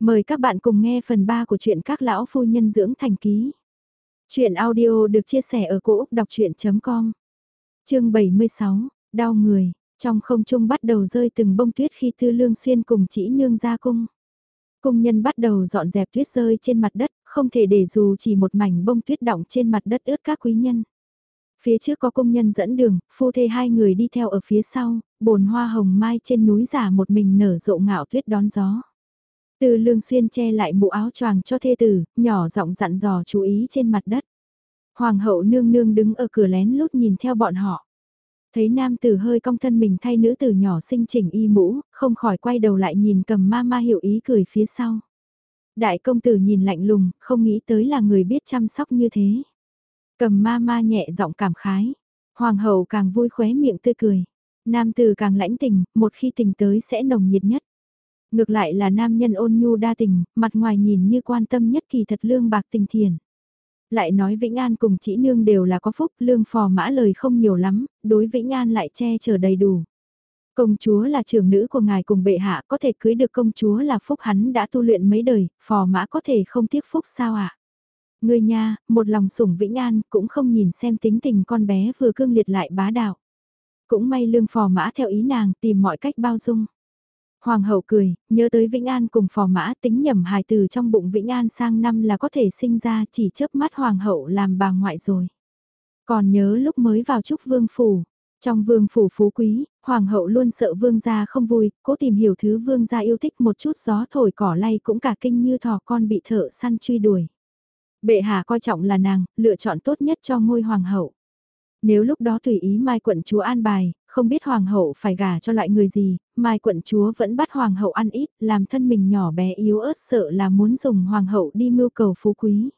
Mời các bạn cùng nghe phần 3 của truyện các lão phu nhân dưỡng thành ký. Chuyện audio được chia sẻ ở cỗ đọc chuyện.com Chương 76, đau người, trong không trung bắt đầu rơi từng bông tuyết khi Tư Lương Xuyên cùng chỉ nương ra cung. Cung nhân bắt đầu dọn dẹp tuyết rơi trên mặt đất, không thể để dù chỉ một mảnh bông tuyết đọng trên mặt đất ướt các quý nhân. Phía trước có công nhân dẫn đường, phu thê hai người đi theo ở phía sau, bồn hoa hồng mai trên núi giả một mình nở rộ ngạo tuyết đón gió. Từ lương xuyên che lại mũ áo choàng cho thê tử, nhỏ giọng dặn dò chú ý trên mặt đất. Hoàng hậu nương nương đứng ở cửa lén lút nhìn theo bọn họ. Thấy nam tử hơi cong thân mình thay nữ tử nhỏ sinh chỉnh y mũ, không khỏi quay đầu lại nhìn cầm ma ma hiểu ý cười phía sau. Đại công tử nhìn lạnh lùng, không nghĩ tới là người biết chăm sóc như thế. Cầm ma ma nhẹ giọng cảm khái. Hoàng hậu càng vui khóe miệng tươi cười. Nam tử càng lãnh tình, một khi tình tới sẽ nồng nhiệt nhất. Ngược lại là nam nhân ôn nhu đa tình, mặt ngoài nhìn như quan tâm nhất kỳ thật lương bạc tình thiền. Lại nói Vĩnh An cùng chỉ nương đều là có phúc, lương phò mã lời không nhiều lắm, đối Vĩnh An lại che chở đầy đủ. Công chúa là trưởng nữ của ngài cùng bệ hạ có thể cưới được công chúa là phúc hắn đã tu luyện mấy đời, phò mã có thể không tiếc phúc sao ạ? À? Người nhà, một lòng sủng Vĩnh An cũng không nhìn xem tính tình con bé vừa cương liệt lại bá đạo. Cũng may lương phò mã theo ý nàng tìm mọi cách bao dung. Hoàng hậu cười, nhớ tới Vĩnh An cùng phò mã tính nhầm hài từ trong bụng Vĩnh An sang năm là có thể sinh ra chỉ chớp mắt hoàng hậu làm bà ngoại rồi. Còn nhớ lúc mới vào trúc vương phủ, trong vương phủ phú quý, hoàng hậu luôn sợ vương gia không vui, cố tìm hiểu thứ vương gia yêu thích một chút gió thổi cỏ lay cũng cả kinh như thỏ con bị thợ săn truy đuổi. Bệ hạ coi trọng là nàng, lựa chọn tốt nhất cho ngôi hoàng hậu. Nếu lúc đó tùy ý Mai quận chúa an bài, không biết hoàng hậu phải gả cho loại người gì, Mai quận chúa vẫn bắt hoàng hậu ăn ít, làm thân mình nhỏ bé yếu ớt sợ là muốn dùng hoàng hậu đi mưu cầu phú quý.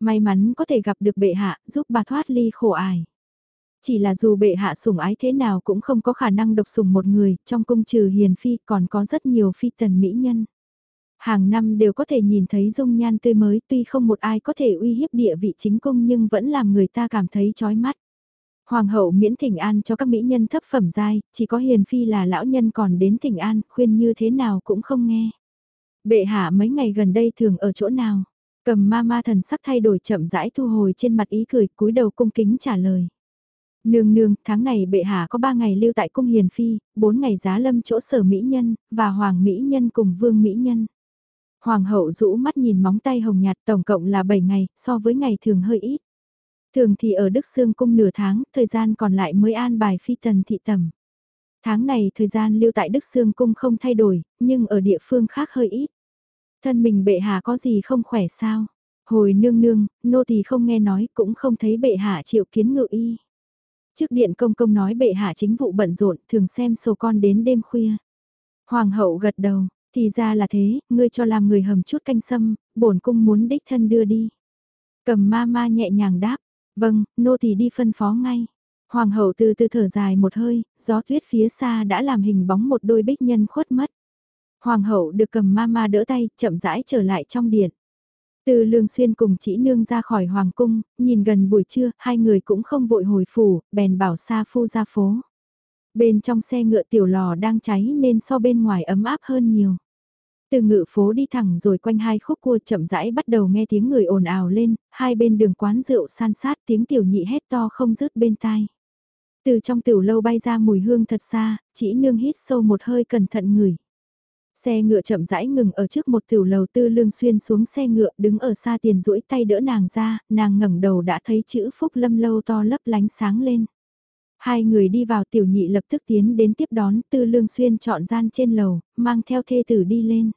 May mắn có thể gặp được bệ hạ, giúp bà thoát ly khổ ải. Chỉ là dù bệ hạ sủng ái thế nào cũng không có khả năng độc sủng một người, trong cung trừ hiền phi còn có rất nhiều phi tần mỹ nhân. Hàng năm đều có thể nhìn thấy dung nhan tươi mới tuy không một ai có thể uy hiếp địa vị chính cung nhưng vẫn làm người ta cảm thấy chói mắt. Hoàng hậu miễn thỉnh an cho các mỹ nhân thấp phẩm giai, chỉ có hiền phi là lão nhân còn đến thỉnh an, khuyên như thế nào cũng không nghe. Bệ hạ mấy ngày gần đây thường ở chỗ nào? Cầm ma ma thần sắc thay đổi chậm rãi thu hồi trên mặt ý cười cúi đầu cung kính trả lời. Nương nương, tháng này bệ hạ có ba ngày lưu tại cung hiền phi, bốn ngày giá lâm chỗ sở mỹ nhân, và hoàng mỹ nhân cùng vương mỹ nhân. Hoàng hậu rũ mắt nhìn móng tay hồng nhạt tổng cộng là 7 ngày, so với ngày thường hơi ít. Thường thì ở Đức Sương Cung nửa tháng, thời gian còn lại mới an bài phi tần thị tầm. Tháng này thời gian lưu tại Đức Sương Cung không thay đổi, nhưng ở địa phương khác hơi ít. Thân mình bệ hạ có gì không khỏe sao? Hồi nương nương, nô tỳ không nghe nói cũng không thấy bệ hạ chịu kiến ngự y. Trước điện công công nói bệ hạ chính vụ bận rộn, thường xem sổ con đến đêm khuya. Hoàng hậu gật đầu, thì ra là thế, ngươi cho làm người hầm chút canh sâm, bổn cung muốn đích thân đưa đi. Cầm ma ma nhẹ nhàng đáp, Vâng, nô tỳ đi phân phó ngay. Hoàng hậu từ từ thở dài một hơi, gió tuyết phía xa đã làm hình bóng một đôi bích nhân khuất mất. Hoàng hậu được cầm ma ma đỡ tay, chậm rãi trở lại trong điện. Từ lương xuyên cùng chỉ nương ra khỏi hoàng cung, nhìn gần buổi trưa, hai người cũng không vội hồi phủ, bèn bảo xa phu ra phố. Bên trong xe ngựa tiểu lò đang cháy nên so bên ngoài ấm áp hơn nhiều. Từ ngự phố đi thẳng rồi quanh hai khúc cua chậm rãi bắt đầu nghe tiếng người ồn ào lên, hai bên đường quán rượu san sát tiếng tiểu nhị hét to không dứt bên tai. Từ trong tiểu lâu bay ra mùi hương thật xa, chỉ nương hít sâu một hơi cẩn thận ngửi. Xe ngựa chậm rãi ngừng ở trước một tiểu lầu tư lương xuyên xuống xe ngựa đứng ở xa tiền duỗi tay đỡ nàng ra, nàng ngẩng đầu đã thấy chữ phúc lâm lâu to lấp lánh sáng lên. Hai người đi vào tiểu nhị lập tức tiến đến tiếp đón tư lương xuyên chọn gian trên lầu, mang theo thê tử đi lên.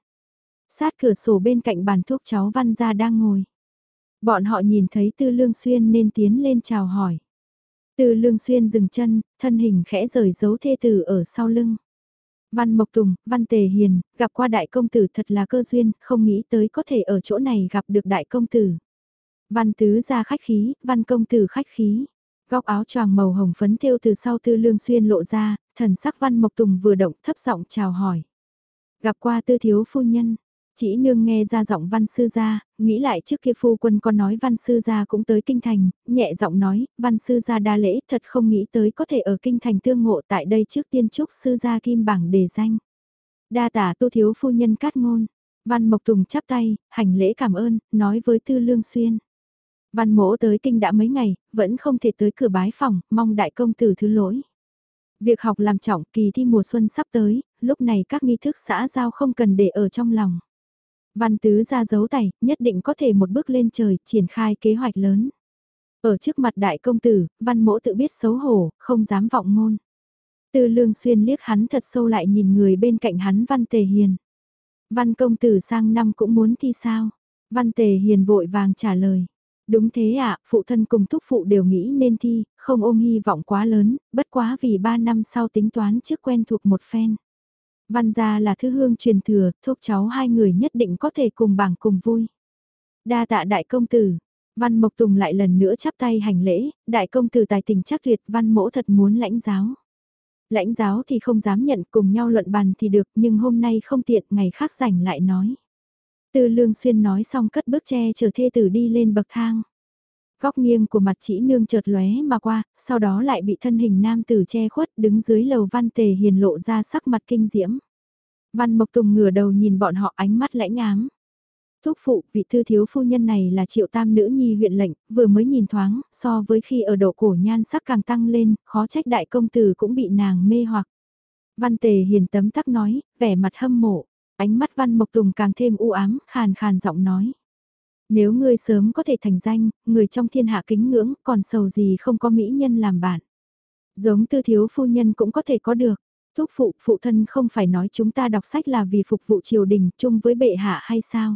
Sát cửa sổ bên cạnh bàn thuốc cháu văn gia đang ngồi. Bọn họ nhìn thấy tư lương xuyên nên tiến lên chào hỏi. Tư lương xuyên dừng chân, thân hình khẽ rời dấu thê tử ở sau lưng. Văn Mộc Tùng, Văn Tề Hiền, gặp qua đại công tử thật là cơ duyên, không nghĩ tới có thể ở chỗ này gặp được đại công tử. Văn Tứ ra khách khí, Văn Công Tử khách khí. Góc áo choàng màu hồng phấn thêu từ sau tư lương xuyên lộ ra, thần sắc Văn Mộc Tùng vừa động thấp giọng chào hỏi. Gặp qua tư thiếu phu nhân, chỉ nương nghe ra giọng văn sư gia, nghĩ lại trước kia phu quân có nói văn sư gia cũng tới kinh thành, nhẹ giọng nói, văn sư gia đa lễ thật không nghĩ tới có thể ở kinh thành tương ngộ tại đây trước tiên trúc sư gia kim bảng đề danh. Đa tả tu thiếu phu nhân cát ngôn, Văn Mộc Tùng chắp tay, hành lễ cảm ơn, nói với Tư Lương Xuyên. Văn mỗ tới kinh đã mấy ngày, vẫn không thể tới cửa bái phòng, mong đại công tử thứ lỗi. Việc học làm trọng kỳ thi mùa xuân sắp tới, lúc này các nghi thức xã giao không cần để ở trong lòng. Văn tứ ra dấu tay, nhất định có thể một bước lên trời, triển khai kế hoạch lớn. Ở trước mặt đại công tử, văn mỗ tự biết xấu hổ, không dám vọng ngôn. Tư lương xuyên liếc hắn thật sâu lại nhìn người bên cạnh hắn văn tề hiền. Văn công tử sang năm cũng muốn thi sao? Văn tề hiền vội vàng trả lời. Đúng thế ạ, phụ thân cùng thúc phụ đều nghĩ nên thi, không ôm hy vọng quá lớn, bất quá vì ba năm sau tính toán trước quen thuộc một phen. Văn gia là thư hương truyền thừa, thúc cháu hai người nhất định có thể cùng bảng cùng vui. Đa tạ đại công tử, Văn Mộc Tùng lại lần nữa chắp tay hành lễ, đại công tử tài tình chắc tuyệt văn mỗ thật muốn lãnh giáo. Lãnh giáo thì không dám nhận cùng nhau luận bàn thì được nhưng hôm nay không tiện ngày khác rảnh lại nói. Tư lương xuyên nói xong cất bước che chở thê tử đi lên bậc thang. Góc nghiêng của mặt chỉ nương chợt lóe mà qua, sau đó lại bị thân hình nam tử che khuất đứng dưới lầu văn tề hiền lộ ra sắc mặt kinh diễm. Văn Mộc Tùng ngửa đầu nhìn bọn họ ánh mắt lãnh ám. Thúc phụ, vị thư thiếu phu nhân này là triệu tam nữ nhi huyện lệnh, vừa mới nhìn thoáng, so với khi ở độ cổ nhan sắc càng tăng lên, khó trách đại công tử cũng bị nàng mê hoặc. Văn tề hiền tấm tắc nói, vẻ mặt hâm mộ, ánh mắt văn mộc tùng càng thêm u ám, khàn khàn giọng nói. Nếu ngươi sớm có thể thành danh, người trong thiên hạ kính ngưỡng, còn sầu gì không có mỹ nhân làm bạn. Giống tư thiếu phu nhân cũng có thể có được. Thúc phụ, phụ thân không phải nói chúng ta đọc sách là vì phục vụ triều đình chung với bệ hạ hay sao?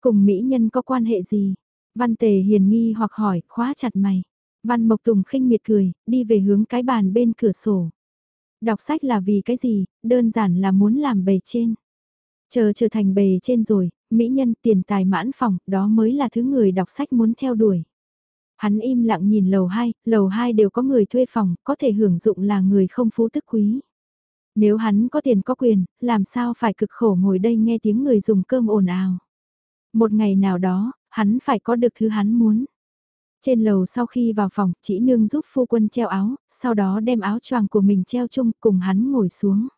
Cùng mỹ nhân có quan hệ gì? Văn tề hiền nghi hoặc hỏi, khóa chặt mày. Văn Mộc Tùng khinh miệt cười, đi về hướng cái bàn bên cửa sổ. Đọc sách là vì cái gì, đơn giản là muốn làm bề trên. Chờ trở thành bề trên rồi, mỹ nhân tiền tài mãn phòng, đó mới là thứ người đọc sách muốn theo đuổi. Hắn im lặng nhìn lầu 2, lầu 2 đều có người thuê phòng, có thể hưởng dụng là người không phú tức quý. Nếu hắn có tiền có quyền, làm sao phải cực khổ ngồi đây nghe tiếng người dùng cơm ồn ào. Một ngày nào đó, hắn phải có được thứ hắn muốn. Trên lầu sau khi vào phòng, chỉ nương giúp phu quân treo áo, sau đó đem áo choàng của mình treo chung cùng hắn ngồi xuống.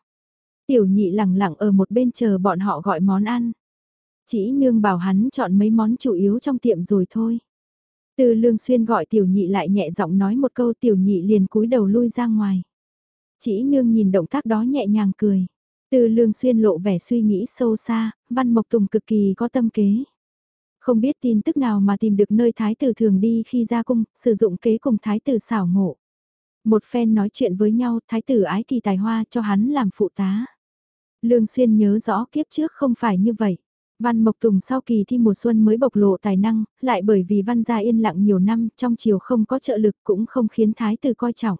Tiểu nhị lẳng lặng ở một bên chờ bọn họ gọi món ăn. Chỉ nương bảo hắn chọn mấy món chủ yếu trong tiệm rồi thôi. Từ lương xuyên gọi tiểu nhị lại nhẹ giọng nói một câu tiểu nhị liền cúi đầu lui ra ngoài. Chỉ nương nhìn động tác đó nhẹ nhàng cười. Từ lương xuyên lộ vẻ suy nghĩ sâu xa, văn mộc tùng cực kỳ có tâm kế. Không biết tin tức nào mà tìm được nơi thái tử thường đi khi ra cung, sử dụng kế cùng thái tử xảo ngộ. Một phen nói chuyện với nhau, thái tử ái thì tài hoa cho hắn làm phụ tá. Lương xuyên nhớ rõ kiếp trước không phải như vậy. Văn Mộc Tùng sau kỳ thi mùa xuân mới bộc lộ tài năng, lại bởi vì văn gia yên lặng nhiều năm trong chiều không có trợ lực cũng không khiến thái tử coi trọng.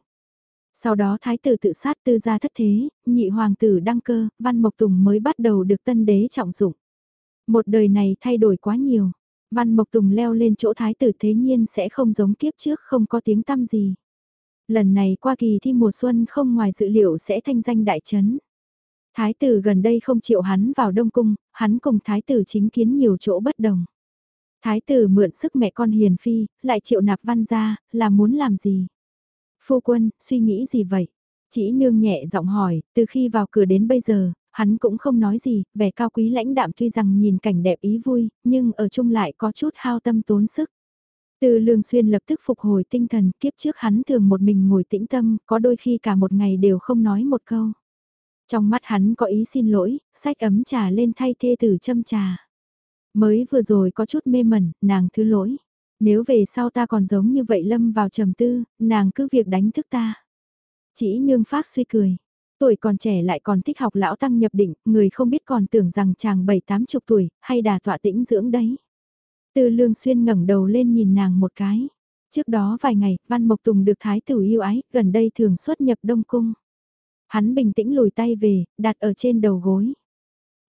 Sau đó thái tử tự sát tư gia thất thế, nhị hoàng tử đăng cơ, Văn Mộc Tùng mới bắt đầu được tân đế trọng dụng. Một đời này thay đổi quá nhiều. Văn Mộc Tùng leo lên chỗ thái tử thế nhiên sẽ không giống kiếp trước không có tiếng tăm gì. Lần này qua kỳ thi mùa xuân không ngoài dự liệu sẽ thanh danh đại chấn. Thái tử gần đây không chịu hắn vào Đông Cung, hắn cùng thái tử chính kiến nhiều chỗ bất đồng. Thái tử mượn sức mẹ con hiền phi, lại chịu nạp văn ra, là muốn làm gì? Phu quân, suy nghĩ gì vậy? Chỉ nương nhẹ giọng hỏi, từ khi vào cửa đến bây giờ, hắn cũng không nói gì, vẻ cao quý lãnh đạm tuy rằng nhìn cảnh đẹp ý vui, nhưng ở chung lại có chút hao tâm tốn sức. Từ lương xuyên lập tức phục hồi tinh thần, kiếp trước hắn thường một mình ngồi tĩnh tâm, có đôi khi cả một ngày đều không nói một câu. Trong mắt hắn có ý xin lỗi, sách ấm trà lên thay thê tử châm trà. Mới vừa rồi có chút mê mẩn, nàng thứ lỗi. Nếu về sau ta còn giống như vậy lâm vào trầm tư, nàng cứ việc đánh thức ta. Chỉ nương phát suy cười. Tuổi còn trẻ lại còn thích học lão tăng nhập định, người không biết còn tưởng rằng chàng bảy tám chục tuổi, hay đà tọa tĩnh dưỡng đấy. Tư lương xuyên ngẩng đầu lên nhìn nàng một cái. Trước đó vài ngày, Văn Mộc Tùng được thái tử yêu ái, gần đây thường xuất nhập Đông Cung. Hắn bình tĩnh lùi tay về, đặt ở trên đầu gối.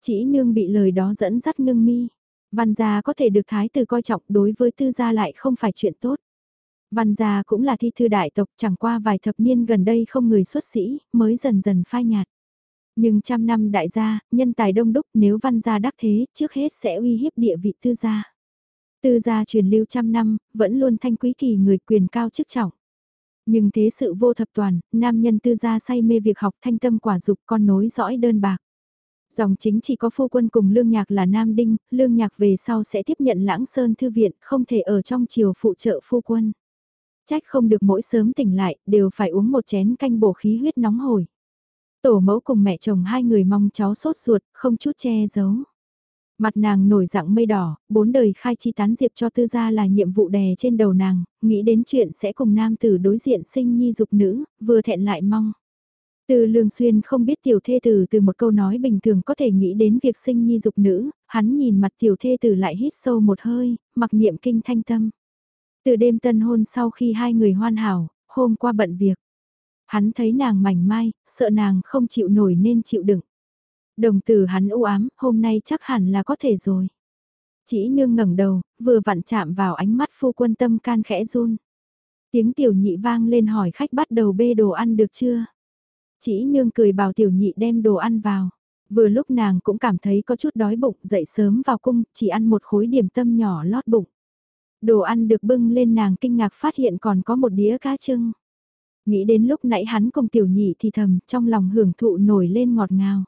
Chỉ nương bị lời đó dẫn dắt ngưng mi. Văn gia có thể được thái tử coi trọng đối với tư gia lại không phải chuyện tốt. Văn gia cũng là thi thư đại tộc chẳng qua vài thập niên gần đây không người xuất sĩ, mới dần dần phai nhạt. Nhưng trăm năm đại gia, nhân tài đông đúc nếu văn gia đắc thế, trước hết sẽ uy hiếp địa vị tư gia. Tư gia truyền lưu trăm năm, vẫn luôn thanh quý kỳ người quyền cao chức trọng. Nhưng thế sự vô thập toàn, nam nhân tư gia say mê việc học thanh tâm quả dục con nối dõi đơn bạc. Dòng chính chỉ có phu quân cùng Lương Nhạc là Nam Đinh, Lương Nhạc về sau sẽ tiếp nhận lãng sơn thư viện, không thể ở trong chiều phụ trợ phu quân. Trách không được mỗi sớm tỉnh lại, đều phải uống một chén canh bổ khí huyết nóng hổi. Tổ mẫu cùng mẹ chồng hai người mong cháu sốt ruột, không chút che giấu. Mặt nàng nổi dạng mây đỏ, bốn đời khai chi tán diệp cho tư gia là nhiệm vụ đè trên đầu nàng, nghĩ đến chuyện sẽ cùng nam tử đối diện sinh nhi dục nữ, vừa thẹn lại mong. Từ lương xuyên không biết tiểu thê tử từ một câu nói bình thường có thể nghĩ đến việc sinh nhi dục nữ, hắn nhìn mặt tiểu thê tử lại hít sâu một hơi, mặc niệm kinh thanh tâm. Từ đêm tân hôn sau khi hai người hoan hảo, hôm qua bận việc. Hắn thấy nàng mảnh mai, sợ nàng không chịu nổi nên chịu đựng. Đồng tử hắn u ám, hôm nay chắc hẳn là có thể rồi. Chỉ nương ngẩng đầu, vừa vặn chạm vào ánh mắt phu quân tâm can khẽ run. Tiếng tiểu nhị vang lên hỏi khách bắt đầu bê đồ ăn được chưa? Chỉ nương cười bảo tiểu nhị đem đồ ăn vào. Vừa lúc nàng cũng cảm thấy có chút đói bụng, dậy sớm vào cung, chỉ ăn một khối điểm tâm nhỏ lót bụng. Đồ ăn được bưng lên nàng kinh ngạc phát hiện còn có một đĩa cá trưng. Nghĩ đến lúc nãy hắn cùng tiểu nhị thì thầm, trong lòng hưởng thụ nổi lên ngọt ngào.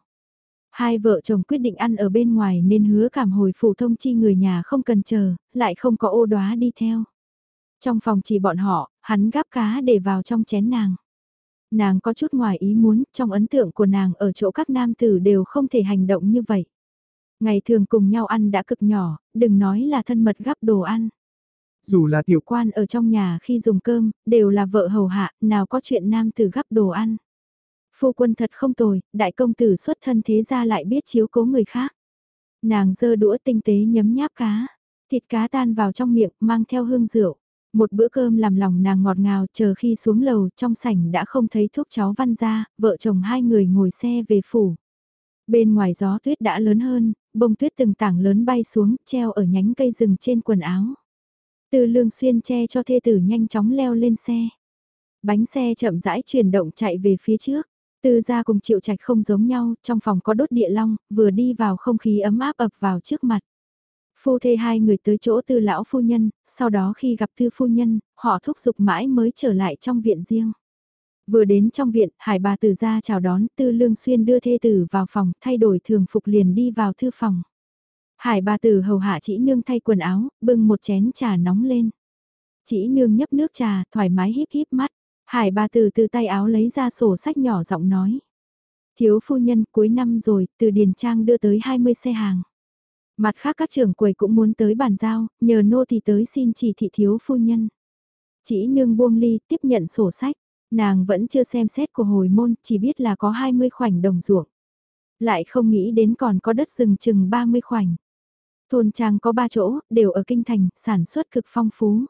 Hai vợ chồng quyết định ăn ở bên ngoài nên hứa cảm hồi phủ thông chi người nhà không cần chờ, lại không có ô đoá đi theo. Trong phòng chỉ bọn họ, hắn gắp cá để vào trong chén nàng. Nàng có chút ngoài ý muốn, trong ấn tượng của nàng ở chỗ các nam tử đều không thể hành động như vậy. Ngày thường cùng nhau ăn đã cực nhỏ, đừng nói là thân mật gắp đồ ăn. Dù là tiểu quan ở trong nhà khi dùng cơm, đều là vợ hầu hạ, nào có chuyện nam tử gắp đồ ăn. Phu quân thật không tồi, đại công tử xuất thân thế ra lại biết chiếu cố người khác. Nàng dơ đũa tinh tế nhấm nháp cá, thịt cá tan vào trong miệng, mang theo hương rượu. Một bữa cơm làm lòng nàng ngọt ngào chờ khi xuống lầu trong sảnh đã không thấy thuốc cháu văn ra, vợ chồng hai người ngồi xe về phủ. Bên ngoài gió tuyết đã lớn hơn, bông tuyết từng tảng lớn bay xuống, treo ở nhánh cây rừng trên quần áo. Từ lương xuyên che cho thê tử nhanh chóng leo lên xe. Bánh xe chậm rãi chuyển động chạy về phía trước. Tư gia cùng triệu trạch không giống nhau, trong phòng có đốt địa long, vừa đi vào không khí ấm áp ập vào trước mặt. Phu thê hai người tới chỗ tư lão phu nhân, sau đó khi gặp tư phu nhân, họ thúc giục mãi mới trở lại trong viện riêng. Vừa đến trong viện, hải bà từ ra chào đón, tư lương xuyên đưa thê tử vào phòng, thay đổi thường phục liền đi vào thư phòng. Hải bà tử hầu hạ chỉ nương thay quần áo, bưng một chén trà nóng lên. Chỉ nương nhấp nước trà, thoải mái híp híp mắt. Hải bà tử từ tay áo lấy ra sổ sách nhỏ giọng nói. Thiếu phu nhân cuối năm rồi, từ Điền Trang đưa tới 20 xe hàng. Mặt khác các trưởng quầy cũng muốn tới bàn giao, nhờ nô thì tới xin chỉ thị thiếu phu nhân. Chỉ nương buông ly tiếp nhận sổ sách, nàng vẫn chưa xem xét của hồi môn, chỉ biết là có 20 khoảnh đồng ruộng. Lại không nghĩ đến còn có đất rừng chừng 30 khoảnh. Thôn trang có 3 chỗ, đều ở kinh thành, sản xuất cực phong phú.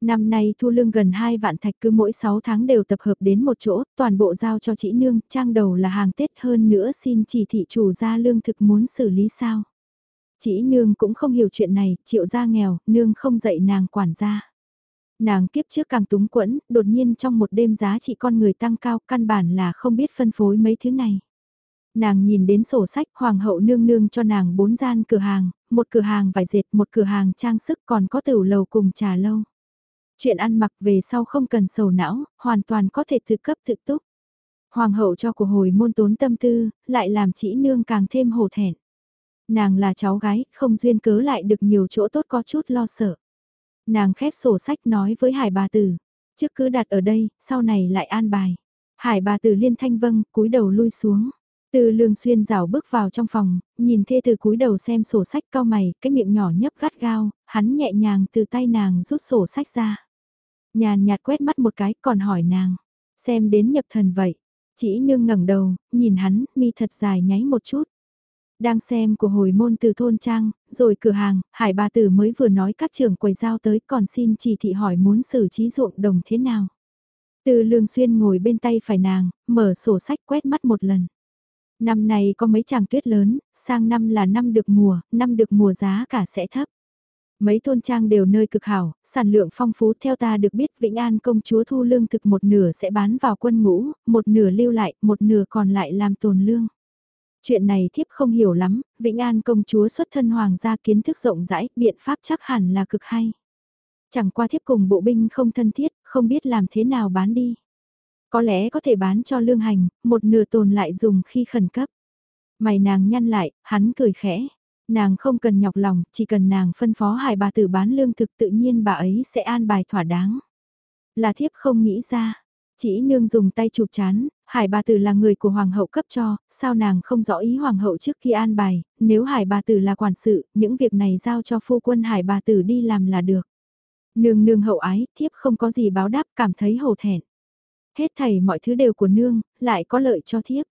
Năm nay thu lương gần 2 vạn thạch cứ mỗi 6 tháng đều tập hợp đến một chỗ, toàn bộ giao cho chị nương, trang đầu là hàng Tết hơn nữa xin chỉ thị chủ gia lương thực muốn xử lý sao. chị nương cũng không hiểu chuyện này, triệu gia nghèo, nương không dạy nàng quản gia. Nàng kiếp trước càng túng quẫn, đột nhiên trong một đêm giá trị con người tăng cao, căn bản là không biết phân phối mấy thứ này. Nàng nhìn đến sổ sách hoàng hậu nương nương cho nàng bốn gian cửa hàng, một cửa hàng vải dệt, một cửa hàng trang sức còn có tửu lầu cùng trà lâu. Chuyện ăn mặc về sau không cần sầu não, hoàn toàn có thể thực cấp thực túc. Hoàng hậu cho của hồi môn tốn tâm tư, lại làm chỉ nương càng thêm hổ thẹn. Nàng là cháu gái, không duyên cớ lại được nhiều chỗ tốt có chút lo sợ. Nàng khép sổ sách nói với hải bà tử, trước cứ đặt ở đây, sau này lại an bài. Hải bà tử liên thanh vâng, cúi đầu lui xuống. Từ lương xuyên rào bước vào trong phòng, nhìn thê từ cúi đầu xem sổ sách cao mày, cái miệng nhỏ nhấp gắt gao, hắn nhẹ nhàng từ tay nàng rút sổ sách ra. Nhàn nhạt quét mắt một cái còn hỏi nàng, xem đến nhập thần vậy. Chỉ nương ngẩng đầu, nhìn hắn, mi thật dài nháy một chút. Đang xem của hồi môn từ thôn trang, rồi cửa hàng, hải bà tử mới vừa nói các trưởng quầy giao tới còn xin chỉ thị hỏi muốn xử trí ruộng đồng thế nào. Từ lương xuyên ngồi bên tay phải nàng, mở sổ sách quét mắt một lần. Năm này có mấy chàng tuyết lớn, sang năm là năm được mùa, năm được mùa giá cả sẽ thấp. Mấy thôn trang đều nơi cực hảo, sản lượng phong phú theo ta được biết Vĩnh An công chúa thu lương thực một nửa sẽ bán vào quân ngũ, một nửa lưu lại, một nửa còn lại làm tồn lương. Chuyện này thiếp không hiểu lắm, Vĩnh An công chúa xuất thân hoàng gia kiến thức rộng rãi, biện pháp chắc hẳn là cực hay. Chẳng qua thiếp cùng bộ binh không thân thiết, không biết làm thế nào bán đi. Có lẽ có thể bán cho lương hành, một nửa tồn lại dùng khi khẩn cấp. Mày nàng nhăn lại, hắn cười khẽ. Nàng không cần nhọc lòng, chỉ cần nàng phân phó hải bà tử bán lương thực tự nhiên bà ấy sẽ an bài thỏa đáng. Là thiếp không nghĩ ra. Chỉ nương dùng tay chụp chán, hải bà tử là người của hoàng hậu cấp cho, sao nàng không rõ ý hoàng hậu trước khi an bài, nếu hải bà tử là quản sự, những việc này giao cho phu quân hải bà tử đi làm là được. Nương nương hậu ái, thiếp không có gì báo đáp cảm thấy hổ thẹn. Hết thảy mọi thứ đều của nương, lại có lợi cho thiếp.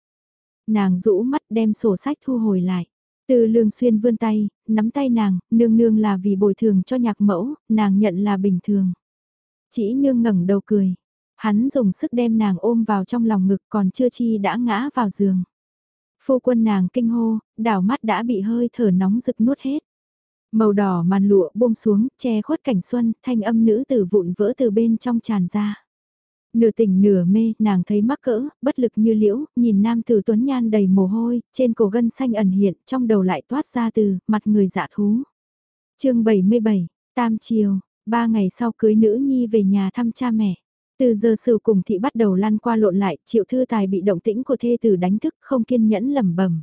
Nàng rũ mắt đem sổ sách thu hồi lại. Từ lương xuyên vươn tay, nắm tay nàng, nương nương là vì bồi thường cho nhạc mẫu, nàng nhận là bình thường. Chỉ nương ngẩng đầu cười. Hắn dùng sức đem nàng ôm vào trong lòng ngực còn chưa chi đã ngã vào giường. Phu quân nàng kinh hô, đảo mắt đã bị hơi thở nóng rực nuốt hết. Màu đỏ màn lụa buông xuống, che khuất cảnh xuân, thanh âm nữ tử vụn vỡ từ bên trong tràn ra. Nửa tỉnh nửa mê, nàng thấy mắc cỡ, bất lực như liễu, nhìn nam tử tuấn nhan đầy mồ hôi, trên cổ gân xanh ẩn hiện, trong đầu lại toát ra từ, mặt người dạ thú. chương 77, Tam Triều, ba ngày sau cưới nữ nhi về nhà thăm cha mẹ. Từ giờ sửu cùng thị bắt đầu lăn qua lộn lại, triệu thư tài bị động tĩnh của thê tử đánh thức không kiên nhẫn lẩm bẩm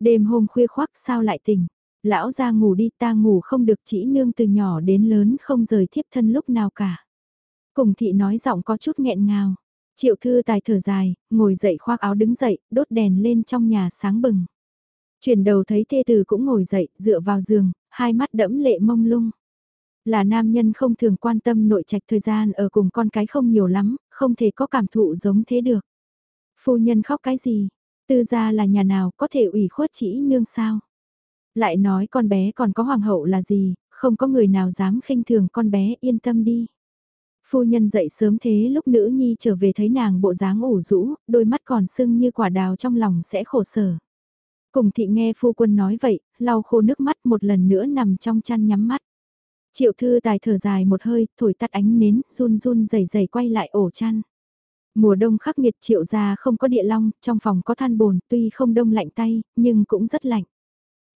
Đêm hôm khuya khoác sao lại tỉnh, lão ra ngủ đi ta ngủ không được chỉ nương từ nhỏ đến lớn không rời thiếp thân lúc nào cả. Cùng thị nói giọng có chút nghẹn ngào. Triệu thư tài thở dài, ngồi dậy khoác áo đứng dậy, đốt đèn lên trong nhà sáng bừng. Chuyển đầu thấy thê tử cũng ngồi dậy, dựa vào giường, hai mắt đẫm lệ mông lung. Là nam nhân không thường quan tâm nội trạch thời gian ở cùng con cái không nhiều lắm, không thể có cảm thụ giống thế được. Phu nhân khóc cái gì? Tư gia là nhà nào có thể ủy khuất chỉ nương sao? Lại nói con bé còn có hoàng hậu là gì, không có người nào dám khinh thường con bé yên tâm đi. Phu nhân dậy sớm thế lúc nữ nhi trở về thấy nàng bộ dáng ủ rũ, đôi mắt còn sưng như quả đào trong lòng sẽ khổ sở. Cùng thị nghe phu quân nói vậy, lau khô nước mắt một lần nữa nằm trong chăn nhắm mắt. Triệu thư tài thở dài một hơi, thổi tắt ánh nến, run run rẩy rẩy quay lại ổ chăn. Mùa đông khắc nghiệt triệu gia không có địa long, trong phòng có than bồn, tuy không đông lạnh tay, nhưng cũng rất lạnh.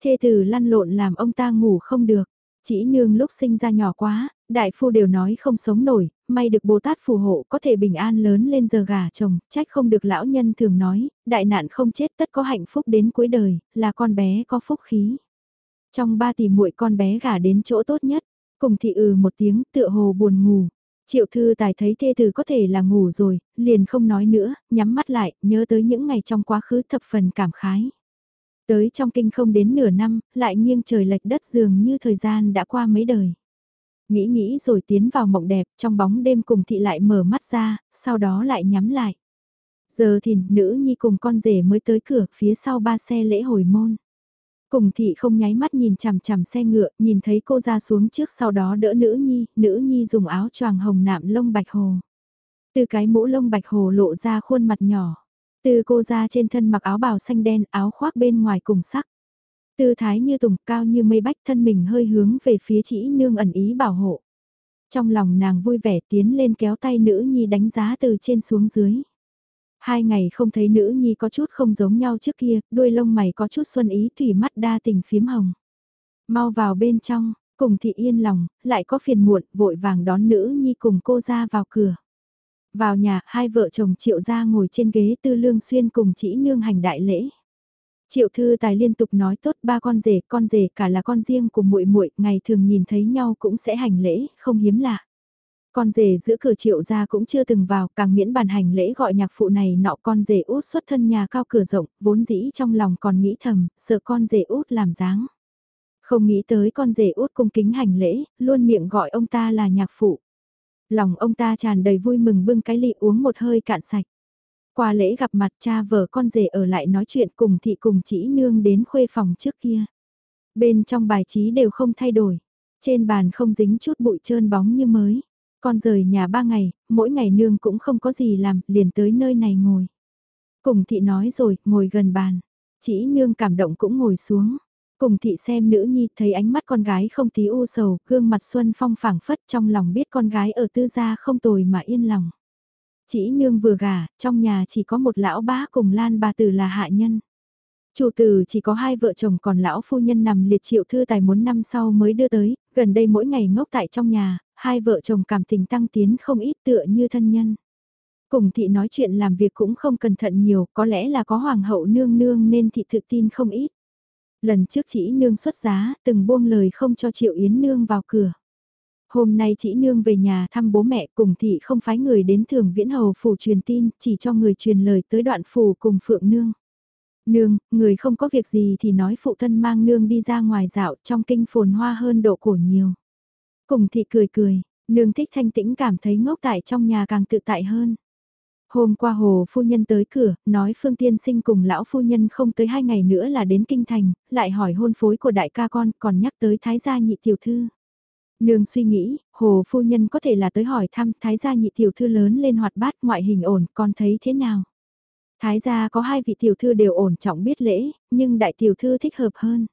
Thê tử lăn lộn làm ông ta ngủ không được. Chỉ nương lúc sinh ra nhỏ quá, đại phu đều nói không sống nổi, may được Bồ Tát phù hộ có thể bình an lớn lên giờ gà chồng, trách không được lão nhân thường nói, đại nạn không chết tất có hạnh phúc đến cuối đời, là con bé có phúc khí. Trong ba tỷ muội con bé gả đến chỗ tốt nhất, cùng thị ừ một tiếng tựa hồ buồn ngủ. Triệu thư tài thấy thê tử có thể là ngủ rồi, liền không nói nữa, nhắm mắt lại, nhớ tới những ngày trong quá khứ thập phần cảm khái. Tới trong kinh không đến nửa năm, lại nghiêng trời lệch đất dường như thời gian đã qua mấy đời. Nghĩ nghĩ rồi tiến vào mộng đẹp, trong bóng đêm cùng thị lại mở mắt ra, sau đó lại nhắm lại. Giờ thì nữ nhi cùng con rể mới tới cửa phía sau ba xe lễ hồi môn. Cùng thị không nháy mắt nhìn chằm chằm xe ngựa, nhìn thấy cô ra xuống trước sau đó đỡ nữ nhi, nữ nhi dùng áo choàng hồng nạm lông bạch hồ. Từ cái mũ lông bạch hồ lộ ra khuôn mặt nhỏ. Từ cô ra trên thân mặc áo bào xanh đen, áo khoác bên ngoài cùng sắc. Tư thái như tùng cao như mây bách thân mình hơi hướng về phía chỉ nương ẩn ý bảo hộ. Trong lòng nàng vui vẻ tiến lên kéo tay nữ nhi đánh giá từ trên xuống dưới. Hai ngày không thấy nữ nhi có chút không giống nhau trước kia, đuôi lông mày có chút xuân ý thủy mắt đa tình phím hồng. Mau vào bên trong, cùng thị yên lòng, lại có phiền muộn, vội vàng đón nữ nhi cùng cô ra vào cửa. Vào nhà, hai vợ chồng triệu ra ngồi trên ghế tư lương xuyên cùng chỉ nương hành đại lễ. Triệu thư tài liên tục nói tốt ba con rể, con rể cả là con riêng của muội muội, ngày thường nhìn thấy nhau cũng sẽ hành lễ, không hiếm lạ. Con rể giữa cửa triệu gia cũng chưa từng vào, càng miễn bàn hành lễ gọi nhạc phụ này nọ con rể út xuất thân nhà cao cửa rộng, vốn dĩ trong lòng còn nghĩ thầm, sợ con rể út làm dáng. Không nghĩ tới con rể út cung kính hành lễ, luôn miệng gọi ông ta là nhạc phụ. Lòng ông ta tràn đầy vui mừng bưng cái ly uống một hơi cạn sạch. Qua lễ gặp mặt cha vợ con rể ở lại nói chuyện cùng thị cùng chỉ nương đến khuê phòng trước kia. Bên trong bài trí đều không thay đổi. Trên bàn không dính chút bụi trơn bóng như mới. Con rời nhà ba ngày, mỗi ngày nương cũng không có gì làm, liền tới nơi này ngồi. Cùng thị nói rồi, ngồi gần bàn. Chỉ nương cảm động cũng ngồi xuống. Cùng thị xem nữ nhi thấy ánh mắt con gái không tí u sầu, gương mặt xuân phong phảng phất trong lòng biết con gái ở tư gia không tồi mà yên lòng. Chỉ nương vừa gả, trong nhà chỉ có một lão bá cùng lan bà tử là hạ nhân. Chủ tử chỉ có hai vợ chồng còn lão phu nhân nằm liệt triệu thư tài muốn năm sau mới đưa tới, gần đây mỗi ngày ngốc tại trong nhà, hai vợ chồng cảm tình tăng tiến không ít tựa như thân nhân. Cùng thị nói chuyện làm việc cũng không cẩn thận nhiều, có lẽ là có hoàng hậu nương nương nên thị tự tin không ít. Lần trước chỉ nương xuất giá, từng buông lời không cho triệu yến nương vào cửa. Hôm nay chỉ nương về nhà thăm bố mẹ cùng thị không phái người đến thường viễn hầu phủ truyền tin, chỉ cho người truyền lời tới đoạn phủ cùng phượng nương. Nương, người không có việc gì thì nói phụ thân mang nương đi ra ngoài dạo trong kinh phồn hoa hơn độ cổ nhiều. Cùng thị cười cười, nương thích thanh tĩnh cảm thấy ngốc tại trong nhà càng tự tại hơn. Hôm qua hồ phu nhân tới cửa, nói Phương Tiên Sinh cùng lão phu nhân không tới hai ngày nữa là đến kinh thành, lại hỏi hôn phối của đại ca con, còn nhắc tới thái gia nhị tiểu thư. Nương suy nghĩ, hồ phu nhân có thể là tới hỏi thăm thái gia nhị tiểu thư lớn lên hoạt bát ngoại hình ổn, con thấy thế nào? Thái gia có hai vị tiểu thư đều ổn trọng biết lễ, nhưng đại tiểu thư thích hợp hơn.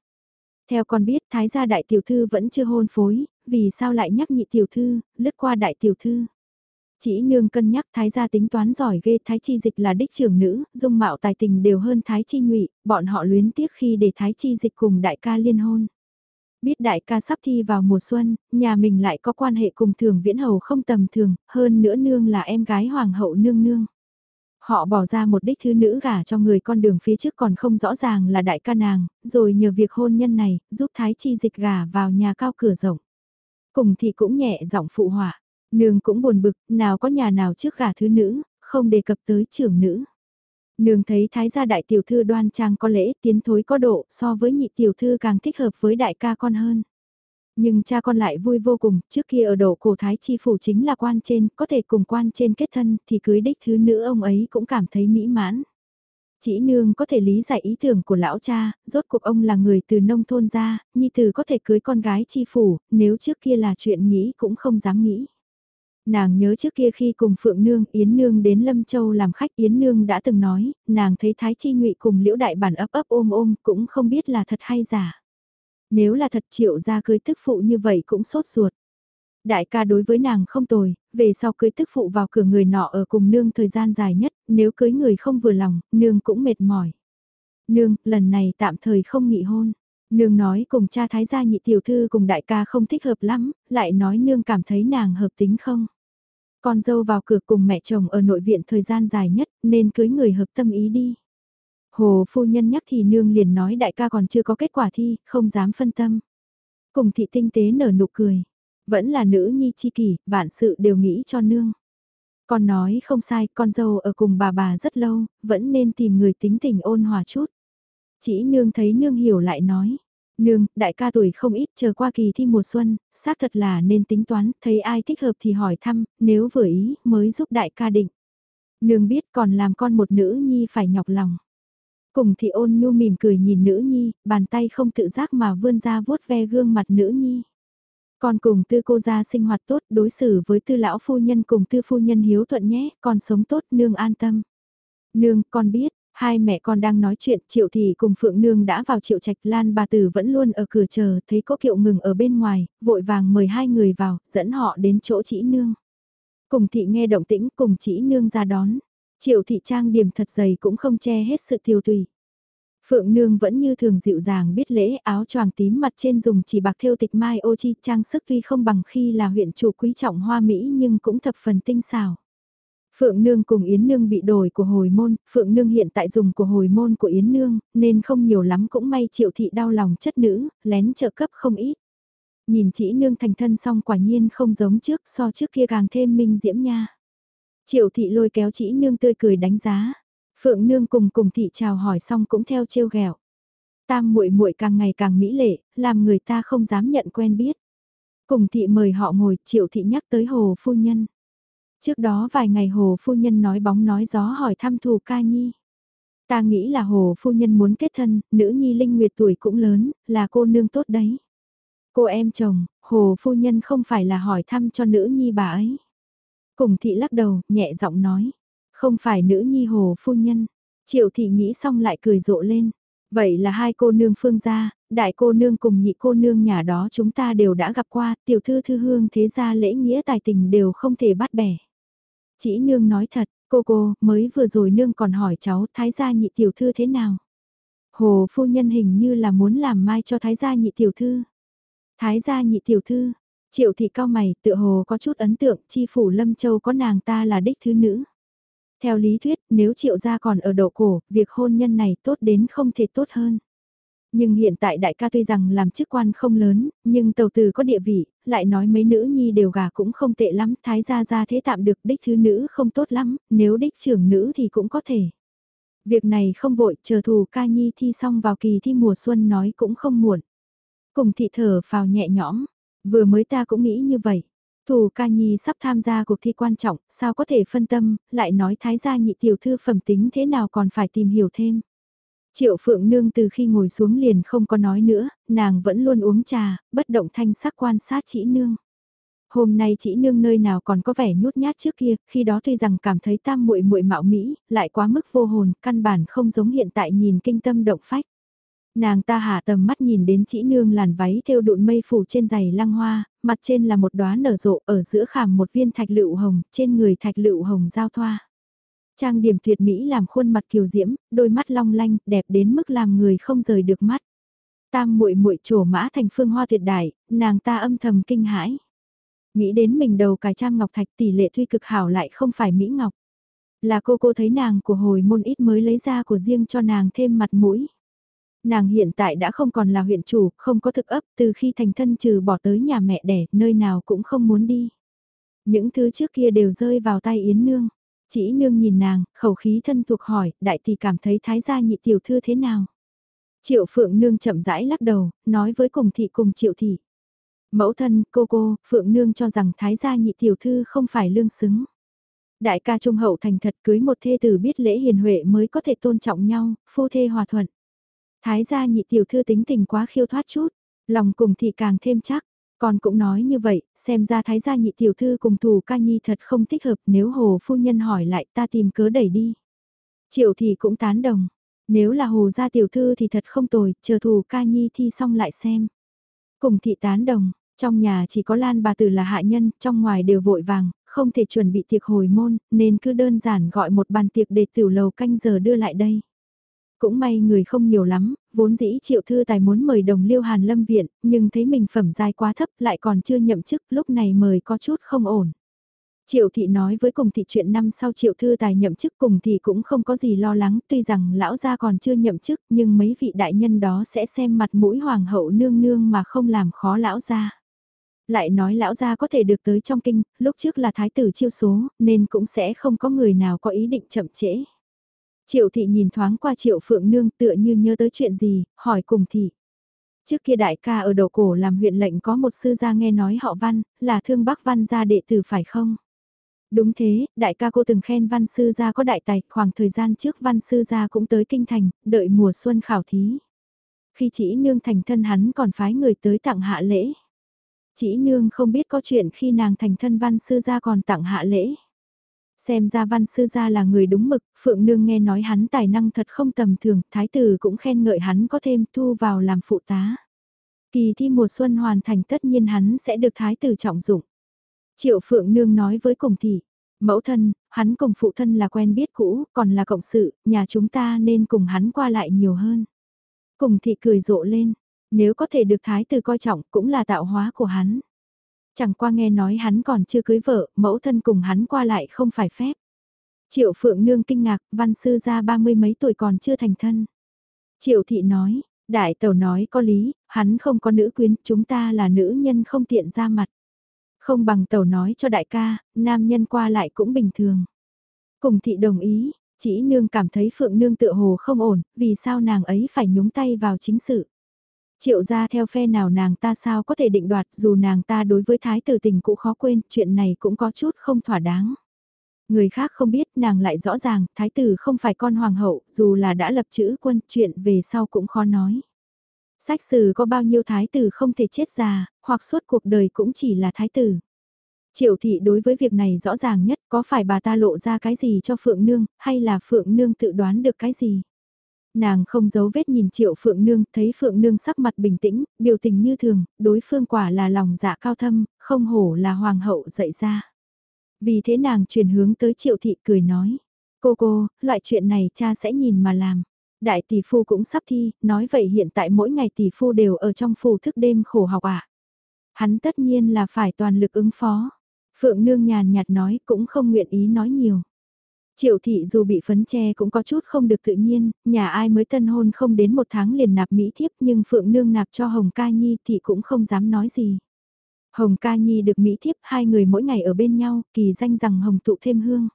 Theo con biết thái gia đại tiểu thư vẫn chưa hôn phối, vì sao lại nhắc nhị tiểu thư, lướt qua đại tiểu thư. Chỉ nương cân nhắc thái gia tính toán giỏi ghê thái chi dịch là đích trưởng nữ, dung mạo tài tình đều hơn thái chi nhụy, bọn họ luyến tiếc khi để thái chi dịch cùng đại ca liên hôn. Biết đại ca sắp thi vào mùa xuân, nhà mình lại có quan hệ cùng thường viễn hầu không tầm thường, hơn nữa nương là em gái hoàng hậu nương nương. Họ bỏ ra một đích thứ nữ gả cho người con đường phía trước còn không rõ ràng là đại ca nàng, rồi nhờ việc hôn nhân này, giúp thái chi dịch gả vào nhà cao cửa rộng. Cùng thì cũng nhẹ giọng phụ họa, nương cũng buồn bực, nào có nhà nào trước gả thứ nữ, không đề cập tới trưởng nữ. Nương thấy thái gia đại tiểu thư đoan trang có lễ tiến thối có độ so với nhị tiểu thư càng thích hợp với đại ca con hơn. Nhưng cha con lại vui vô cùng, trước kia ở độ cổ thái chi phủ chính là quan trên, có thể cùng quan trên kết thân thì cưới đích thứ nữ ông ấy cũng cảm thấy mỹ mãn. Chỉ nương có thể lý giải ý tưởng của lão cha, rốt cuộc ông là người từ nông thôn ra, nhi tử có thể cưới con gái chi phủ, nếu trước kia là chuyện nghĩ cũng không dám nghĩ. Nàng nhớ trước kia khi cùng Phượng Nương, Yến Nương đến Lâm Châu làm khách Yến Nương đã từng nói, nàng thấy Thái Chi ngụy cùng Liễu Đại Bản ấp ấp ôm ôm cũng không biết là thật hay giả. Nếu là thật triệu ra cưới tức phụ như vậy cũng sốt ruột. Đại ca đối với nàng không tồi, về sau cưới tức phụ vào cửa người nọ ở cùng nương thời gian dài nhất, nếu cưới người không vừa lòng, nương cũng mệt mỏi. Nương, lần này tạm thời không nghị hôn. Nương nói cùng cha thái gia nhị tiểu thư cùng đại ca không thích hợp lắm, lại nói nương cảm thấy nàng hợp tính không. Con dâu vào cửa cùng mẹ chồng ở nội viện thời gian dài nhất nên cưới người hợp tâm ý đi. Hồ phu nhân nhắc thì nương liền nói đại ca còn chưa có kết quả thi, không dám phân tâm. Cùng thị tinh tế nở nụ cười. Vẫn là nữ nhi chi kỷ, vạn sự đều nghĩ cho nương. Con nói không sai, con dâu ở cùng bà bà rất lâu, vẫn nên tìm người tính tình ôn hòa chút. Chỉ nương thấy nương hiểu lại nói. Nương, đại ca tuổi không ít chờ qua kỳ thi mùa xuân, xác thật là nên tính toán, thấy ai thích hợp thì hỏi thăm, nếu vừa ý mới giúp đại ca định. Nương biết còn làm con một nữ nhi phải nhọc lòng. Cùng thì ôn nhu mỉm cười nhìn nữ nhi, bàn tay không tự giác mà vươn ra vuốt ve gương mặt nữ nhi. Con cùng tư cô gia sinh hoạt tốt đối xử với tư lão phu nhân cùng tư phu nhân hiếu thuận nhé, con sống tốt nương an tâm. Nương, con biết, hai mẹ con đang nói chuyện, triệu thị cùng phượng nương đã vào triệu trạch lan bà tử vẫn luôn ở cửa chờ, thấy có kiệu ngừng ở bên ngoài, vội vàng mời hai người vào, dẫn họ đến chỗ chỉ nương. Cùng thị nghe động tĩnh cùng chỉ nương ra đón. Triệu thị trang điểm thật dày cũng không che hết sự tiêu tùy. Phượng Nương vẫn như thường dịu dàng biết lễ áo choàng tím mặt trên dùng chỉ bạc thêu tịch mai ô chi trang sức tuy không bằng khi là huyện chủ quý trọng hoa Mỹ nhưng cũng thập phần tinh xảo. Phượng Nương cùng Yến Nương bị đổi của hồi môn, Phượng Nương hiện tại dùng của hồi môn của Yến Nương, nên không nhiều lắm cũng may triệu thị đau lòng chất nữ, lén trợ cấp không ít. Nhìn chỉ Nương thành thân xong quả nhiên không giống trước so trước kia càng thêm minh diễm nha. Triệu thị lôi kéo chỉ Nương tươi cười đánh giá. Phượng Nương cùng cùng thị chào hỏi xong cũng theo trêu ghẹo. Tam muội muội càng ngày càng mỹ lệ, làm người ta không dám nhận quen biết. Cùng thị mời họ ngồi, triệu thị nhắc tới hồ phu nhân. Trước đó vài ngày hồ phu nhân nói bóng nói gió hỏi thăm thù ca nhi. Ta nghĩ là hồ phu nhân muốn kết thân, nữ nhi linh nguyệt tuổi cũng lớn, là cô nương tốt đấy. Cô em chồng, hồ phu nhân không phải là hỏi thăm cho nữ nhi bà ấy. Cùng thị lắc đầu, nhẹ giọng nói. Không phải nữ nhi hồ phu nhân. Triệu thị nghĩ xong lại cười rộ lên. Vậy là hai cô nương phương gia, đại cô nương cùng nhị cô nương nhà đó chúng ta đều đã gặp qua, tiểu thư thư hương thế gia lễ nghĩa tài tình đều không thể bắt bẻ. Chỉ nương nói thật, cô cô, mới vừa rồi nương còn hỏi cháu thái gia nhị tiểu thư thế nào. Hồ phu nhân hình như là muốn làm mai cho thái gia nhị tiểu thư. Thái gia nhị tiểu thư, triệu thị cao mày tựa hồ có chút ấn tượng chi phủ lâm châu có nàng ta là đích thứ nữ. Theo lý thuyết, nếu triệu gia còn ở độ cổ, việc hôn nhân này tốt đến không thể tốt hơn. Nhưng hiện tại đại ca tuy rằng làm chức quan không lớn, nhưng tàu từ có địa vị, lại nói mấy nữ nhi đều gà cũng không tệ lắm, thái gia gia thế tạm được đích thứ nữ không tốt lắm, nếu đích trưởng nữ thì cũng có thể. Việc này không vội, chờ thù ca nhi thi xong vào kỳ thi mùa xuân nói cũng không muộn. Cùng thị thở vào nhẹ nhõm, vừa mới ta cũng nghĩ như vậy. Thù ca nhi sắp tham gia cuộc thi quan trọng, sao có thể phân tâm, lại nói thái gia nhị tiểu thư phẩm tính thế nào còn phải tìm hiểu thêm. Triệu Phượng Nương từ khi ngồi xuống liền không có nói nữa, nàng vẫn luôn uống trà, bất động thanh sắc quan sát chỉ nương. Hôm nay chỉ nương nơi nào còn có vẻ nhút nhát trước kia, khi đó tuy rằng cảm thấy tam muội muội mạo mỹ, lại quá mức vô hồn, căn bản không giống hiện tại nhìn kinh tâm động phách. Nàng ta hạ tầm mắt nhìn đến chỉ nương làn váy thêu đụn mây phủ trên giày lăng hoa, mặt trên là một đóa nở rộ ở giữa khảm một viên thạch lựu hồng, trên người thạch lựu hồng giao thoa. Trang điểm tuyệt mỹ làm khuôn mặt kiều diễm, đôi mắt long lanh, đẹp đến mức làm người không rời được mắt. Tam muội muội trổ mã thành phương hoa tuyệt đại, nàng ta âm thầm kinh hãi. Nghĩ đến mình đầu cài trang ngọc thạch tỷ lệ tuy cực hảo lại không phải mỹ ngọc. Là cô cô thấy nàng của hồi môn ít mới lấy ra của riêng cho nàng thêm mặt mũi. Nàng hiện tại đã không còn là huyện chủ, không có thực ấp từ khi thành thân trừ bỏ tới nhà mẹ đẻ, nơi nào cũng không muốn đi. Những thứ trước kia đều rơi vào tay Yến Nương. Chỉ nương nhìn nàng, khẩu khí thân thuộc hỏi, đại tỷ cảm thấy thái gia nhị tiểu thư thế nào? Triệu Phượng Nương chậm rãi lắc đầu, nói với cùng thị cùng Triệu thị. Mẫu thân, cô cô, Phượng Nương cho rằng thái gia nhị tiểu thư không phải lương xứng. Đại ca trung hậu thành thật cưới một thê tử biết lễ hiền huệ mới có thể tôn trọng nhau, phu thê hòa thuận. Thái gia nhị tiểu thư tính tình quá khiêu thoát chút, lòng cùng thị càng thêm chắc. Con cũng nói như vậy, xem ra thái gia nhị tiểu thư cùng thù ca nhi thật không thích hợp nếu hồ phu nhân hỏi lại ta tìm cớ đẩy đi. Triệu thì cũng tán đồng, nếu là hồ gia tiểu thư thì thật không tồi, chờ thù ca nhi thi xong lại xem. Cùng thị tán đồng, trong nhà chỉ có Lan bà tử là hạ nhân, trong ngoài đều vội vàng, không thể chuẩn bị tiệc hồi môn, nên cứ đơn giản gọi một bàn tiệc để tiểu lầu canh giờ đưa lại đây. Cũng may người không nhiều lắm, vốn dĩ triệu thư tài muốn mời đồng liêu hàn lâm viện, nhưng thấy mình phẩm giai quá thấp lại còn chưa nhậm chức, lúc này mời có chút không ổn. Triệu thị nói với cùng thị chuyện năm sau triệu thư tài nhậm chức cùng thì cũng không có gì lo lắng, tuy rằng lão gia còn chưa nhậm chức nhưng mấy vị đại nhân đó sẽ xem mặt mũi hoàng hậu nương nương mà không làm khó lão gia. Lại nói lão gia có thể được tới trong kinh, lúc trước là thái tử chiêu số, nên cũng sẽ không có người nào có ý định chậm trễ. Triệu thị nhìn thoáng qua triệu phượng nương tựa như nhớ tới chuyện gì, hỏi cùng thị. Trước kia đại ca ở đầu cổ làm huyện lệnh có một sư gia nghe nói họ văn, là thương bắc văn gia đệ tử phải không? Đúng thế, đại ca cô từng khen văn sư gia có đại tài, khoảng thời gian trước văn sư gia cũng tới kinh thành, đợi mùa xuân khảo thí. Khi chỉ nương thành thân hắn còn phái người tới tặng hạ lễ. Chỉ nương không biết có chuyện khi nàng thành thân văn sư gia còn tặng hạ lễ. Xem ra văn sư gia là người đúng mực, Phượng Nương nghe nói hắn tài năng thật không tầm thường, thái tử cũng khen ngợi hắn có thêm thu vào làm phụ tá. Kỳ thi mùa xuân hoàn thành tất nhiên hắn sẽ được thái tử trọng dụng. Triệu Phượng Nương nói với cùng thị, mẫu thân, hắn cùng phụ thân là quen biết cũ, còn là cộng sự, nhà chúng ta nên cùng hắn qua lại nhiều hơn. Cùng thị cười rộ lên, nếu có thể được thái tử coi trọng cũng là tạo hóa của hắn. Chẳng qua nghe nói hắn còn chưa cưới vợ, mẫu thân cùng hắn qua lại không phải phép. Triệu Phượng Nương kinh ngạc, văn sư ra ba mươi mấy tuổi còn chưa thành thân. Triệu Thị nói, đại tẩu nói có lý, hắn không có nữ quyến, chúng ta là nữ nhân không tiện ra mặt. Không bằng tẩu nói cho đại ca, nam nhân qua lại cũng bình thường. Cùng thị đồng ý, chỉ nương cảm thấy Phượng Nương tự hồ không ổn, vì sao nàng ấy phải nhúng tay vào chính sự. Triệu ra theo phe nào nàng ta sao có thể định đoạt dù nàng ta đối với thái tử tình cũng khó quên, chuyện này cũng có chút không thỏa đáng. Người khác không biết nàng lại rõ ràng, thái tử không phải con hoàng hậu, dù là đã lập chữ quân, chuyện về sau cũng khó nói. Sách sử có bao nhiêu thái tử không thể chết già, hoặc suốt cuộc đời cũng chỉ là thái tử. Triệu thị đối với việc này rõ ràng nhất có phải bà ta lộ ra cái gì cho Phượng Nương, hay là Phượng Nương tự đoán được cái gì. Nàng không giấu vết nhìn triệu Phượng Nương, thấy Phượng Nương sắc mặt bình tĩnh, biểu tình như thường, đối phương quả là lòng dạ cao thâm, không hổ là hoàng hậu dạy ra. Vì thế nàng chuyển hướng tới triệu thị cười nói, cô cô, loại chuyện này cha sẽ nhìn mà làm. Đại tỷ phu cũng sắp thi, nói vậy hiện tại mỗi ngày tỷ phu đều ở trong phủ thức đêm khổ học ạ. À? Hắn tất nhiên là phải toàn lực ứng phó. Phượng Nương nhàn nhạt nói cũng không nguyện ý nói nhiều. Triệu thị dù bị phấn che cũng có chút không được tự nhiên, nhà ai mới tân hôn không đến một tháng liền nạp mỹ thiếp nhưng Phượng Nương nạp cho Hồng Ca Nhi thì cũng không dám nói gì. Hồng Ca Nhi được mỹ thiếp hai người mỗi ngày ở bên nhau, kỳ danh rằng Hồng tụ thêm hương.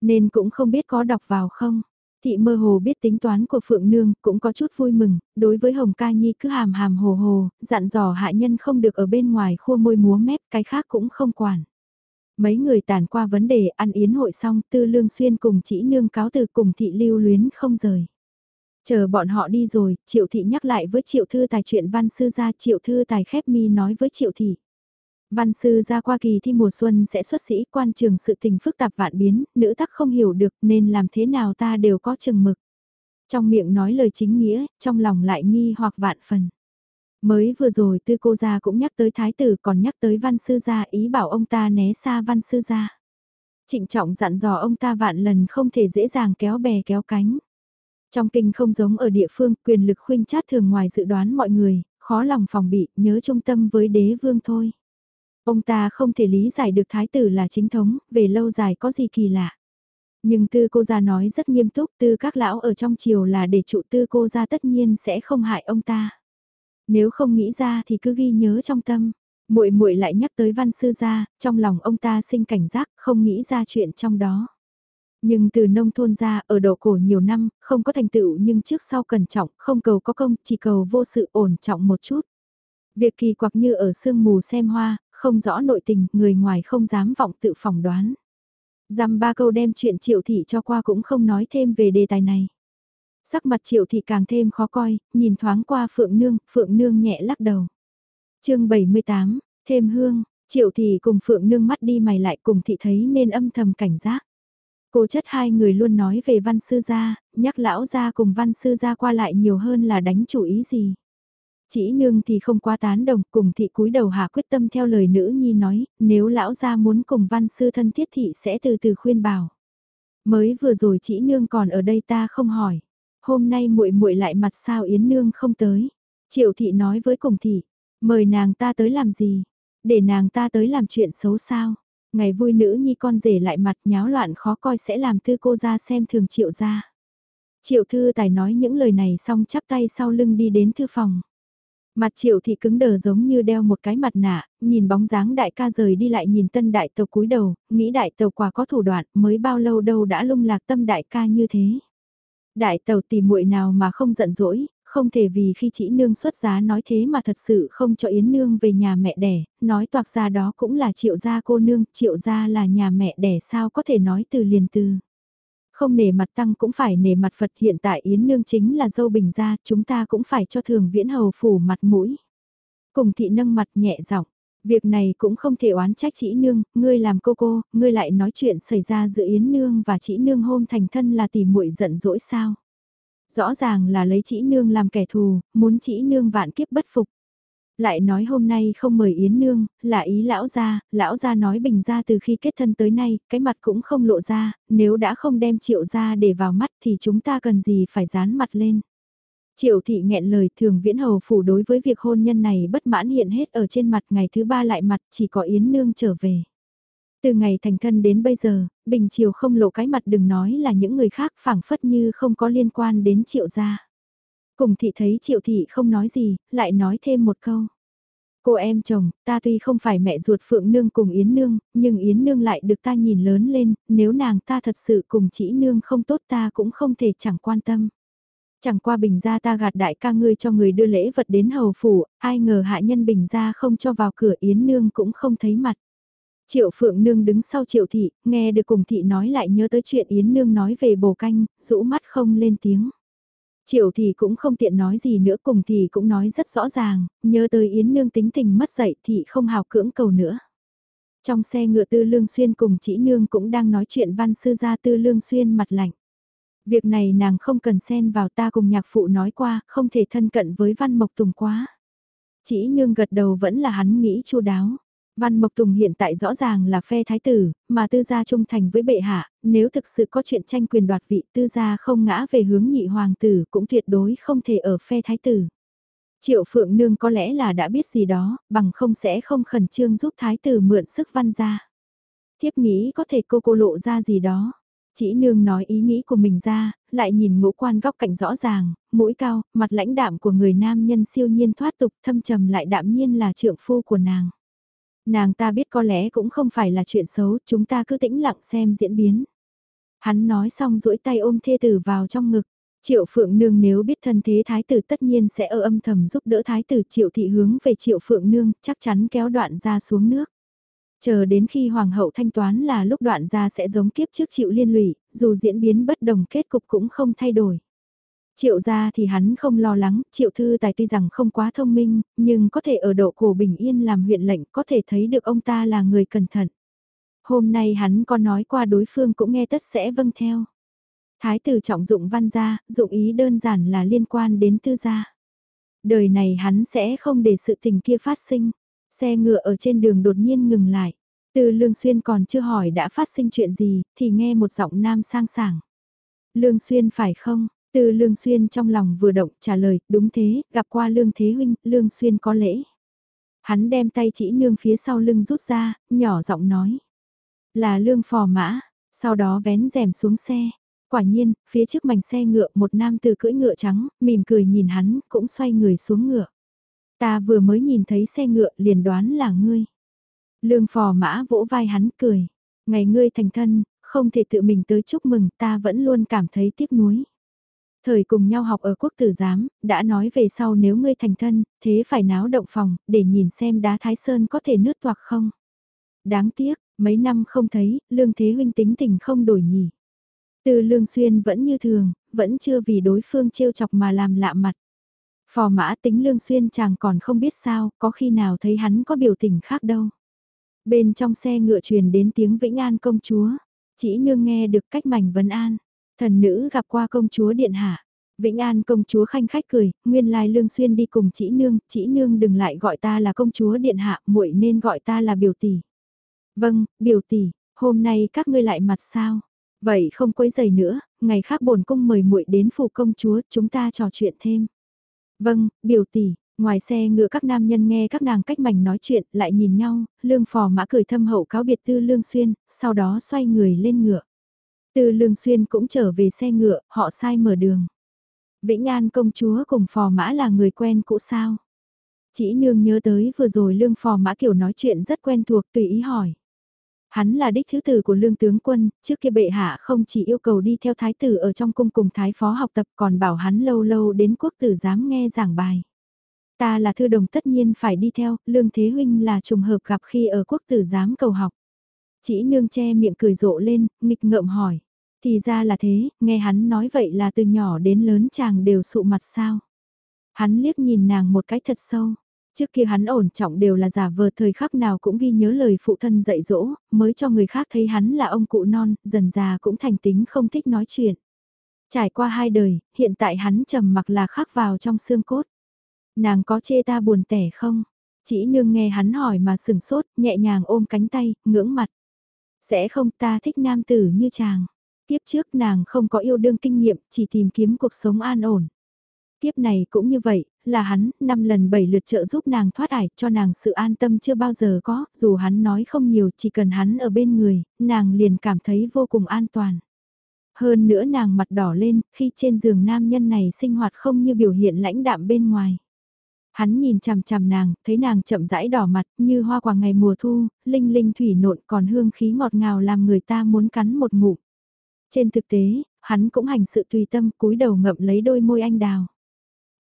Nên cũng không biết có đọc vào không. Thị mơ hồ biết tính toán của Phượng Nương cũng có chút vui mừng, đối với Hồng Ca Nhi cứ hàm hàm hồ hồ, dặn dò hạ nhân không được ở bên ngoài khua môi múa mép, cái khác cũng không quản. Mấy người tàn qua vấn đề ăn yến hội xong tư lương xuyên cùng chỉ nương cáo từ cùng thị lưu luyến không rời. Chờ bọn họ đi rồi, triệu thị nhắc lại với triệu thư tài chuyện văn sư gia triệu thư tài khép mi nói với triệu thị. Văn sư ra qua kỳ thi mùa xuân sẽ xuất sĩ quan trường sự tình phức tạp vạn biến, nữ tắc không hiểu được nên làm thế nào ta đều có chừng mực. Trong miệng nói lời chính nghĩa, trong lòng lại nghi hoặc vạn phần. Mới vừa rồi tư cô gia cũng nhắc tới thái tử còn nhắc tới văn sư gia ý bảo ông ta né xa văn sư gia. Trịnh trọng dặn dò ông ta vạn lần không thể dễ dàng kéo bè kéo cánh. Trong kinh không giống ở địa phương quyền lực khuynh chát thường ngoài dự đoán mọi người, khó lòng phòng bị, nhớ trung tâm với đế vương thôi. Ông ta không thể lý giải được thái tử là chính thống, về lâu dài có gì kỳ lạ. Nhưng tư cô gia nói rất nghiêm túc, tư các lão ở trong triều là để trụ tư cô gia tất nhiên sẽ không hại ông ta. Nếu không nghĩ ra thì cứ ghi nhớ trong tâm. Muội muội lại nhắc tới văn sư gia, trong lòng ông ta sinh cảnh giác, không nghĩ ra chuyện trong đó. Nhưng từ nông thôn ra, ở độ cổ nhiều năm, không có thành tựu nhưng trước sau cẩn trọng, không cầu có công, chỉ cầu vô sự ổn trọng một chút. Việc kỳ quặc như ở sương mù xem hoa, không rõ nội tình, người ngoài không dám vọng tự phỏng đoán. Dăm ba câu đem chuyện triệu thị cho qua cũng không nói thêm về đề tài này. Sắc mặt triệu thị càng thêm khó coi, nhìn thoáng qua Phượng Nương, Phượng Nương nhẹ lắc đầu. chương 78, thêm hương, triệu thị cùng Phượng Nương mắt đi mày lại cùng thị thấy nên âm thầm cảnh giác. Cô chất hai người luôn nói về văn sư gia, nhắc lão gia cùng văn sư gia qua lại nhiều hơn là đánh chủ ý gì. Chỉ nương thì không quá tán đồng, cùng thị cúi đầu hạ quyết tâm theo lời nữ nhi nói, nếu lão gia muốn cùng văn sư thân thiết thị sẽ từ từ khuyên bảo. Mới vừa rồi chỉ nương còn ở đây ta không hỏi. Hôm nay muội muội lại mặt sao Yến nương không tới. Triệu thị nói với cùng thị, mời nàng ta tới làm gì? Để nàng ta tới làm chuyện xấu sao? Ngày vui nữ nhi con rể lại mặt nháo loạn khó coi sẽ làm tư cô ra xem thường triệu ra. Triệu thư tài nói những lời này xong chắp tay sau lưng đi đến thư phòng. Mặt triệu thị cứng đờ giống như đeo một cái mặt nạ, nhìn bóng dáng đại ca rời đi lại nhìn tân đại tàu cúi đầu, nghĩ đại tàu quả có thủ đoạn mới bao lâu đâu đã lung lạc tâm đại ca như thế. Đại tàu tìm muội nào mà không giận dỗi, không thể vì khi chị nương xuất giá nói thế mà thật sự không cho Yến nương về nhà mẹ đẻ, nói toạc ra đó cũng là triệu gia cô nương, triệu gia là nhà mẹ đẻ sao có thể nói từ liền từ. Không nể mặt tăng cũng phải nể mặt Phật hiện tại Yến nương chính là dâu bình gia, chúng ta cũng phải cho thường viễn hầu phủ mặt mũi. Cùng thị nâng mặt nhẹ giọng Việc này cũng không thể oán trách chị nương, ngươi làm cô cô, ngươi lại nói chuyện xảy ra giữa Yến nương và chị nương hôm thành thân là tìm muội giận dỗi sao. Rõ ràng là lấy chị nương làm kẻ thù, muốn chị nương vạn kiếp bất phục. Lại nói hôm nay không mời Yến nương, là ý lão gia, lão gia nói bình gia từ khi kết thân tới nay, cái mặt cũng không lộ ra, nếu đã không đem triệu gia để vào mắt thì chúng ta cần gì phải dán mặt lên. Triệu thị nghẹn lời thường viễn hầu phủ đối với việc hôn nhân này bất mãn hiện hết ở trên mặt ngày thứ ba lại mặt chỉ có Yến Nương trở về. Từ ngày thành thân đến bây giờ, Bình Triều không lộ cái mặt đừng nói là những người khác phảng phất như không có liên quan đến Triệu gia. Cùng thị thấy Triệu thị không nói gì, lại nói thêm một câu. Cô em chồng, ta tuy không phải mẹ ruột Phượng Nương cùng Yến Nương, nhưng Yến Nương lại được ta nhìn lớn lên, nếu nàng ta thật sự cùng chỉ Nương không tốt ta cũng không thể chẳng quan tâm. Chẳng qua bình gia ta gạt đại ca ngươi cho người đưa lễ vật đến hầu phủ, ai ngờ hạ nhân bình gia không cho vào cửa Yến Nương cũng không thấy mặt. Triệu Phượng Nương đứng sau Triệu Thị, nghe được cùng Thị nói lại nhớ tới chuyện Yến Nương nói về bồ canh, rũ mắt không lên tiếng. Triệu Thị cũng không tiện nói gì nữa cùng Thị cũng nói rất rõ ràng, nhớ tới Yến Nương tính tình mất dậy Thị không hào cưỡng cầu nữa. Trong xe ngựa Tư Lương Xuyên cùng Chỉ Nương cũng đang nói chuyện văn sư gia Tư Lương Xuyên mặt lạnh. Việc này nàng không cần xen vào ta cùng nhạc phụ nói qua, không thể thân cận với Văn Mộc Tùng quá. Chỉ nương gật đầu vẫn là hắn nghĩ chu đáo. Văn Mộc Tùng hiện tại rõ ràng là phe thái tử, mà tư gia trung thành với bệ hạ, nếu thực sự có chuyện tranh quyền đoạt vị tư gia không ngã về hướng nhị hoàng tử cũng tuyệt đối không thể ở phe thái tử. Triệu Phượng Nương có lẽ là đã biết gì đó, bằng không sẽ không khẩn trương giúp thái tử mượn sức văn gia. Thiếp nghĩ có thể cô cô lộ ra gì đó. Chỉ nương nói ý nghĩ của mình ra, lại nhìn ngũ quan góc cạnh rõ ràng, mũi cao, mặt lãnh đạm của người nam nhân siêu nhiên thoát tục thâm trầm lại đạm nhiên là trượng phu của nàng. Nàng ta biết có lẽ cũng không phải là chuyện xấu, chúng ta cứ tĩnh lặng xem diễn biến. Hắn nói xong duỗi tay ôm thê tử vào trong ngực. Triệu Phượng Nương nếu biết thân thế thái tử tất nhiên sẽ ở âm thầm giúp đỡ thái tử Triệu Thị hướng về Triệu Phượng Nương, chắc chắn kéo đoạn ra xuống nước. Chờ đến khi Hoàng hậu thanh toán là lúc đoạn gia sẽ giống kiếp trước chịu liên lụy, dù diễn biến bất đồng kết cục cũng không thay đổi. Triệu gia thì hắn không lo lắng, triệu thư tài tuy rằng không quá thông minh, nhưng có thể ở độ cổ bình yên làm huyện lệnh có thể thấy được ông ta là người cẩn thận. Hôm nay hắn có nói qua đối phương cũng nghe tất sẽ vâng theo. Thái tử trọng dụng văn gia, dụng ý đơn giản là liên quan đến tư gia. Đời này hắn sẽ không để sự tình kia phát sinh. Xe ngựa ở trên đường đột nhiên ngừng lại. Từ Lương Xuyên còn chưa hỏi đã phát sinh chuyện gì, thì nghe một giọng nam sang sảng. Lương Xuyên phải không? Từ Lương Xuyên trong lòng vừa động trả lời, đúng thế, gặp qua Lương Thế Huynh, Lương Xuyên có lễ. Hắn đem tay chỉ nương phía sau lưng rút ra, nhỏ giọng nói. Là Lương Phò Mã, sau đó vén rèm xuống xe. Quả nhiên, phía trước mảnh xe ngựa một nam từ cưỡi ngựa trắng, mỉm cười nhìn hắn, cũng xoay người xuống ngựa. Ta vừa mới nhìn thấy xe ngựa liền đoán là ngươi. Lương phò mã vỗ vai hắn cười. Ngày ngươi thành thân, không thể tự mình tới chúc mừng ta vẫn luôn cảm thấy tiếc nuối. Thời cùng nhau học ở quốc tử giám, đã nói về sau nếu ngươi thành thân, thế phải náo động phòng, để nhìn xem đá Thái Sơn có thể nứt toạc không. Đáng tiếc, mấy năm không thấy, lương thế huynh tính tình không đổi nhỉ. Từ lương xuyên vẫn như thường, vẫn chưa vì đối phương trêu chọc mà làm lạ mặt. Phò mã tính lương xuyên chàng còn không biết sao, có khi nào thấy hắn có biểu tình khác đâu. Bên trong xe ngựa truyền đến tiếng Vĩnh An công chúa, chỉ nương nghe được cách mảnh vấn an, thần nữ gặp qua công chúa điện hạ. Vĩnh An công chúa khanh khách cười, nguyên lai lương xuyên đi cùng chỉ nương, chỉ nương đừng lại gọi ta là công chúa điện hạ, muội nên gọi ta là biểu tỷ. Vâng, biểu tỷ, hôm nay các ngươi lại mặt sao? Vậy không quấy giày nữa, ngày khác bổn cung mời muội đến phủ công chúa, chúng ta trò chuyện thêm. Vâng, biểu tỷ, ngoài xe ngựa các nam nhân nghe các nàng cách mảnh nói chuyện, lại nhìn nhau, lương phò mã cười thâm hậu cáo biệt tư lương xuyên, sau đó xoay người lên ngựa. Tư lương xuyên cũng trở về xe ngựa, họ sai mở đường. Vĩnh An công chúa cùng phò mã là người quen cũ sao? Chỉ nương nhớ tới vừa rồi lương phò mã kiểu nói chuyện rất quen thuộc tùy ý hỏi. Hắn là đích thứ tử của lương tướng quân, trước kia bệ hạ không chỉ yêu cầu đi theo thái tử ở trong cung cùng thái phó học tập còn bảo hắn lâu lâu đến quốc tử dám nghe giảng bài. Ta là thư đồng tất nhiên phải đi theo, lương thế huynh là trùng hợp gặp khi ở quốc tử giám cầu học. Chỉ nương che miệng cười rộ lên, nghịch ngợm hỏi. Thì ra là thế, nghe hắn nói vậy là từ nhỏ đến lớn chàng đều sụ mặt sao. Hắn liếc nhìn nàng một cái thật sâu. Trước kia hắn ổn trọng đều là giả vờ thời khắc nào cũng ghi nhớ lời phụ thân dạy dỗ, mới cho người khác thấy hắn là ông cụ non, dần già cũng thành tính không thích nói chuyện. Trải qua hai đời, hiện tại hắn trầm mặc là khắc vào trong xương cốt. Nàng có chê ta buồn tẻ không? Chỉ nương nghe hắn hỏi mà sừng sốt, nhẹ nhàng ôm cánh tay, ngưỡng mặt. Sẽ không ta thích nam tử như chàng. Tiếp trước nàng không có yêu đương kinh nghiệm, chỉ tìm kiếm cuộc sống an ổn. Tiếp này cũng như vậy, là hắn, năm lần bảy lượt trợ giúp nàng thoát ải, cho nàng sự an tâm chưa bao giờ có, dù hắn nói không nhiều, chỉ cần hắn ở bên người, nàng liền cảm thấy vô cùng an toàn. Hơn nữa nàng mặt đỏ lên, khi trên giường nam nhân này sinh hoạt không như biểu hiện lãnh đạm bên ngoài. Hắn nhìn chằm chằm nàng, thấy nàng chậm rãi đỏ mặt, như hoa quả ngày mùa thu, linh linh thủy nộn còn hương khí ngọt ngào làm người ta muốn cắn một ngụm. Trên thực tế, hắn cũng hành sự tùy tâm cúi đầu ngậm lấy đôi môi anh đào.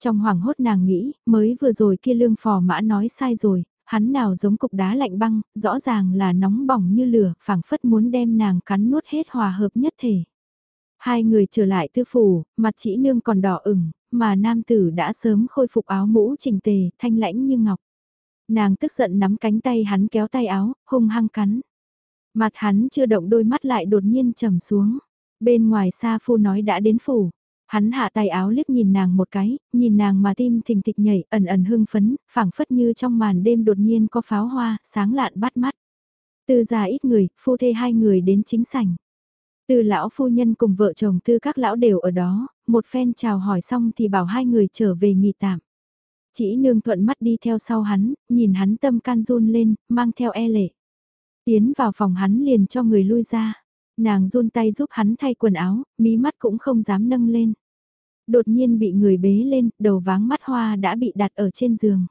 Trong hoàng hốt nàng nghĩ, mới vừa rồi kia lương phò mã nói sai rồi, hắn nào giống cục đá lạnh băng, rõ ràng là nóng bỏng như lửa, phảng phất muốn đem nàng cắn nuốt hết hòa hợp nhất thể. Hai người trở lại tư phủ, mặt chỉ nương còn đỏ ửng, mà nam tử đã sớm khôi phục áo mũ chỉnh tề, thanh lãnh như ngọc. Nàng tức giận nắm cánh tay hắn kéo tay áo, hung hăng cắn. Mặt hắn chưa động đôi mắt lại đột nhiên trầm xuống. Bên ngoài xa phu nói đã đến phủ. Hắn hạ tay áo liếc nhìn nàng một cái, nhìn nàng mà tim thình thịch nhảy, ẩn ẩn hưng phấn, phảng phất như trong màn đêm đột nhiên có pháo hoa, sáng lạn bắt mắt. Từ già ít người, phu thê hai người đến chính sảnh. Từ lão phu nhân cùng vợ chồng tư các lão đều ở đó, một phen chào hỏi xong thì bảo hai người trở về nghỉ tạm. Chỉ nương thuận mắt đi theo sau hắn, nhìn hắn tâm can run lên, mang theo e lệ. Tiến vào phòng hắn liền cho người lui ra. Nàng run tay giúp hắn thay quần áo, mí mắt cũng không dám nâng lên. Đột nhiên bị người bế lên, đầu váng mắt hoa đã bị đặt ở trên giường.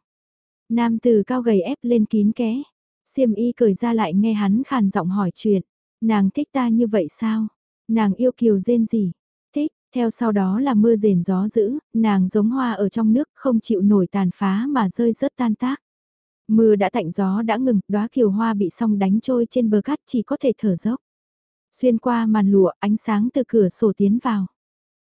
Nam từ cao gầy ép lên kín ké. Siêm y cười ra lại nghe hắn khàn giọng hỏi chuyện. Nàng thích ta như vậy sao? Nàng yêu kiều rên gì? Thích, theo sau đó là mưa rền gió dữ, nàng giống hoa ở trong nước không chịu nổi tàn phá mà rơi rớt tan tác. Mưa đã tạnh gió đã ngừng, đóa kiều hoa bị song đánh trôi trên bờ cát chỉ có thể thở dốc. Xuyên qua màn lụa, ánh sáng từ cửa sổ tiến vào.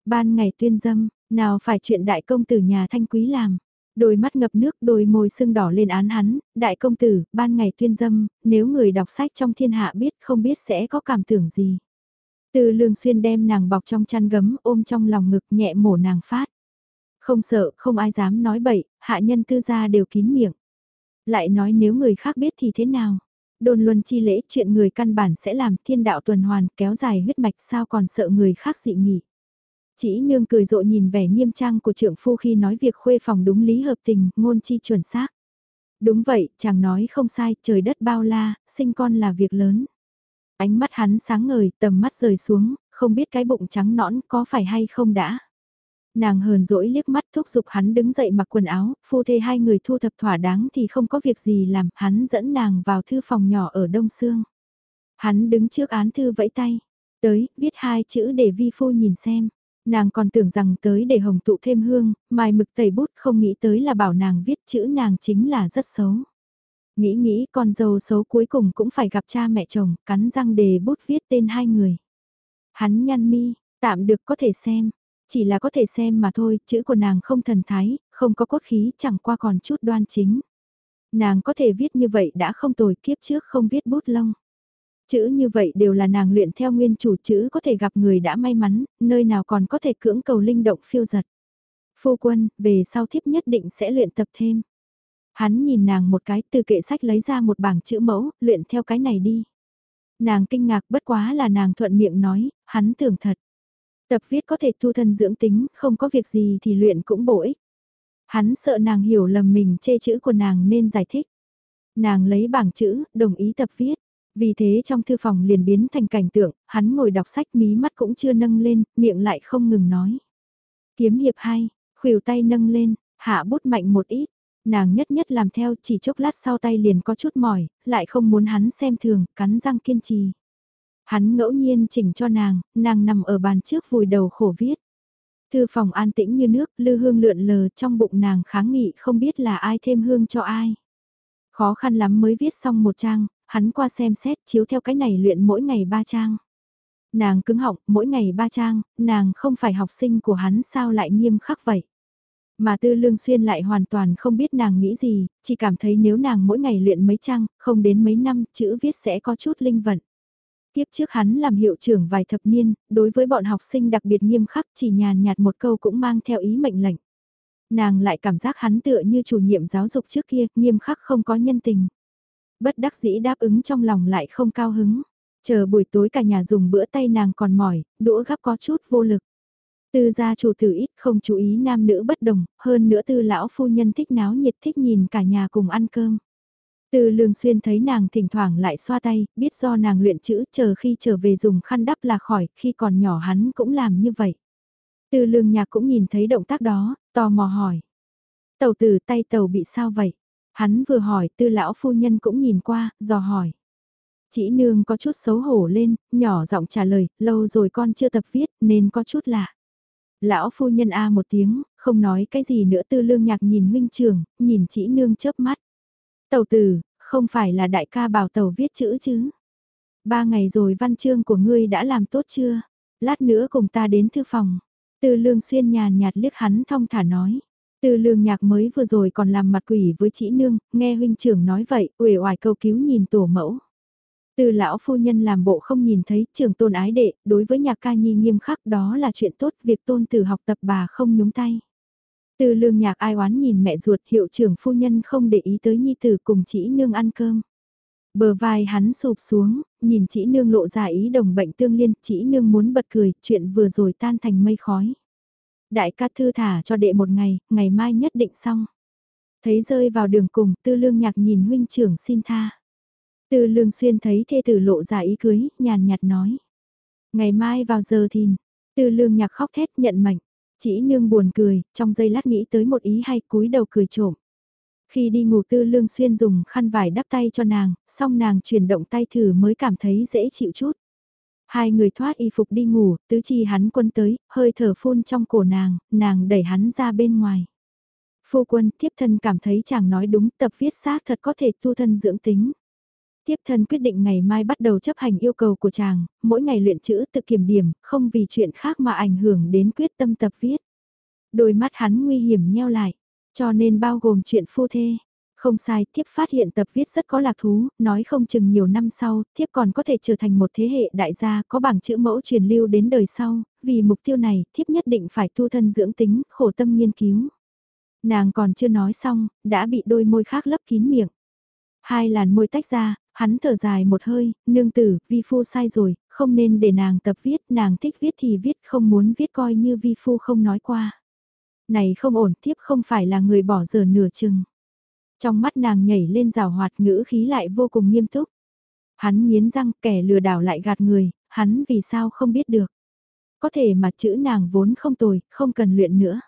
Ban ngày tuyên dâm, nào phải chuyện đại công tử nhà thanh quý làm. Đôi mắt ngập nước, đôi môi sưng đỏ lên án hắn, đại công tử, ban ngày tuyên dâm, nếu người đọc sách trong thiên hạ biết không biết sẽ có cảm tưởng gì. Từ lương xuyên đem nàng bọc trong chăn gấm ôm trong lòng ngực nhẹ mổ nàng phát. Không sợ, không ai dám nói bậy, hạ nhân tư gia đều kín miệng. Lại nói nếu người khác biết thì thế nào? Đồn luân chi lễ chuyện người căn bản sẽ làm thiên đạo tuần hoàn kéo dài huyết mạch sao còn sợ người khác dị nghị. Chỉ nương cười rộ nhìn vẻ nghiêm trang của trưởng phu khi nói việc khuê phòng đúng lý hợp tình, ngôn chi chuẩn xác. Đúng vậy, chàng nói không sai, trời đất bao la, sinh con là việc lớn. Ánh mắt hắn sáng ngời, tầm mắt rời xuống, không biết cái bụng trắng nõn có phải hay không đã. Nàng hờn dỗi liếc mắt thúc giục hắn đứng dậy mặc quần áo, phu thê hai người thu thập thỏa đáng thì không có việc gì làm, hắn dẫn nàng vào thư phòng nhỏ ở Đông Sương. Hắn đứng trước án thư vẫy tay, tới, viết hai chữ để vi phu nhìn xem. Nàng còn tưởng rằng tới để hồng tụ thêm hương, mài mực tẩy bút không nghĩ tới là bảo nàng viết chữ nàng chính là rất xấu. Nghĩ nghĩ con dâu xấu cuối cùng cũng phải gặp cha mẹ chồng, cắn răng đề bút viết tên hai người. Hắn nhăn mi, tạm được có thể xem, chỉ là có thể xem mà thôi, chữ của nàng không thần thái, không có cốt khí, chẳng qua còn chút đoan chính. Nàng có thể viết như vậy đã không tồi kiếp trước không viết bút lông. Chữ như vậy đều là nàng luyện theo nguyên chủ chữ có thể gặp người đã may mắn, nơi nào còn có thể cưỡng cầu linh động phiêu giật. Phu quân, về sau thiếp nhất định sẽ luyện tập thêm. Hắn nhìn nàng một cái từ kệ sách lấy ra một bảng chữ mẫu, luyện theo cái này đi. Nàng kinh ngạc bất quá là nàng thuận miệng nói, hắn tưởng thật. Tập viết có thể thu thân dưỡng tính, không có việc gì thì luyện cũng bổ ích. Hắn sợ nàng hiểu lầm mình chê chữ của nàng nên giải thích. Nàng lấy bảng chữ, đồng ý tập viết. Vì thế trong thư phòng liền biến thành cảnh tượng, hắn ngồi đọc sách mí mắt cũng chưa nâng lên, miệng lại không ngừng nói. Kiếm hiệp hay, khuỷu tay nâng lên, hạ bút mạnh một ít, nàng nhất nhất làm theo chỉ chốc lát sau tay liền có chút mỏi, lại không muốn hắn xem thường, cắn răng kiên trì. Hắn ngẫu nhiên chỉnh cho nàng, nàng nằm ở bàn trước vùi đầu khổ viết. Thư phòng an tĩnh như nước, lư hương lượn lờ trong bụng nàng kháng nghị không biết là ai thêm hương cho ai. Khó khăn lắm mới viết xong một trang, hắn qua xem xét chiếu theo cái này luyện mỗi ngày ba trang. Nàng cứng họng, mỗi ngày ba trang, nàng không phải học sinh của hắn sao lại nghiêm khắc vậy. Mà tư lương xuyên lại hoàn toàn không biết nàng nghĩ gì, chỉ cảm thấy nếu nàng mỗi ngày luyện mấy trang, không đến mấy năm, chữ viết sẽ có chút linh vận. Tiếp trước hắn làm hiệu trưởng vài thập niên, đối với bọn học sinh đặc biệt nghiêm khắc chỉ nhàn nhạt một câu cũng mang theo ý mệnh lệnh. Nàng lại cảm giác hắn tựa như chủ nhiệm giáo dục trước kia, nghiêm khắc không có nhân tình. Bất đắc dĩ đáp ứng trong lòng lại không cao hứng. Chờ buổi tối cả nhà dùng bữa tay nàng còn mỏi, đũa gắp có chút vô lực. Tư gia chủ tử ít không chú ý nam nữ bất đồng, hơn nữa tư lão phu nhân thích náo nhiệt thích nhìn cả nhà cùng ăn cơm. Từ lương xuyên thấy nàng thỉnh thoảng lại xoa tay, biết do nàng luyện chữ chờ khi trở về dùng khăn đắp là khỏi, khi còn nhỏ hắn cũng làm như vậy. Từ lương nhạc cũng nhìn thấy động tác đó, tò mò hỏi. Tàu tử tay tàu bị sao vậy? Hắn vừa hỏi tư lão phu nhân cũng nhìn qua, dò hỏi. chị nương có chút xấu hổ lên, nhỏ giọng trả lời, lâu rồi con chưa tập viết nên có chút lạ. Lão phu nhân A một tiếng, không nói cái gì nữa tư lương nhạc nhìn huynh trường, nhìn chị nương chớp mắt. Tàu tử, không phải là đại ca bảo tàu viết chữ chứ. Ba ngày rồi văn chương của ngươi đã làm tốt chưa? Lát nữa cùng ta đến thư phòng. tư lương xuyên nhàn nhạt liếc hắn thong thả nói. Từ lương nhạc mới vừa rồi còn làm mặt quỷ với chị nương, nghe huynh trưởng nói vậy, uể oải cầu cứu nhìn tổ mẫu. Từ lão phu nhân làm bộ không nhìn thấy trường tôn ái đệ, đối với nhạc ca nhi nghiêm khắc đó là chuyện tốt, việc tôn tử học tập bà không nhúng tay. Từ lương nhạc ai oán nhìn mẹ ruột hiệu trưởng phu nhân không để ý tới nhi tử cùng chỉ nương ăn cơm. Bờ vai hắn sụp xuống, nhìn chỉ nương lộ ra ý đồng bệnh tương liên, chỉ nương muốn bật cười, chuyện vừa rồi tan thành mây khói. Đại ca thư thả cho đệ một ngày, ngày mai nhất định xong. Thấy rơi vào đường cùng, tư lương nhạc nhìn huynh trưởng xin tha. Tư lương xuyên thấy thê tử lộ ra ý cưới, nhàn nhạt nói. Ngày mai vào giờ thìn, tư lương nhạc khóc thét nhận mệnh. Chỉ nương buồn cười, trong giây lát nghĩ tới một ý hay cúi đầu cười trộm. Khi đi ngủ tư lương xuyên dùng khăn vải đắp tay cho nàng, xong nàng chuyển động tay thử mới cảm thấy dễ chịu chút. Hai người thoát y phục đi ngủ, tứ chi hắn quân tới, hơi thở phun trong cổ nàng, nàng đẩy hắn ra bên ngoài. Phu quân tiếp thân cảm thấy chàng nói đúng tập viết xác thật có thể tu thân dưỡng tính. Tiếp thân quyết định ngày mai bắt đầu chấp hành yêu cầu của chàng, mỗi ngày luyện chữ tự kiểm điểm, không vì chuyện khác mà ảnh hưởng đến quyết tâm tập viết. Đôi mắt hắn nguy hiểm nheo lại, cho nên bao gồm chuyện phu thê. Không sai, thiếp phát hiện tập viết rất có lạc thú, nói không chừng nhiều năm sau, thiếp còn có thể trở thành một thế hệ đại gia có bảng chữ mẫu truyền lưu đến đời sau, vì mục tiêu này, thiếp nhất định phải tu thân dưỡng tính, khổ tâm nghiên cứu. Nàng còn chưa nói xong, đã bị đôi môi khác lấp kín miệng. Hai làn môi tách ra, hắn thở dài một hơi, nương tử, vi phu sai rồi, không nên để nàng tập viết, nàng thích viết thì viết, không muốn viết coi như vi phu không nói qua. Này không ổn, tiếp không phải là người bỏ giờ nửa chừng. Trong mắt nàng nhảy lên rào hoạt ngữ khí lại vô cùng nghiêm túc. Hắn nghiến răng kẻ lừa đảo lại gạt người, hắn vì sao không biết được. Có thể mà chữ nàng vốn không tồi, không cần luyện nữa.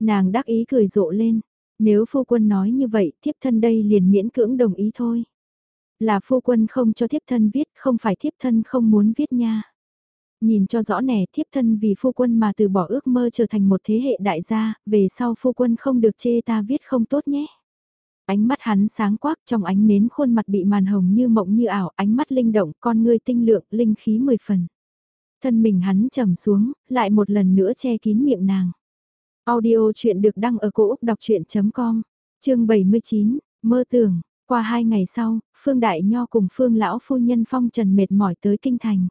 Nàng đắc ý cười rộ lên, nếu phu quân nói như vậy thiếp thân đây liền miễn cưỡng đồng ý thôi. Là phu quân không cho thiếp thân viết, không phải thiếp thân không muốn viết nha. Nhìn cho rõ nè thiếp thân vì phu quân mà từ bỏ ước mơ trở thành một thế hệ đại gia, về sau phu quân không được chê ta viết không tốt nhé. Ánh mắt hắn sáng quắc trong ánh nến khuôn mặt bị màn hồng như mộng như ảo, ánh mắt linh động, con ngươi tinh lượng, linh khí mười phần. Thân mình hắn trầm xuống, lại một lần nữa che kín miệng nàng. Audio chuyện được đăng ở cổ Úc đọc chuyện.com, chương 79, mơ tưởng, qua hai ngày sau, Phương Đại Nho cùng Phương Lão Phu Nhân phong trần mệt mỏi tới Kinh Thành.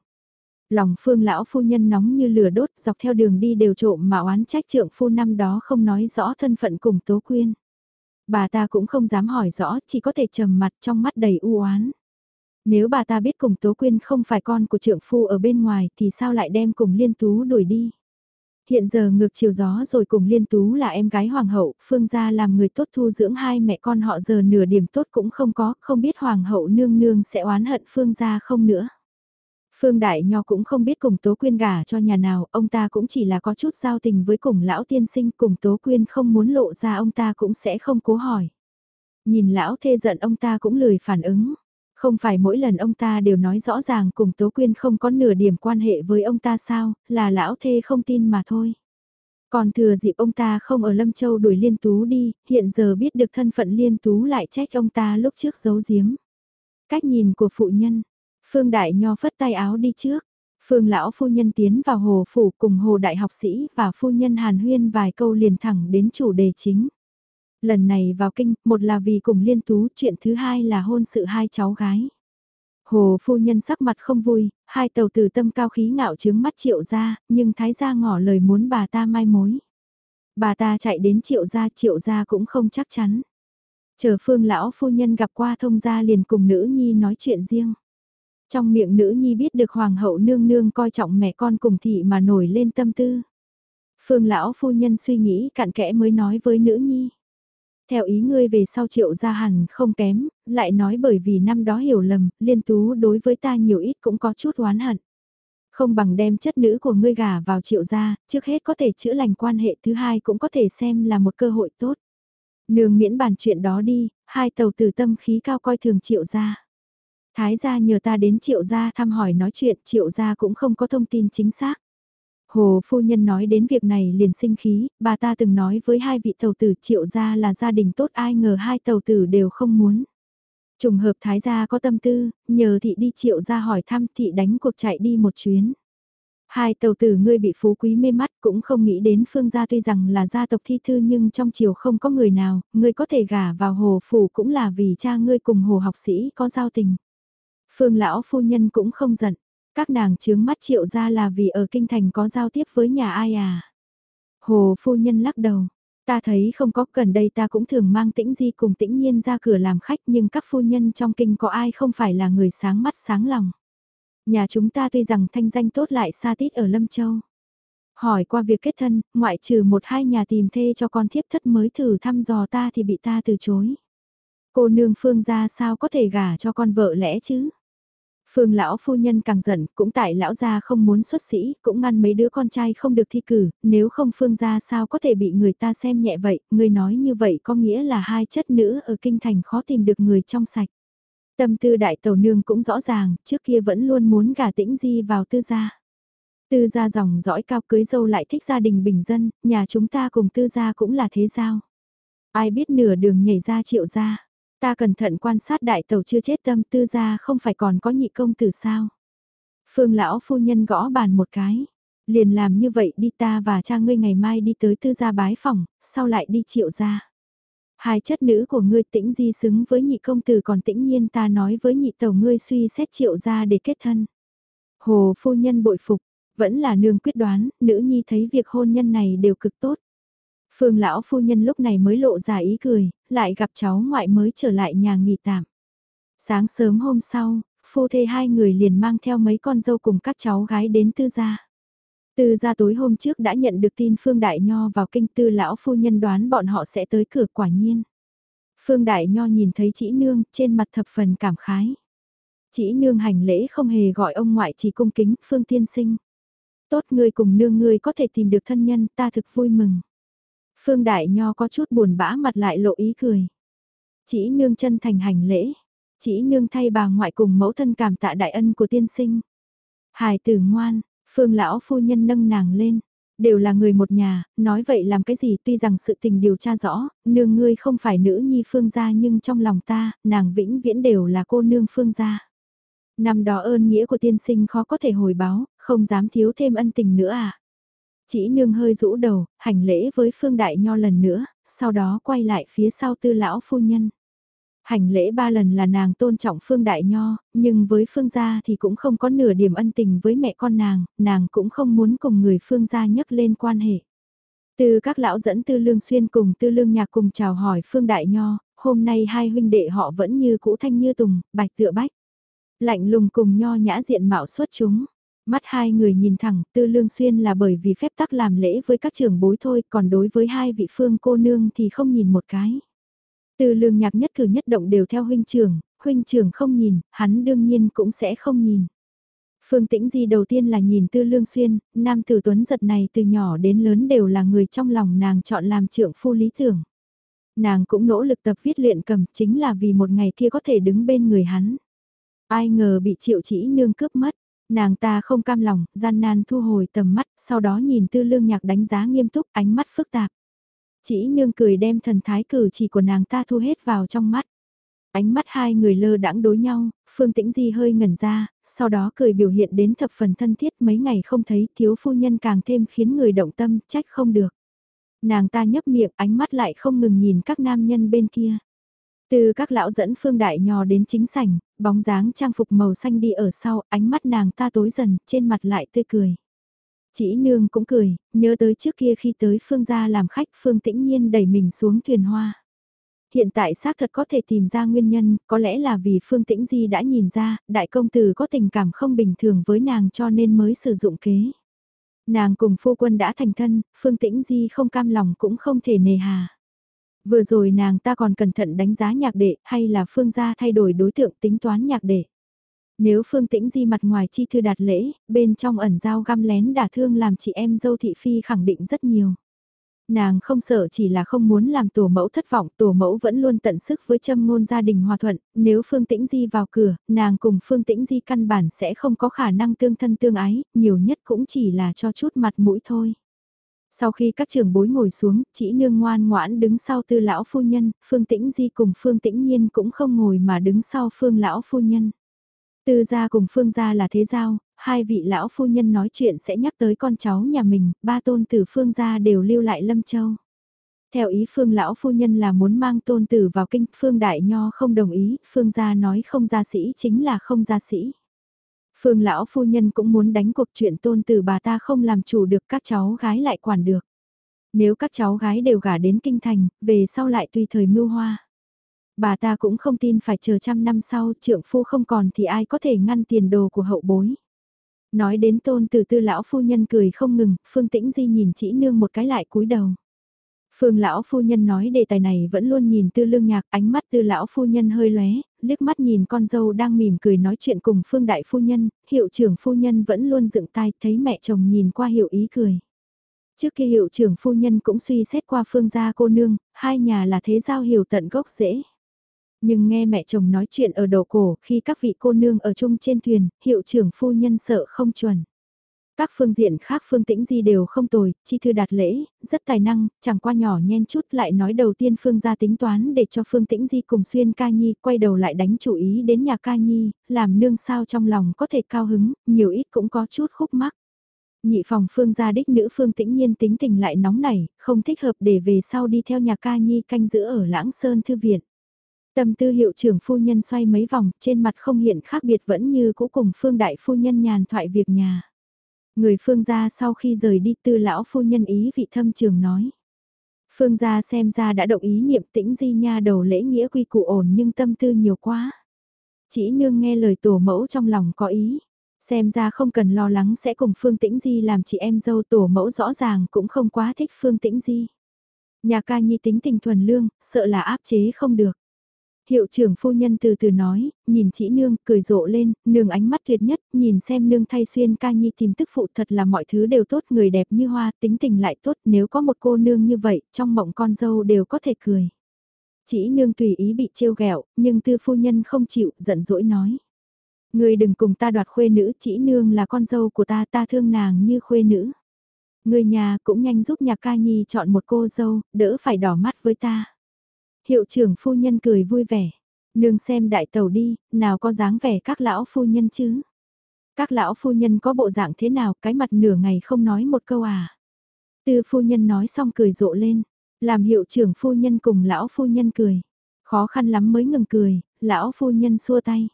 Lòng Phương Lão Phu Nhân nóng như lửa đốt dọc theo đường đi đều trộm mà oán trách trượng phu năm đó không nói rõ thân phận cùng Tố Quyên. Bà ta cũng không dám hỏi rõ, chỉ có thể trầm mặt trong mắt đầy u oán. Nếu bà ta biết cùng Tố Quyên không phải con của trượng phu ở bên ngoài thì sao lại đem cùng Liên Tú đuổi đi? Hiện giờ ngược chiều gió rồi cùng Liên Tú là em gái hoàng hậu, Phương gia làm người tốt thu dưỡng hai mẹ con họ giờ nửa điểm tốt cũng không có, không biết hoàng hậu nương nương sẽ oán hận Phương gia không nữa. Phương Đại Nho cũng không biết cùng Tố Quyên gả cho nhà nào, ông ta cũng chỉ là có chút giao tình với cùng lão tiên sinh cùng Tố Quyên không muốn lộ ra ông ta cũng sẽ không cố hỏi. Nhìn lão thê giận ông ta cũng lười phản ứng. Không phải mỗi lần ông ta đều nói rõ ràng cùng Tố Quyên không có nửa điểm quan hệ với ông ta sao, là lão thê không tin mà thôi. Còn thừa dịp ông ta không ở Lâm Châu đuổi Liên Tú đi, hiện giờ biết được thân phận Liên Tú lại trách ông ta lúc trước giấu giếm. Cách nhìn của phụ nhân, Phương Đại Nho phất tay áo đi trước. Phương lão phu nhân tiến vào hồ phủ cùng hồ đại học sĩ và phu nhân hàn huyên vài câu liền thẳng đến chủ đề chính. Lần này vào kinh, một là vì cùng liên tú, chuyện thứ hai là hôn sự hai cháu gái. Hồ phu nhân sắc mặt không vui, hai tàu từ tâm cao khí ngạo trướng mắt triệu ra, nhưng thái gia ngỏ lời muốn bà ta mai mối. Bà ta chạy đến triệu gia, triệu gia cũng không chắc chắn. Chờ phương lão phu nhân gặp qua thông gia liền cùng nữ nhi nói chuyện riêng. Trong miệng nữ nhi biết được hoàng hậu nương nương coi trọng mẹ con cùng thị mà nổi lên tâm tư. Phương lão phu nhân suy nghĩ cặn kẽ mới nói với nữ nhi. Theo ý ngươi về sau triệu gia hẳn không kém, lại nói bởi vì năm đó hiểu lầm, liên tú đối với ta nhiều ít cũng có chút oán hận. Không bằng đem chất nữ của ngươi gả vào triệu gia, trước hết có thể chữa lành quan hệ thứ hai cũng có thể xem là một cơ hội tốt. Nương miễn bàn chuyện đó đi, hai tàu từ tâm khí cao coi thường triệu gia. Thái gia nhờ ta đến triệu gia thăm hỏi nói chuyện, triệu gia cũng không có thông tin chính xác. Hồ phu nhân nói đến việc này liền sinh khí, bà ta từng nói với hai vị tàu tử triệu gia là gia đình tốt ai ngờ hai tàu tử đều không muốn. Trùng hợp thái gia có tâm tư, nhờ thị đi triệu gia hỏi thăm thị đánh cuộc chạy đi một chuyến. Hai tàu tử ngươi bị phú quý mê mắt cũng không nghĩ đến phương gia tuy rằng là gia tộc thi thư nhưng trong triều không có người nào, ngươi có thể gả vào hồ phủ cũng là vì cha ngươi cùng hồ học sĩ có giao tình. Phương lão phu nhân cũng không giận, các nàng chướng mắt triệu ra là vì ở kinh thành có giao tiếp với nhà ai à. Hồ phu nhân lắc đầu, ta thấy không có gần đây ta cũng thường mang tĩnh di cùng tĩnh nhiên ra cửa làm khách nhưng các phu nhân trong kinh có ai không phải là người sáng mắt sáng lòng. Nhà chúng ta tuy rằng thanh danh tốt lại xa tít ở Lâm Châu. Hỏi qua việc kết thân, ngoại trừ một hai nhà tìm thê cho con thiếp thất mới thử thăm dò ta thì bị ta từ chối. Cô nương phương ra sao có thể gả cho con vợ lẽ chứ? Phương lão phu nhân càng giận, cũng tại lão gia không muốn xuất sĩ, cũng ngăn mấy đứa con trai không được thi cử, nếu không Phương gia sao có thể bị người ta xem nhẹ vậy, người nói như vậy có nghĩa là hai chất nữ ở kinh thành khó tìm được người trong sạch. Tâm tư đại tàu nương cũng rõ ràng, trước kia vẫn luôn muốn gả tĩnh di vào tư gia. Tư gia dòng dõi cao cưới dâu lại thích gia đình bình dân, nhà chúng ta cùng tư gia cũng là thế sao Ai biết nửa đường nhảy ra triệu gia. Ta cẩn thận quan sát đại tàu chưa chết tâm tư gia không phải còn có nhị công tử sao. Phương lão phu nhân gõ bàn một cái. Liền làm như vậy đi ta và cha ngươi ngày mai đi tới tư gia bái phòng, sau lại đi triệu gia. Hai chất nữ của ngươi tĩnh di xứng với nhị công tử còn tĩnh nhiên ta nói với nhị tàu ngươi suy xét triệu gia để kết thân. Hồ phu nhân bội phục, vẫn là nương quyết đoán, nữ nhi thấy việc hôn nhân này đều cực tốt. Phương lão phu nhân lúc này mới lộ ra ý cười, lại gặp cháu ngoại mới trở lại nhà nghỉ tạm. Sáng sớm hôm sau, phu thê hai người liền mang theo mấy con dâu cùng các cháu gái đến tư gia. Tư gia tối hôm trước đã nhận được tin Phương Đại Nho vào kinh tư lão phu nhân đoán bọn họ sẽ tới cửa quả nhiên. Phương Đại Nho nhìn thấy chị nương trên mặt thập phần cảm khái. Chị nương hành lễ không hề gọi ông ngoại chỉ cung kính Phương tiên sinh. Tốt ngươi cùng nương ngươi có thể tìm được thân nhân ta thực vui mừng. Phương Đại Nho có chút buồn bã mặt lại lộ ý cười. Chỉ nương chân thành hành lễ. Chỉ nương thay bà ngoại cùng mẫu thân cảm tạ đại ân của tiên sinh. Hài tử ngoan, Phương lão phu nhân nâng nàng lên. Đều là người một nhà, nói vậy làm cái gì tuy rằng sự tình điều tra rõ, nương ngươi không phải nữ nhi phương gia nhưng trong lòng ta, nàng vĩnh viễn đều là cô nương phương gia. Năm đó ơn nghĩa của tiên sinh khó có thể hồi báo, không dám thiếu thêm ân tình nữa à. Chỉ nương hơi rũ đầu, hành lễ với Phương Đại Nho lần nữa, sau đó quay lại phía sau tư lão phu nhân. Hành lễ ba lần là nàng tôn trọng Phương Đại Nho, nhưng với Phương gia thì cũng không có nửa điểm ân tình với mẹ con nàng, nàng cũng không muốn cùng người Phương gia nhắc lên quan hệ. Từ các lão dẫn Tư Lương Xuyên cùng Tư Lương Nhạc cùng chào hỏi Phương Đại Nho, hôm nay hai huynh đệ họ vẫn như cũ thanh như tùng, bạch tựa bách. Lạnh lùng cùng Nho nhã diện mạo xuất chúng. Mắt hai người nhìn thẳng, Tư Lương Xuyên là bởi vì phép tắc làm lễ với các trưởng bối thôi, còn đối với hai vị phương cô nương thì không nhìn một cái. Tư Lương nhạc nhất cử nhất động đều theo huynh trưởng, huynh trưởng không nhìn, hắn đương nhiên cũng sẽ không nhìn. Phương Tĩnh Di đầu tiên là nhìn Tư Lương Xuyên, nam tử tuấn giật này từ nhỏ đến lớn đều là người trong lòng nàng chọn làm trưởng phu lý tưởng. Nàng cũng nỗ lực tập viết luyện cầm chính là vì một ngày kia có thể đứng bên người hắn. Ai ngờ bị triệu chỉ nương cướp mất, Nàng ta không cam lòng, gian nan thu hồi tầm mắt, sau đó nhìn tư lương nhạc đánh giá nghiêm túc, ánh mắt phức tạp. Chỉ nương cười đem thần thái cử chỉ của nàng ta thu hết vào trong mắt. Ánh mắt hai người lơ đãng đối nhau, Phương Tĩnh Di hơi ngẩn ra, sau đó cười biểu hiện đến thập phần thân thiết mấy ngày không thấy thiếu phu nhân càng thêm khiến người động tâm, trách không được. Nàng ta nhấp miệng ánh mắt lại không ngừng nhìn các nam nhân bên kia. Từ các lão dẫn phương đại nhò đến chính sảnh, bóng dáng trang phục màu xanh đi ở sau, ánh mắt nàng ta tối dần, trên mặt lại tươi cười. Chỉ nương cũng cười, nhớ tới trước kia khi tới phương gia làm khách phương tĩnh nhiên đẩy mình xuống thuyền hoa. Hiện tại xác thật có thể tìm ra nguyên nhân, có lẽ là vì Phương Tĩnh Di đã nhìn ra, đại công tử có tình cảm không bình thường với nàng cho nên mới sử dụng kế. Nàng cùng phu quân đã thành thân, Phương Tĩnh Di không cam lòng cũng không thể nề hà. Vừa rồi nàng ta còn cẩn thận đánh giá nhạc đệ hay là phương gia thay đổi đối tượng tính toán nhạc đệ. Nếu phương tĩnh di mặt ngoài chi thư đạt lễ, bên trong ẩn dao găm lén đả thương làm chị em dâu thị phi khẳng định rất nhiều. Nàng không sợ chỉ là không muốn làm tổ mẫu thất vọng, tổ mẫu vẫn luôn tận sức với châm ngôn gia đình hòa thuận, nếu Phương Tĩnh Di vào cửa, nàng cùng Phương Tĩnh Di căn bản sẽ không có khả năng tương thân tương ái, nhiều nhất cũng chỉ là cho chút mặt mũi thôi. Sau khi các trường bối ngồi xuống, chỉ nương ngoan ngoãn đứng sau tư lão phu nhân, Phương Tĩnh Di cùng Phương Tĩnh Nhiên cũng không ngồi mà đứng sau Phương lão phu nhân. Tư gia cùng Phương gia là thế giao, hai vị lão phu nhân nói chuyện sẽ nhắc tới con cháu nhà mình, ba tôn tử Phương gia đều lưu lại Lâm Châu. Theo ý Phương lão phu nhân là muốn mang tôn tử vào kinh, Phương Đại Nho không đồng ý, Phương gia nói không gia sĩ chính là không gia sĩ. Phương lão phu nhân cũng muốn đánh cuộc chuyện tôn tử bà ta không làm chủ được các cháu gái lại quản được. Nếu các cháu gái đều gả đến kinh thành, về sau lại tùy thời mưu hoa. Bà ta cũng không tin phải chờ trăm năm sau trượng phu không còn thì ai có thể ngăn tiền đồ của hậu bối. Nói đến tôn tử tư lão phu nhân cười không ngừng, Phương Tĩnh Di nhìn chỉ nương một cái lại cúi đầu. Phương lão phu nhân nói đề tài này vẫn luôn nhìn tư lương nhạc, ánh mắt tư lão phu nhân hơi lóe, liếc mắt nhìn con dâu đang mỉm cười nói chuyện cùng Phương Đại Phu Nhân, hiệu trưởng Phu Nhân vẫn luôn dựng tai thấy mẹ chồng nhìn qua hiệu ý cười. Trước kia hiệu trưởng Phu Nhân cũng suy xét qua Phương gia cô nương, hai nhà là thế giao hiểu tận gốc dễ. Nhưng nghe mẹ chồng nói chuyện ở đầu cổ khi các vị cô nương ở chung trên thuyền, hiệu trưởng Phu Nhân sợ không chuẩn. Các phương diện khác Phương Tĩnh Di đều không tồi, chi thư đạt lễ, rất tài năng, chẳng qua nhỏ nhen chút lại nói đầu tiên Phương ra tính toán để cho Phương Tĩnh Di cùng xuyên ca nhi quay đầu lại đánh chủ ý đến nhà ca nhi, làm nương sao trong lòng có thể cao hứng, nhiều ít cũng có chút khúc mắc. Nhị phòng Phương gia đích nữ Phương Tĩnh Nhiên tính tình lại nóng nảy, không thích hợp để về sau đi theo nhà ca nhi canh giữ ở Lãng Sơn Thư Viện. Tâm tư hiệu trưởng phu nhân xoay mấy vòng, trên mặt không hiện khác biệt vẫn như cũ cùng Phương Đại phu nhân nhàn thoại việc nhà. Người phương gia sau khi rời đi tư lão phu nhân ý vị thâm trường nói. Phương gia xem ra đã động ý niệm tĩnh di nha đầu lễ nghĩa quy củ ổn nhưng tâm tư nhiều quá. Chỉ nương nghe lời tổ mẫu trong lòng có ý. Xem ra không cần lo lắng sẽ cùng Phương Tĩnh Di làm chị em dâu tổ mẫu rõ ràng cũng không quá thích Phương Tĩnh Di. Nhà ca nhi tính tình thuần lương, sợ là áp chế không được. Hiệu trưởng phu nhân từ từ nói, nhìn chị nương, cười rộ lên, nương ánh mắt tuyệt nhất, nhìn xem nương thay xuyên ca nhi tìm tức phụ thật là mọi thứ đều tốt, người đẹp như hoa, tính tình lại tốt, nếu có một cô nương như vậy, trong mộng con dâu đều có thể cười. Chị nương tùy ý bị trêu ghẹo, nhưng tư phu nhân không chịu, giận dỗi nói. Người đừng cùng ta đoạt khuê nữ, chị nương là con dâu của ta, ta thương nàng như khuê nữ. Người nhà cũng nhanh giúp nhà ca nhi chọn một cô dâu, đỡ phải đỏ mắt với ta. Hiệu trưởng phu nhân cười vui vẻ. Nương xem đại tàu đi, nào có dáng vẻ các lão phu nhân chứ. Các lão phu nhân có bộ dạng thế nào, cái mặt nửa ngày không nói một câu à. Tư phu nhân nói xong cười rộ lên, làm hiệu trưởng phu nhân cùng lão phu nhân cười. Khó khăn lắm mới ngừng cười, lão phu nhân xua tay.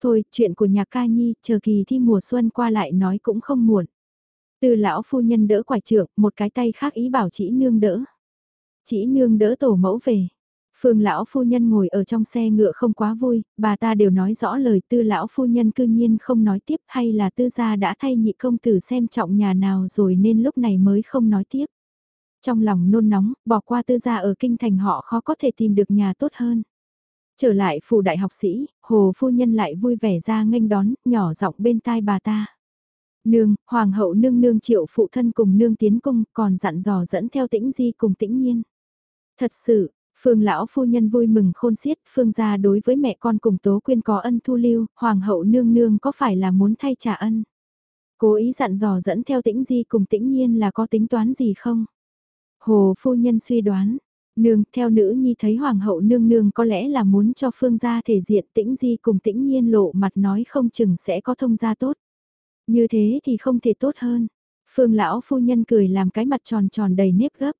Thôi, chuyện của nhà ca nhi, chờ kỳ thi mùa xuân qua lại nói cũng không muộn. Từ lão phu nhân đỡ quải trưởng, một cái tay khác ý bảo chỉ nương đỡ. Chỉ nương đỡ tổ mẫu về. Phương lão phu nhân ngồi ở trong xe ngựa không quá vui, bà ta đều nói rõ lời tư lão phu nhân cư nhiên không nói tiếp hay là tư gia đã thay nhị công tử xem trọng nhà nào rồi nên lúc này mới không nói tiếp. Trong lòng nôn nóng, bỏ qua tư gia ở kinh thành họ khó có thể tìm được nhà tốt hơn. Trở lại phủ đại học sĩ, hồ phu nhân lại vui vẻ ra nghênh đón, nhỏ giọng bên tai bà ta. Nương, hoàng hậu nương nương triệu phụ thân cùng nương tiến cung, còn dặn dò dẫn theo tĩnh di cùng tĩnh nhiên. Thật sự, Phương lão phu nhân vui mừng khôn xiết, Phương gia đối với mẹ con cùng Tố Quyên có ân thu lưu, hoàng hậu nương nương có phải là muốn thay trả ân? Cố ý dặn dò dẫn theo tĩnh di cùng tĩnh nhiên là có tính toán gì không? Hồ phu nhân suy đoán, nương theo nữ nhi thấy hoàng hậu nương nương có lẽ là muốn cho phương gia thể diện tĩnh di cùng tĩnh nhiên lộ mặt nói không chừng sẽ có thông gia tốt. Như thế thì không thể tốt hơn. Phương lão phu nhân cười làm cái mặt tròn tròn đầy nếp gấp.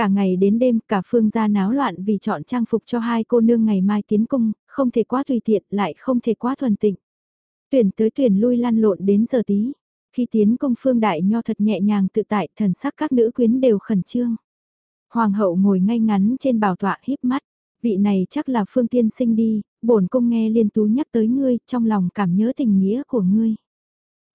Cả ngày đến đêm cả phương gia náo loạn vì chọn trang phục cho hai cô nương ngày mai tiến cung, không thể quá tùy tiện lại không thể quá thuần tịnh. Tuyển tới tuyển lui lăn lộn đến giờ tí. Khi tiến công phương đại nho thật nhẹ nhàng tự tại thần sắc các nữ quyến đều khẩn trương. Hoàng hậu ngồi ngay ngắn trên bảo tọa híp mắt. Vị này chắc là phương tiên sinh đi, bổn cung nghe liên tú nhắc tới ngươi trong lòng cảm nhớ tình nghĩa của ngươi.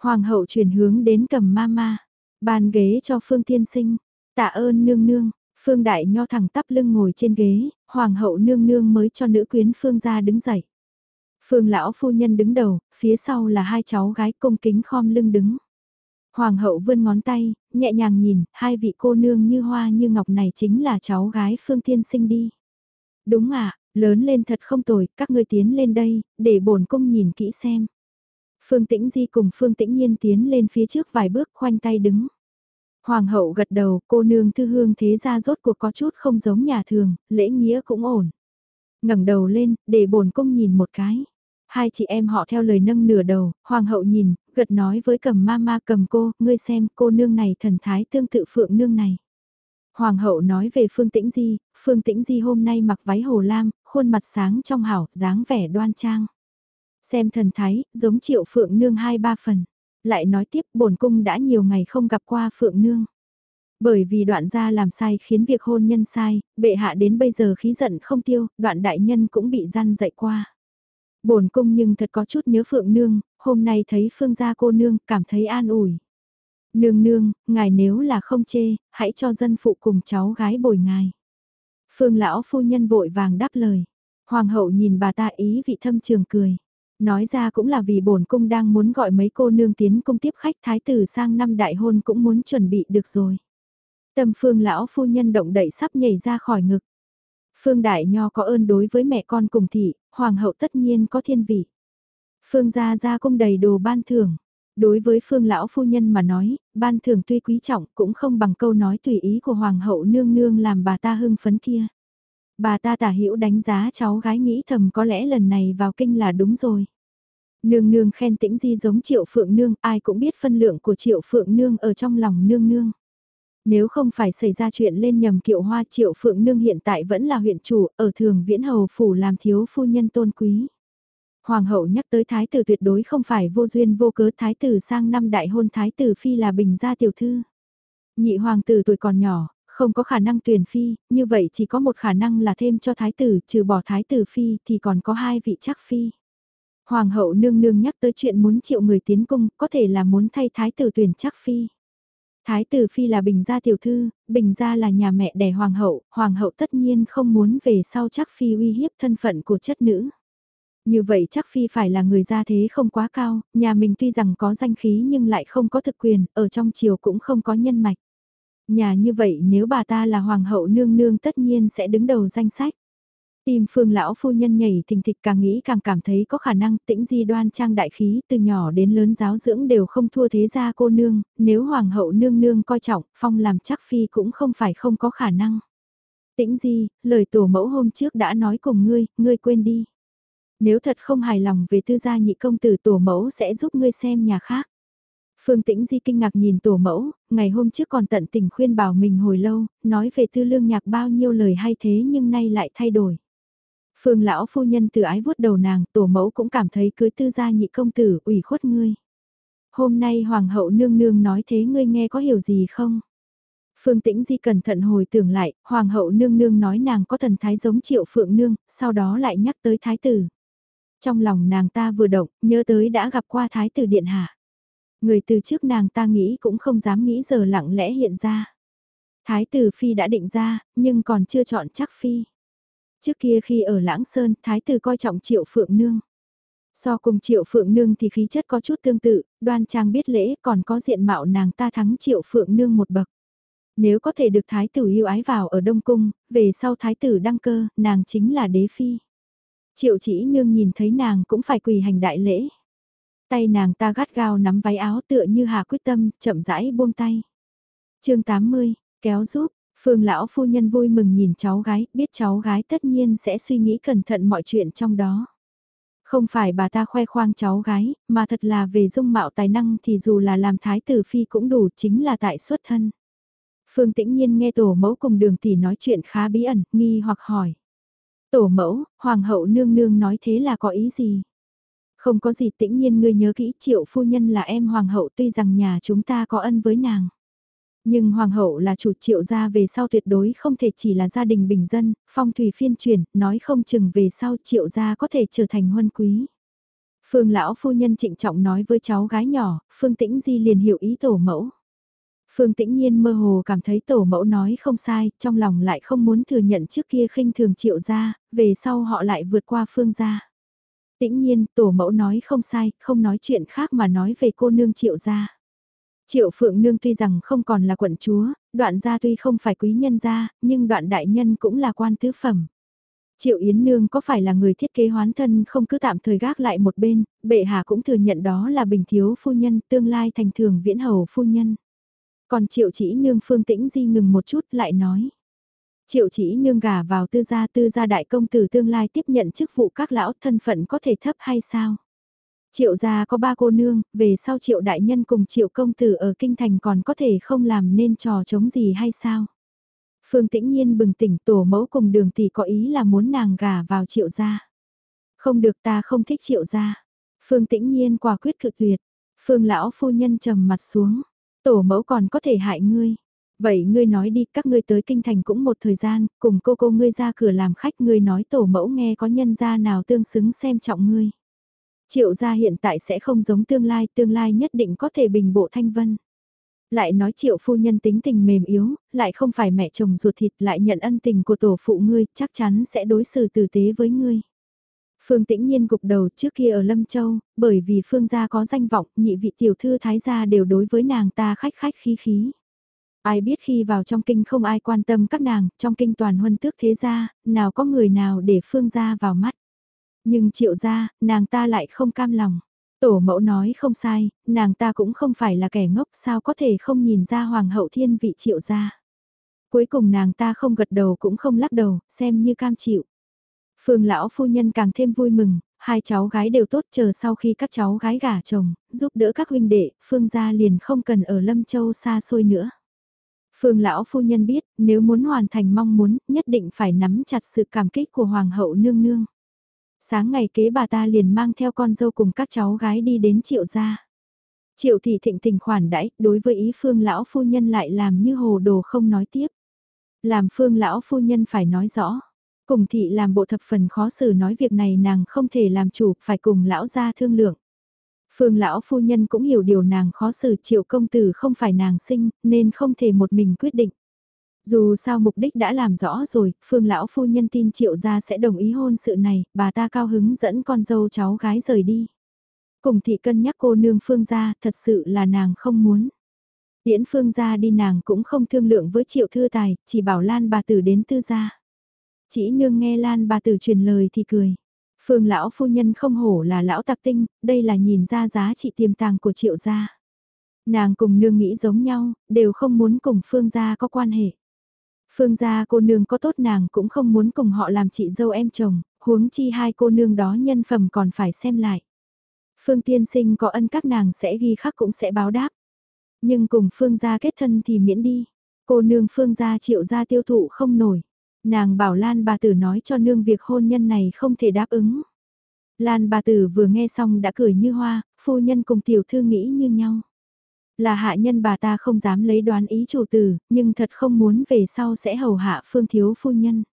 Hoàng hậu chuyển hướng đến cầm ma ma, bàn ghế cho phương tiên sinh, tạ ơn nương nương, Phương Đại Nho thẳng tắp lưng ngồi trên ghế, Hoàng hậu nương nương mới cho nữ quyến Phương ra đứng dậy. Phương lão phu nhân đứng đầu, phía sau là hai cháu gái cung kính khom lưng đứng. Hoàng hậu vươn ngón tay, nhẹ nhàng nhìn, hai vị cô nương như hoa như ngọc này chính là cháu gái Phương Thiên Sinh đi. Đúng ạ, lớn lên thật không tồi, các ngươi tiến lên đây, để bổn cung nhìn kỹ xem. Phương Tĩnh Di cùng Phương Tĩnh Nhiên tiến lên phía trước vài bước khoanh tay đứng. Hoàng hậu gật đầu, cô nương thư hương thế ra rốt cuộc có chút không giống nhà thường, lễ nghĩa cũng ổn. ngẩng đầu lên, để bổn cung nhìn một cái. Hai chị em họ theo lời nâng nửa đầu, hoàng hậu nhìn, gật nói với cầm ma ma cầm cô, ngươi xem cô nương này thần thái tương tự phượng nương này. Hoàng hậu nói về Phương Tĩnh Di, Phương Tĩnh Di hôm nay mặc váy hồ lam, khuôn mặt sáng trong hảo, dáng vẻ đoan trang. Xem thần thái, giống triệu phượng nương hai ba phần lại nói tiếp bổn cung đã nhiều ngày không gặp qua Phượng Nương. Bởi vì đoạn gia làm sai khiến việc hôn nhân sai, bệ hạ đến bây giờ khí giận không tiêu, đoạn đại nhân cũng bị gian dậy qua. bổn cung nhưng thật có chút nhớ Phượng Nương, hôm nay thấy Phương gia cô nương, cảm thấy an ủi. Nương nương, ngài nếu là không chê, hãy cho dân phụ cùng cháu gái bồi ngài. Phương lão phu nhân vội vàng đáp lời. Hoàng hậu nhìn bà ta ý vị thâm trường cười. Nói ra cũng là vì bổn cung đang muốn gọi mấy cô nương tiến cung tiếp khách thái tử sang năm đại hôn cũng muốn chuẩn bị được rồi. Tâm phương lão phu nhân động đậy sắp nhảy ra khỏi ngực. Phương Đại Nho có ơn đối với mẹ con cùng thị, hoàng hậu tất nhiên có thiên vị. Phương gia gia cung đầy đồ ban thưởng. Đối với phương lão phu nhân mà nói, ban thưởng tuy quý trọng cũng không bằng câu nói tùy ý của hoàng hậu nương nương làm bà ta hưng phấn kia. Bà ta tả hữu đánh giá cháu gái nghĩ thầm có lẽ lần này vào kinh là đúng rồi. Nương nương khen tĩnh di giống triệu phượng nương, ai cũng biết phân lượng của triệu phượng nương ở trong lòng nương nương. Nếu không phải xảy ra chuyện lên nhầm kiệu hoa triệu phượng nương hiện tại vẫn là huyện chủ, ở thường viễn hầu phủ làm thiếu phu nhân tôn quý. Hoàng hậu nhắc tới thái tử tuyệt đối không phải vô duyên vô cớ thái tử sang năm đại hôn thái tử phi là bình gia tiểu thư. Nhị hoàng tử tuổi còn nhỏ, không có khả năng tuyển phi, như vậy chỉ có một khả năng là thêm cho thái tử, trừ bỏ thái tử phi thì còn có hai vị chắc phi. Hoàng hậu nương nương nhắc tới chuyện muốn triệu người tiến cung, có thể là muốn thay thái tử tuyển chắc phi. Thái tử phi là bình gia tiểu thư, bình gia là nhà mẹ đẻ hoàng hậu, hoàng hậu tất nhiên không muốn về sau chắc phi uy hiếp thân phận của chất nữ. Như vậy chắc phi phải là người gia thế không quá cao, nhà mình tuy rằng có danh khí nhưng lại không có thực quyền, ở trong triều cũng không có nhân mạch. Nhà như vậy nếu bà ta là hoàng hậu nương nương tất nhiên sẽ đứng đầu danh sách. Tim phương lão phu nhân nhảy thình thịch càng nghĩ càng cảm thấy có khả năng tĩnh di đoan trang đại khí từ nhỏ đến lớn giáo dưỡng đều không thua thế gia cô nương, nếu hoàng hậu nương nương coi trọng, phong làm chắc phi cũng không phải không có khả năng. Tĩnh di, lời tổ mẫu hôm trước đã nói cùng ngươi, ngươi quên đi. Nếu thật không hài lòng về tư gia nhị công tử tổ mẫu sẽ giúp ngươi xem nhà khác. Phương Tĩnh Di kinh ngạc nhìn tổ mẫu, ngày hôm trước còn tận tình khuyên bảo mình hồi lâu, nói về tư lương nhạc bao nhiêu lời hay thế nhưng nay lại thay đổi. Phương lão phu nhân từ ái vuốt đầu nàng, tổ mẫu cũng cảm thấy cưới tư gia nhị công tử ủy khuất ngươi. Hôm nay hoàng hậu nương nương nói thế ngươi nghe có hiểu gì không? Phương Tĩnh Di cẩn thận hồi tưởng lại, hoàng hậu nương nương nói nàng có thần thái giống triệu phượng nương, sau đó lại nhắc tới thái tử. Trong lòng nàng ta vừa động, nhớ tới đã gặp qua thái tử điện hạ. Người từ trước nàng ta nghĩ cũng không dám nghĩ giờ lặng lẽ hiện ra. Thái tử phi đã định ra, nhưng còn chưa chọn chắc phi. Trước kia khi ở Lãng Sơn, thái tử coi trọng triệu phượng nương. So cùng triệu phượng nương thì khí chất có chút tương tự, đoan trang biết lễ còn có diện mạo nàng ta thắng triệu phượng nương một bậc. Nếu có thể được thái tử yêu ái vào ở Đông Cung, về sau thái tử đăng cơ, nàng chính là đế phi. Triệu chỉ nương nhìn thấy nàng cũng phải quỳ hành đại lễ. Tay nàng ta gắt gao nắm váy áo tựa như hà quyết tâm, chậm rãi buông tay. chương 80, kéo giúp, Phương lão phu nhân vui mừng nhìn cháu gái, biết cháu gái tất nhiên sẽ suy nghĩ cẩn thận mọi chuyện trong đó. Không phải bà ta khoe khoang cháu gái, mà thật là về dung mạo tài năng thì dù là làm thái tử phi cũng đủ chính là tại xuất thân. Phương tĩnh nhiên nghe tổ mẫu cùng đường tỷ nói chuyện khá bí ẩn, nghi hoặc hỏi. Tổ mẫu, hoàng hậu nương nương nói thế là có ý gì? Không có gì tĩnh nhiên ngươi nhớ kỹ triệu phu nhân là em hoàng hậu tuy rằng nhà chúng ta có ân với nàng. Nhưng hoàng hậu là chủ triệu gia về sau tuyệt đối không thể chỉ là gia đình bình dân, phong thủy phiên truyền, nói không chừng về sau triệu gia có thể trở thành huân quý. Phương lão phu nhân trịnh trọng nói với cháu gái nhỏ, Phương Tĩnh Di liền hiểu ý tổ mẫu. Phương Tĩnh Nhiên mơ hồ cảm thấy tổ mẫu nói không sai, trong lòng lại không muốn thừa nhận trước kia khinh thường triệu gia, về sau họ lại vượt qua Phương gia. Tĩnh Nhiên, tổ mẫu nói không sai, không nói chuyện khác mà nói về cô nương triệu gia. Triệu Phượng Nương tuy rằng không còn là quận chúa, đoạn gia tuy không phải quý nhân gia, nhưng đoạn đại nhân cũng là quan tứ phẩm. Triệu Yến Nương có phải là người thiết kế hoán thân không cứ tạm thời gác lại một bên, bệ hạ cũng thừa nhận đó là bình thiếu phu nhân tương lai thành thường viễn hầu phu nhân. Còn Triệu Chỉ Nương Phương Tĩnh Di ngừng một chút lại nói. Triệu Chỉ Nương gả vào tư gia tư gia đại công tử tương lai tiếp nhận chức vụ các lão thân phận có thể thấp hay sao? Triệu gia có ba cô nương, về sau triệu đại nhân cùng triệu công tử ở kinh thành còn có thể không làm nên trò chống gì hay sao? Phương tĩnh nhiên bừng tỉnh tổ mẫu cùng đường tỷ có ý là muốn nàng gả vào triệu gia. Không được ta không thích triệu gia. Phương tĩnh nhiên quả quyết cự tuyệt. Phương lão phu nhân trầm mặt xuống. Tổ mẫu còn có thể hại ngươi. Vậy ngươi nói đi các ngươi tới kinh thành cũng một thời gian, cùng cô cô ngươi ra cửa làm khách ngươi nói tổ mẫu nghe có nhân gia nào tương xứng xem trọng ngươi. Triệu gia hiện tại sẽ không giống tương lai, tương lai nhất định có thể bình bộ thanh vân. Lại nói triệu phu nhân tính tình mềm yếu, lại không phải mẹ chồng ruột thịt lại nhận ân tình của tổ phụ ngươi, chắc chắn sẽ đối xử tử tế với ngươi. Phương tĩnh nhiên gục đầu trước kia ở Lâm Châu, bởi vì Phương gia có danh vọng, nhị vị tiểu thư thái gia đều đối với nàng ta khách khách khí khí. Ai biết khi vào trong kinh không ai quan tâm các nàng, trong kinh toàn huân tước thế gia, nào có người nào để Phương gia vào mắt. Nhưng triệu gia, nàng ta lại không cam lòng. Tổ mẫu nói không sai, nàng ta cũng không phải là kẻ ngốc sao có thể không nhìn ra hoàng hậu thiên vị triệu gia. Cuối cùng nàng ta không gật đầu cũng không lắc đầu, xem như cam chịu. Phương lão phu nhân càng thêm vui mừng, hai cháu gái đều tốt chờ sau khi các cháu gái gả chồng, giúp đỡ các huynh đệ, Phương gia liền không cần ở Lâm Châu xa xôi nữa. Phương lão phu nhân biết, nếu muốn hoàn thành mong muốn, nhất định phải nắm chặt sự cảm kích của Hoàng hậu nương nương. Sáng ngày kế bà ta liền mang theo con dâu cùng các cháu gái đi đến triệu gia. Triệu thị thịnh tình khoản đãi, đối với ý phương lão phu nhân lại làm như hồ đồ không nói tiếp. Làm phương lão phu nhân phải nói rõ. Cùng thị làm bộ thập phần khó xử nói việc này nàng không thể làm chủ, phải cùng lão gia thương lượng. Phương lão phu nhân cũng hiểu điều nàng khó xử triệu công tử không phải nàng sinh, nên không thể một mình quyết định. Dù sao mục đích đã làm rõ rồi, phương lão phu nhân tin triệu gia sẽ đồng ý hôn sự này, bà ta cao hứng dẫn con dâu cháu gái rời đi. Cùng thị cân nhắc cô nương phương gia, thật sự là nàng không muốn. Điễn phương gia đi nàng cũng không thương lượng với triệu thư tài, chỉ bảo lan bà tử đến tư gia. Chỉ nương nghe lan bà tử truyền lời thì cười. Phương lão phu nhân không hổ là lão tạc tinh, đây là nhìn ra giá trị tiềm tàng của triệu gia. Nàng cùng nương nghĩ giống nhau, đều không muốn cùng phương gia có quan hệ. Phương gia cô nương có tốt nàng cũng không muốn cùng họ làm chị dâu em chồng, huống chi hai cô nương đó nhân phẩm còn phải xem lại. Phương tiên sinh có ân các nàng sẽ ghi khắc cũng sẽ báo đáp. Nhưng cùng phương gia kết thân thì miễn đi. Cô nương phương gia triệu gia tiêu thụ không nổi. Nàng bảo Lan bà tử nói cho nương việc hôn nhân này không thể đáp ứng. Lan bà tử vừa nghe xong đã cười như hoa, phu nhân cùng tiểu thư nghĩ như nhau. Là hạ nhân bà ta không dám lấy đoán ý chủ tử, nhưng thật không muốn về sau sẽ hầu hạ phương thiếu phu nhân.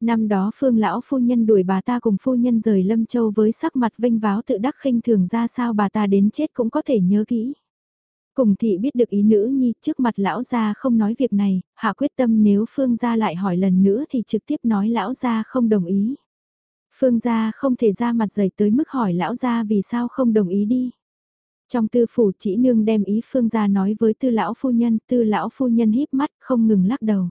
Năm đó phương lão phu nhân đuổi bà ta cùng phu nhân rời Lâm Châu với sắc mặt vinh váo tự đắc khinh thường ra sao bà ta đến chết cũng có thể nhớ kỹ. Cùng thị biết được ý nữ nhi trước mặt lão gia không nói việc này, hạ quyết tâm nếu phương gia lại hỏi lần nữa thì trực tiếp nói lão gia không đồng ý. Phương gia không thể ra mặt dày tới mức hỏi lão gia vì sao không đồng ý đi. Trong tư phủ chỉ nương đem ý phương gia nói với tư lão phu nhân, tư lão phu nhân híp mắt không ngừng lắc đầu.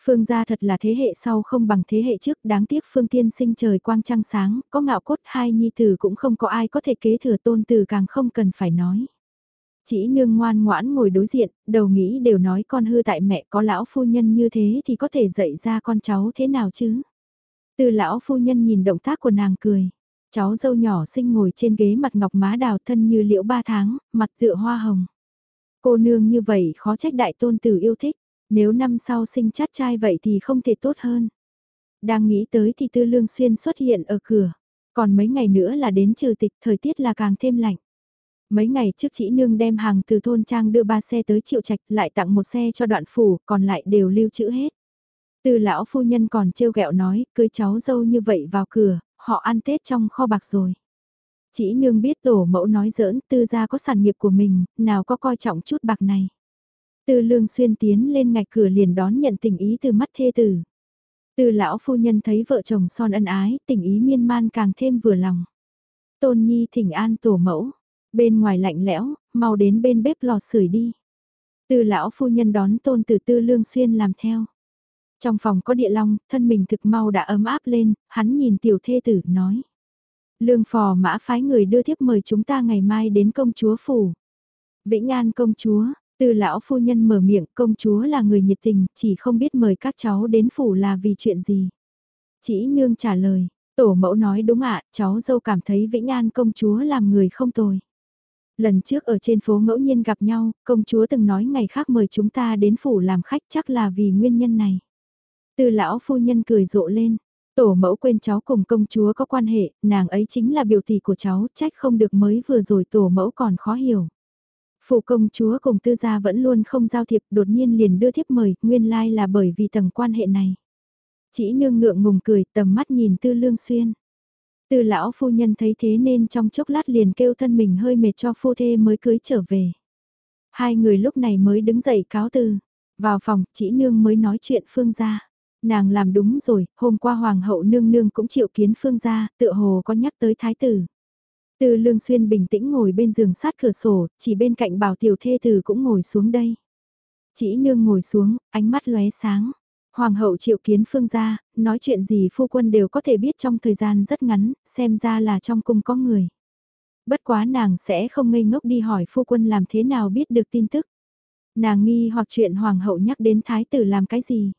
Phương gia thật là thế hệ sau không bằng thế hệ trước, đáng tiếc phương tiên sinh trời quang trăng sáng, có ngạo cốt hai nhi tử cũng không có ai có thể kế thừa tôn tử càng không cần phải nói. Chỉ nương ngoan ngoãn ngồi đối diện, đầu nghĩ đều nói con hư tại mẹ có lão phu nhân như thế thì có thể dạy ra con cháu thế nào chứ. Từ lão phu nhân nhìn động tác của nàng cười. Cháu dâu nhỏ xinh ngồi trên ghế mặt ngọc má đào thân như liễu ba tháng, mặt tựa hoa hồng. Cô nương như vậy khó trách đại tôn tử yêu thích, nếu năm sau sinh chát trai vậy thì không thể tốt hơn. Đang nghĩ tới thì tư lương xuyên xuất hiện ở cửa, còn mấy ngày nữa là đến trừ tịch thời tiết là càng thêm lạnh. Mấy ngày trước chị nương đem hàng từ thôn trang đưa ba xe tới triệu trạch lại tặng một xe cho đoạn phủ, còn lại đều lưu trữ hết. Từ lão phu nhân còn trêu ghẹo nói, cưới cháu dâu như vậy vào cửa, họ ăn Tết trong kho bạc rồi. Chỉ nương biết tổ mẫu nói giỡn, tư gia có sản nghiệp của mình, nào có coi trọng chút bạc này. Từ lương xuyên tiến lên ngạch cửa liền đón nhận tình ý từ mắt thê tử. Từ lão phu nhân thấy vợ chồng son ân ái, tình ý miên man càng thêm vừa lòng. Tôn nhi thỉnh an tổ mẫu, Bên ngoài lạnh lẽo, mau đến bên bếp lò sưởi đi. Từ lão phu nhân đón tôn từ tư lương xuyên làm theo. Trong phòng có địa long, thân mình thực mau đã ấm áp lên, hắn nhìn tiểu thê tử, nói. Lương phò mã phái người đưa thiếp mời chúng ta ngày mai đến công chúa phủ. Vĩnh An công chúa, từ lão phu nhân mở miệng công chúa là người nhiệt tình, chỉ không biết mời các cháu đến phủ là vì chuyện gì. Chỉ nương trả lời, tổ mẫu nói đúng ạ, cháu dâu cảm thấy Vĩnh An công chúa làm người không tồi. Lần trước ở trên phố ngẫu nhiên gặp nhau, công chúa từng nói ngày khác mời chúng ta đến phủ làm khách chắc là vì nguyên nhân này. Từ lão phu nhân cười rộ lên, tổ mẫu quên cháu cùng công chúa có quan hệ, nàng ấy chính là biểu tỷ của cháu, trách không được mới vừa rồi tổ mẫu còn khó hiểu. Phủ công chúa cùng tư gia vẫn luôn không giao thiệp đột nhiên liền đưa thiếp mời, nguyên lai là bởi vì tầng quan hệ này. Chỉ nương ngượng ngùng cười tầm mắt nhìn tư lương xuyên. Từ lão phu nhân thấy thế nên trong chốc lát liền kêu thân mình hơi mệt cho phu thê mới cưới trở về. Hai người lúc này mới đứng dậy cáo từ. Vào phòng, chỉ nương mới nói chuyện Phương gia. Nàng làm đúng rồi, hôm qua Hoàng hậu nương nương cũng chịu kiến Phương gia, tựa hồ có nhắc tới thái tử. Từ lương xuyên bình tĩnh ngồi bên giường sát cửa sổ, chỉ bên cạnh bảo tiểu thê tử cũng ngồi xuống đây. Chỉ nương ngồi xuống, ánh mắt lóe sáng. Hoàng hậu triệu kiến phương gia, nói chuyện gì phu quân đều có thể biết trong thời gian rất ngắn, xem ra là trong cung có người. Bất quá nàng sẽ không ngây ngốc đi hỏi phu quân làm thế nào biết được tin tức. Nàng nghi hoặc chuyện hoàng hậu nhắc đến thái tử làm cái gì.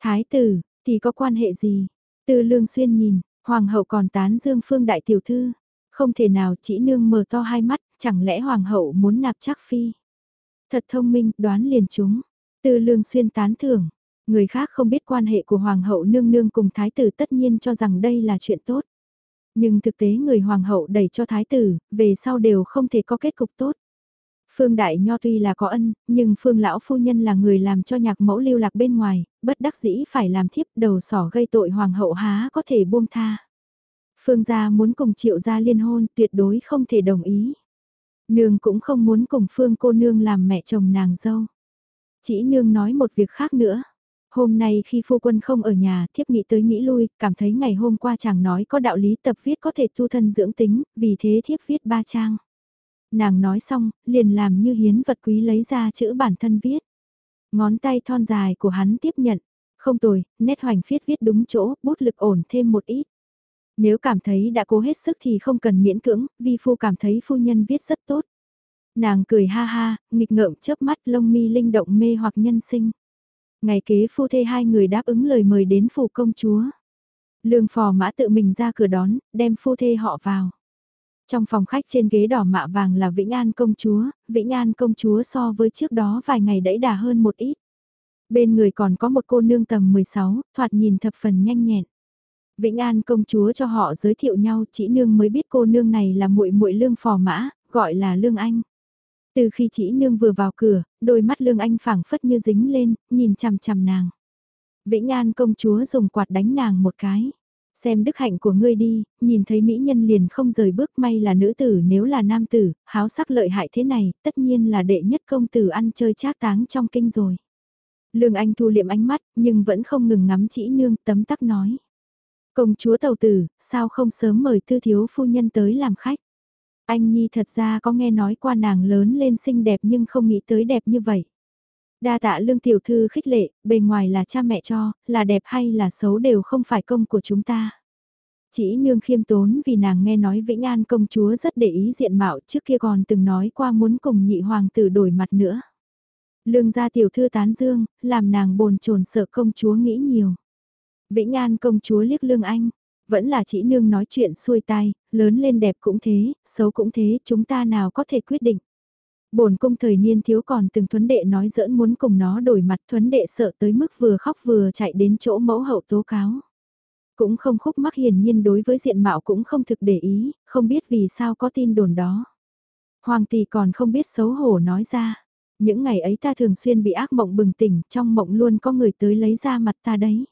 Thái tử, thì có quan hệ gì? Tư lương xuyên nhìn, hoàng hậu còn tán dương phương đại tiểu thư. Không thể nào chỉ nương mở to hai mắt, chẳng lẽ hoàng hậu muốn nạp chắc phi. Thật thông minh, đoán liền chúng. Tư lương xuyên tán thưởng. Người khác không biết quan hệ của hoàng hậu nương nương cùng thái tử tất nhiên cho rằng đây là chuyện tốt. Nhưng thực tế người hoàng hậu đẩy cho thái tử, về sau đều không thể có kết cục tốt. Phương Đại Nho tuy là có ân, nhưng Phương Lão Phu Nhân là người làm cho nhạc mẫu lưu lạc bên ngoài, bất đắc dĩ phải làm thiếp đầu sỏ gây tội hoàng hậu há có thể buông tha. Phương gia muốn cùng triệu gia liên hôn tuyệt đối không thể đồng ý. Nương cũng không muốn cùng Phương cô nương làm mẹ chồng nàng dâu. Chỉ nương nói một việc khác nữa. Hôm nay khi phu quân không ở nhà, thiếp nghĩ tới nghĩ lui, cảm thấy ngày hôm qua chàng nói có đạo lý tập viết có thể tu thân dưỡng tính, vì thế thiếp viết ba trang. Nàng nói xong, liền làm như hiến vật quý lấy ra chữ bản thân viết. Ngón tay thon dài của hắn tiếp nhận. Không tồi, nét hoành phiết viết đúng chỗ, bút lực ổn thêm một ít. Nếu cảm thấy đã cố hết sức thì không cần miễn cưỡng, vi phu cảm thấy phu nhân viết rất tốt. Nàng cười ha ha, nghịch ngợm chớp mắt lông mi linh động mê hoặc nhân sinh. Ngày kế phu thê hai người đáp ứng lời mời đến phủ công chúa. Lương phò mã tự mình ra cửa đón, đem phu thê họ vào. Trong phòng khách trên ghế đỏ mạ vàng là Vĩnh An công chúa, Vĩnh An công chúa so với trước đó vài ngày đẫy đà hơn một ít. Bên người còn có một cô nương tầm 16, thoạt nhìn thập phần nhanh nhẹn. Vĩnh An công chúa cho họ giới thiệu nhau, chỉ nương mới biết cô nương này là muội muội lương phò mã, gọi là lương anh. Từ khi chị nương vừa vào cửa, đôi mắt lương anh phảng phất như dính lên, nhìn chằm chằm nàng. Vĩnh An công chúa dùng quạt đánh nàng một cái. Xem đức hạnh của ngươi đi, nhìn thấy mỹ nhân liền không rời bước may là nữ tử nếu là nam tử, háo sắc lợi hại thế này, tất nhiên là đệ nhất công tử ăn chơi trác táng trong kinh rồi. Lương Anh thu liệm ánh mắt, nhưng vẫn không ngừng ngắm chỉ nương tấm tắc nói. Công chúa tàu tử, sao không sớm mời tư thiếu phu nhân tới làm khách? Anh Nhi thật ra có nghe nói qua nàng lớn lên xinh đẹp nhưng không nghĩ tới đẹp như vậy. Đa tạ lương tiểu thư khích lệ, bề ngoài là cha mẹ cho, là đẹp hay là xấu đều không phải công của chúng ta. Chỉ nương khiêm tốn vì nàng nghe nói Vĩnh An công chúa rất để ý diện mạo trước kia còn từng nói qua muốn cùng nhị hoàng tử đổi mặt nữa. Lương gia tiểu thư tán dương, làm nàng bồn chồn sợ công chúa nghĩ nhiều. Vĩnh An công chúa liếc lương anh, vẫn là chỉ nương nói chuyện xuôi tai, lớn lên đẹp cũng thế, xấu cũng thế, chúng ta nào có thể quyết định. Bổn cung thời niên thiếu còn từng thuấn đệ nói giỡn muốn cùng nó đổi mặt thuấn đệ sợ tới mức vừa khóc vừa chạy đến chỗ mẫu hậu tố cáo. Cũng không khúc mắc hiển nhiên đối với diện mạo cũng không thực để ý, không biết vì sao có tin đồn đó. Hoàng tỷ còn không biết xấu hổ nói ra. Những ngày ấy ta thường xuyên bị ác mộng bừng tỉnh, trong mộng luôn có người tới lấy ra mặt ta đấy.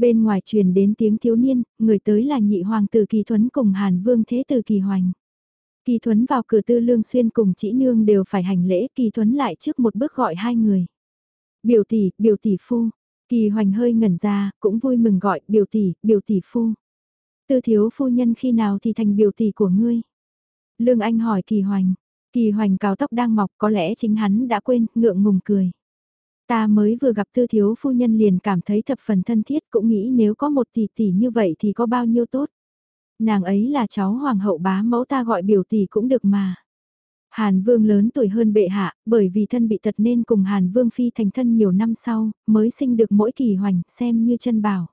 Bên ngoài truyền đến tiếng thiếu niên, người tới là nhị hoàng tử Kỳ Thuấn cùng Hàn Vương Thế tử Kỳ Hoành. Kỳ Thuấn vào cửa tư lương xuyên cùng chỉ nương đều phải hành lễ, Kỳ Thuấn lại trước một bước gọi hai người. Biểu tỷ, biểu tỷ phu. Kỳ Hoành hơi ngẩn ra, cũng vui mừng gọi, biểu tỷ, biểu tỷ phu. Tư thiếu phu nhân khi nào thì thành biểu tỷ của ngươi? Lương Anh hỏi Kỳ Hoành. Kỳ Hoành cao tóc đang mọc có lẽ chính hắn đã quên, ngượng ngùng cười. Ta mới vừa gặp tư thiếu phu nhân liền cảm thấy thập phần thân thiết cũng nghĩ nếu có một tỷ tỷ như vậy thì có bao nhiêu tốt. Nàng ấy là cháu hoàng hậu bá mẫu ta gọi biểu tỷ cũng được mà. Hàn Vương lớn tuổi hơn bệ hạ, bởi vì thân bị tật nên cùng Hàn Vương phi thành thân nhiều năm sau, mới sinh được mỗi kỳ hoành, xem như chân bảo.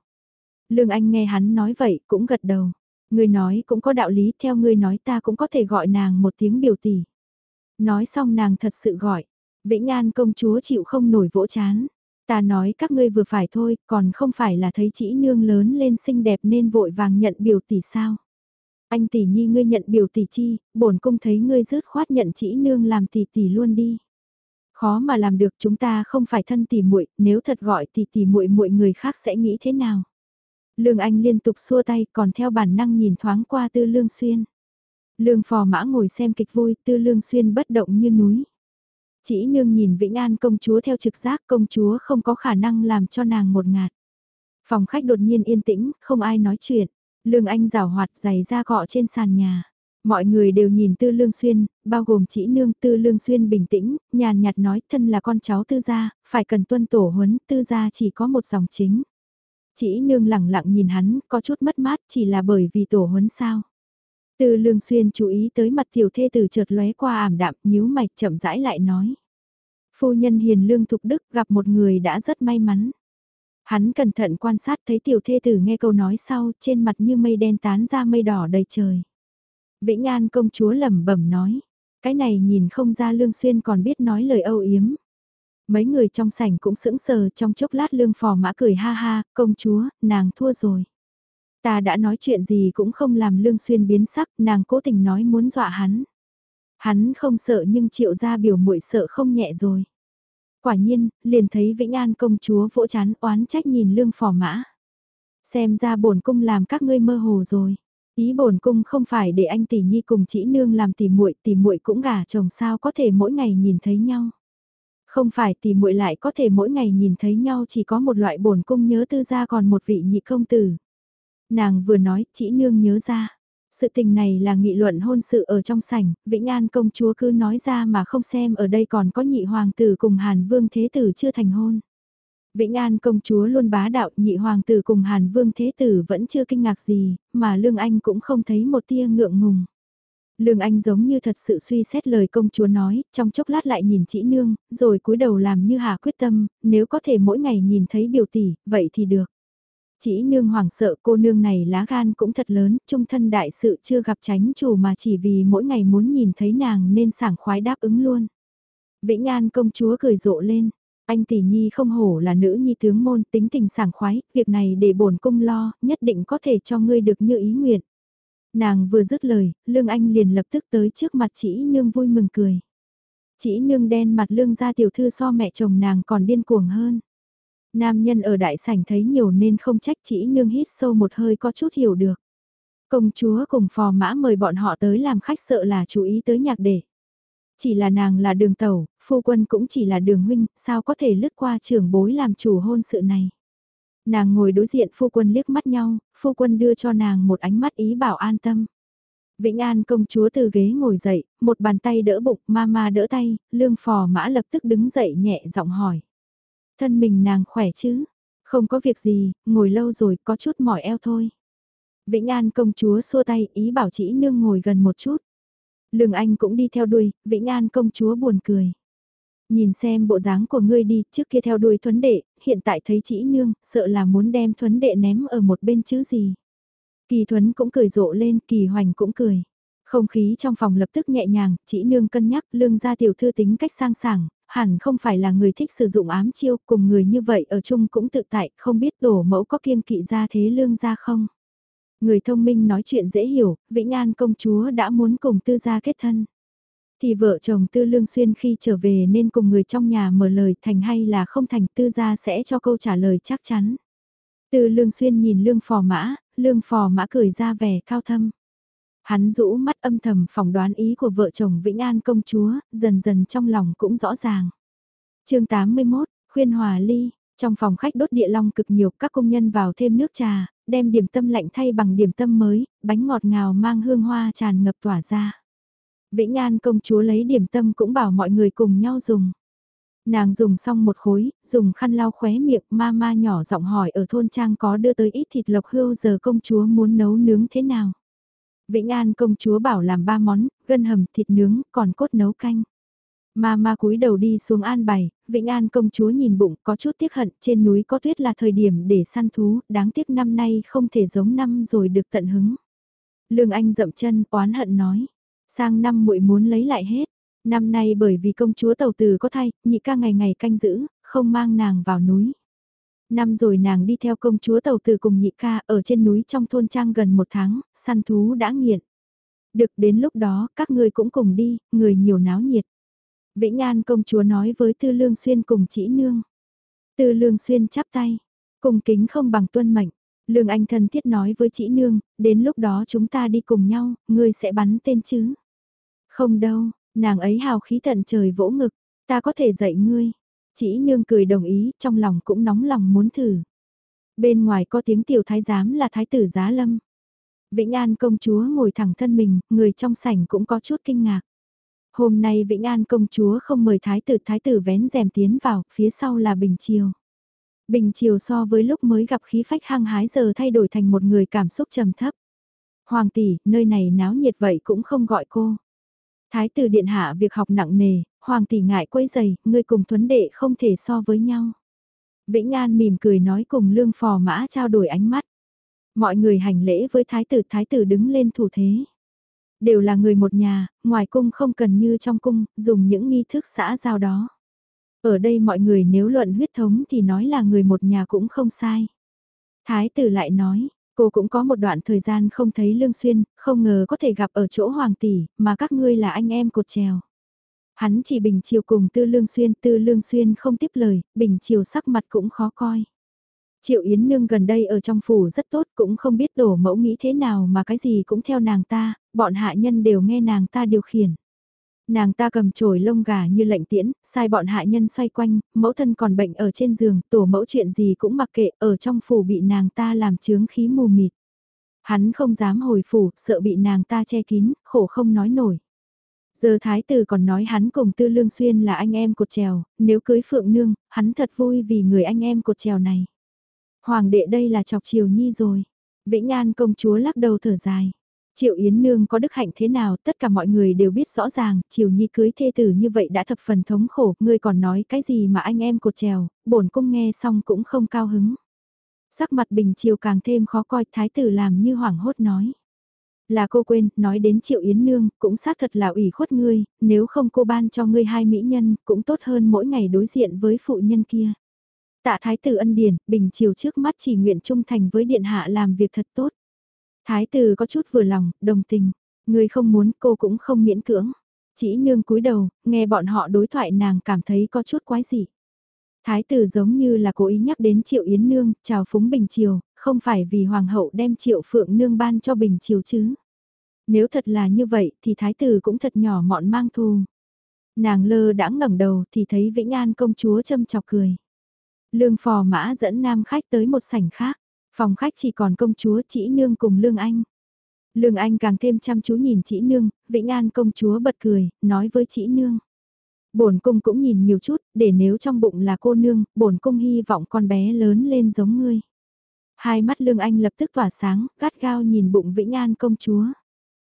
Lương Anh nghe hắn nói vậy, cũng gật đầu. Người nói cũng có đạo lý, theo người nói ta cũng có thể gọi nàng một tiếng biểu tỷ. Nói xong nàng thật sự gọi, Vĩnh An công chúa chịu không nổi vỗ chán. Ta nói các ngươi vừa phải thôi, còn không phải là thấy chị nương lớn lên xinh đẹp nên vội vàng nhận biểu tỷ sao. Anh tỷ nhi ngươi nhận biểu tỷ chi, bổn cung thấy ngươi rớt khoát nhận chị nương làm tỷ tỷ luôn đi. Khó mà làm được chúng ta không phải thân tỷ muội, nếu thật gọi tỷ tỷ muội muội người khác sẽ nghĩ thế nào. Lương Anh liên tục xua tay còn theo bản năng nhìn thoáng qua tư lương xuyên. Lương phò mã ngồi xem kịch vui, tư lương xuyên bất động như núi. Chỉ nương nhìn Vĩnh An công chúa theo trực giác công chúa không có khả năng làm cho nàng một ngạt. Phòng khách đột nhiên yên tĩnh, không ai nói chuyện. Lương Anh rào hoạt giày ra gọ trên sàn nhà. Mọi người đều nhìn Tư Lương Xuyên, bao gồm chỉ nương Tư Lương Xuyên bình tĩnh, nhàn nhạt nói thân là con cháu Tư gia, phải cần tuân tổ huấn, Tư gia chỉ có một dòng chính. Chỉ nương lẳng lặng nhìn hắn, có chút mất mát chỉ là bởi vì tổ huấn sao từ Lương Xuyên chú ý tới mặt tiểu thê tử chợt lóe qua ảm đạm, nhíu mạch chậm rãi lại nói. Phu nhân hiền lương thục đức gặp một người đã rất may mắn. Hắn cẩn thận quan sát thấy tiểu thê tử nghe câu nói sau, trên mặt như mây đen tán ra mây đỏ đầy trời. Vĩnh An công chúa lẩm bẩm nói, cái này nhìn không ra Lương Xuyên còn biết nói lời âu yếm. Mấy người trong sảnh cũng sững sờ trong chốc lát Lương Phò Mã cười ha ha, công chúa, nàng thua rồi. Ta đã nói chuyện gì cũng không làm Lương Xuyên biến sắc, nàng cố tình nói muốn dọa hắn. Hắn không sợ nhưng triệu ra biểu muội sợ không nhẹ rồi. Quả nhiên, liền thấy Vĩnh An công chúa vỗ chán oán trách nhìn Lương Phò Mã. Xem ra bổn cung làm các ngươi mơ hồ rồi. Ý bổn cung không phải để anh tỷ nhi cùng chỉ nương làm tỷ muội, tỷ muội cũng gả chồng sao có thể mỗi ngày nhìn thấy nhau. Không phải tỷ muội lại có thể mỗi ngày nhìn thấy nhau chỉ có một loại bổn cung nhớ tư gia còn một vị nhị công tử. Nàng vừa nói, chị nương nhớ ra. Sự tình này là nghị luận hôn sự ở trong sảnh, Vĩnh An công chúa cứ nói ra mà không xem ở đây còn có nhị hoàng tử cùng Hàn Vương Thế Tử chưa thành hôn. Vĩnh An công chúa luôn bá đạo nhị hoàng tử cùng Hàn Vương Thế Tử vẫn chưa kinh ngạc gì, mà Lương Anh cũng không thấy một tia ngượng ngùng. Lương Anh giống như thật sự suy xét lời công chúa nói, trong chốc lát lại nhìn chị nương, rồi cúi đầu làm như hà quyết tâm, nếu có thể mỗi ngày nhìn thấy biểu tỷ, vậy thì được. Chỉ nương hoảng sợ cô nương này lá gan cũng thật lớn, trung thân đại sự chưa gặp tránh chủ mà chỉ vì mỗi ngày muốn nhìn thấy nàng nên sảng khoái đáp ứng luôn. Vĩnh An công chúa cười rộ lên, anh tỷ nhi không hổ là nữ nhi tướng môn tính tình sảng khoái, việc này để bổn cung lo, nhất định có thể cho ngươi được như ý nguyện. Nàng vừa dứt lời, Lương Anh liền lập tức tới trước mặt chỉ nương vui mừng cười. Chỉ nương đen mặt lương ra tiểu thư so mẹ chồng nàng còn điên cuồng hơn. Nam nhân ở đại sảnh thấy nhiều nên không trách chỉ nương hít sâu một hơi có chút hiểu được. Công chúa cùng phò mã mời bọn họ tới làm khách sợ là chú ý tới nhạc để. Chỉ là nàng là đường tẩu, phu quân cũng chỉ là đường huynh, sao có thể lướt qua trưởng bối làm chủ hôn sự này. Nàng ngồi đối diện phu quân liếc mắt nhau, phu quân đưa cho nàng một ánh mắt ý bảo an tâm. Vĩnh An công chúa từ ghế ngồi dậy, một bàn tay đỡ bụng, ma đỡ tay, lương phò mã lập tức đứng dậy nhẹ giọng hỏi. Thân mình nàng khỏe chứ? Không có việc gì, ngồi lâu rồi có chút mỏi eo thôi. Vĩnh An công chúa xua tay ý bảo chỉ nương ngồi gần một chút. Lương Anh cũng đi theo đuôi, Vĩnh An công chúa buồn cười. Nhìn xem bộ dáng của ngươi đi, trước kia theo đuôi thuấn đệ, hiện tại thấy chỉ nương, sợ là muốn đem thuấn đệ ném ở một bên chứ gì. Kỳ thuấn cũng cười rộ lên, kỳ hoành cũng cười. Không khí trong phòng lập tức nhẹ nhàng, chỉ nương cân nhắc lương gia tiểu thư tính cách sang sảng, hẳn không phải là người thích sử dụng ám chiêu cùng người như vậy ở chung cũng tự tại, không biết đổ mẫu có kiêng kỵ ra thế lương gia không. Người thông minh nói chuyện dễ hiểu, Vĩnh An công chúa đã muốn cùng tư gia kết thân. Thì vợ chồng tư lương xuyên khi trở về nên cùng người trong nhà mở lời thành hay là không thành tư gia sẽ cho câu trả lời chắc chắn. Tư lương xuyên nhìn lương phò mã, lương phò mã cười ra vẻ cao thâm. Hắn rũ mắt âm thầm phỏng đoán ý của vợ chồng Vĩnh An công chúa, dần dần trong lòng cũng rõ ràng. chương 81, khuyên hòa ly, trong phòng khách đốt địa long cực nhiều các công nhân vào thêm nước trà, đem điểm tâm lạnh thay bằng điểm tâm mới, bánh ngọt ngào mang hương hoa tràn ngập tỏa ra. Vĩnh An công chúa lấy điểm tâm cũng bảo mọi người cùng nhau dùng. Nàng dùng xong một khối, dùng khăn lau khóe miệng, ma ma nhỏ giọng hỏi ở thôn trang có đưa tới ít thịt lộc hươu giờ công chúa muốn nấu nướng thế nào. Vĩnh An công chúa bảo làm ba món, gân hầm, thịt nướng, còn cốt nấu canh. Ma ma cúi đầu đi xuống an bày, Vĩnh An công chúa nhìn bụng có chút tiếc hận, trên núi có tuyết là thời điểm để săn thú, đáng tiếc năm nay không thể giống năm rồi được tận hứng. Lương Anh dậm chân, oán hận nói, sang năm muội muốn lấy lại hết, năm nay bởi vì công chúa tàu tử có thai, nhị ca ngày ngày canh giữ, không mang nàng vào núi. Năm rồi nàng đi theo công chúa tàu từ cùng nhị ca ở trên núi trong thôn trang gần một tháng, săn thú đã nghiện. Được đến lúc đó các ngươi cũng cùng đi, người nhiều náo nhiệt. Vĩnh An công chúa nói với Tư Lương Xuyên cùng chỉ nương. Tư Lương Xuyên chắp tay, cùng kính không bằng tuân mệnh. Lương Anh thân thiết nói với chỉ nương, đến lúc đó chúng ta đi cùng nhau, ngươi sẽ bắn tên chứ. Không đâu, nàng ấy hào khí tận trời vỗ ngực, Ta có thể dạy ngươi. Chỉ nương cười đồng ý, trong lòng cũng nóng lòng muốn thử. Bên ngoài có tiếng tiểu thái giám là thái tử giá lâm. Vĩnh An công chúa ngồi thẳng thân mình, người trong sảnh cũng có chút kinh ngạc. Hôm nay Vĩnh An công chúa không mời thái tử thái tử vén rèm tiến vào, phía sau là Bình Triều. Bình Triều so với lúc mới gặp khí phách hăng hái giờ thay đổi thành một người cảm xúc trầm thấp. Hoàng tỷ, nơi này náo nhiệt vậy cũng không gọi cô. Thái tử điện hạ việc học nặng nề, hoàng tỷ ngại quấy giày, ngươi cùng thuấn đệ không thể so với nhau. Vĩnh An mỉm cười nói cùng lương phò mã trao đổi ánh mắt. Mọi người hành lễ với thái tử, thái tử đứng lên thủ thế. Đều là người một nhà, ngoài cung không cần như trong cung, dùng những nghi thức xã giao đó. Ở đây mọi người nếu luận huyết thống thì nói là người một nhà cũng không sai. Thái tử lại nói, cô cũng có một đoạn thời gian không thấy Lương Xuyên, không ngờ có thể gặp ở chỗ Hoàng Tỷ, mà các ngươi là anh em cột trèo. Hắn chỉ Bình Chiều cùng Tư Lương Xuyên, Tư Lương Xuyên không tiếp lời, Bình Chiều sắc mặt cũng khó coi. Triệu Yến Nương gần đây ở trong phủ rất tốt cũng không biết đổ mẫu nghĩ thế nào mà cái gì cũng theo nàng ta, bọn hạ nhân đều nghe nàng ta điều khiển. Nàng ta cầm chổi lông gà như lệnh tiễn, sai bọn hạ nhân xoay quanh, mẫu thân còn bệnh ở trên giường, tổ mẫu chuyện gì cũng mặc kệ, ở trong phủ bị nàng ta làm chướng khí mù mịt. Hắn không dám hồi phủ, sợ bị nàng ta che kín, khổ không nói nổi. Giờ thái tử còn nói hắn cùng tư lương xuyên là anh em cột trèo, nếu cưới phượng nương, hắn thật vui vì người anh em cột trèo này. Hoàng đệ đây là chọc triều nhi rồi. Vĩnh An công chúa lắc đầu thở dài. Triệu Yến Nương có đức hạnh thế nào tất cả mọi người đều biết rõ ràng, Triều Nhi cưới thê tử như vậy đã thập phần thống khổ, ngươi còn nói cái gì mà anh em cột trèo, bổn cung nghe xong cũng không cao hứng. Sắc mặt Bình Triều càng thêm khó coi, thái tử làm như hoảng hốt nói. Là cô quên, nói đến Triệu Yến Nương, cũng xác thật là ủy khuất ngươi, nếu không cô ban cho ngươi hai mỹ nhân, cũng tốt hơn mỗi ngày đối diện với phụ nhân kia. Tạ thái tử ân điển, Bình Triều trước mắt chỉ nguyện trung thành với điện hạ làm việc thật tốt. Thái tử có chút vừa lòng, đồng tình. ngươi không muốn cô cũng không miễn cưỡng. Chỉ nương cúi đầu, nghe bọn họ đối thoại nàng cảm thấy có chút quái dị. Thái tử giống như là cố ý nhắc đến Triệu Yến Nương, chào phúng Bình Triều, không phải vì Hoàng hậu đem Triệu Phượng Nương ban cho Bình Triều chứ. Nếu thật là như vậy thì Thái tử cũng thật nhỏ mọn mang thù. Nàng lơ đã ngẩng đầu thì thấy Vĩnh An công chúa châm chọc cười. Lương phò mã dẫn nam khách tới một sảnh khác. Phòng khách chỉ còn công chúa chỉ nương cùng Lương Anh. Lương Anh càng thêm chăm chú nhìn chỉ nương, Vĩnh An công chúa bật cười, nói với chỉ nương. Bổn cung cũng nhìn nhiều chút, để nếu trong bụng là cô nương, bổn cung hy vọng con bé lớn lên giống ngươi. Hai mắt Lương Anh lập tức tỏa sáng, gắt gao nhìn bụng Vĩnh An công chúa.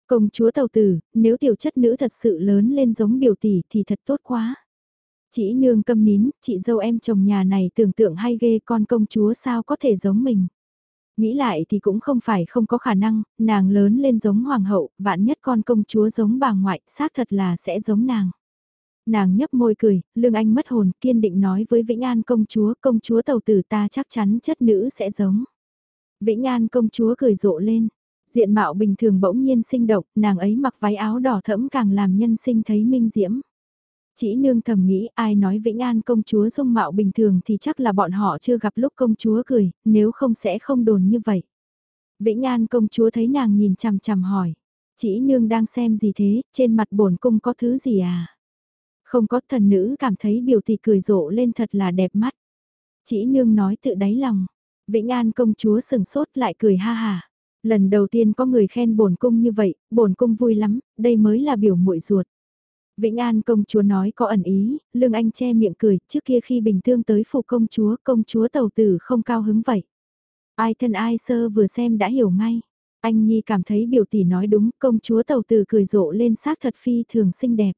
Công chúa tàu tử, nếu tiểu chất nữ thật sự lớn lên giống biểu tỷ thì thật tốt quá. chị nương câm nín, chị dâu em chồng nhà này tưởng tượng hay ghê con công chúa sao có thể giống mình. Nghĩ lại thì cũng không phải không có khả năng, nàng lớn lên giống hoàng hậu, vạn nhất con công chúa giống bà ngoại, xác thật là sẽ giống nàng. Nàng nhấp môi cười, Lương Anh mất hồn, kiên định nói với Vĩnh An công chúa, công chúa tàu tử ta chắc chắn chất nữ sẽ giống. Vĩnh An công chúa cười rộ lên, diện mạo bình thường bỗng nhiên sinh động, nàng ấy mặc váy áo đỏ thẫm càng làm nhân sinh thấy minh diễm. Chỉ nương thầm nghĩ ai nói Vĩnh An công chúa dung mạo bình thường thì chắc là bọn họ chưa gặp lúc công chúa cười, nếu không sẽ không đồn như vậy. Vĩnh An công chúa thấy nàng nhìn chằm chằm hỏi, chỉ nương đang xem gì thế, trên mặt bổn cung có thứ gì à? Không có thần nữ cảm thấy biểu tỷ cười rộ lên thật là đẹp mắt. Chỉ nương nói tự đáy lòng, Vĩnh An công chúa sừng sốt lại cười ha hà. Lần đầu tiên có người khen bổn cung như vậy, bổn cung vui lắm, đây mới là biểu muội ruột. Vĩnh An công chúa nói có ẩn ý, Lương Anh che miệng cười, trước kia khi bình thương tới phụ công chúa, công chúa tàu tử không cao hứng vậy. Ai thân ai sơ vừa xem đã hiểu ngay. Anh Nhi cảm thấy biểu tỷ nói đúng, công chúa tàu tử cười rộ lên xác thật phi thường xinh đẹp.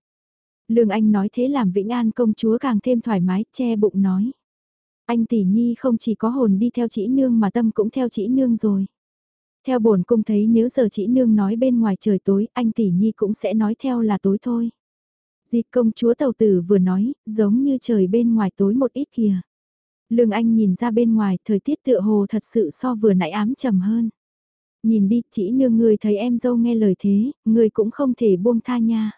Lương Anh nói thế làm Vĩnh An công chúa càng thêm thoải mái, che bụng nói. Anh tỷ Nhi không chỉ có hồn đi theo chỉ nương mà tâm cũng theo chỉ nương rồi. Theo bổn cung thấy nếu giờ chỉ nương nói bên ngoài trời tối, anh tỷ Nhi cũng sẽ nói theo là tối thôi. Dịch công chúa tàu tử vừa nói, giống như trời bên ngoài tối một ít kìa. Lương Anh nhìn ra bên ngoài, thời tiết tựa hồ thật sự so vừa nãy ám trầm hơn. Nhìn đi, chỉ nương người thấy em dâu nghe lời thế, người cũng không thể buông tha nha.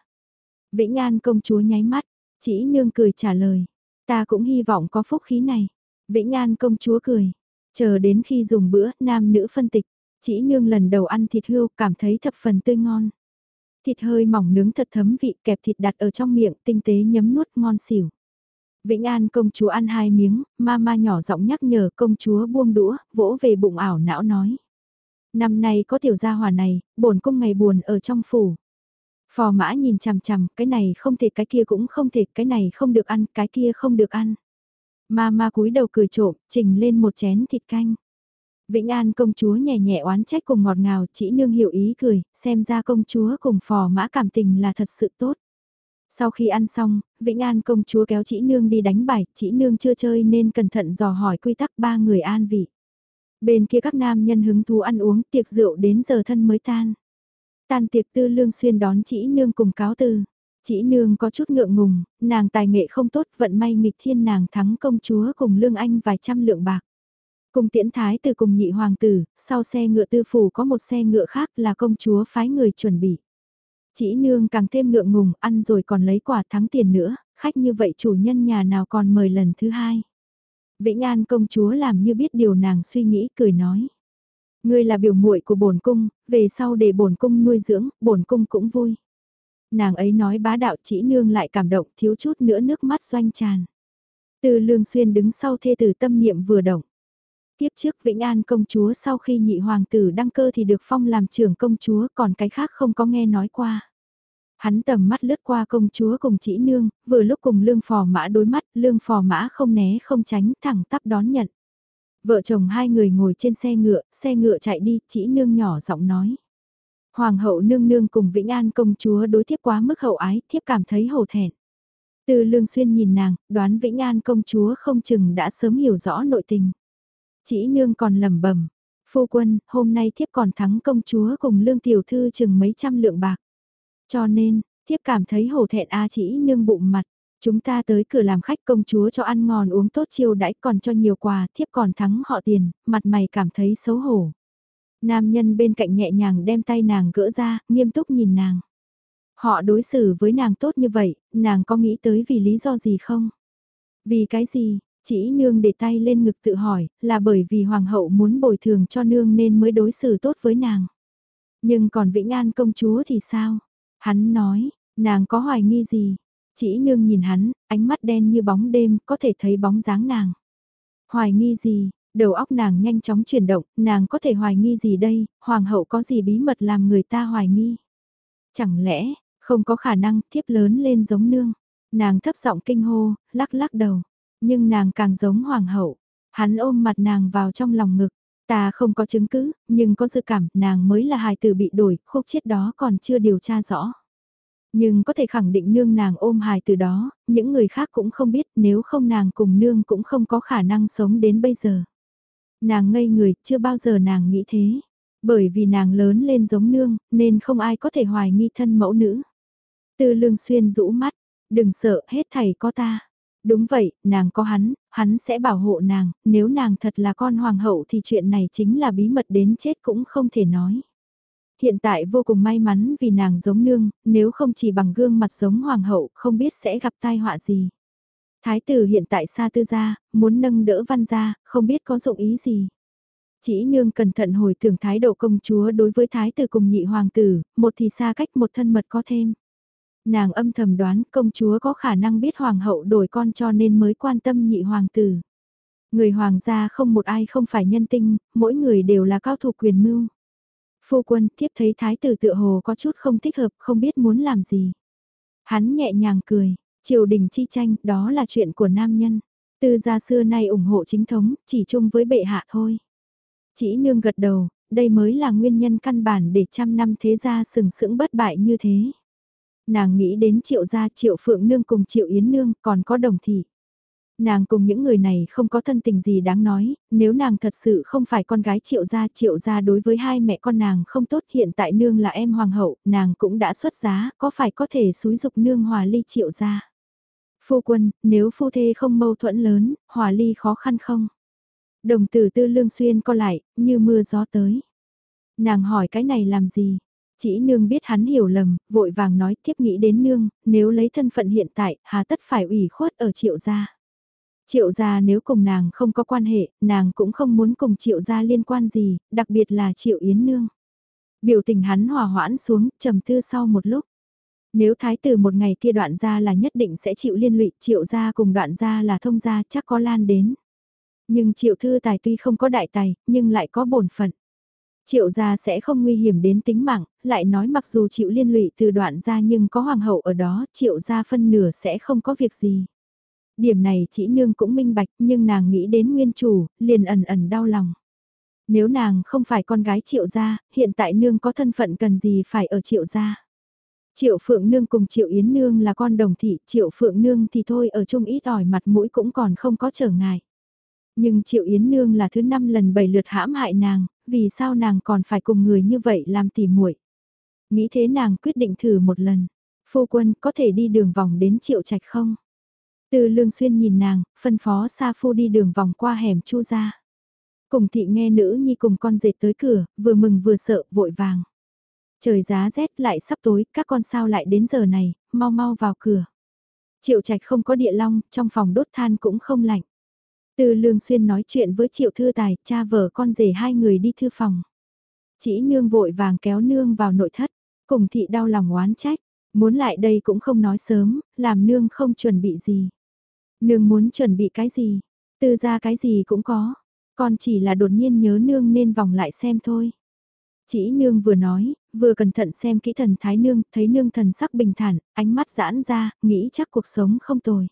Vĩnh An công chúa nháy mắt, chỉ nương cười trả lời. Ta cũng hy vọng có phúc khí này. Vĩnh An công chúa cười. Chờ đến khi dùng bữa, nam nữ phân tịch. Chỉ nương lần đầu ăn thịt hươu cảm thấy thập phần tươi ngon. Thịt hơi mỏng nướng thật thấm vị kẹp thịt đặt ở trong miệng tinh tế nhấm nuốt ngon xỉu. Vĩnh An công chúa ăn hai miếng, mama nhỏ giọng nhắc nhở công chúa buông đũa, vỗ về bụng ảo não nói. Năm nay có tiểu gia hòa này, bổn cung ngày buồn ở trong phủ. Phò mã nhìn chằm chằm, cái này không thể cái kia cũng không thể, cái này không được ăn, cái kia không được ăn. Mama cúi đầu cười trộm, chỉnh lên một chén thịt canh. Vĩnh An công chúa nhẹ nhẹ oán trách cùng ngọt ngào, chỉ nương hiểu ý cười, xem ra công chúa cùng phò mã cảm tình là thật sự tốt. Sau khi ăn xong, Vĩnh An công chúa kéo chỉ nương đi đánh bài, chỉ nương chưa chơi nên cẩn thận dò hỏi quy tắc ba người an vị. Bên kia các nam nhân hứng thú ăn uống tiệc rượu đến giờ thân mới tan. Tan tiệc tư lương xuyên đón chỉ nương cùng cáo từ. Chỉ nương có chút ngượng ngùng, nàng tài nghệ không tốt vận may nghịch thiên nàng thắng công chúa cùng lương anh vài trăm lượng bạc. Cùng tiễn thái từ cùng nhị hoàng tử, sau xe ngựa tư phủ có một xe ngựa khác là công chúa phái người chuẩn bị. Chỉ nương càng thêm ngượng ngùng, ăn rồi còn lấy quả thắng tiền nữa, khách như vậy chủ nhân nhà nào còn mời lần thứ hai. Vĩnh An công chúa làm như biết điều nàng suy nghĩ cười nói. Ngươi là biểu muội của bổn cung, về sau để bổn cung nuôi dưỡng, bổn cung cũng vui. Nàng ấy nói bá đạo chỉ nương lại cảm động thiếu chút nữa nước mắt doanh tràn. Từ lương xuyên đứng sau thê tử tâm niệm vừa động. Tiếp trước Vĩnh An công chúa sau khi nhị hoàng tử đăng cơ thì được phong làm trưởng công chúa còn cái khác không có nghe nói qua. Hắn tầm mắt lướt qua công chúa cùng chỉ nương, vừa lúc cùng lương phò mã đối mắt, lương phò mã không né không tránh thẳng tắp đón nhận. Vợ chồng hai người ngồi trên xe ngựa, xe ngựa chạy đi, chỉ nương nhỏ giọng nói. Hoàng hậu nương nương cùng Vĩnh An công chúa đối tiếp quá mức hậu ái, thiếp cảm thấy hổ thẹn. Từ lương xuyên nhìn nàng, đoán Vĩnh An công chúa không chừng đã sớm hiểu rõ nội tình. Chỉ nương còn lẩm bẩm phu quân, hôm nay thiếp còn thắng công chúa cùng lương tiểu thư chừng mấy trăm lượng bạc. Cho nên, thiếp cảm thấy hổ thẹn a chỉ nương bụng mặt. Chúng ta tới cửa làm khách công chúa cho ăn ngon uống tốt chiêu đãi còn cho nhiều quà, thiếp còn thắng họ tiền, mặt mày cảm thấy xấu hổ. Nam nhân bên cạnh nhẹ nhàng đem tay nàng gỡ ra, nghiêm túc nhìn nàng. Họ đối xử với nàng tốt như vậy, nàng có nghĩ tới vì lý do gì không? Vì cái gì? Chỉ nương để tay lên ngực tự hỏi, là bởi vì hoàng hậu muốn bồi thường cho nương nên mới đối xử tốt với nàng. Nhưng còn Vĩnh An công chúa thì sao? Hắn nói, nàng có hoài nghi gì? Chỉ nương nhìn hắn, ánh mắt đen như bóng đêm, có thể thấy bóng dáng nàng. Hoài nghi gì? Đầu óc nàng nhanh chóng chuyển động, nàng có thể hoài nghi gì đây, hoàng hậu có gì bí mật làm người ta hoài nghi? Chẳng lẽ, không có khả năng thiếp lớn lên giống nương? Nàng thấp giọng kinh hô, lắc lắc đầu. Nhưng nàng càng giống hoàng hậu. Hắn ôm mặt nàng vào trong lòng ngực. Ta không có chứng cứ, nhưng có dự cảm nàng mới là hài tử bị đổi, khúc chết đó còn chưa điều tra rõ. Nhưng có thể khẳng định nương nàng ôm hài từ đó, những người khác cũng không biết nếu không nàng cùng nương cũng không có khả năng sống đến bây giờ. Nàng ngây người, chưa bao giờ nàng nghĩ thế. Bởi vì nàng lớn lên giống nương, nên không ai có thể hoài nghi thân mẫu nữ. Tư lương xuyên rũ mắt, đừng sợ, hết thầy có ta. Đúng vậy, nàng có hắn, hắn sẽ bảo hộ nàng, nếu nàng thật là con hoàng hậu thì chuyện này chính là bí mật đến chết cũng không thể nói. Hiện tại vô cùng may mắn vì nàng giống nương, nếu không chỉ bằng gương mặt giống hoàng hậu không biết sẽ gặp tai họa gì. Thái tử hiện tại xa tư gia, muốn nâng đỡ văn gia, không biết có dụng ý gì. Chỉ nương cẩn thận hồi tưởng thái độ công chúa đối với thái tử cùng nhị hoàng tử, một thì xa cách một thân mật có thêm. Nàng âm thầm đoán công chúa có khả năng biết hoàng hậu đổi con cho nên mới quan tâm nhị hoàng tử. Người hoàng gia không một ai không phải nhân tinh, mỗi người đều là cao thủ quyền mưu. Phu quân tiếp thấy thái tử tựa hồ có chút không thích hợp, không biết muốn làm gì. Hắn nhẹ nhàng cười, triều đình chi tranh, đó là chuyện của nam nhân. Tư gia xưa nay ủng hộ chính thống, chỉ chung với bệ hạ thôi. Chỉ nương gật đầu, đây mới là nguyên nhân căn bản để trăm năm thế gia sừng sững bất bại như thế. Nàng nghĩ đến triệu gia triệu phượng nương cùng triệu yến nương còn có đồng thị. Nàng cùng những người này không có thân tình gì đáng nói, nếu nàng thật sự không phải con gái triệu gia triệu gia đối với hai mẹ con nàng không tốt hiện tại nương là em hoàng hậu, nàng cũng đã xuất giá, có phải có thể xúi dục nương hòa ly triệu gia. Phu quân, nếu phu thê không mâu thuẫn lớn, hòa ly khó khăn không? Đồng tử tư lương xuyên co lại, như mưa gió tới. Nàng hỏi cái này làm gì? Chỉ nương biết hắn hiểu lầm, vội vàng nói tiếp nghĩ đến nương, nếu lấy thân phận hiện tại, hà tất phải ủy khuất ở triệu gia. Triệu gia nếu cùng nàng không có quan hệ, nàng cũng không muốn cùng triệu gia liên quan gì, đặc biệt là triệu yến nương. Biểu tình hắn hòa hoãn xuống, trầm tư sau một lúc. Nếu thái tử một ngày kia đoạn ra là nhất định sẽ chịu liên lụy, triệu gia cùng đoạn gia là thông gia chắc có lan đến. Nhưng triệu thư tài tuy không có đại tài, nhưng lại có bổn phận. Triệu gia sẽ không nguy hiểm đến tính mạng, lại nói mặc dù chịu liên lụy từ đoạn gia nhưng có hoàng hậu ở đó, triệu gia phân nửa sẽ không có việc gì. Điểm này chỉ nương cũng minh bạch nhưng nàng nghĩ đến nguyên chủ, liền ẩn ẩn đau lòng. Nếu nàng không phải con gái triệu gia, hiện tại nương có thân phận cần gì phải ở triệu gia. Triệu Phượng Nương cùng Triệu Yến Nương là con đồng thị, Triệu Phượng Nương thì thôi ở chung ít ỏi mặt mũi cũng còn không có trở ngại. Nhưng Triệu Yến Nương là thứ năm lần bảy lượt hãm hại nàng, vì sao nàng còn phải cùng người như vậy làm tỉ muội? Nghĩ thế nàng quyết định thử một lần. Phu quân có thể đi đường vòng đến Triệu Trạch không? Từ Lương Xuyên nhìn nàng, phân phó Sa Phu đi đường vòng qua hẻm Chu ra. Cùng thị nghe nữ nhi cùng con dệt tới cửa, vừa mừng vừa sợ, vội vàng. Trời giá rét lại sắp tối, các con sao lại đến giờ này, mau mau vào cửa. Triệu Trạch không có địa long, trong phòng đốt than cũng không lạnh. Từ Lương Xuyên nói chuyện với Triệu Thư Tài, cha vợ con rể hai người đi thư phòng. Chỉ nương vội vàng kéo nương vào nội thất, cùng thị đau lòng oán trách, muốn lại đây cũng không nói sớm, làm nương không chuẩn bị gì. Nương muốn chuẩn bị cái gì, tư ra cái gì cũng có, con chỉ là đột nhiên nhớ nương nên vòng lại xem thôi. Chỉ nương vừa nói, vừa cẩn thận xem kỹ thần thái nương, thấy nương thần sắc bình thản, ánh mắt giãn ra, nghĩ chắc cuộc sống không tồi.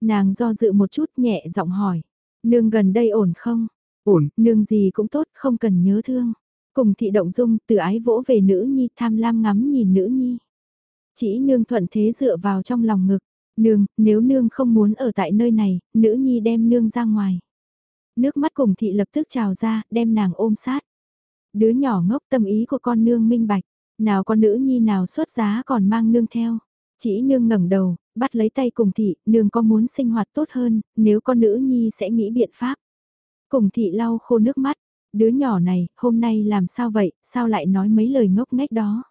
Nàng do dự một chút nhẹ giọng hỏi, nương gần đây ổn không? Ổn, nương gì cũng tốt, không cần nhớ thương. Cùng thị động dung, từ ái vỗ về nữ nhi, tham lam ngắm nhìn nữ nhi. Chỉ nương thuận thế dựa vào trong lòng ngực, nương, nếu nương không muốn ở tại nơi này, nữ nhi đem nương ra ngoài. Nước mắt cùng thị lập tức trào ra, đem nàng ôm sát. Đứa nhỏ ngốc tâm ý của con nương minh bạch, nào con nữ nhi nào xuất giá còn mang nương theo. Chỉ nương ngẩng đầu, bắt lấy tay cùng thị, nương có muốn sinh hoạt tốt hơn, nếu con nữ nhi sẽ nghĩ biện pháp. Cùng thị lau khô nước mắt, đứa nhỏ này, hôm nay làm sao vậy, sao lại nói mấy lời ngốc nghếch đó.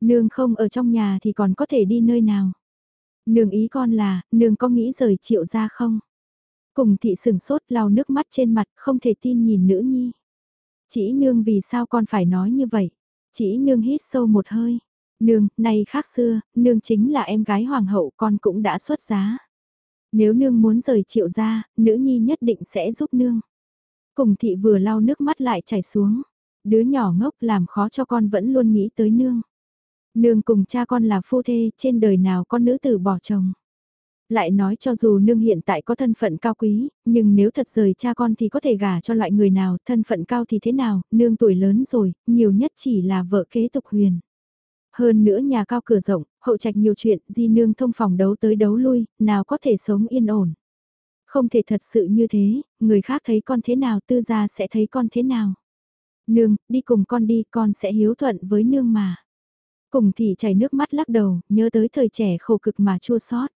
Nương không ở trong nhà thì còn có thể đi nơi nào. Nương ý con là, nương có nghĩ rời triệu ra không? Cùng thị sừng sốt lau nước mắt trên mặt, không thể tin nhìn nữ nhi. Chỉ nương vì sao con phải nói như vậy? Chỉ nương hít sâu một hơi. Nương, nay khác xưa, nương chính là em gái hoàng hậu con cũng đã xuất giá. Nếu nương muốn rời triệu ra, nữ nhi nhất định sẽ giúp nương. Cùng thị vừa lau nước mắt lại chảy xuống. Đứa nhỏ ngốc làm khó cho con vẫn luôn nghĩ tới nương. Nương cùng cha con là phu thê, trên đời nào con nữ tử bỏ chồng. Lại nói cho dù nương hiện tại có thân phận cao quý, nhưng nếu thật rời cha con thì có thể gả cho loại người nào, thân phận cao thì thế nào, nương tuổi lớn rồi, nhiều nhất chỉ là vợ kế tục huyền. Hơn nữa nhà cao cửa rộng, hậu trạch nhiều chuyện, di nương thông phòng đấu tới đấu lui, nào có thể sống yên ổn. Không thể thật sự như thế, người khác thấy con thế nào tư gia sẽ thấy con thế nào. Nương, đi cùng con đi, con sẽ hiếu thuận với nương mà. Cùng thì chảy nước mắt lắc đầu, nhớ tới thời trẻ khổ cực mà chua xót.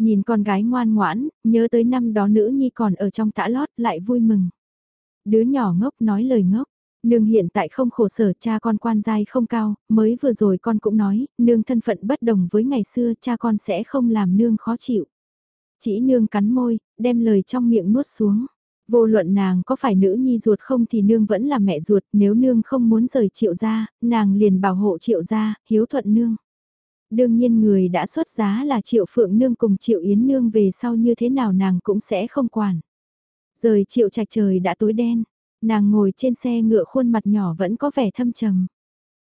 Nhìn con gái ngoan ngoãn, nhớ tới năm đó nữ nhi còn ở trong tã lót lại vui mừng. Đứa nhỏ ngốc nói lời ngốc, nương hiện tại không khổ sở cha con quan giai không cao, mới vừa rồi con cũng nói, nương thân phận bất đồng với ngày xưa cha con sẽ không làm nương khó chịu. Chỉ nương cắn môi, đem lời trong miệng nuốt xuống. Vô luận nàng có phải nữ nhi ruột không thì nương vẫn là mẹ ruột, nếu nương không muốn rời triệu gia, nàng liền bảo hộ triệu gia, hiếu thuận nương. Đương nhiên người đã xuất giá là triệu phượng nương cùng triệu yến nương về sau như thế nào nàng cũng sẽ không quản. Rời triệu trạch trời đã tối đen, nàng ngồi trên xe ngựa khuôn mặt nhỏ vẫn có vẻ thâm trầm.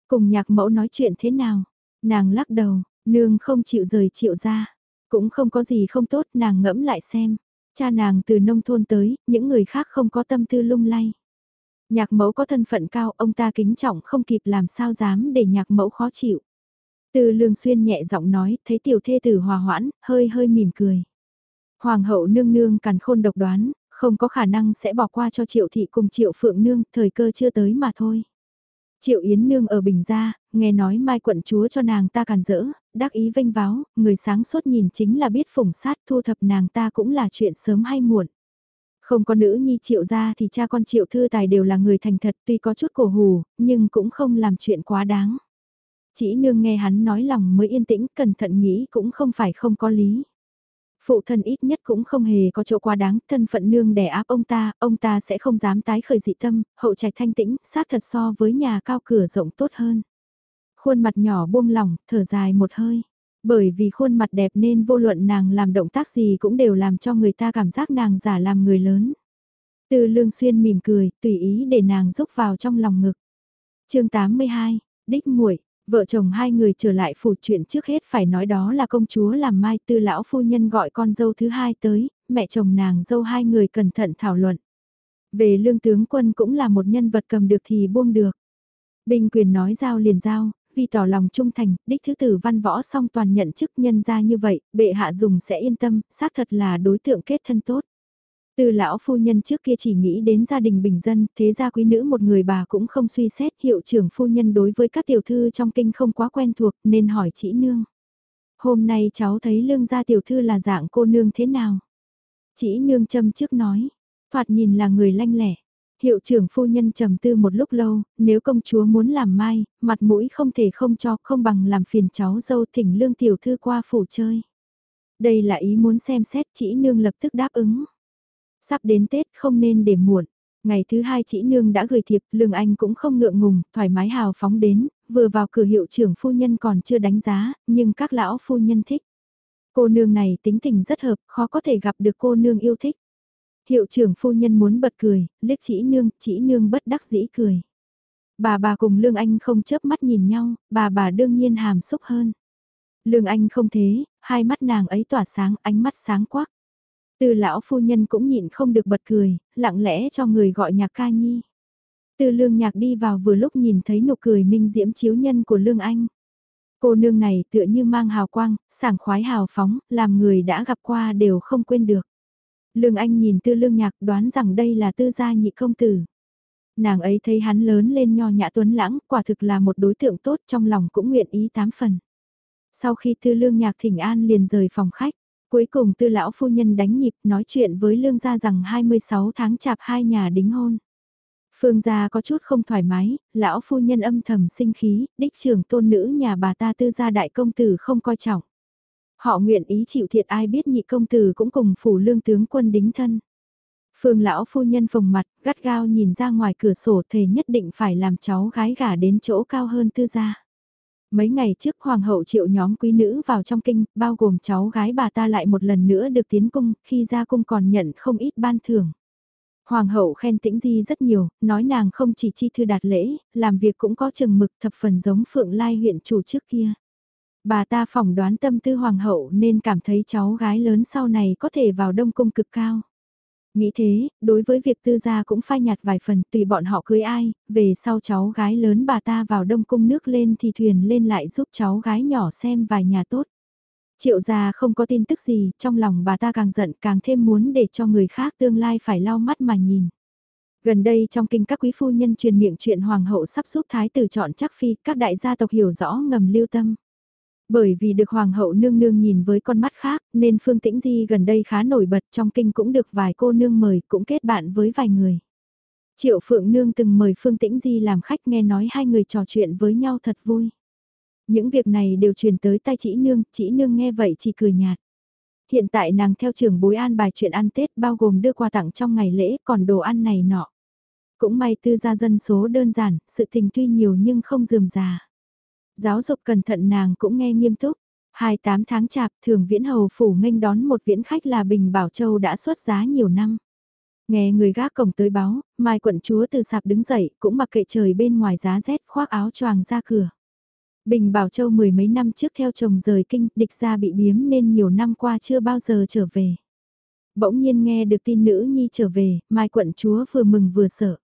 Cùng nhạc mẫu nói chuyện thế nào, nàng lắc đầu, nương không chịu rời triệu ra. Cũng không có gì không tốt nàng ngẫm lại xem. Cha nàng từ nông thôn tới, những người khác không có tâm tư lung lay. Nhạc mẫu có thân phận cao, ông ta kính trọng không kịp làm sao dám để nhạc mẫu khó chịu. Từ lương xuyên nhẹ giọng nói, thấy tiểu thê tử hòa hoãn, hơi hơi mỉm cười. Hoàng hậu nương nương càn khôn độc đoán, không có khả năng sẽ bỏ qua cho triệu thị cùng triệu phượng nương, thời cơ chưa tới mà thôi. Triệu Yến Nương ở Bình Gia, nghe nói Mai quận chúa cho nàng ta càn rỡ, đắc ý vinh váo, người sáng suốt nhìn chính là biết phủng sát thu thập nàng ta cũng là chuyện sớm hay muộn. Không có nữ nhi triệu gia thì cha con triệu thư tài đều là người thành thật tuy có chút cổ hù, nhưng cũng không làm chuyện quá đáng. Chỉ nương nghe hắn nói lòng mới yên tĩnh, cẩn thận nghĩ cũng không phải không có lý. Phụ thân ít nhất cũng không hề có chỗ quá đáng, thân phận nương đè áp ông ta, ông ta sẽ không dám tái khởi dị tâm, hậu trạch thanh tĩnh, xác thật so với nhà cao cửa rộng tốt hơn. Khuôn mặt nhỏ buông lỏng, thở dài một hơi. Bởi vì khuôn mặt đẹp nên vô luận nàng làm động tác gì cũng đều làm cho người ta cảm giác nàng giả làm người lớn. Từ lương xuyên mỉm cười, tùy ý để nàng rúc vào trong lòng ngực. chương 82, Đích muội Vợ chồng hai người trở lại phủ chuyện trước hết phải nói đó là công chúa làm mai tư lão phu nhân gọi con dâu thứ hai tới, mẹ chồng nàng dâu hai người cẩn thận thảo luận. Về lương tướng quân cũng là một nhân vật cầm được thì buông được. Binh quyền nói giao liền giao, vì tỏ lòng trung thành, đích thứ tử văn võ song toàn nhận chức nhân ra như vậy, bệ hạ dùng sẽ yên tâm, xác thật là đối tượng kết thân tốt. Từ lão phu nhân trước kia chỉ nghĩ đến gia đình bình dân, thế gia quý nữ một người bà cũng không suy xét hiệu trưởng phu nhân đối với các tiểu thư trong kinh không quá quen thuộc nên hỏi chỉ nương. Hôm nay cháu thấy lương gia tiểu thư là dạng cô nương thế nào? Chỉ nương châm trước nói, thoạt nhìn là người lanh lẻ. Hiệu trưởng phu nhân trầm tư một lúc lâu, nếu công chúa muốn làm mai, mặt mũi không thể không cho, không bằng làm phiền cháu dâu thỉnh lương tiểu thư qua phủ chơi. Đây là ý muốn xem xét chỉ nương lập tức đáp ứng. Sắp đến Tết không nên để muộn. Ngày thứ hai chị nương đã gửi thiệp, Lương Anh cũng không ngượng ngùng, thoải mái hào phóng đến, vừa vào cửa hiệu trưởng phu nhân còn chưa đánh giá, nhưng các lão phu nhân thích. Cô nương này tính tình rất hợp, khó có thể gặp được cô nương yêu thích. Hiệu trưởng phu nhân muốn bật cười, liếc chỉ nương, chỉ nương bất đắc dĩ cười. Bà bà cùng Lương Anh không chớp mắt nhìn nhau, bà bà đương nhiên hàm xúc hơn. Lương Anh không thế, hai mắt nàng ấy tỏa sáng, ánh mắt sáng quắc. Từ lão phu nhân cũng nhịn không được bật cười, lặng lẽ cho người gọi nhạc ca nhi. Từ lương nhạc đi vào vừa lúc nhìn thấy nụ cười minh diễm chiếu nhân của lương anh. Cô nương này tựa như mang hào quang, sảng khoái hào phóng, làm người đã gặp qua đều không quên được. Lương anh nhìn tư lương nhạc đoán rằng đây là tư gia nhị công tử. Nàng ấy thấy hắn lớn lên nho nhã tuấn lãng, quả thực là một đối tượng tốt trong lòng cũng nguyện ý tám phần. Sau khi tư lương nhạc thỉnh an liền rời phòng khách. Cuối cùng tư lão phu nhân đánh nhịp nói chuyện với lương gia rằng 26 tháng chạp hai nhà đính hôn. Phương gia có chút không thoải mái, lão phu nhân âm thầm sinh khí, đích trưởng tôn nữ nhà bà ta tư gia đại công tử không coi trọng. Họ nguyện ý chịu thiệt ai biết nhị công tử cũng cùng phủ lương tướng quân đính thân. Phương lão phu nhân phồng mặt, gắt gao nhìn ra ngoài cửa sổ thề nhất định phải làm cháu gái gả đến chỗ cao hơn tư gia. Mấy ngày trước hoàng hậu triệu nhóm quý nữ vào trong kinh, bao gồm cháu gái bà ta lại một lần nữa được tiến cung, khi ra cung còn nhận không ít ban thưởng. Hoàng hậu khen tĩnh di rất nhiều, nói nàng không chỉ chi thư đạt lễ, làm việc cũng có chừng mực thập phần giống phượng lai huyện chủ trước kia. Bà ta phỏng đoán tâm tư hoàng hậu nên cảm thấy cháu gái lớn sau này có thể vào đông cung cực cao. Nghĩ thế, đối với việc tư gia cũng phai nhạt vài phần tùy bọn họ cưới ai, về sau cháu gái lớn bà ta vào đông cung nước lên thì thuyền lên lại giúp cháu gái nhỏ xem vài nhà tốt. Triệu gia không có tin tức gì, trong lòng bà ta càng giận càng thêm muốn để cho người khác tương lai phải lau mắt mà nhìn. Gần đây trong kinh các quý phu nhân truyền miệng chuyện hoàng hậu sắp giúp thái tử chọn chắc phi, các đại gia tộc hiểu rõ ngầm lưu tâm. Bởi vì được hoàng hậu nương nương nhìn với con mắt khác, nên Phương Tĩnh Di gần đây khá nổi bật trong kinh cũng được vài cô nương mời, cũng kết bạn với vài người. Triệu Phượng Nương từng mời Phương Tĩnh Di làm khách nghe nói hai người trò chuyện với nhau thật vui. Những việc này đều truyền tới tay chị Nương, chị Nương nghe vậy chỉ cười nhạt. Hiện tại nàng theo trưởng bối an bài chuyện ăn Tết bao gồm đưa quà tặng trong ngày lễ còn đồ ăn này nọ. Cũng may tư gia dân số đơn giản, sự tình tuy nhiều nhưng không dườm già. Giáo dục cẩn thận nàng cũng nghe nghiêm túc. 28 tháng chạp thường viễn hầu phủ nghênh đón một viễn khách là Bình Bảo Châu đã xuất giá nhiều năm. Nghe người gác cổng tới báo, Mai quận chúa từ sạp đứng dậy cũng mặc kệ trời bên ngoài giá rét khoác áo choàng ra cửa. Bình Bảo Châu mười mấy năm trước theo chồng rời kinh, địch ra bị biếm nên nhiều năm qua chưa bao giờ trở về. Bỗng nhiên nghe được tin nữ nhi trở về, Mai quận chúa vừa mừng vừa sợ.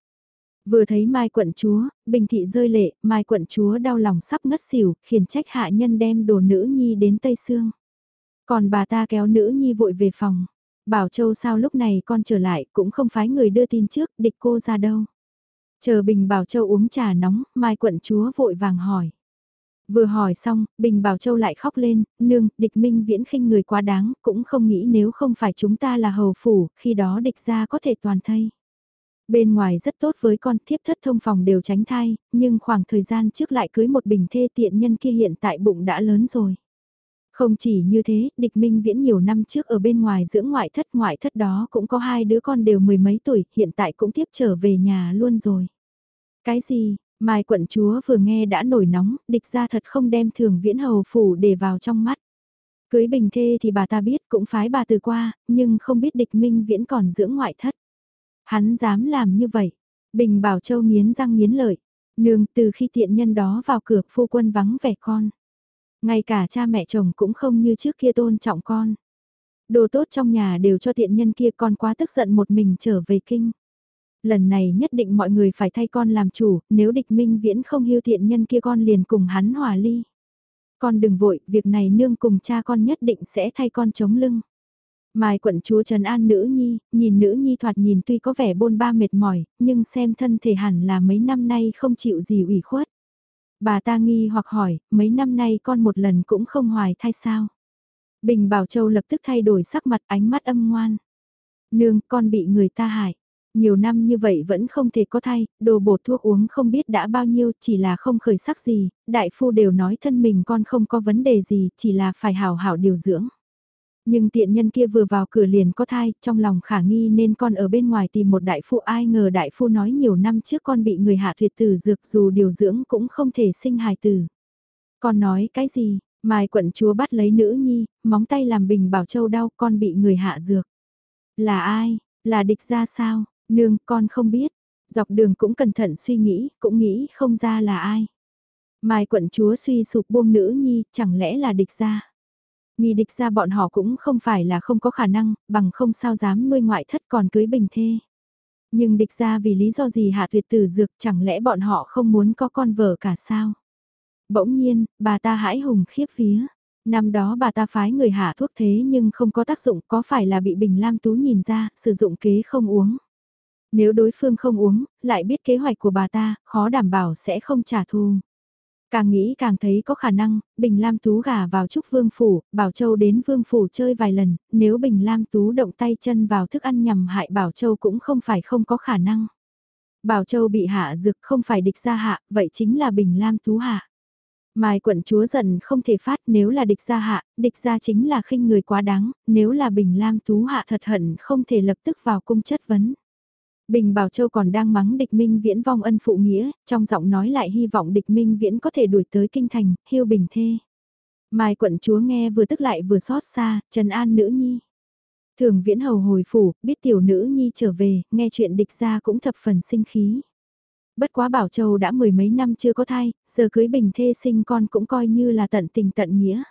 Vừa thấy Mai quận chúa, bình thị rơi lệ, Mai quận chúa đau lòng sắp ngất xỉu, khiển trách hạ nhân đem đồ nữ nhi đến Tây Sương. Còn bà ta kéo nữ nhi vội về phòng. Bảo Châu sao lúc này con trở lại cũng không phái người đưa tin trước, địch cô ra đâu. Chờ Bình Bảo Châu uống trà nóng, Mai quận chúa vội vàng hỏi. Vừa hỏi xong, Bình Bảo Châu lại khóc lên, nương, địch minh viễn khinh người quá đáng, cũng không nghĩ nếu không phải chúng ta là hầu phủ, khi đó địch ra có thể toàn thây. Bên ngoài rất tốt với con thiếp thất thông phòng đều tránh thai, nhưng khoảng thời gian trước lại cưới một bình thê tiện nhân kia hiện tại bụng đã lớn rồi. Không chỉ như thế, địch minh viễn nhiều năm trước ở bên ngoài dưỡng ngoại thất ngoại thất đó cũng có hai đứa con đều mười mấy tuổi, hiện tại cũng tiếp trở về nhà luôn rồi. Cái gì, Mai quận chúa vừa nghe đã nổi nóng, địch ra thật không đem thường viễn hầu phủ để vào trong mắt. Cưới bình thê thì bà ta biết cũng phái bà từ qua, nhưng không biết địch minh viễn còn dưỡng ngoại thất. Hắn dám làm như vậy. Bình bảo châu nghiến răng nghiến lợi. Nương từ khi tiện nhân đó vào cửa phu quân vắng vẻ con. Ngay cả cha mẹ chồng cũng không như trước kia tôn trọng con. Đồ tốt trong nhà đều cho tiện nhân kia con quá tức giận một mình trở về kinh. Lần này nhất định mọi người phải thay con làm chủ, nếu địch minh viễn không hiêu tiện nhân kia con liền cùng hắn hòa ly. Con đừng vội, việc này nương cùng cha con nhất định sẽ thay con chống lưng. Mai quận chúa Trần An nữ nhi, nhìn nữ nhi thoạt nhìn tuy có vẻ bôn ba mệt mỏi, nhưng xem thân thể hẳn là mấy năm nay không chịu gì ủy khuất. Bà ta nghi hoặc hỏi, mấy năm nay con một lần cũng không hoài thai sao? Bình Bảo Châu lập tức thay đổi sắc mặt ánh mắt âm ngoan. Nương, con bị người ta hại. Nhiều năm như vậy vẫn không thể có thai, đồ bột thuốc uống không biết đã bao nhiêu, chỉ là không khởi sắc gì, đại phu đều nói thân mình con không có vấn đề gì, chỉ là phải hảo hảo điều dưỡng. Nhưng tiện nhân kia vừa vào cửa liền có thai, trong lòng khả nghi nên con ở bên ngoài tìm một đại phu ai ngờ đại phu nói nhiều năm trước con bị người hạ tuyệt tử dược dù điều dưỡng cũng không thể sinh hài tử. Con nói cái gì, Mai quận chúa bắt lấy nữ nhi, móng tay làm bình bảo châu đau con bị người hạ dược. Là ai, là địch ra sao, nương con không biết, dọc đường cũng cẩn thận suy nghĩ, cũng nghĩ không ra là ai. Mai quận chúa suy sụp buông nữ nhi, chẳng lẽ là địch ra. Nghi địch ra bọn họ cũng không phải là không có khả năng, bằng không sao dám nuôi ngoại thất còn cưới bình thê. Nhưng địch ra vì lý do gì hạ tuyệt tử dược chẳng lẽ bọn họ không muốn có con vợ cả sao? Bỗng nhiên, bà ta hãi hùng khiếp vía. Năm đó bà ta phái người hạ thuốc thế nhưng không có tác dụng có phải là bị Bình Lam Tú nhìn ra, sử dụng kế không uống. Nếu đối phương không uống, lại biết kế hoạch của bà ta, khó đảm bảo sẽ không trả thù. Càng nghĩ càng thấy có khả năng, Bình Lam Tú gả vào Trúc Vương Phủ, Bảo Châu đến Vương Phủ chơi vài lần, nếu Bình Lam Tú động tay chân vào thức ăn nhằm hại Bảo Châu cũng không phải không có khả năng. Bảo Châu bị hạ dược không phải địch gia hạ, vậy chính là Bình Lam Tú hạ. Mai quận chúa giận không thể phát nếu là địch gia hạ, địch gia chính là khinh người quá đáng, nếu là Bình Lam Tú hạ thật hận không thể lập tức vào cung chất vấn. Bình Bảo Châu còn đang mắng địch minh viễn vong ân phụ nghĩa, trong giọng nói lại hy vọng địch minh viễn có thể đuổi tới kinh thành, hiêu bình thê. Mai quận chúa nghe vừa tức lại vừa xót xa, trần an nữ nhi. Thường viễn hầu hồi phủ, biết tiểu nữ nhi trở về, nghe chuyện địch ra cũng thập phần sinh khí. Bất quá Bảo Châu đã mười mấy năm chưa có thai, giờ cưới bình thê sinh con cũng coi như là tận tình tận nghĩa.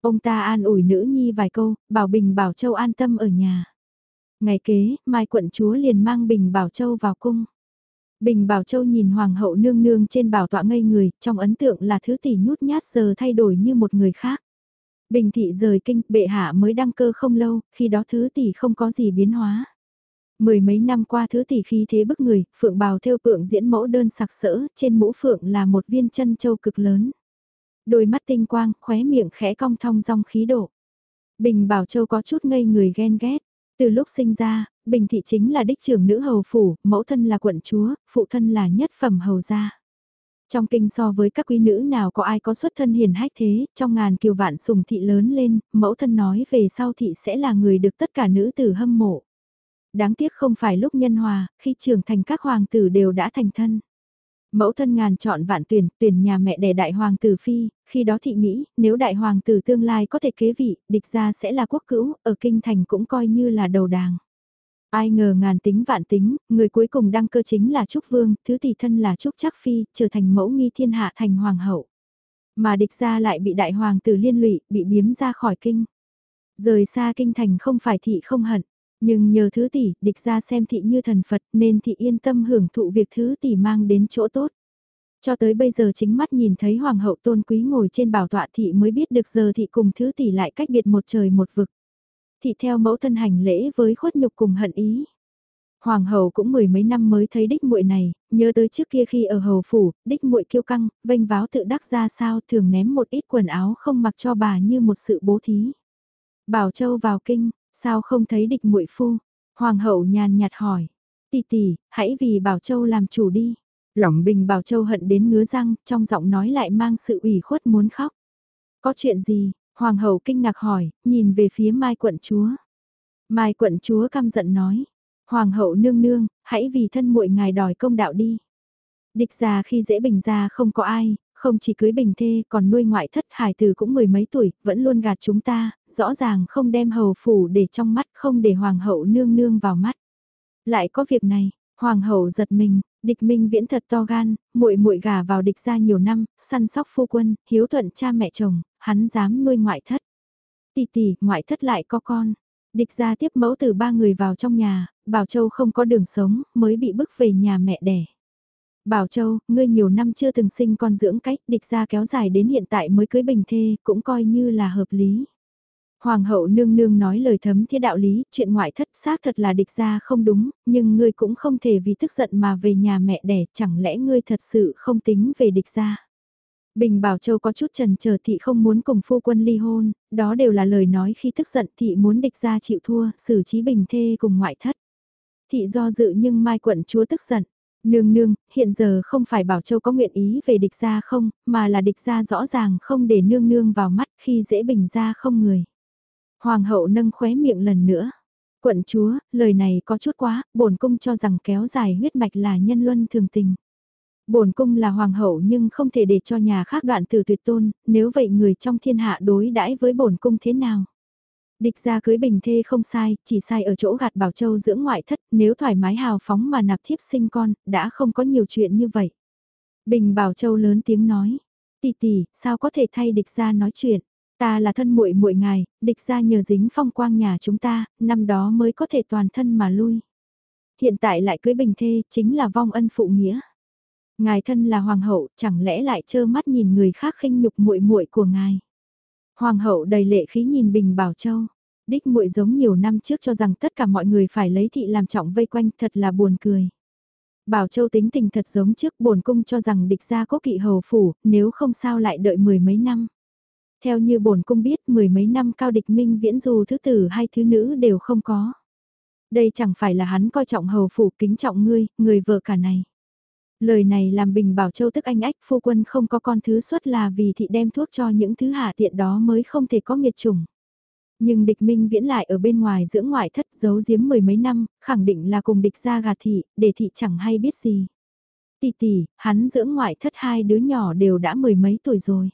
Ông ta an ủi nữ nhi vài câu, bảo Bình Bảo Châu an tâm ở nhà. Ngày kế, Mai quận chúa liền mang Bình Bảo Châu vào cung. Bình Bảo Châu nhìn Hoàng hậu nương nương trên bảo tọa ngây người, trong ấn tượng là thứ tỷ nhút nhát giờ thay đổi như một người khác. Bình thị rời kinh, bệ hạ mới đăng cơ không lâu, khi đó thứ tỷ không có gì biến hóa. Mười mấy năm qua thứ tỷ khí thế bức người, phượng bào theo phượng diễn mẫu đơn sặc sỡ, trên mũ phượng là một viên chân châu cực lớn. Đôi mắt tinh quang, khóe miệng khẽ cong thong dong khí độ. Bình Bảo Châu có chút ngây người ghen ghét. Từ lúc sinh ra, Bình Thị chính là đích trưởng nữ hầu phủ, mẫu thân là quận chúa, phụ thân là nhất phẩm hầu gia. Trong kinh so với các quý nữ nào có ai có xuất thân hiền hách thế, trong ngàn kiều vạn sùng thị lớn lên, mẫu thân nói về sau thị sẽ là người được tất cả nữ tử hâm mộ. Đáng tiếc không phải lúc nhân hòa, khi trưởng thành các hoàng tử đều đã thành thân. Mẫu thân ngàn chọn vạn tuyển, tuyển nhà mẹ đẻ đại hoàng tử phi, khi đó thị nghĩ, nếu đại hoàng tử tương lai có thể kế vị, địch ra sẽ là quốc cữu, ở kinh thành cũng coi như là đầu đàng. Ai ngờ ngàn tính vạn tính, người cuối cùng đăng cơ chính là Trúc Vương, thứ tỷ thân là Trúc trắc Phi, trở thành mẫu nghi thiên hạ thành hoàng hậu. Mà địch ra lại bị đại hoàng tử liên lụy, bị biếm ra khỏi kinh. Rời xa kinh thành không phải thị không hận, nhưng nhờ thứ tỷ, địch ra xem thị như thần Phật nên thị yên tâm hưởng thụ việc thứ tỷ mang đến chỗ tốt. Cho tới bây giờ chính mắt nhìn thấy hoàng hậu tôn quý ngồi trên bảo tọa thị mới biết được giờ thị cùng thứ tỷ lại cách biệt một trời một vực. Thị theo mẫu thân hành lễ với khuất nhục cùng hận ý. Hoàng hậu cũng mười mấy năm mới thấy đích muội này, nhớ tới trước kia khi ở hầu phủ, đích muội kiêu căng, vênh váo tự đắc ra sao thường ném một ít quần áo không mặc cho bà như một sự bố thí. Bảo Châu vào kinh, Sao không thấy địch muội phu? Hoàng hậu nhàn nhạt hỏi. Tỷ tỷ, hãy vì Bảo Châu làm chủ đi. Lỏng bình Bảo Châu hận đến ngứa răng, trong giọng nói lại mang sự ủy khuất muốn khóc. Có chuyện gì? Hoàng hậu kinh ngạc hỏi, nhìn về phía Mai quận chúa. Mai quận chúa căm giận nói, Hoàng hậu nương nương, hãy vì thân muội ngài đòi công đạo đi. Địch già khi dễ bình ra không có ai, không chỉ cưới bình thê còn nuôi ngoại thất hải Từ cũng mười mấy tuổi, vẫn luôn gạt chúng ta, rõ ràng không đem hầu phủ để trong mắt không để hoàng hậu nương nương vào mắt. Lại có việc này, hoàng hậu giật mình, địch minh viễn thật to gan, muội muội gả vào địch ra nhiều năm, săn sóc phu quân, hiếu thuận cha mẹ chồng, hắn dám nuôi ngoại thất. Tỷ tỷ, ngoại thất lại có con. Địch ra tiếp mẫu từ ba người vào trong nhà, Bảo Châu không có đường sống, mới bị bức về nhà mẹ đẻ. Bảo Châu, ngươi nhiều năm chưa từng sinh con dưỡng cách, địch ra kéo dài đến hiện tại mới cưới bình thê, cũng coi như là hợp lý. Hoàng hậu nương nương nói lời thấm thiết đạo lý, chuyện ngoại thất xác thật là địch ra không đúng, nhưng ngươi cũng không thể vì tức giận mà về nhà mẹ đẻ, chẳng lẽ ngươi thật sự không tính về địch ra. Bình Bảo Châu có chút trần chờ thị không muốn cùng phu quân ly hôn, đó đều là lời nói khi tức giận thị muốn địch ra chịu thua, xử trí bình thê cùng ngoại thất. Thị do dự nhưng Mai quận chúa tức giận. Nương nương, hiện giờ không phải Bảo Châu có nguyện ý về địch gia không, mà là địch gia rõ ràng không để nương nương vào mắt khi dễ bình gia không người. Hoàng hậu nâng khóe miệng lần nữa. Quận chúa, lời này có chút quá, bổn cung cho rằng kéo dài huyết mạch là nhân luân thường tình. Bổn cung là hoàng hậu nhưng không thể để cho nhà khác đoạn từ tuyệt tôn, nếu vậy người trong thiên hạ đối đãi với bổn cung thế nào? Địch ra cưới bình thê không sai, chỉ sai ở chỗ gạt Bảo Châu dưỡng ngoại thất, nếu thoải mái hào phóng mà nạp thiếp sinh con, đã không có nhiều chuyện như vậy. Bình Bảo Châu lớn tiếng nói, tỷ tỷ, sao có thể thay địch ra nói chuyện, ta là thân muội muội ngài, địch ra nhờ dính phong quang nhà chúng ta, năm đó mới có thể toàn thân mà lui. Hiện tại lại cưới bình thê, chính là vong ân phụ nghĩa. Ngài thân là hoàng hậu, chẳng lẽ lại trơ mắt nhìn người khác khinh nhục muội muội của ngài. Hoàng hậu đầy lệ khí nhìn Bình Bảo Châu. Đích muội giống nhiều năm trước cho rằng tất cả mọi người phải lấy thị làm trọng vây quanh thật là buồn cười. Bảo Châu tính tình thật giống trước bổn cung cho rằng địch gia có kỵ hầu phủ, nếu không sao lại đợi mười mấy năm. Theo như bổn cung biết mười mấy năm cao địch minh viễn dù thứ tử hay thứ nữ đều không có. Đây chẳng phải là hắn coi trọng hầu phủ kính trọng ngươi, người vợ cả này. Lời này làm Bình Bảo Châu tức anh ách phu quân không có con thứ xuất là vì thị đem thuốc cho những thứ hạ tiện đó mới không thể có nghiệt chủng. Nhưng địch minh viễn lại ở bên ngoài dưỡng ngoại thất giấu giếm mười mấy năm, khẳng định là cùng địch ra gạt thị, để thị chẳng hay biết gì. Tỷ tỷ, hắn dưỡng ngoại thất hai đứa nhỏ đều đã mười mấy tuổi rồi.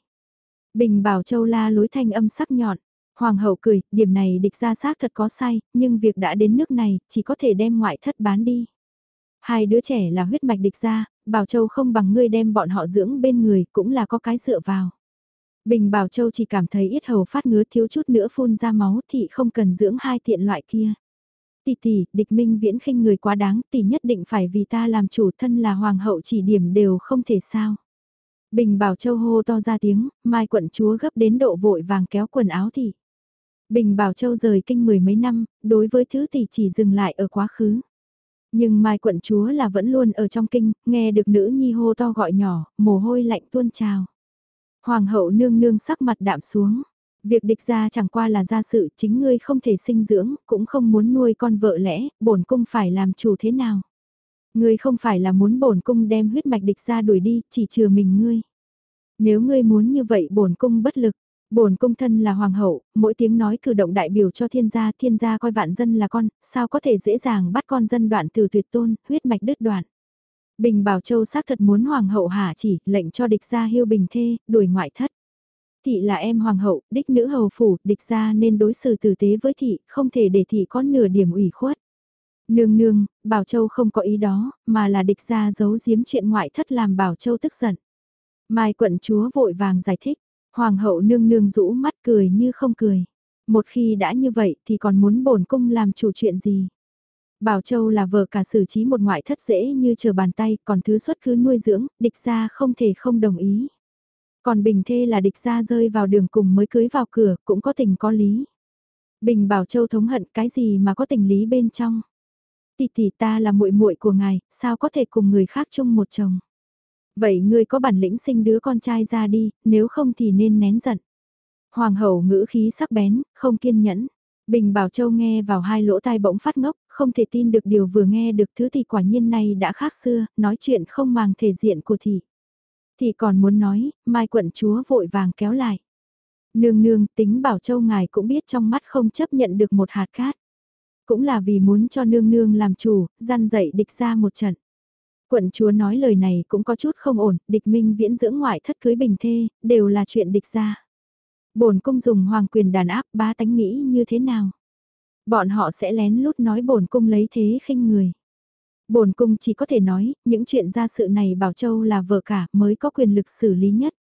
Bình Bảo Châu la lối thanh âm sắc nhọn. Hoàng hậu cười, điểm này địch ra xác thật có sai, nhưng việc đã đến nước này, chỉ có thể đem ngoại thất bán đi. Hai đứa trẻ là huyết mạch địch ra, Bảo Châu không bằng ngươi đem bọn họ dưỡng bên người cũng là có cái dựa vào. Bình Bảo Châu chỉ cảm thấy ít hầu phát ngứa thiếu chút nữa phun ra máu thì không cần dưỡng hai tiện loại kia. Tỷ tỷ, địch minh viễn khinh người quá đáng, tỷ nhất định phải vì ta làm chủ thân là hoàng hậu chỉ điểm đều không thể sao. Bình Bảo Châu hô to ra tiếng, mai quận chúa gấp đến độ vội vàng kéo quần áo tỷ. Bình Bảo Châu rời kinh mười mấy năm, đối với thứ tỷ chỉ dừng lại ở quá khứ. Nhưng Mai quận chúa là vẫn luôn ở trong kinh, nghe được nữ nhi hô to gọi nhỏ, mồ hôi lạnh tuôn trào. Hoàng hậu nương nương sắc mặt đạm xuống. Việc địch ra chẳng qua là gia sự chính ngươi không thể sinh dưỡng, cũng không muốn nuôi con vợ lẽ, bổn cung phải làm chủ thế nào. Ngươi không phải là muốn bổn cung đem huyết mạch địch ra đuổi đi, chỉ trừ mình ngươi. Nếu ngươi muốn như vậy bổn cung bất lực, bổn cung thân là hoàng hậu, mỗi tiếng nói cử động đại biểu cho thiên gia, thiên gia coi vạn dân là con, sao có thể dễ dàng bắt con dân đoạn từ tuyệt tôn, huyết mạch đứt đoạn. Bình Bảo Châu xác thật muốn hoàng hậu hạ chỉ, lệnh cho địch gia hiêu bình thê, đuổi ngoại thất. Thị là em hoàng hậu, đích nữ hầu phủ, địch gia nên đối xử tử tế với thị, không thể để thị có nửa điểm ủy khuất. Nương nương, Bảo Châu không có ý đó, mà là địch gia giấu giếm chuyện ngoại thất làm Bảo Châu tức giận. Mai quận chúa vội vàng giải thích, Hoàng hậu nương nương rũ mắt cười như không cười. Một khi đã như vậy thì còn muốn bổn cung làm chủ chuyện gì? Bảo Châu là vợ cả xử trí một ngoại thất dễ như chờ bàn tay, còn thứ xuất cứ nuôi dưỡng, địch gia không thể không đồng ý. Còn Bình Thê là địch gia rơi vào đường cùng mới cưới vào cửa, cũng có tình có lý. Bình Bảo Châu thống hận cái gì mà có tình lý bên trong. Tỷ tỷ ta là muội muội của ngài, sao có thể cùng người khác chung một chồng. Vậy ngươi có bản lĩnh sinh đứa con trai ra đi, nếu không thì nên nén giận. Hoàng hậu ngữ khí sắc bén, không kiên nhẫn. Bình Bảo Châu nghe vào hai lỗ tai bỗng phát ngốc, không thể tin được điều vừa nghe được thứ thì quả nhiên này đã khác xưa, nói chuyện không màng thể diện của thị. thị còn muốn nói, Mai quận chúa vội vàng kéo lại. Nương nương tính bảo châu ngài cũng biết trong mắt không chấp nhận được một hạt cát. Cũng là vì muốn cho nương nương làm chủ, gian dậy địch ra một trận. Quận chúa nói lời này cũng có chút không ổn, địch minh viễn dưỡng ngoại thất cưới bình thê, đều là chuyện địch ra. bổn cung dùng hoàng quyền đàn áp ba tánh nghĩ như thế nào? Bọn họ sẽ lén lút nói bổn cung lấy thế khinh người. Bổn cung chỉ có thể nói, những chuyện ra sự này Bảo Châu là vợ cả mới có quyền lực xử lý nhất.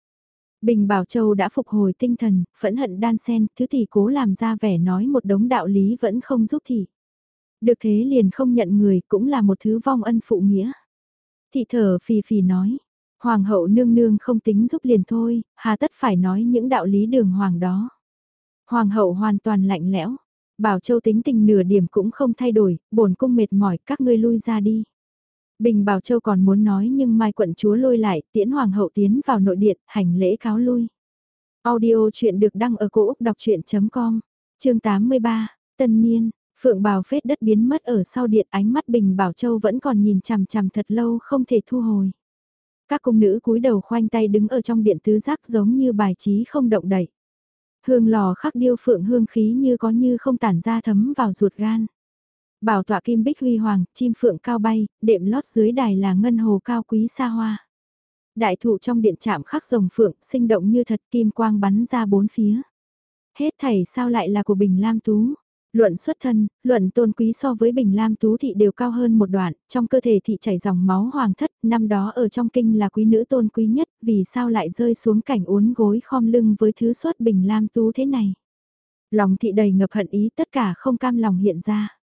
Bình Bảo Châu đã phục hồi tinh thần, phẫn hận đan sen, thứ thì cố làm ra vẻ nói một đống đạo lý vẫn không giúp thì Được thế liền không nhận người cũng là một thứ vong ân phụ nghĩa. Thị thở phì phì nói, Hoàng hậu nương nương không tính giúp liền thôi, hà tất phải nói những đạo lý đường hoàng đó. Hoàng hậu hoàn toàn lạnh lẽo, Bảo Châu tính tình nửa điểm cũng không thay đổi, bổn cung mệt mỏi các ngươi lui ra đi. Bình Bảo Châu còn muốn nói nhưng Mai quận chúa lôi lại, tiễn hoàng hậu tiến vào nội điện, hành lễ cáo lui. Audio chuyện được đăng ở cổ Úc đọc chuyện.com, chương 83, Tân Niên, Phượng Bào phết đất biến mất ở sau điện ánh mắt Bình Bảo Châu vẫn còn nhìn chằm chằm thật lâu không thể thu hồi. Các cung nữ cúi đầu khoanh tay đứng ở trong điện tứ giác giống như bài trí không động đậy. Hương lò khắc điêu phượng hương khí như có như không tản ra thấm vào ruột gan. Bảo tọa kim bích huy hoàng, chim phượng cao bay, đệm lót dưới đài là ngân hồ cao quý xa hoa. Đại thụ trong điện chạm khắc rồng phượng, sinh động như thật kim quang bắn ra bốn phía. Hết thảy sao lại là của Bình Lam Tú. Luận xuất thân, luận tôn quý so với Bình Lam Tú Thị đều cao hơn một đoạn, trong cơ thể thị chảy dòng máu hoàng thất, năm đó ở trong kinh là quý nữ tôn quý nhất, vì sao lại rơi xuống cảnh uốn gối khom lưng với thứ xuất Bình Lam Tú thế này. Lòng thị đầy ngập hận ý tất cả không cam lòng hiện ra.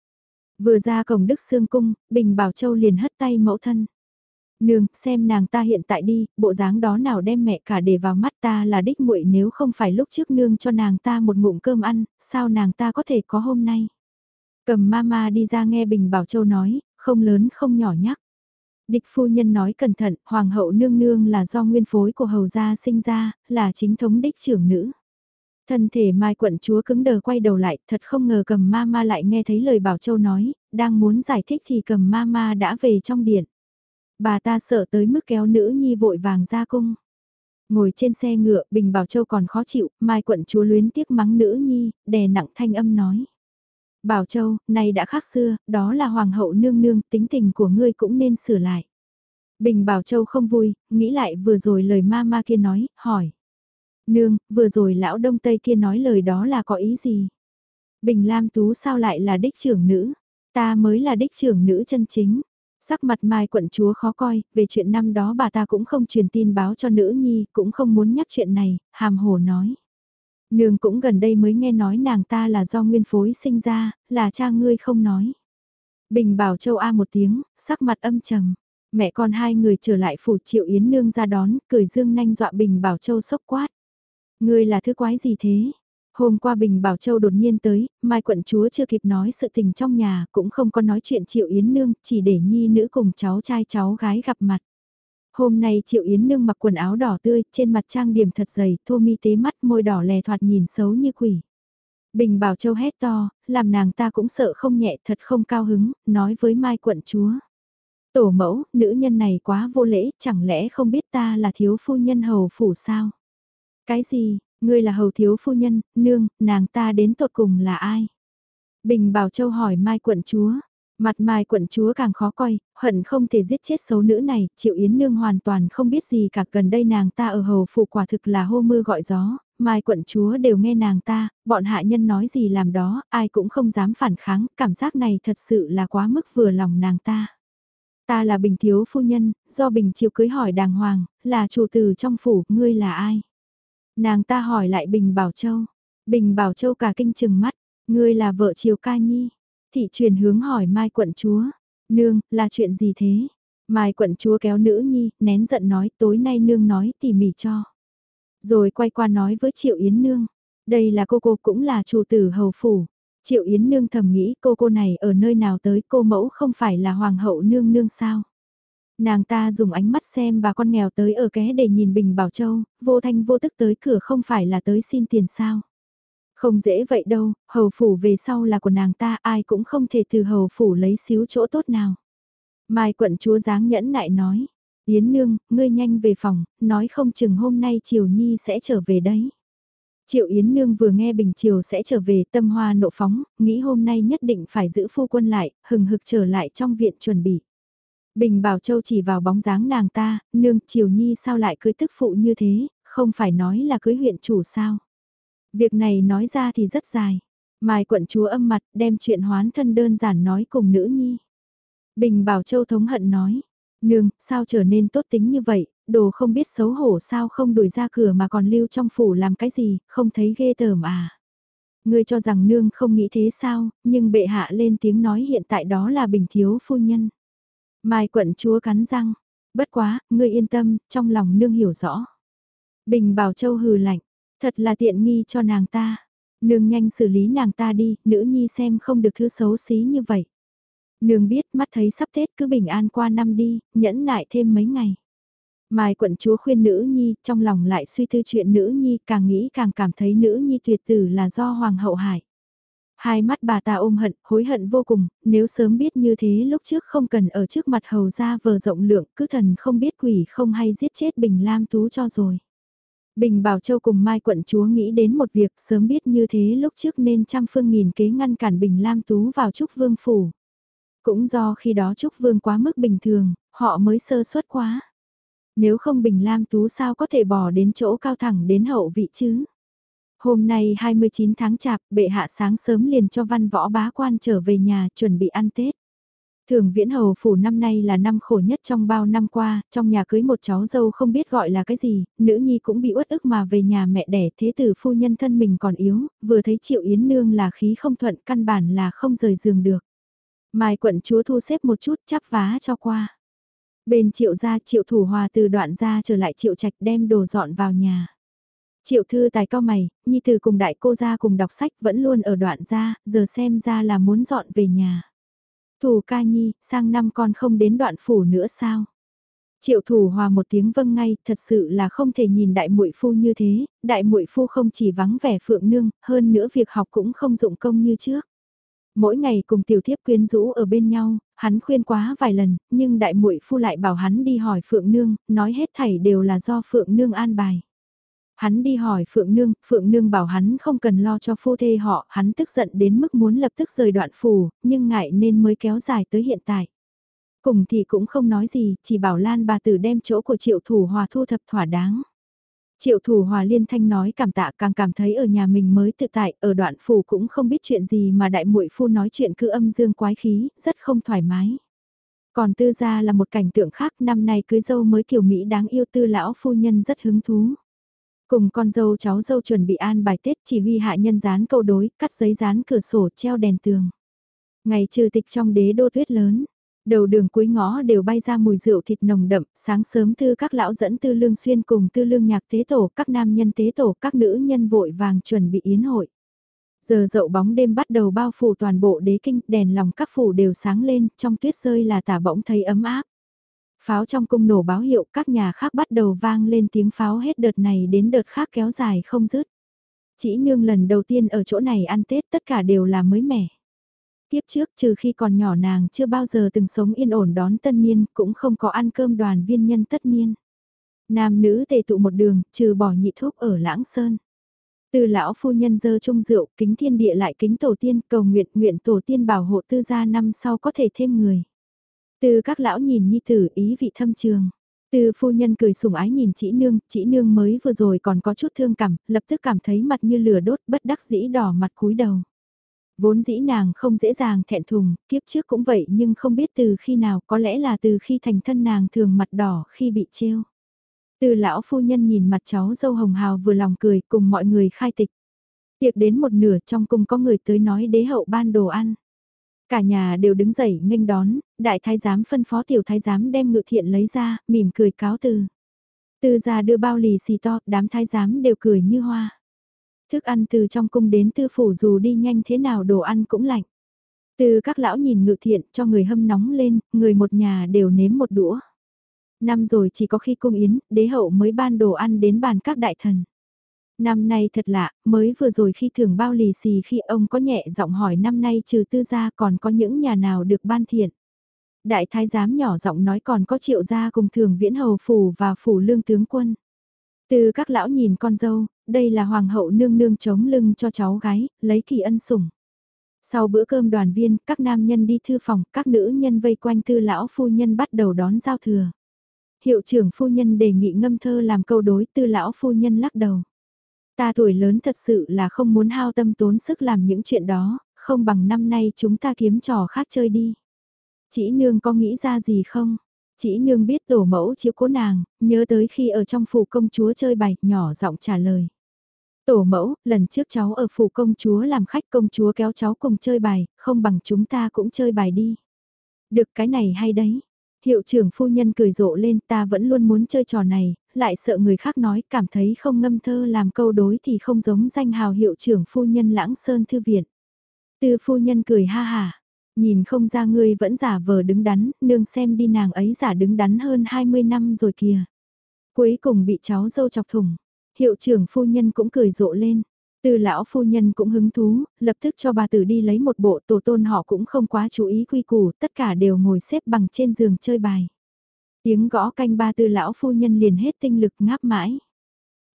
Vừa ra cổng Đức Sương Cung, Bình Bảo Châu liền hất tay mẫu thân. Nương, xem nàng ta hiện tại đi, bộ dáng đó nào đem mẹ cả để vào mắt ta là đích muội nếu không phải lúc trước nương cho nàng ta một ngụm cơm ăn, sao nàng ta có thể có hôm nay. Cầm mama đi ra nghe Bình Bảo Châu nói, không lớn không nhỏ nhắc. Địch phu nhân nói cẩn thận, hoàng hậu nương nương là do nguyên phối của hầu gia sinh ra, là chính thống đích trưởng nữ. Thân thể mai quận chúa cứng đờ quay đầu lại, thật không ngờ cầm mama lại nghe thấy lời Bảo Châu nói, đang muốn giải thích thì cầm mama đã về trong điện. Bà ta sợ tới mức kéo nữ nhi vội vàng ra cung. Ngồi trên xe ngựa, Bình Bảo Châu còn khó chịu, Mai quận chúa luyến tiếc mắng nữ nhi, đè nặng thanh âm nói. Bảo Châu, này đã khác xưa, đó là hoàng hậu nương nương, tính tình của ngươi cũng nên sửa lại. Bình Bảo Châu không vui, nghĩ lại vừa rồi lời ma ma kia nói, hỏi. Nương, vừa rồi lão đông tây kia nói lời đó là có ý gì? Bình Lam Tú sao lại là đích trưởng nữ? Ta mới là đích trưởng nữ chân chính. Sắc mặt Mai quận chúa khó coi, về chuyện năm đó bà ta cũng không truyền tin báo cho nữ nhi, cũng không muốn nhắc chuyện này, hàm hồ nói. Nương cũng gần đây mới nghe nói nàng ta là do nguyên phối sinh ra, là cha ngươi không nói. Bình bảo châu A một tiếng, sắc mặt âm trầm. Mẹ con hai người trở lại phủ triệu yến nương ra đón, cười dương nanh dọa bình bảo châu sốc quát. Ngươi là thứ quái gì thế? Hôm qua Bình Bảo Châu đột nhiên tới, Mai quận chúa chưa kịp nói sự tình trong nhà, cũng không có nói chuyện Triệu Yến Nương, chỉ để nhi nữ cùng cháu trai cháu gái gặp mặt. Hôm nay Triệu Yến Nương mặc quần áo đỏ tươi, trên mặt trang điểm thật dày, thô mi tế mắt môi đỏ lè thoạt nhìn xấu như quỷ. Bình Bảo Châu hét to, làm nàng ta cũng sợ không nhẹ thật không cao hứng, nói với Mai quận chúa. Tổ mẫu, nữ nhân này quá vô lễ, chẳng lẽ không biết ta là thiếu phu nhân hầu phủ sao? Cái gì, Ngươi là hầu thiếu phu nhân, nương, nàng ta đến tột cùng là ai? Bình Bảo Châu hỏi Mai quận chúa. Mặt Mai quận chúa càng khó coi, hận không thể giết chết xấu nữ này, Triệu Yến Nương hoàn toàn không biết gì cả gần đây nàng ta ở hầu phụ quả thực là hô mưa gọi gió, Mai quận chúa đều nghe nàng ta, bọn hạ nhân nói gì làm đó, ai cũng không dám phản kháng, cảm giác này thật sự là quá mức vừa lòng nàng ta. Ta là Bình Thiếu Phu Nhân, do Bình Chiêu cưới hỏi đàng hoàng, là chủ tử trong phủ, ngươi là ai? Nàng ta hỏi lại Bình Bảo Châu. Bình Bảo Châu cả kinh chừng mắt, ngươi là vợ Triều Ca Nhi. Thị truyền hướng hỏi Mai quận chúa. Nương, là chuyện gì thế? Mai quận chúa kéo nữ nhi, nén giận nói tối nay nương nói tỉ mỉ cho. Rồi quay qua nói với Triệu Yến Nương. Đây là cô cô cũng là chủ tử hầu phủ. Triệu Yến Nương thầm nghĩ cô cô này ở nơi nào tới cô mẫu không phải là hoàng hậu nương nương sao. Nàng ta dùng ánh mắt xem bà con nghèo tới ở ké để nhìn Bình Bảo Châu, vô thanh vô tức tới cửa không phải là tới xin tiền sao. Không dễ vậy đâu, hầu phủ về sau là của nàng ta ai cũng không thể từ hầu phủ lấy xíu chỗ tốt nào. Mai quận chúa dáng nhẫn nại nói, Yến Nương, ngươi nhanh về phòng, nói không chừng hôm nay Triều Nhi sẽ trở về đấy. Triệu Yến Nương vừa nghe Bình Triều sẽ trở về tâm hoa nộ phóng, nghĩ hôm nay nhất định phải giữ phu quân lại, hừng hực trở lại trong viện chuẩn bị. Bình Bảo Châu chỉ vào bóng dáng nàng ta, nương Triều Nhi sao lại cưới tức phụ như thế, không phải nói là cưới huyện chủ sao. Việc này nói ra thì rất dài. Mai quận chúa âm mặt đem chuyện hoán thân đơn giản nói cùng nữ nhi. Bình Bảo Châu thống hận nói, nương, sao trở nên tốt tính như vậy, đồ không biết xấu hổ sao không đuổi ra cửa mà còn lưu trong phủ làm cái gì, không thấy ghê tởm à. Ngươi cho rằng nương không nghĩ thế sao, nhưng bệ hạ lên tiếng nói hiện tại đó là bình thiếu phu nhân. Mai quận chúa cắn răng, bất quá, ngươi yên tâm, trong lòng nương hiểu rõ. Bình Bảo Châu hừ lạnh, thật là tiện nghi cho nàng ta. Nương nhanh xử lý nàng ta đi, nữ nhi xem không được thứ xấu xí như vậy. Nương biết mắt thấy sắp Tết cứ bình an qua năm đi, nhẫn nại thêm mấy ngày. Mai quận chúa khuyên nữ nhi, trong lòng lại suy tư chuyện nữ nhi, càng nghĩ càng cảm thấy nữ nhi tuyệt tử là do hoàng hậu hại. Hai mắt bà ta ôm hận, hối hận vô cùng, nếu sớm biết như thế lúc trước không cần ở trước mặt hầu ra vờ rộng lượng, cứ thần không biết quỷ không hay giết chết Bình Lam Tú cho rồi. Bình Bảo Châu cùng Mai quận chúa nghĩ đến một việc sớm biết như thế lúc trước nên trăm phương nghìn kế ngăn cản Bình Lam Tú vào Trúc Vương Phủ. Cũng do khi đó Trúc Vương quá mức bình thường, họ mới sơ suất quá. Nếu không Bình Lam Tú sao có thể bỏ đến chỗ cao thẳng đến hậu vị chứ? Hôm nay 29 tháng chạp, bệ hạ sáng sớm liền cho văn võ bá quan trở về nhà chuẩn bị ăn Tết. Thường viễn hầu phủ năm nay là năm khổ nhất trong bao năm qua, trong nhà cưới một cháu dâu không biết gọi là cái gì, nữ nhi cũng bị uất ức mà về nhà mẹ đẻ thế tử phu nhân thân mình còn yếu, vừa thấy triệu yến nương là khí không thuận căn bản là không rời giường được. Mai quận chúa thu xếp một chút chắp vá cho qua. Bên triệu gia triệu thủ hòa từ đoạn ra trở lại triệu trạch đem đồ dọn vào nhà. Triệu thư tài cao mày, nhi từ cùng đại cô gia cùng đọc sách vẫn luôn ở đoạn ra giờ xem ra là muốn dọn về nhà. Thủ ca nhi, sang năm con không đến đoạn phủ nữa sao? Triệu thủ hòa một tiếng vâng ngay, thật sự là không thể nhìn đại muội phu như thế, đại muội phu không chỉ vắng vẻ phượng nương, hơn nữa việc học cũng không dụng công như trước. Mỗi ngày cùng tiểu thiếp quyến rũ ở bên nhau, hắn khuyên quá vài lần, nhưng đại muội phu lại bảo hắn đi hỏi Phượng Nương, nói hết thảy đều là do Phượng Nương an bài. Hắn đi hỏi Phượng Nương, Phượng Nương bảo hắn không cần lo cho phu thê họ, hắn tức giận đến mức muốn lập tức rời đoạn phủ, nhưng ngại nên mới kéo dài tới hiện tại. Cùng thì cũng không nói gì, chỉ bảo Lan bà tử đem chỗ của triệu thủ hòa thu thập thỏa đáng. Triệu thủ hòa liên thanh nói cảm tạ càng cảm thấy ở nhà mình mới tự tại, ở đoạn phủ cũng không biết chuyện gì mà đại muội phu nói chuyện cứ âm dương quái khí, rất không thoải mái. Còn tư gia là một cảnh tượng khác, năm nay cưới dâu mới kiểu Mỹ đáng yêu tư lão phu nhân rất hứng thú. Cùng con dâu cháu dâu chuẩn bị an bài Tết chỉ huy hạ nhân dán câu đối, cắt giấy dán cửa sổ treo đèn tường. Ngày trừ tịch trong đế đô tuyết lớn, Đầu đường cuối ngõ đều bay ra mùi rượu thịt nồng đậm, sáng sớm tư các lão dẫn tư lương xuyên cùng tư lương nhạc tế tổ, các nam nhân tế tổ, các nữ nhân vội vàng chuẩn bị yến hội. Giờ dậu bóng đêm bắt đầu bao phủ toàn bộ đế kinh, đèn lòng các phủ đều sáng lên, trong tuyết rơi là tả bỗng thấy ấm áp. Pháo trong cung nổ báo hiệu các nhà khác bắt đầu vang lên tiếng pháo hết đợt này đến đợt khác kéo dài không dứt. Chỉ nương lần đầu tiên ở chỗ này ăn Tết tất cả đều là mới mẻ. Tiếp trước trừ khi còn nhỏ nàng chưa bao giờ từng sống yên ổn đón tân niên, cũng không có ăn cơm đoàn viên nhân tất niên. Nam nữ tề tụ một đường, trừ bỏ nhị thúc ở lãng sơn. Từ lão phu nhân dơ chung rượu, kính thiên địa lại kính tổ tiên, cầu nguyện nguyện tổ tiên bảo hộ tư gia năm sau có thể thêm người. Từ các lão nhìn nhi tử ý vị thâm trường. Từ phu nhân cười sùng ái nhìn chị nương, chị nương mới vừa rồi còn có chút thương cảm, lập tức cảm thấy mặt như lửa đốt bất đắc dĩ đỏ mặt cúi đầu. Vốn dĩ nàng không dễ dàng thẹn thùng, kiếp trước cũng vậy nhưng không biết từ khi nào có lẽ là từ khi thành thân nàng thường mặt đỏ khi bị trêu. Từ lão phu nhân nhìn mặt cháu dâu hồng hào vừa lòng cười cùng mọi người khai tịch. Tiệc đến một nửa trong cung có người tới nói đế hậu ban đồ ăn. Cả nhà đều đứng dậy nghênh đón, đại thái giám phân phó tiểu thái giám đem ngự thiện lấy ra, mỉm cười cáo từ. Từ ra đưa bao lì xì to, đám thái giám đều cười như hoa. Thức ăn từ trong cung đến tư phủ dù đi nhanh thế nào đồ ăn cũng lạnh. Từ các lão nhìn ngự thiện cho người hâm nóng lên, người một nhà đều nếm một đũa. Năm rồi chỉ có khi cung yến, đế hậu mới ban đồ ăn đến bàn các đại thần. Năm nay thật lạ, mới vừa rồi khi thường bao lì xì khi ông có nhẹ giọng hỏi năm nay trừ tư gia còn có những nhà nào được ban thiện. Đại thái giám nhỏ giọng nói còn có triệu gia cùng thường viễn hầu phủ và phủ lương tướng quân. Từ các lão nhìn con dâu, đây là hoàng hậu nương nương chống lưng cho cháu gái, lấy kỳ ân sủng. Sau bữa cơm đoàn viên, các nam nhân đi thư phòng, các nữ nhân vây quanh tư lão phu nhân bắt đầu đón giao thừa. Hiệu trưởng phu nhân đề nghị ngâm thơ làm câu đối tư lão phu nhân lắc đầu. Ta tuổi lớn thật sự là không muốn hao tâm tốn sức làm những chuyện đó, không bằng năm nay chúng ta kiếm trò khác chơi đi. Chị nương có nghĩ ra gì không? Chị nương biết tổ mẫu chiếu cố nàng, nhớ tới khi ở trong phủ công chúa chơi bài, nhỏ giọng trả lời. Tổ mẫu, lần trước cháu ở phủ công chúa làm khách công chúa kéo cháu cùng chơi bài, không bằng chúng ta cũng chơi bài đi. Được cái này hay đấy. Hiệu trưởng phu nhân cười rộ lên ta vẫn luôn muốn chơi trò này, lại sợ người khác nói cảm thấy không ngâm thơ làm câu đối thì không giống danh hào hiệu trưởng phu nhân lãng sơn thư viện. Tư phu nhân cười ha hà, nhìn không ra ngươi vẫn giả vờ đứng đắn, nương xem đi nàng ấy giả đứng đắn hơn 20 năm rồi kìa. Cuối cùng bị cháu dâu chọc thủng, hiệu trưởng phu nhân cũng cười rộ lên. Từ lão phu nhân cũng hứng thú, lập tức cho bà tử đi lấy một bộ tổ tôn họ cũng không quá chú ý quy củ, tất cả đều ngồi xếp bằng trên giường chơi bài. Tiếng gõ canh ba tư lão phu nhân liền hết tinh lực ngáp mãi.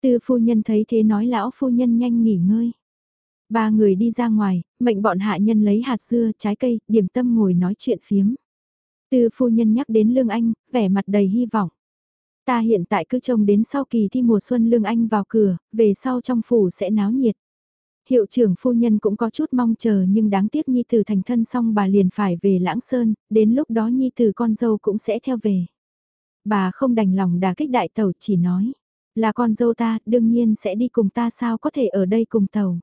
Tư phu nhân thấy thế nói lão phu nhân nhanh nghỉ ngơi. Ba người đi ra ngoài, mệnh bọn hạ nhân lấy hạt dưa, trái cây, điểm tâm ngồi nói chuyện phiếm. Tư phu nhân nhắc đến Lương Anh, vẻ mặt đầy hy vọng. Ta hiện tại cứ trông đến sau kỳ thi mùa xuân Lương Anh vào cửa, về sau trong phủ sẽ náo nhiệt. Hiệu trưởng phu nhân cũng có chút mong chờ nhưng đáng tiếc Nhi Tử thành thân xong bà liền phải về Lãng Sơn, đến lúc đó Nhi Tử con dâu cũng sẽ theo về. Bà không đành lòng đà kích đại tàu chỉ nói, là con dâu ta đương nhiên sẽ đi cùng ta sao có thể ở đây cùng tàu.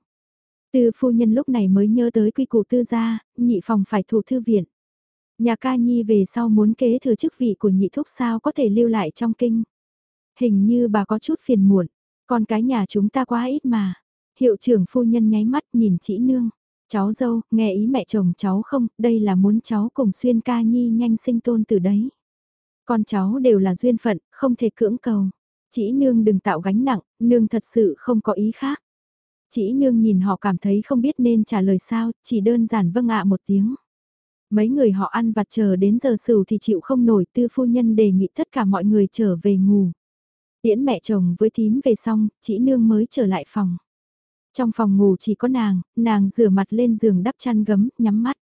Tư phu nhân lúc này mới nhớ tới quy củ tư gia, nhị phòng phải thủ thư viện. Nhà ca nhi về sau muốn kế thừa chức vị của nhị thúc sao có thể lưu lại trong kinh. Hình như bà có chút phiền muộn, con cái nhà chúng ta quá ít mà. Hiệu trưởng phu nhân nháy mắt nhìn chị nương. Cháu dâu, nghe ý mẹ chồng cháu không, đây là muốn cháu cùng xuyên ca nhi nhanh sinh tôn từ đấy. Con cháu đều là duyên phận, không thể cưỡng cầu. chị nương đừng tạo gánh nặng, nương thật sự không có ý khác. chị nương nhìn họ cảm thấy không biết nên trả lời sao, chỉ đơn giản vâng ạ một tiếng. Mấy người họ ăn vặt chờ đến giờ sửu thì chịu không nổi tư phu nhân đề nghị tất cả mọi người trở về ngủ. Tiễn mẹ chồng với thím về xong, chị nương mới trở lại phòng. Trong phòng ngủ chỉ có nàng, nàng rửa mặt lên giường đắp chăn gấm, nhắm mắt.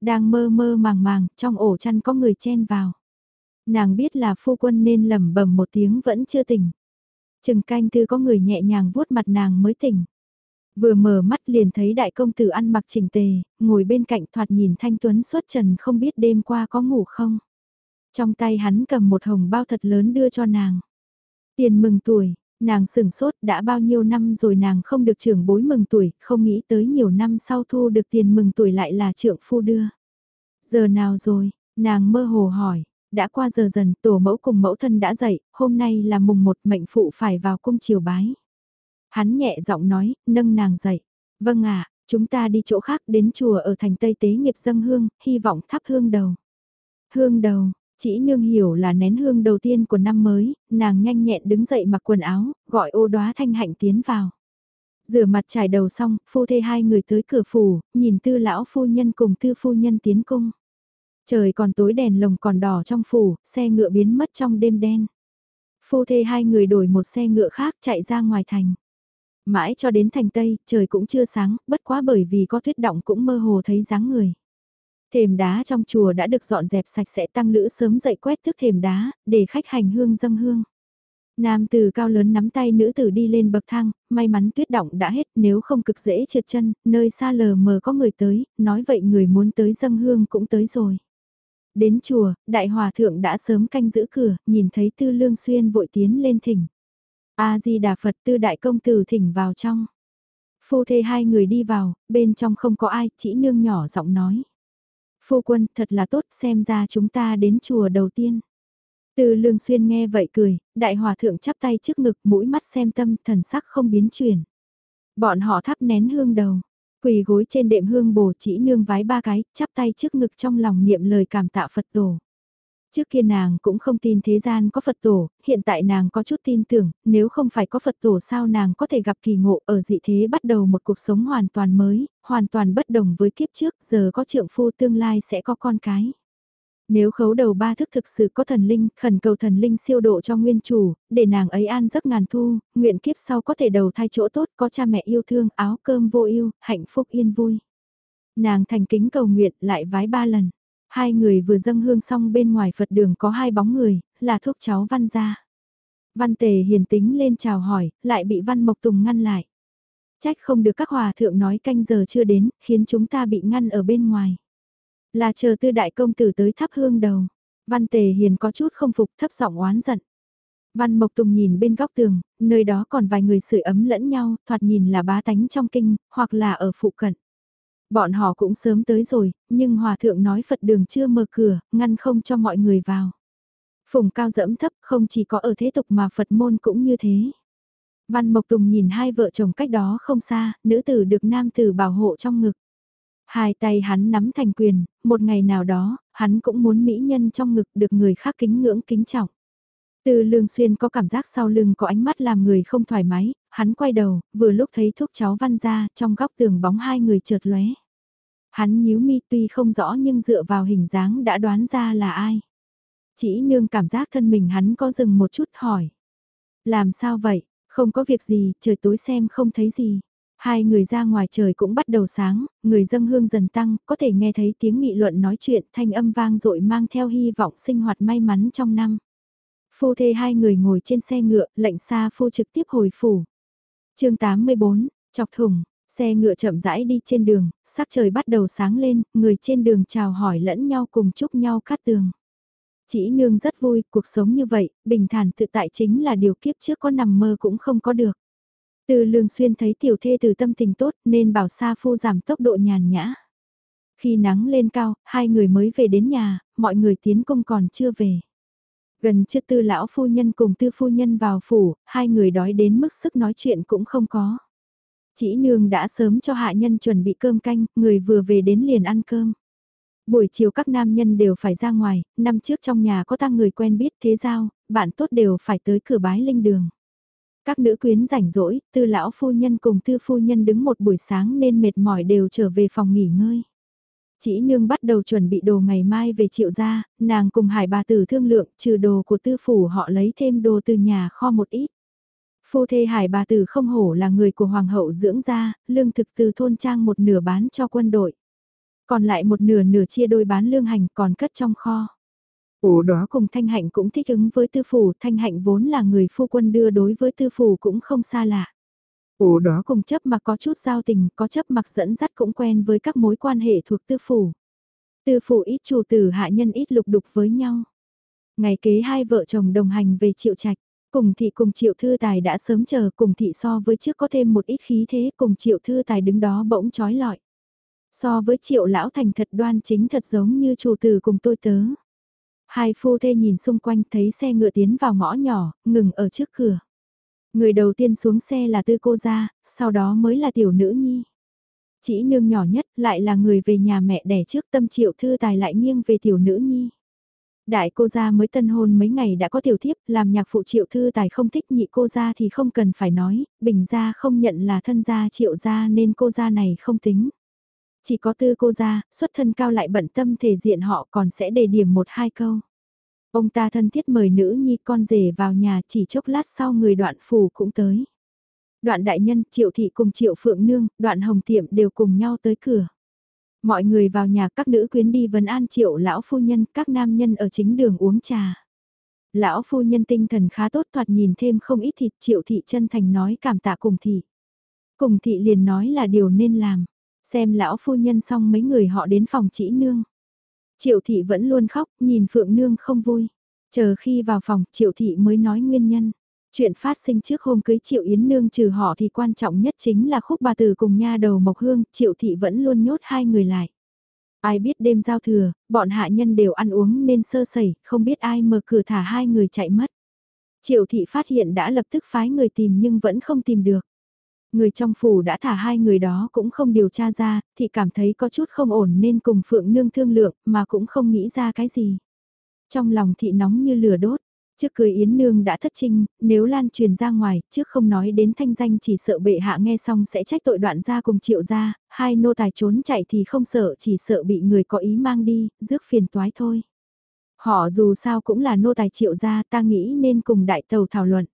Đang mơ mơ màng màng, trong ổ chăn có người chen vào. Nàng biết là phu quân nên lẩm bẩm một tiếng vẫn chưa tỉnh. Chừng canh tư có người nhẹ nhàng vuốt mặt nàng mới tỉnh. Vừa mở mắt liền thấy đại công tử ăn mặc chỉnh tề, ngồi bên cạnh thoạt nhìn thanh tuấn xuất trần không biết đêm qua có ngủ không. Trong tay hắn cầm một hồng bao thật lớn đưa cho nàng. Tiền mừng tuổi, nàng sừng sốt đã bao nhiêu năm rồi nàng không được trưởng bối mừng tuổi, không nghĩ tới nhiều năm sau thu được tiền mừng tuổi lại là trưởng phu đưa. Giờ nào rồi, nàng mơ hồ hỏi, đã qua giờ dần tổ mẫu cùng mẫu thân đã dậy, hôm nay là mùng một mệnh phụ phải vào cung chiều bái. Hắn nhẹ giọng nói, nâng nàng dậy. Vâng ạ, chúng ta đi chỗ khác đến chùa ở thành Tây Tế nghiệp dâng hương, hy vọng thắp hương đầu. Hương đầu, chỉ nương hiểu là nén hương đầu tiên của năm mới, nàng nhanh nhẹn đứng dậy mặc quần áo, gọi ô đoá thanh hạnh tiến vào. Rửa mặt trải đầu xong, phu thê hai người tới cửa phủ, nhìn tư lão phu nhân cùng tư phu nhân tiến cung. Trời còn tối đèn lồng còn đỏ trong phủ, xe ngựa biến mất trong đêm đen. Phu thê hai người đổi một xe ngựa khác chạy ra ngoài thành. Mãi cho đến thành Tây, trời cũng chưa sáng, bất quá bởi vì có tuyết động cũng mơ hồ thấy dáng người. Thềm đá trong chùa đã được dọn dẹp sạch sẽ tăng lữ sớm dậy quét thức thềm đá, để khách hành hương dâng hương. Nam từ cao lớn nắm tay nữ tử đi lên bậc thang, may mắn tuyết động đã hết nếu không cực dễ trượt chân, nơi xa lờ mờ có người tới, nói vậy người muốn tới dâng hương cũng tới rồi. Đến chùa, đại hòa thượng đã sớm canh giữ cửa, nhìn thấy tư lương xuyên vội tiến lên thỉnh. A-di-đà Phật tư đại công tử thỉnh vào trong. Phu thê hai người đi vào, bên trong không có ai, chỉ nương nhỏ giọng nói. Phu quân, thật là tốt, xem ra chúng ta đến chùa đầu tiên. Từ lương xuyên nghe vậy cười, đại hòa thượng chắp tay trước ngực mũi mắt xem tâm thần sắc không biến chuyển. Bọn họ thắp nén hương đầu, quỳ gối trên đệm hương bồ chỉ nương vái ba cái, chắp tay trước ngực trong lòng niệm lời cảm tạ Phật tổ. Trước kia nàng cũng không tin thế gian có Phật tổ, hiện tại nàng có chút tin tưởng, nếu không phải có Phật tổ sao nàng có thể gặp kỳ ngộ ở dị thế bắt đầu một cuộc sống hoàn toàn mới, hoàn toàn bất đồng với kiếp trước, giờ có trượng phu tương lai sẽ có con cái. Nếu khấu đầu ba thức thực sự có thần linh, khẩn cầu thần linh siêu độ cho nguyên chủ, để nàng ấy an giấc ngàn thu, nguyện kiếp sau có thể đầu thai chỗ tốt, có cha mẹ yêu thương, áo cơm vô ưu, hạnh phúc yên vui. Nàng thành kính cầu nguyện lại vái ba lần. Hai người vừa dâng hương xong bên ngoài Phật đường có hai bóng người, là thúc cháu Văn gia. Văn Tề hiền tính lên chào hỏi, lại bị Văn Mộc Tùng ngăn lại. Trách không được các hòa thượng nói canh giờ chưa đến, khiến chúng ta bị ngăn ở bên ngoài. Là chờ tư đại công tử tới thắp hương đầu. Văn Tề Hiền có chút không phục thấp giọng oán giận. Văn Mộc Tùng nhìn bên góc tường, nơi đó còn vài người sưởi ấm lẫn nhau, thoạt nhìn là bá tánh trong kinh, hoặc là ở phụ cận. Bọn họ cũng sớm tới rồi, nhưng Hòa Thượng nói Phật đường chưa mở cửa, ngăn không cho mọi người vào. Phùng cao dẫm thấp không chỉ có ở thế tục mà Phật môn cũng như thế. Văn Mộc Tùng nhìn hai vợ chồng cách đó không xa, nữ tử được nam tử bảo hộ trong ngực. Hai tay hắn nắm thành quyền, một ngày nào đó, hắn cũng muốn mỹ nhân trong ngực được người khác kính ngưỡng kính trọng. Từ lương xuyên có cảm giác sau lưng có ánh mắt làm người không thoải mái, hắn quay đầu, vừa lúc thấy thúc cháu văn ra, trong góc tường bóng hai người chợt lóe. Hắn nhíu mi tuy không rõ nhưng dựa vào hình dáng đã đoán ra là ai. Chỉ nương cảm giác thân mình hắn có dừng một chút hỏi. Làm sao vậy, không có việc gì, trời tối xem không thấy gì. Hai người ra ngoài trời cũng bắt đầu sáng, người dâng hương dần tăng, có thể nghe thấy tiếng nghị luận nói chuyện thanh âm vang dội mang theo hy vọng sinh hoạt may mắn trong năm. Phu thê hai người ngồi trên xe ngựa, lệnh xa phu trực tiếp hồi phủ. chương 84, chọc thủng, xe ngựa chậm rãi đi trên đường, sắc trời bắt đầu sáng lên, người trên đường chào hỏi lẫn nhau cùng chúc nhau cát tường. Chỉ nương rất vui, cuộc sống như vậy, bình thản tự tại chính là điều kiếp trước có nằm mơ cũng không có được. Từ lương xuyên thấy tiểu thê từ tâm tình tốt nên bảo Sa Phu giảm tốc độ nhàn nhã. Khi nắng lên cao, hai người mới về đến nhà, mọi người tiến công còn chưa về. Gần trước tư lão phu nhân cùng tư phu nhân vào phủ, hai người đói đến mức sức nói chuyện cũng không có. Chỉ nương đã sớm cho hạ nhân chuẩn bị cơm canh, người vừa về đến liền ăn cơm. Buổi chiều các nam nhân đều phải ra ngoài, năm trước trong nhà có tăng người quen biết thế giao, bạn tốt đều phải tới cửa bái linh đường. Các nữ quyến rảnh rỗi, tư lão phu nhân cùng tư phu nhân đứng một buổi sáng nên mệt mỏi đều trở về phòng nghỉ ngơi. Chỉ nương bắt đầu chuẩn bị đồ ngày mai về triệu gia, nàng cùng hải bà tử thương lượng trừ đồ của tư phủ họ lấy thêm đồ từ nhà kho một ít. Phu thê hải bà tử không hổ là người của hoàng hậu dưỡng gia, lương thực từ thôn trang một nửa bán cho quân đội. Còn lại một nửa nửa chia đôi bán lương hành còn cất trong kho. Ổ đó cùng Thanh Hạnh cũng thích ứng với tư phủ, Thanh Hạnh vốn là người phu quân đưa đối với tư phủ cũng không xa lạ. Ổ đó cùng chấp mặc có chút giao tình, có chấp mặc dẫn dắt cũng quen với các mối quan hệ thuộc tư phủ. Tư phủ ít chủ tử hạ nhân ít lục đục với nhau. Ngày kế hai vợ chồng đồng hành về triệu trạch. Cùng thị cùng triệu thư tài đã sớm chờ cùng thị so với trước có thêm một ít khí thế cùng triệu thư tài đứng đó bỗng trói lọi. So với triệu lão thành thật đoan chính thật giống như chủ tử cùng tôi tớ. Hai phu thê nhìn xung quanh thấy xe ngựa tiến vào ngõ nhỏ, ngừng ở trước cửa. Người đầu tiên xuống xe là tư cô gia, sau đó mới là tiểu nữ nhi. Chỉ nương nhỏ nhất lại là người về nhà mẹ đẻ trước tâm triệu thư tài lại nghiêng về tiểu nữ nhi. Đại cô gia mới tân hôn mấy ngày đã có tiểu thiếp, làm nhạc phụ triệu thư tài không thích nhị cô gia thì không cần phải nói, bình gia không nhận là thân gia triệu gia nên cô gia này không tính. Chỉ có tư cô gia, xuất thân cao lại bận tâm thể diện họ còn sẽ đề điểm một hai câu. Ông ta thân thiết mời nữ nhi con rể vào nhà chỉ chốc lát sau người đoạn phù cũng tới. Đoạn đại nhân, triệu thị cùng triệu phượng nương, đoạn hồng tiệm đều cùng nhau tới cửa. Mọi người vào nhà các nữ quyến đi vấn an triệu lão phu nhân, các nam nhân ở chính đường uống trà. Lão phu nhân tinh thần khá tốt thoạt nhìn thêm không ít thịt triệu thị chân thành nói cảm tạ cùng thị. Cùng thị liền nói là điều nên làm. Xem lão phu nhân xong mấy người họ đến phòng chỉ nương. Triệu thị vẫn luôn khóc, nhìn Phượng Nương không vui. Chờ khi vào phòng, Triệu thị mới nói nguyên nhân. Chuyện phát sinh trước hôm cưới Triệu Yến Nương trừ họ thì quan trọng nhất chính là khúc bà từ cùng nha đầu Mộc Hương, Triệu thị vẫn luôn nhốt hai người lại. Ai biết đêm giao thừa, bọn hạ nhân đều ăn uống nên sơ sẩy, không biết ai mở cửa thả hai người chạy mất. Triệu thị phát hiện đã lập tức phái người tìm nhưng vẫn không tìm được. Người trong phủ đã thả hai người đó cũng không điều tra ra, thì cảm thấy có chút không ổn nên cùng Phượng Nương thương lượng mà cũng không nghĩ ra cái gì. Trong lòng thị nóng như lửa đốt, Trước cười Yến Nương đã thất trinh, nếu lan truyền ra ngoài, trước không nói đến thanh danh chỉ sợ bệ hạ nghe xong sẽ trách tội đoạn ra cùng triệu ra, hai nô tài trốn chạy thì không sợ chỉ sợ bị người có ý mang đi, rước phiền toái thôi. Họ dù sao cũng là nô tài triệu gia ta nghĩ nên cùng đại tàu thảo luận.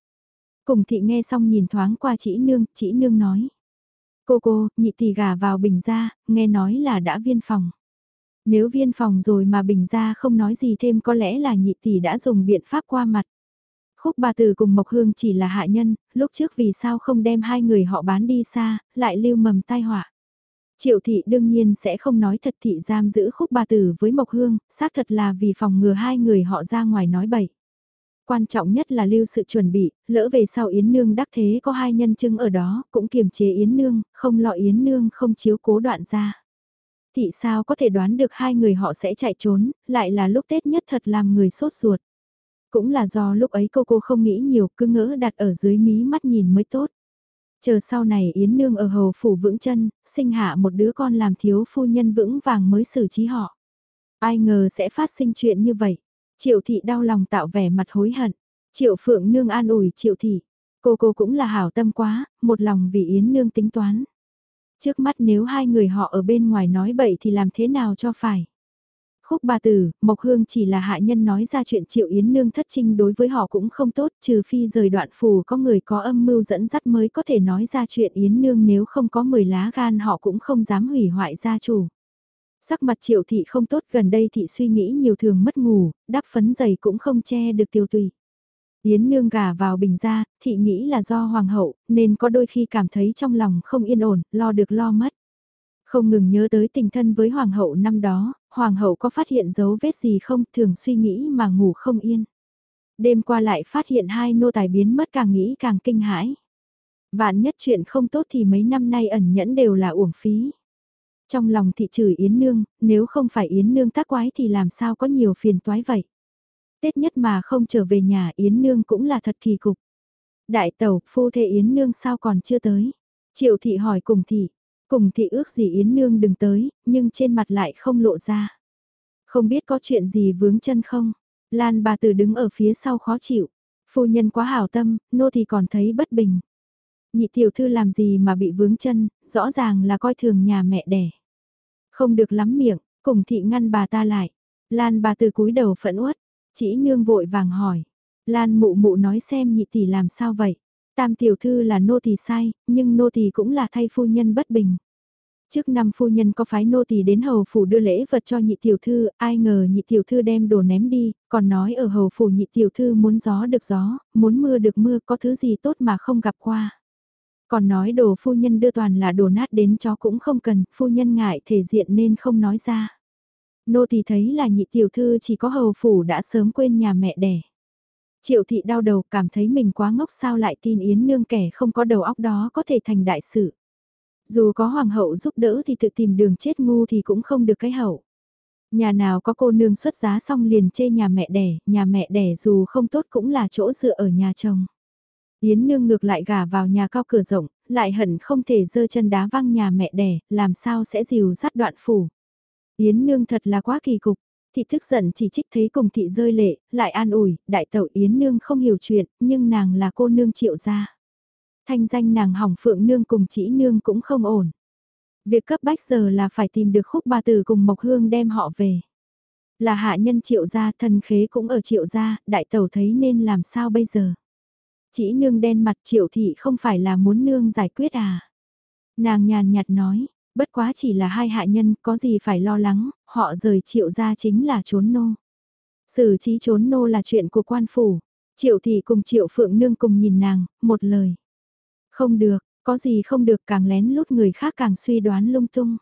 Cùng thị nghe xong nhìn thoáng qua chỉ nương, chỉ nương nói. Cô cô, nhị tỷ gả vào bình gia, nghe nói là đã viên phòng. Nếu viên phòng rồi mà bình gia không nói gì thêm có lẽ là nhị tỷ đã dùng biện pháp qua mặt. Khúc bà tử cùng Mộc Hương chỉ là hạ nhân, lúc trước vì sao không đem hai người họ bán đi xa, lại lưu mầm tai họa. Triệu thị đương nhiên sẽ không nói thật thị giam giữ khúc bà tử với Mộc Hương, xác thật là vì phòng ngừa hai người họ ra ngoài nói bậy. Quan trọng nhất là lưu sự chuẩn bị, lỡ về sau Yến Nương đắc thế có hai nhân chứng ở đó, cũng kiềm chế Yến Nương, không lọ Yến Nương không chiếu cố đoạn ra. Thị sao có thể đoán được hai người họ sẽ chạy trốn, lại là lúc Tết nhất thật làm người sốt ruột. Cũng là do lúc ấy cô cô không nghĩ nhiều cứ ngỡ đặt ở dưới mí mắt nhìn mới tốt. Chờ sau này Yến Nương ở hầu phủ vững chân, sinh hạ một đứa con làm thiếu phu nhân vững vàng mới xử trí họ. Ai ngờ sẽ phát sinh chuyện như vậy. Triệu thị đau lòng tạo vẻ mặt hối hận. Triệu phượng nương an ủi triệu thị. Cô cô cũng là hảo tâm quá, một lòng vì Yến Nương tính toán. Trước mắt nếu hai người họ ở bên ngoài nói bậy thì làm thế nào cho phải. Khúc bà tử, Mộc Hương chỉ là hạ nhân nói ra chuyện Triệu Yến Nương thất trinh đối với họ cũng không tốt trừ phi rời đoạn phù có người có âm mưu dẫn dắt mới có thể nói ra chuyện Yến Nương nếu không có 10 lá gan họ cũng không dám hủy hoại gia chủ. Sắc mặt Triệu Thị không tốt gần đây Thị suy nghĩ nhiều thường mất ngủ, đắp phấn dày cũng không che được tiêu tùy. Yến Nương gà vào bình ra, Thị nghĩ là do Hoàng hậu, nên có đôi khi cảm thấy trong lòng không yên ổn, lo được lo mất. Không ngừng nhớ tới tình thân với Hoàng hậu năm đó, Hoàng hậu có phát hiện dấu vết gì không thường suy nghĩ mà ngủ không yên. Đêm qua lại phát hiện hai nô tài biến mất càng nghĩ càng kinh hãi. Vạn nhất chuyện không tốt thì mấy năm nay ẩn nhẫn đều là uổng phí. Trong lòng thị chửi Yến Nương, nếu không phải Yến Nương tác quái thì làm sao có nhiều phiền toái vậy. Tết nhất mà không trở về nhà Yến Nương cũng là thật kỳ cục. Đại tẩu, phu thê Yến Nương sao còn chưa tới? Triệu thị hỏi cùng thị, Cùng thị ước gì Yến Nương đừng tới, nhưng trên mặt lại không lộ ra. Không biết có chuyện gì vướng chân không? Lan bà tử đứng ở phía sau khó chịu. Phu nhân quá hảo tâm, nô thì còn thấy bất bình. Nhị tiểu thư làm gì mà bị vướng chân, rõ ràng là coi thường nhà mẹ đẻ. Không được lắm miệng, cùng thị ngăn bà ta lại. Lan bà từ cúi đầu phẫn uất, chỉ nương vội vàng hỏi. Lan mụ mụ nói xem nhị tỷ làm sao vậy. Tam tiểu thư là nô tỳ sai, nhưng nô tỳ cũng là thay phu nhân bất bình. Trước năm phu nhân có phái nô tỳ đến hầu phủ đưa lễ vật cho nhị tiểu thư, ai ngờ nhị tiểu thư đem đồ ném đi, còn nói ở hầu phủ nhị tiểu thư muốn gió được gió, muốn mưa được mưa, có thứ gì tốt mà không gặp qua. Còn nói đồ phu nhân đưa toàn là đồ nát đến chó cũng không cần, phu nhân ngại thể diện nên không nói ra. Nô tỳ thấy là nhị tiểu thư chỉ có hầu phủ đã sớm quên nhà mẹ đẻ. Triệu thị đau đầu cảm thấy mình quá ngốc sao lại tin Yến Nương kẻ không có đầu óc đó có thể thành đại sự. Dù có hoàng hậu giúp đỡ thì tự tìm đường chết ngu thì cũng không được cái hậu. Nhà nào có cô nương xuất giá xong liền chê nhà mẹ đẻ, nhà mẹ đẻ dù không tốt cũng là chỗ dựa ở nhà chồng. Yến Nương ngược lại gả vào nhà cao cửa rộng, lại hận không thể dơ chân đá văng nhà mẹ đẻ, làm sao sẽ dìu dắt đoạn phủ. Yến Nương thật là quá kỳ cục, Thị thức giận chỉ trích thấy cùng thị rơi lệ, lại an ủi, đại tẩu Yến Nương không hiểu chuyện, nhưng nàng là cô nương triệu gia. Thanh danh nàng hỏng phượng nương cùng chỉ nương cũng không ổn. Việc cấp bách giờ là phải tìm được khúc ba từ cùng Mộc Hương đem họ về. Là hạ nhân triệu gia thần khế cũng ở triệu gia, đại tẩu thấy nên làm sao bây giờ. Chỉ nương đen mặt triệu thị không phải là muốn nương giải quyết à. Nàng nhàn nhạt nói, Bất quá chỉ là hai hạ nhân, có gì phải lo lắng, họ rời triệu ra chính là trốn nô. Xử trí trốn nô là chuyện của quan phủ. Triệu thị cùng triệu phượng nương cùng nhìn nàng, một lời. Không được, có gì không được càng lén lút người khác càng suy đoán lung tung.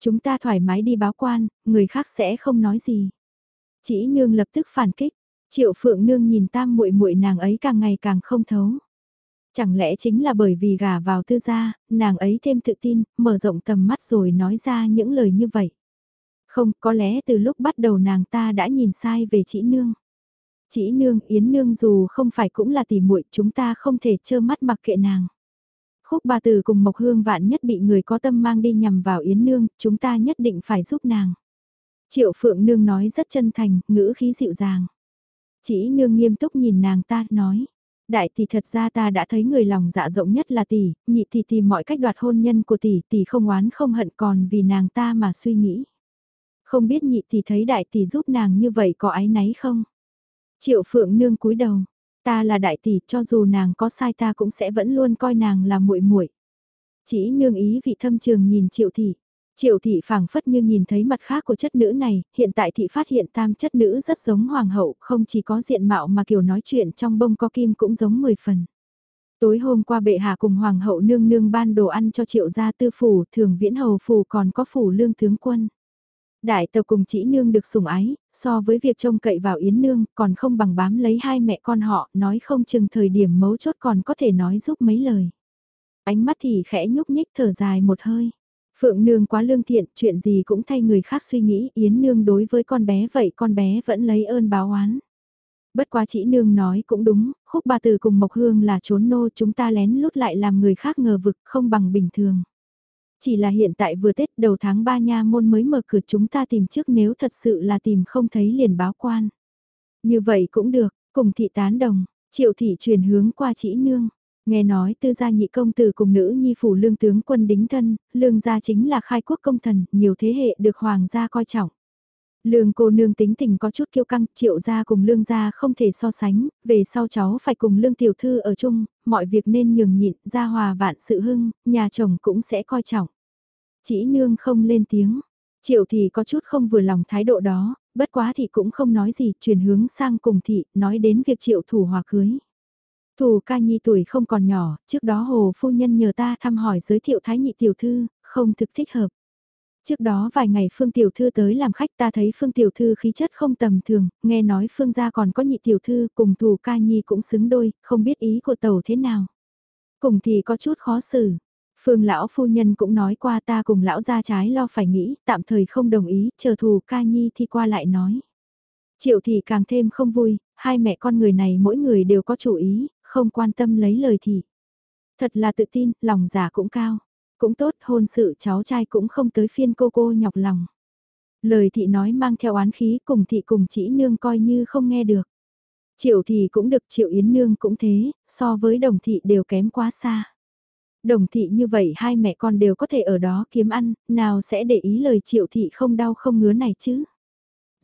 Chúng ta thoải mái đi báo quan, người khác sẽ không nói gì. Chỉ nương lập tức phản kích, triệu phượng nương nhìn tam muội muội nàng ấy càng ngày càng không thấu. Chẳng lẽ chính là bởi vì gả vào tư gia, nàng ấy thêm tự tin, mở rộng tầm mắt rồi nói ra những lời như vậy. Không, có lẽ từ lúc bắt đầu nàng ta đã nhìn sai về chị nương. Chị nương, Yến nương dù không phải cũng là tỷ muội, chúng ta không thể trơ mắt mặc kệ nàng. Khúc bà tử cùng Mộc Hương vạn nhất bị người có tâm mang đi nhằm vào Yến nương, chúng ta nhất định phải giúp nàng. Triệu Phượng nương nói rất chân thành, ngữ khí dịu dàng. Chỉ nương nghiêm túc nhìn nàng ta, nói. Đại tỷ thật ra ta đã thấy người lòng dạ rộng nhất là tỷ, nhị tỷ tìm mọi cách đoạt hôn nhân của tỷ, tỷ không oán không hận còn vì nàng ta mà suy nghĩ. Không biết nhị tỷ thấy đại tỷ giúp nàng như vậy có ái náy không? Triệu Phượng Nương cúi đầu, ta là đại tỷ, cho dù nàng có sai ta cũng sẽ vẫn luôn coi nàng là muội muội. Chỉ nương ý vị thâm trường nhìn Triệu thị. Triệu thị phảng phất như nhìn thấy mặt khác của chất nữ này, hiện tại thị phát hiện tam chất nữ rất giống hoàng hậu, không chỉ có diện mạo mà kiểu nói chuyện trong bông có kim cũng giống 10 phần. Tối hôm qua bệ hạ cùng hoàng hậu nương nương ban đồ ăn cho triệu gia tư phủ, thường viễn hầu phủ còn có phủ lương tướng quân. Đại tàu cùng chỉ nương được sủng ái, so với việc trông cậy vào yến nương, còn không bằng bám lấy hai mẹ con họ, nói không chừng thời điểm mấu chốt còn có thể nói giúp mấy lời. Ánh mắt thì khẽ nhúc nhích thở dài một hơi. Phượng nương quá lương thiện, chuyện gì cũng thay người khác suy nghĩ, yến nương đối với con bé vậy con bé vẫn lấy ơn báo oán. Bất quá chỉ nương nói cũng đúng, khúc ba từ cùng Mộc Hương là trốn nô chúng ta lén lút lại làm người khác ngờ vực không bằng bình thường. Chỉ là hiện tại vừa Tết đầu tháng 3 nha môn mới mở cửa chúng ta tìm trước nếu thật sự là tìm không thấy liền báo quan. Như vậy cũng được, cùng thị tán đồng, triệu thị chuyển hướng qua chỉ nương. Nghe nói tư gia nhị công tử cùng nữ nhi phủ lương tướng quân đính thân, lương gia chính là khai quốc công thần, nhiều thế hệ được hoàng gia coi trọng. Lương cô nương tính tình có chút kiêu căng, triệu gia cùng lương gia không thể so sánh, về sau cháu phải cùng lương tiểu thư ở chung, mọi việc nên nhường nhịn, gia hòa vạn sự hưng, nhà chồng cũng sẽ coi trọng. Chỉ nương không lên tiếng, triệu thì có chút không vừa lòng thái độ đó, bất quá thì cũng không nói gì, chuyển hướng sang cùng thị, nói đến việc triệu thủ hòa cưới thù ca nhi tuổi không còn nhỏ, trước đó hồ phu nhân nhờ ta thăm hỏi giới thiệu thái nhị tiểu thư, không thực thích hợp. Trước đó vài ngày Phương Tiểu Thư tới làm khách ta thấy Phương Tiểu Thư khí chất không tầm thường, nghe nói Phương gia còn có nhị Tiểu Thư cùng thù ca nhi cũng xứng đôi, không biết ý của tàu thế nào. Cùng thì có chút khó xử. Phương lão phu nhân cũng nói qua ta cùng lão gia trái lo phải nghĩ, tạm thời không đồng ý, chờ thù ca nhi thì qua lại nói. Triệu thì càng thêm không vui, hai mẹ con người này mỗi người đều có chủ ý, không quan tâm lấy lời thì. Thật là tự tin, lòng giả cũng cao. Cũng tốt, hôn sự cháu trai cũng không tới phiên cô cô nhọc lòng. Lời thị nói mang theo oán khí cùng thị cùng chỉ nương coi như không nghe được. Triệu thì cũng được triệu yến nương cũng thế, so với đồng thị đều kém quá xa. Đồng thị như vậy hai mẹ con đều có thể ở đó kiếm ăn, nào sẽ để ý lời triệu thị không đau không ngứa này chứ.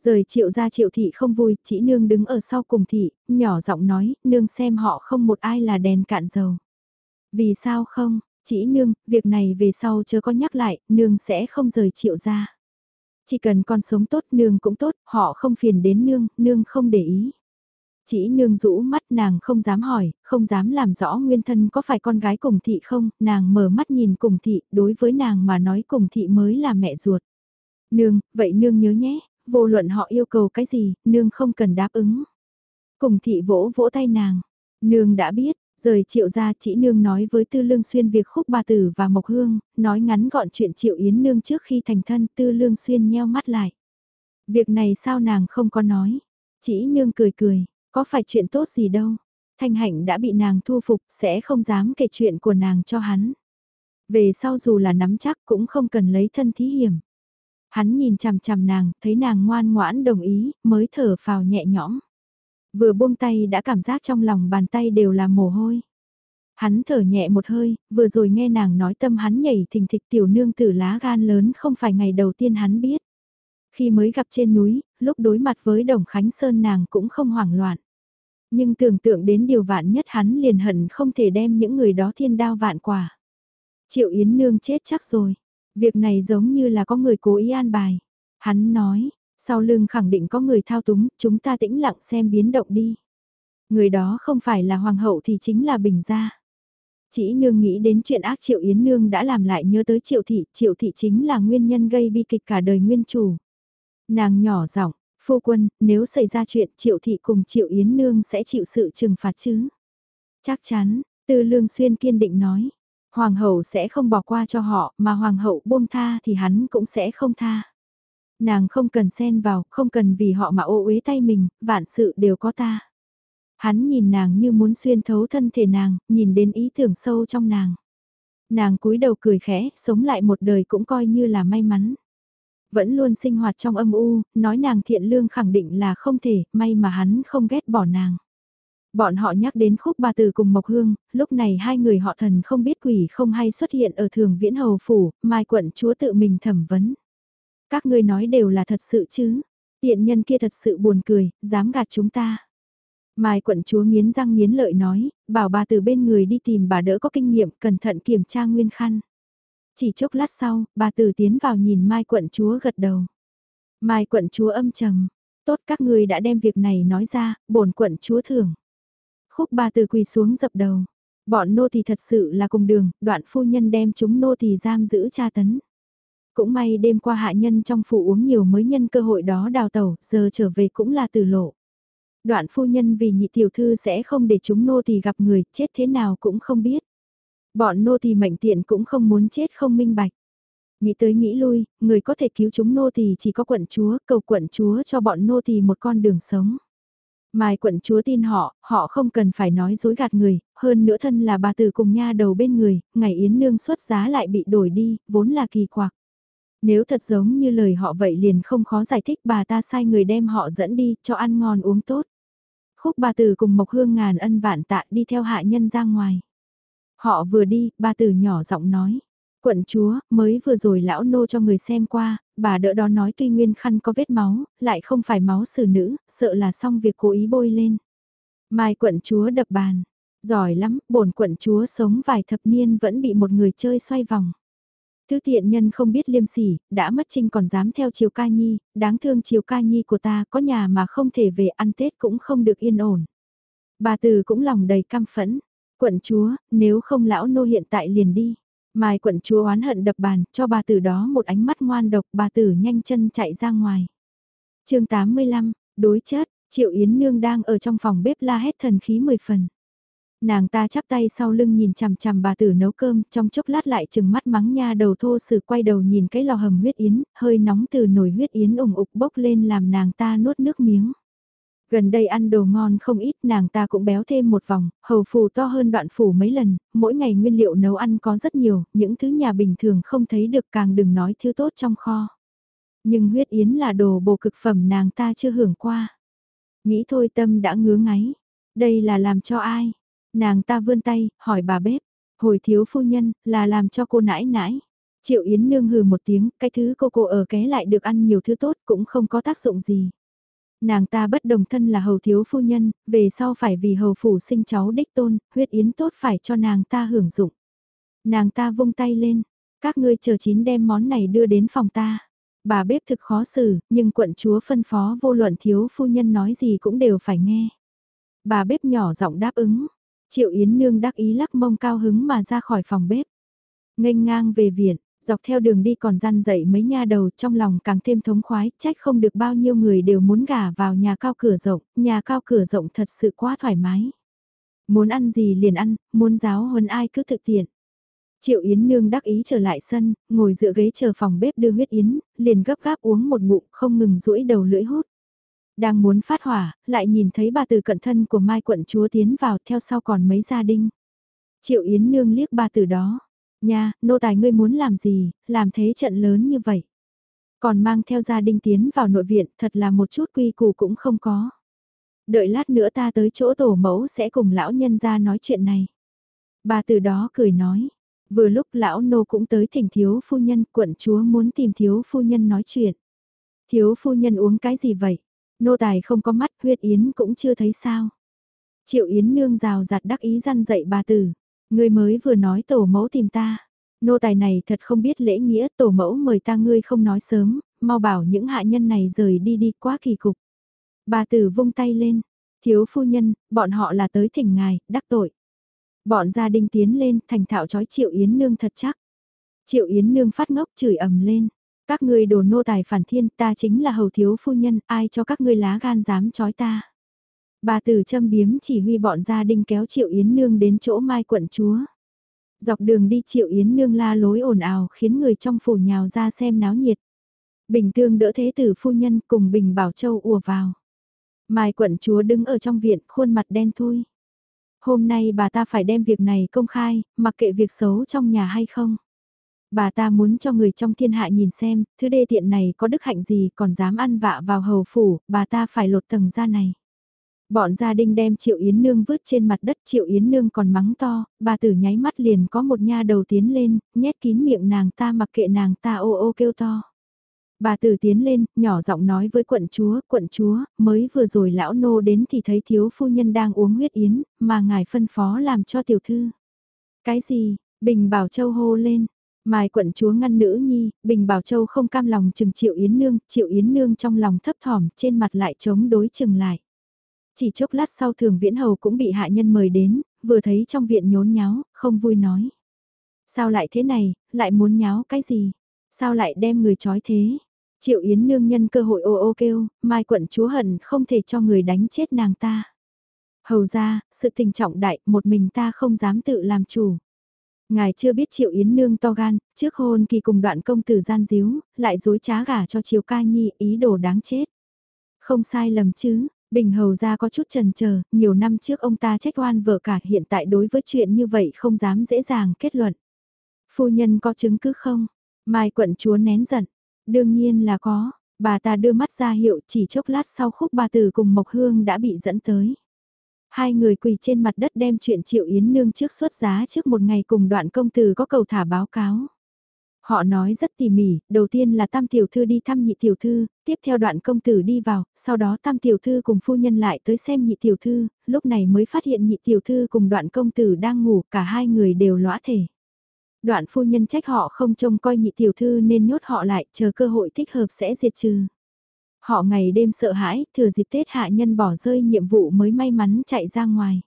Rời triệu ra triệu thị không vui, chỉ nương đứng ở sau cùng thị, nhỏ giọng nói, nương xem họ không một ai là đèn cạn dầu. Vì sao không, chỉ nương, việc này về sau chưa có nhắc lại, nương sẽ không rời triệu ra. Chỉ cần con sống tốt nương cũng tốt, họ không phiền đến nương, nương không để ý. Chỉ nương rũ mắt nàng không dám hỏi, không dám làm rõ nguyên thân có phải con gái cùng thị không, nàng mở mắt nhìn cùng thị, đối với nàng mà nói cùng thị mới là mẹ ruột. Nương, vậy nương nhớ nhé, vô luận họ yêu cầu cái gì, nương không cần đáp ứng. Cùng thị vỗ vỗ tay nàng, nương đã biết, Rời triệu ra chỉ nương nói với tư lương xuyên việc khúc ba tử và mộc hương, nói ngắn gọn chuyện triệu yến nương trước khi thành thân tư lương xuyên nheo mắt lại. Việc này sao nàng không có nói. Chỉ nương cười cười, có phải chuyện tốt gì đâu. Thanh hạnh đã bị nàng thu phục sẽ không dám kể chuyện của nàng cho hắn. Về sau dù là nắm chắc cũng không cần lấy thân thí hiểm. Hắn nhìn chằm chằm nàng, thấy nàng ngoan ngoãn đồng ý, mới thở phào nhẹ nhõm. Vừa buông tay đã cảm giác trong lòng bàn tay đều là mồ hôi. Hắn thở nhẹ một hơi, vừa rồi nghe nàng nói tâm hắn nhảy thình thịch tiểu nương tử lá gan lớn không phải ngày đầu tiên hắn biết. Khi mới gặp trên núi, lúc đối mặt với đồng Khánh Sơn nàng cũng không hoảng loạn. Nhưng tưởng tượng đến điều vạn nhất hắn liền hận không thể đem những người đó thiên đao vạn quả. Triệu Yến Nương chết chắc rồi. Việc này giống như là có người cố ý an bài. Hắn nói, sau lưng khẳng định có người thao túng, chúng ta tĩnh lặng xem biến động đi. Người đó không phải là hoàng hậu thì chính là bình gia. Chỉ nương nghĩ đến chuyện ác triệu yến nương đã làm lại nhớ tới triệu thị, triệu thị chính là nguyên nhân gây bi kịch cả đời nguyên chủ. Nàng nhỏ giọng, phu quân, nếu xảy ra chuyện triệu thị cùng triệu yến nương sẽ chịu sự trừng phạt chứ. Chắc chắn, tư lương xuyên kiên định nói, hoàng hậu sẽ không bỏ qua cho họ mà hoàng hậu buông tha thì hắn cũng sẽ không tha. Nàng không cần xen vào, không cần vì họ mà ô uế tay mình, vạn sự đều có ta. Hắn nhìn nàng như muốn xuyên thấu thân thể nàng, nhìn đến ý tưởng sâu trong nàng. Nàng cúi đầu cười khẽ, sống lại một đời cũng coi như là may mắn. Vẫn luôn sinh hoạt trong âm u, nói nàng thiện lương khẳng định là không thể, may mà hắn không ghét bỏ nàng. Bọn họ nhắc đến khúc bà từ cùng Mộc Hương, lúc này hai người họ thần không biết quỷ không hay xuất hiện ở thường viễn hầu phủ, mai quận chúa tự mình thẩm vấn. Các ngươi nói đều là thật sự chứ. Tiện nhân kia thật sự buồn cười, dám gạt chúng ta. Mai quận chúa nghiến răng nghiến lợi nói, bảo bà từ bên người đi tìm bà đỡ có kinh nghiệm, cẩn thận kiểm tra nguyên khăn. Chỉ chốc lát sau, bà từ tiến vào nhìn Mai quận chúa gật đầu. Mai quận chúa âm trầm, tốt các ngươi đã đem việc này nói ra, bổn quận chúa thưởng. Khúc bà từ quỳ xuống dập đầu. Bọn nô thì thật sự là cùng đường, đoạn phu nhân đem chúng nô thì giam giữ tra tấn. Cũng may đêm qua hạ nhân trong phủ uống nhiều mới nhân cơ hội đó đào tẩu, giờ trở về cũng là từ lộ. Đoạn phu nhân vì nhị tiểu thư sẽ không để chúng nô thì gặp người, chết thế nào cũng không biết. Bọn nô thì mệnh tiện cũng không muốn chết không minh bạch. Nghĩ tới nghĩ lui, người có thể cứu chúng nô thì chỉ có quận chúa, cầu quận chúa cho bọn nô thì một con đường sống. Mai quận chúa tin họ, họ không cần phải nói dối gạt người, hơn nữa thân là bà tử cùng nha đầu bên người, ngày yến nương xuất giá lại bị đổi đi, vốn là kỳ quặc. Nếu thật giống như lời họ vậy liền không khó giải thích bà ta sai người đem họ dẫn đi, cho ăn ngon uống tốt. Khúc bà tử cùng Mộc Hương ngàn ân vạn tạ đi theo hạ nhân ra ngoài. Họ vừa đi, bà tử nhỏ giọng nói. Quận chúa, mới vừa rồi lão nô cho người xem qua, bà đỡ đó nói tuy nguyên khăn có vết máu, lại không phải máu xử nữ, sợ là xong việc cố ý bôi lên. Mai quận chúa đập bàn, giỏi lắm, bổn quận chúa sống vài thập niên vẫn bị một người chơi xoay vòng. Thứ tiện nhân không biết liêm sỉ, đã mất trinh còn dám theo chiều ca nhi, đáng thương chiều ca nhi của ta có nhà mà không thể về ăn Tết cũng không được yên ổn. Bà từ cũng lòng đầy căm phẫn, quận chúa, nếu không lão nô hiện tại liền đi. Mai quận chúa oán hận đập bàn, cho bà tử đó một ánh mắt ngoan độc, bà tử nhanh chân chạy ra ngoài. chương 85, đối chất, Triệu Yến Nương đang ở trong phòng bếp la hét thần khí mười phần. Nàng ta chắp tay sau lưng nhìn chằm chằm bà tử nấu cơm, trong chốc lát lại chừng mắt mắng nha đầu thô sử quay đầu nhìn cái lò hầm huyết yến, hơi nóng từ nồi huyết yến ủng ục bốc lên làm nàng ta nuốt nước miếng. Gần đây ăn đồ ngon không ít nàng ta cũng béo thêm một vòng, hầu phù to hơn đoạn phủ mấy lần, mỗi ngày nguyên liệu nấu ăn có rất nhiều, những thứ nhà bình thường không thấy được càng đừng nói thứ tốt trong kho. Nhưng huyết yến là đồ bổ cực phẩm nàng ta chưa hưởng qua. Nghĩ thôi tâm đã ngứa ngáy. Đây là làm cho ai? Nàng ta vươn tay, hỏi bà bếp. Hồi thiếu phu nhân, là làm cho cô nãi nãi. Triệu Yến nương hừ một tiếng, cái thứ cô cô ở ké lại được ăn nhiều thứ tốt cũng không có tác dụng gì. Nàng ta bất đồng thân là hầu thiếu phu nhân, về sau phải vì hầu phủ sinh cháu đích tôn, huyết yến tốt phải cho nàng ta hưởng dụng. Nàng ta vung tay lên, các ngươi chờ chín đem món này đưa đến phòng ta. Bà bếp thực khó xử, nhưng quận chúa phân phó vô luận thiếu phu nhân nói gì cũng đều phải nghe. Bà bếp nhỏ giọng đáp ứng, Triệu Yến Nương đắc ý lắc mông cao hứng mà ra khỏi phòng bếp. nghênh ngang về viện, dọc theo đường đi còn răn dậy mấy nha đầu trong lòng càng thêm thống khoái, trách không được bao nhiêu người đều muốn gả vào nhà cao cửa rộng, nhà cao cửa rộng thật sự quá thoải mái. Muốn ăn gì liền ăn, muốn giáo huấn ai cứ thực tiện. Triệu Yến Nương đắc ý trở lại sân, ngồi dựa ghế chờ phòng bếp đưa huyết yến, liền gấp gáp uống một ngụm không ngừng rũi đầu lưỡi hút. Đang muốn phát hỏa, lại nhìn thấy bà từ cận thân của Mai quận chúa tiến vào theo sau còn mấy gia đình. Triệu Yến Nương liếc bà từ đó. Nha, nô tài ngươi muốn làm gì, làm thế trận lớn như vậy. Còn mang theo gia đình tiến vào nội viện, thật là một chút quy củ cũng không có. Đợi lát nữa ta tới chỗ tổ mẫu sẽ cùng lão nhân ra nói chuyện này. Bà từ đó cười nói, vừa lúc lão nô cũng tới thỉnh thiếu phu nhân, quận chúa muốn tìm thiếu phu nhân nói chuyện. Thiếu phu nhân uống cái gì vậy? Nô tài không có mắt huyết yến cũng chưa thấy sao. Triệu yến nương rào giặt đắc ý răn dậy bà tử. Ngươi mới vừa nói tổ mẫu tìm ta. Nô tài này thật không biết lễ nghĩa tổ mẫu mời ta ngươi không nói sớm, mau bảo những hạ nhân này rời đi đi quá kỳ cục. Bà tử vung tay lên, thiếu phu nhân, bọn họ là tới thỉnh ngài, đắc tội. Bọn gia đình tiến lên, thành thạo chói Triệu Yến Nương thật chắc. Triệu Yến Nương phát ngốc chửi ầm lên. Các ngươi đồ nô tài phản thiên ta chính là hầu thiếu phu nhân, ai cho các ngươi lá gan dám chói ta. Bà tử châm biếm chỉ huy bọn gia đình kéo Triệu Yến Nương đến chỗ Mai quận chúa. Dọc đường đi Triệu Yến Nương la lối ồn ào khiến người trong phủ nhào ra xem náo nhiệt. Bình tương đỡ thế tử phu nhân cùng Bình Bảo Châu ùa vào. Mai quận chúa đứng ở trong viện khuôn mặt đen thui. Hôm nay bà ta phải đem việc này công khai, mặc kệ việc xấu trong nhà hay không. Bà ta muốn cho người trong thiên hạ nhìn xem, thứ đê tiện này có đức hạnh gì còn dám ăn vạ vào hầu phủ, bà ta phải lột tầng ra này. Bọn gia đình đem Triệu Yến Nương vứt trên mặt đất Triệu Yến Nương còn mắng to, bà tử nháy mắt liền có một nha đầu tiến lên, nhét kín miệng nàng ta mặc kệ nàng ta ô ô kêu to. Bà tử tiến lên, nhỏ giọng nói với quận chúa, quận chúa, mới vừa rồi lão nô đến thì thấy thiếu phu nhân đang uống huyết yến, mà ngài phân phó làm cho tiểu thư. Cái gì, Bình Bảo Châu hô lên, Mai quận chúa ngăn nữ nhi, Bình Bảo Châu không cam lòng chừng Triệu Yến Nương, Triệu Yến Nương trong lòng thấp thỏm, trên mặt lại chống đối chừng lại. Chỉ chốc lát sau thường viễn hầu cũng bị hạ nhân mời đến, vừa thấy trong viện nhốn nháo, không vui nói. Sao lại thế này, lại muốn nháo cái gì? Sao lại đem người trói thế? Triệu Yến Nương nhân cơ hội ô ô kêu, Mai quận chúa hận không thể cho người đánh chết nàng ta. Hầu ra, sự tình trọng đại, một mình ta không dám tự làm chủ. Ngài chưa biết Triệu Yến Nương to gan, trước hôn kỳ cùng đoạn công tử gian díu, lại dối trá gả cho Triều Ca Nhi ý đồ đáng chết. Không sai lầm chứ, Bình Hầu ra có chút trần chờ nhiều năm trước ông ta trách oan vợ cả hiện tại đối với chuyện như vậy không dám dễ dàng kết luận. Phu nhân có chứng cứ không? Mai quận chúa nén giận. Đương nhiên là có, bà ta đưa mắt ra hiệu chỉ chốc lát sau khúc bà tử cùng Mộc Hương đã bị dẫn tới. Hai người quỳ trên mặt đất đem chuyện Triệu Yến Nương trước xuất giá trước một ngày cùng đoạn công tử có cầu thả báo cáo. Họ nói rất tỉ mỉ, đầu tiên là tam tiểu thư đi thăm nhị tiểu thư, tiếp theo đoạn công tử đi vào, sau đó tam tiểu thư cùng phu nhân lại tới xem nhị tiểu thư, lúc này mới phát hiện nhị tiểu thư cùng đoạn công tử đang ngủ, cả hai người đều lõa thể. Đoạn phu nhân trách họ không trông coi nhị tiểu thư nên nhốt họ lại, chờ cơ hội thích hợp sẽ diệt trừ. Họ ngày đêm sợ hãi, thừa dịp Tết hạ nhân bỏ rơi nhiệm vụ mới may mắn chạy ra ngoài.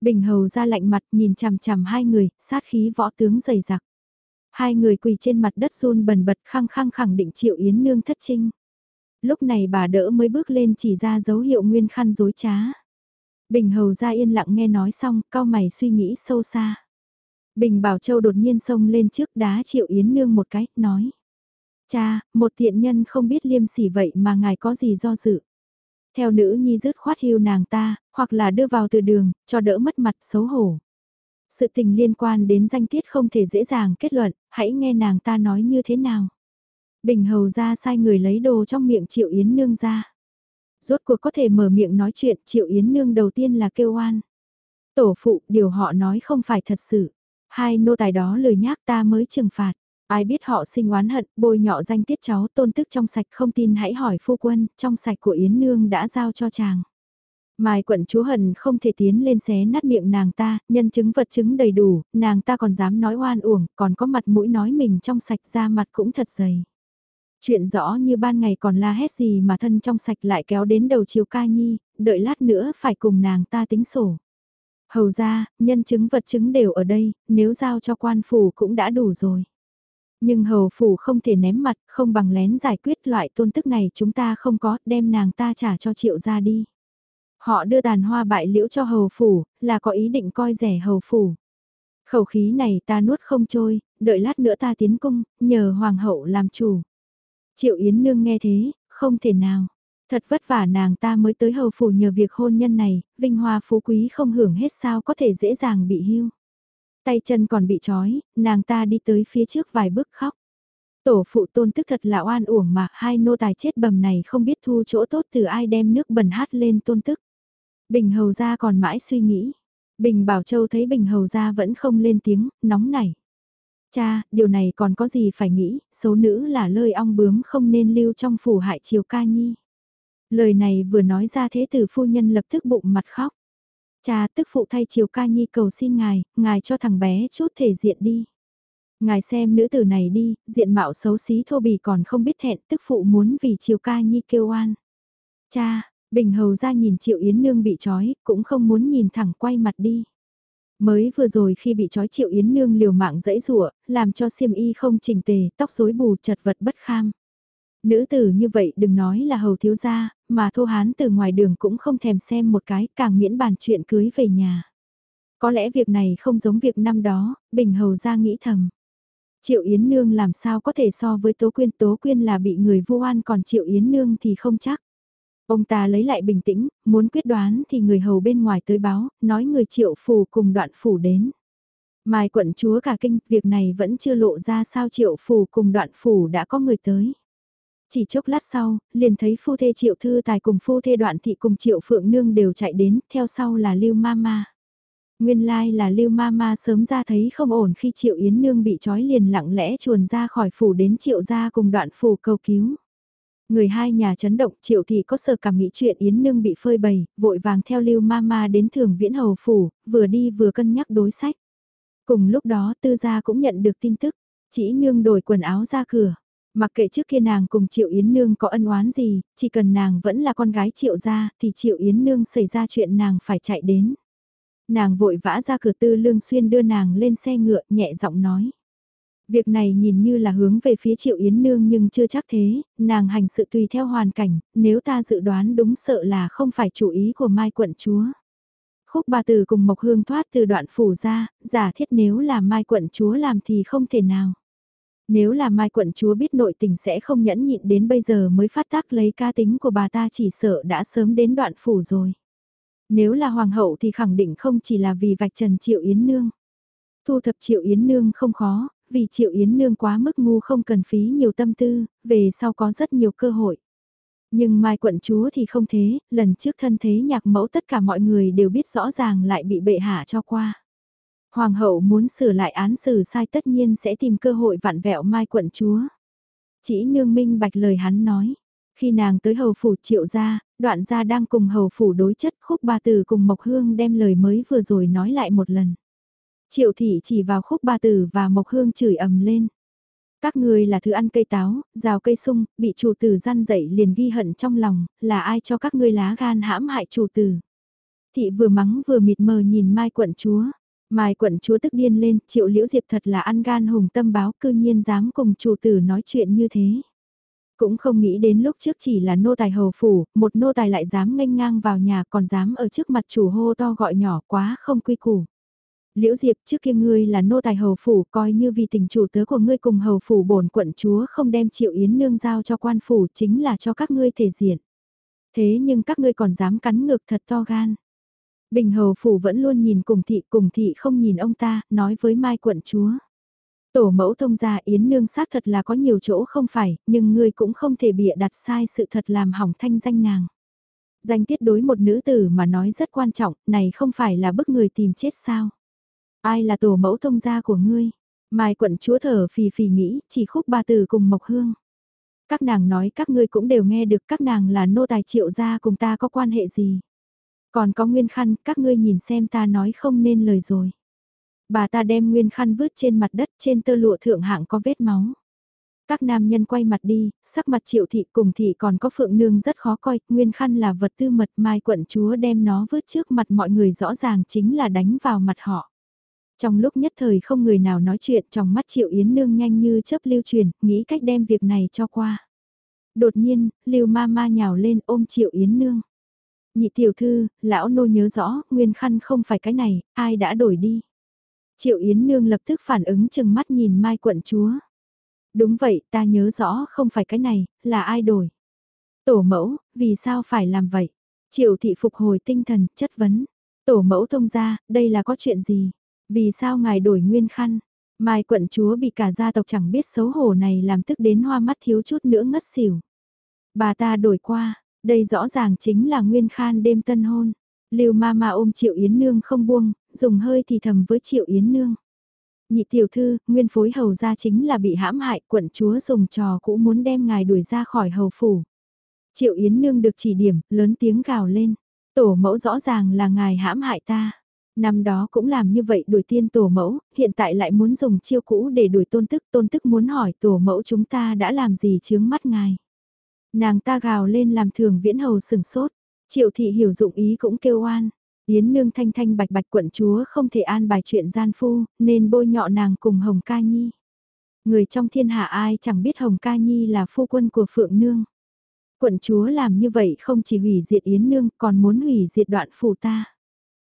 Bình hầu ra lạnh mặt nhìn chằm chằm hai người, sát khí võ tướng dày dặc. Hai người quỳ trên mặt đất run bần bật khăng khăng khẳng định triệu yến nương thất trinh. Lúc này bà đỡ mới bước lên chỉ ra dấu hiệu nguyên khăn dối trá. Bình hầu ra yên lặng nghe nói xong, cao mày suy nghĩ sâu xa. Bình Bảo Châu đột nhiên xông lên trước đá Triệu Yến Nương một cái, nói. Cha, một thiện nhân không biết liêm sỉ vậy mà ngài có gì do dự. Theo nữ nhi dứt khoát hưu nàng ta, hoặc là đưa vào từ đường, cho đỡ mất mặt xấu hổ. Sự tình liên quan đến danh tiết không thể dễ dàng kết luận, hãy nghe nàng ta nói như thế nào. Bình hầu ra sai người lấy đồ trong miệng Triệu Yến Nương ra. Rốt cuộc có thể mở miệng nói chuyện Triệu Yến Nương đầu tiên là kêu oan. Tổ phụ, điều họ nói không phải thật sự. Hai nô tài đó lời nhắc ta mới trừng phạt. Ai biết họ sinh oán hận, bôi nhọ danh tiết cháu tôn tức trong sạch không tin hãy hỏi phu quân, trong sạch của Yến Nương đã giao cho chàng. Mai quận chúa hận không thể tiến lên xé nát miệng nàng ta, nhân chứng vật chứng đầy đủ, nàng ta còn dám nói oan uổng, còn có mặt mũi nói mình trong sạch ra mặt cũng thật dày. Chuyện rõ như ban ngày còn la hét gì mà thân trong sạch lại kéo đến đầu chiều ca nhi, đợi lát nữa phải cùng nàng ta tính sổ. Hầu ra, nhân chứng vật chứng đều ở đây, nếu giao cho quan phủ cũng đã đủ rồi. Nhưng hầu phủ không thể ném mặt, không bằng lén giải quyết loại tôn tức này chúng ta không có, đem nàng ta trả cho triệu ra đi. Họ đưa tàn hoa bại liễu cho hầu phủ, là có ý định coi rẻ hầu phủ. Khẩu khí này ta nuốt không trôi, đợi lát nữa ta tiến cung, nhờ hoàng hậu làm chủ. Triệu Yến Nương nghe thế, không thể nào. Thật vất vả nàng ta mới tới hầu phủ nhờ việc hôn nhân này, vinh hoa phú quý không hưởng hết sao có thể dễ dàng bị hưu. Tay chân còn bị trói, nàng ta đi tới phía trước vài bước khóc. Tổ phụ tôn tức thật là oan uổng mà hai nô tài chết bầm này không biết thu chỗ tốt từ ai đem nước bẩn hát lên tôn tức. Bình hầu ra còn mãi suy nghĩ. Bình Bảo Châu thấy Bình hầu ra vẫn không lên tiếng, nóng nảy. Cha, điều này còn có gì phải nghĩ, số nữ là lơi ong bướm không nên lưu trong phủ hại chiều ca nhi. Lời này vừa nói ra thế tử phu nhân lập tức bụng mặt khóc. Cha tức phụ thay chiều ca nhi cầu xin ngài, ngài cho thằng bé chút thể diện đi. Ngài xem nữ tử này đi, diện mạo xấu xí thô bì còn không biết hẹn, tức phụ muốn vì chiều ca nhi kêu oan. Cha, Bình Hầu ra nhìn Triệu Yến Nương bị trói, cũng không muốn nhìn thẳng quay mặt đi. Mới vừa rồi khi bị trói Triệu Yến Nương liều mạng dẫy rủa làm cho xiêm y không chỉnh tề, tóc rối bù chật vật bất kham. Nữ tử như vậy đừng nói là hầu thiếu gia, mà thô hán từ ngoài đường cũng không thèm xem một cái càng miễn bàn chuyện cưới về nhà. Có lẽ việc này không giống việc năm đó, Bình Hầu ra nghĩ thầm. Triệu Yến Nương làm sao có thể so với Tố Quyên Tố Quyên là bị người vu oan còn Triệu Yến Nương thì không chắc. Ông ta lấy lại bình tĩnh, muốn quyết đoán thì người hầu bên ngoài tới báo, nói người Triệu Phủ cùng đoạn phủ đến. Mai quận chúa cả kinh, việc này vẫn chưa lộ ra sao Triệu Phủ cùng đoạn phủ đã có người tới. Chỉ chốc lát sau, liền thấy phu thê triệu thư tài cùng phu thê đoạn thị cùng triệu phượng nương đều chạy đến, theo sau là lưu ma ma. Nguyên lai like là Lưu Mama sớm ra thấy không ổn khi Triệu Yến Nương bị trói liền lặng lẽ chuồn ra khỏi phủ đến Triệu gia cùng đoạn phủ cầu cứu. Người hai nhà chấn động Triệu thì có sơ cảm nghĩ chuyện Yến Nương bị phơi bày, vội vàng theo Lưu Mama đến thường viễn hầu phủ, vừa đi vừa cân nhắc đối sách. Cùng lúc đó tư gia cũng nhận được tin tức, chỉ nương đổi quần áo ra cửa. Mặc kệ trước kia nàng cùng Triệu Yến Nương có ân oán gì, chỉ cần nàng vẫn là con gái Triệu gia thì Triệu Yến Nương xảy ra chuyện nàng phải chạy đến. Nàng vội vã ra cửa tư lương xuyên đưa nàng lên xe ngựa nhẹ giọng nói. Việc này nhìn như là hướng về phía Triệu Yến Nương nhưng chưa chắc thế, nàng hành sự tùy theo hoàn cảnh, nếu ta dự đoán đúng sợ là không phải chủ ý của Mai quận chúa. Khúc bà từ cùng Mộc Hương thoát từ đoạn phủ ra, giả thiết nếu là Mai quận chúa làm thì không thể nào. Nếu là Mai quận chúa biết nội tình sẽ không nhẫn nhịn đến bây giờ mới phát tác lấy ca tính của bà ta chỉ sợ đã sớm đến đoạn phủ rồi. Nếu là hoàng hậu thì khẳng định không chỉ là vì vạch trần Triệu Yến Nương. Thu thập Triệu Yến Nương không khó, vì Triệu Yến Nương quá mức ngu không cần phí nhiều tâm tư, về sau có rất nhiều cơ hội. Nhưng Mai quận chúa thì không thế, lần trước thân thế nhạc mẫu tất cả mọi người đều biết rõ ràng lại bị bệ hạ cho qua. Hoàng hậu muốn sửa lại án xử sai tất nhiên sẽ tìm cơ hội vặn vẹo Mai quận chúa. Chỉ nương minh bạch lời hắn nói. Khi nàng tới hầu phủ triệu gia, đoạn gia đang cùng hầu phủ đối chất khúc ba từ cùng Mộc Hương đem lời mới vừa rồi nói lại một lần. Triệu thị chỉ vào khúc ba tử và Mộc Hương chửi ầm lên. Các người là thứ ăn cây táo, rào cây sung, bị chủ tử gian dậy liền ghi hận trong lòng, là ai cho các ngươi lá gan hãm hại chủ tử. Thị vừa mắng vừa mịt mờ nhìn Mai quận chúa. Mai quận chúa tức điên lên, triệu liễu diệp thật là ăn gan hùng tâm báo cư nhiên dám cùng chủ tử nói chuyện như thế. Cũng không nghĩ đến lúc trước chỉ là nô tài hầu phủ, một nô tài lại dám nghênh ngang vào nhà còn dám ở trước mặt chủ hô to gọi nhỏ quá không quy củ. Liễu Diệp trước kia ngươi là nô tài hầu phủ coi như vì tình chủ tớ của ngươi cùng hầu phủ bổn quận chúa không đem triệu yến nương giao cho quan phủ chính là cho các ngươi thể diện. Thế nhưng các ngươi còn dám cắn ngược thật to gan. Bình hầu phủ vẫn luôn nhìn cùng thị cùng thị không nhìn ông ta, nói với mai quận chúa. Tổ mẫu thông gia Yến Nương xác thật là có nhiều chỗ không phải, nhưng ngươi cũng không thể bịa đặt sai sự thật làm hỏng thanh danh nàng. Danh tiết đối một nữ tử mà nói rất quan trọng, này không phải là bức người tìm chết sao. Ai là tổ mẫu thông gia của ngươi? Mai quận chúa thở phì phì nghĩ, chỉ khúc ba từ cùng Mộc Hương. Các nàng nói các ngươi cũng đều nghe được các nàng là nô tài triệu gia cùng ta có quan hệ gì. Còn có nguyên khăn, các ngươi nhìn xem ta nói không nên lời rồi. Bà ta đem nguyên khăn vứt trên mặt đất trên tơ lụa thượng hạng có vết máu. Các nam nhân quay mặt đi, sắc mặt triệu thị cùng thị còn có phượng nương rất khó coi, nguyên khăn là vật tư mật mai quận chúa đem nó vứt trước mặt mọi người rõ ràng chính là đánh vào mặt họ. Trong lúc nhất thời không người nào nói chuyện trong mắt triệu yến nương nhanh như chớp lưu truyền, nghĩ cách đem việc này cho qua. Đột nhiên, lưu ma ma nhào lên ôm triệu yến nương. Nhị tiểu thư, lão nô nhớ rõ, nguyên khăn không phải cái này, ai đã đổi đi. Triệu Yến Nương lập tức phản ứng chừng mắt nhìn Mai quận chúa. Đúng vậy, ta nhớ rõ không phải cái này, là ai đổi. Tổ mẫu, vì sao phải làm vậy? Triệu thị phục hồi tinh thần, chất vấn. Tổ mẫu thông ra, đây là có chuyện gì? Vì sao ngài đổi nguyên khăn? Mai quận chúa bị cả gia tộc chẳng biết xấu hổ này làm tức đến hoa mắt thiếu chút nữa ngất xỉu. Bà ta đổi qua, đây rõ ràng chính là nguyên khan đêm tân hôn. Lưu ma ma ôm Triệu Yến Nương không buông, dùng hơi thì thầm với Triệu Yến Nương. Nhị tiểu thư, nguyên phối hầu gia chính là bị hãm hại, quận chúa dùng trò cũ muốn đem ngài đuổi ra khỏi hầu phủ. Triệu Yến Nương được chỉ điểm, lớn tiếng gào lên. Tổ mẫu rõ ràng là ngài hãm hại ta. Năm đó cũng làm như vậy đuổi tiên tổ mẫu, hiện tại lại muốn dùng chiêu cũ để đuổi tôn tức. Tôn tức muốn hỏi tổ mẫu chúng ta đã làm gì chướng mắt ngài. Nàng ta gào lên làm thường viễn hầu sừng sốt. Triệu thị hiểu dụng ý cũng kêu oan. Yến nương thanh thanh bạch bạch quận chúa không thể an bài chuyện gian phu, nên bôi nhọ nàng cùng Hồng Ca Nhi. Người trong thiên hạ ai chẳng biết Hồng Ca Nhi là phu quân của Phượng Nương. Quận chúa làm như vậy không chỉ hủy diệt Yến Nương còn muốn hủy diệt đoạn phủ ta.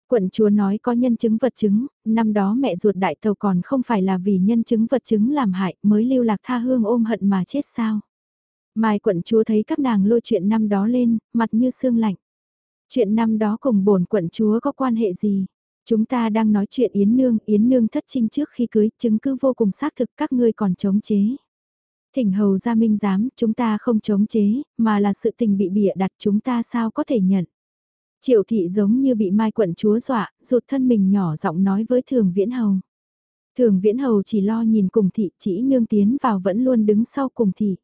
Quận chúa nói có nhân chứng vật chứng, năm đó mẹ ruột đại tàu còn không phải là vì nhân chứng vật chứng làm hại mới lưu lạc tha hương ôm hận mà chết sao. Mai quận chúa thấy các nàng lôi chuyện năm đó lên, mặt như xương lạnh. Chuyện năm đó cùng bổn quận chúa có quan hệ gì? Chúng ta đang nói chuyện Yến Nương, Yến Nương thất trinh trước khi cưới, chứng cứ vô cùng xác thực các ngươi còn chống chế. Thỉnh hầu gia minh giám, chúng ta không chống chế, mà là sự tình bị bịa đặt chúng ta sao có thể nhận. Triệu thị giống như bị mai quận chúa dọa, rụt thân mình nhỏ giọng nói với thường viễn hầu. Thường viễn hầu chỉ lo nhìn cùng thị chỉ nương tiến vào vẫn luôn đứng sau cùng thị.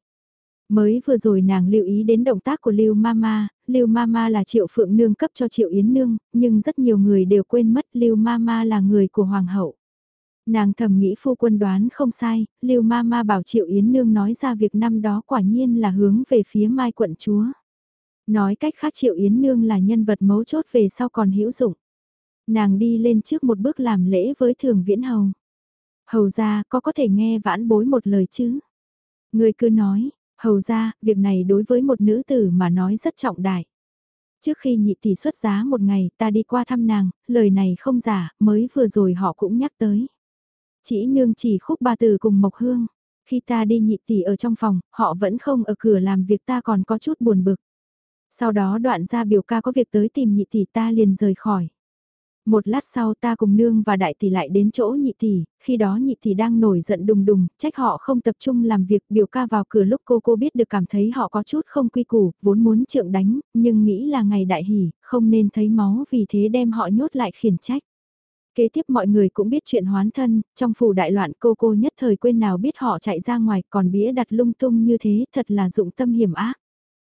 Mới vừa rồi nàng lưu ý đến động tác của Lưu Mama, Lưu Mama là Triệu Phượng Nương cấp cho Triệu Yến Nương, nhưng rất nhiều người đều quên mất Lưu Mama là người của Hoàng hậu. Nàng thầm nghĩ phu quân đoán không sai, Lưu Mama bảo Triệu Yến Nương nói ra việc năm đó quả nhiên là hướng về phía Mai quận chúa. Nói cách khác Triệu Yến Nương là nhân vật mấu chốt về sau còn hữu dụng. Nàng đi lên trước một bước làm lễ với Thường Viễn Hầu. Hầu ra có có thể nghe vãn bối một lời chứ? Người cứ nói, hầu ra, việc này đối với một nữ tử mà nói rất trọng đại. Trước khi nhị tỷ xuất giá một ngày ta đi qua thăm nàng, lời này không giả, mới vừa rồi họ cũng nhắc tới. Chỉ nương chỉ khúc ba từ cùng Mộc Hương. Khi ta đi nhị tỷ ở trong phòng, họ vẫn không ở cửa làm việc ta còn có chút buồn bực. Sau đó đoạn ra biểu ca có việc tới tìm nhị tỷ ta liền rời khỏi. Một lát sau ta cùng nương và đại tỷ lại đến chỗ nhị tỷ, khi đó nhị tỷ đang nổi giận đùng đùng, trách họ không tập trung làm việc biểu ca vào cửa lúc cô cô biết được cảm thấy họ có chút không quy củ, vốn muốn trượng đánh, nhưng nghĩ là ngày đại hỉ, không nên thấy máu vì thế đem họ nhốt lại khiển trách. Kế tiếp mọi người cũng biết chuyện hoán thân, trong phủ đại loạn cô cô nhất thời quên nào biết họ chạy ra ngoài còn bĩa đặt lung tung như thế thật là dụng tâm hiểm ác.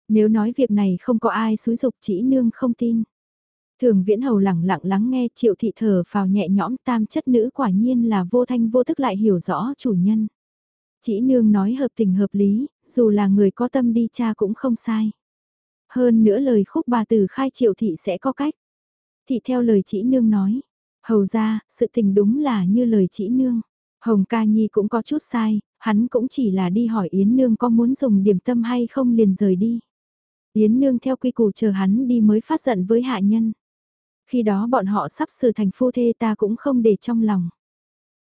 Nếu nói việc này không có ai xúi dục chỉ nương không tin. Thường viễn hầu lẳng lặng lắng nghe triệu thị thở phào nhẹ nhõm tam chất nữ quả nhiên là vô thanh vô tức lại hiểu rõ chủ nhân. Chỉ nương nói hợp tình hợp lý, dù là người có tâm đi cha cũng không sai. Hơn nữa lời khúc bà từ khai triệu thị sẽ có cách. Thị theo lời chỉ nương nói. Hầu ra, sự tình đúng là như lời chỉ nương. Hồng ca nhi cũng có chút sai, hắn cũng chỉ là đi hỏi Yến nương có muốn dùng điểm tâm hay không liền rời đi. Yến nương theo quy củ chờ hắn đi mới phát giận với hạ nhân. Khi đó bọn họ sắp sửa thành phu thê ta cũng không để trong lòng.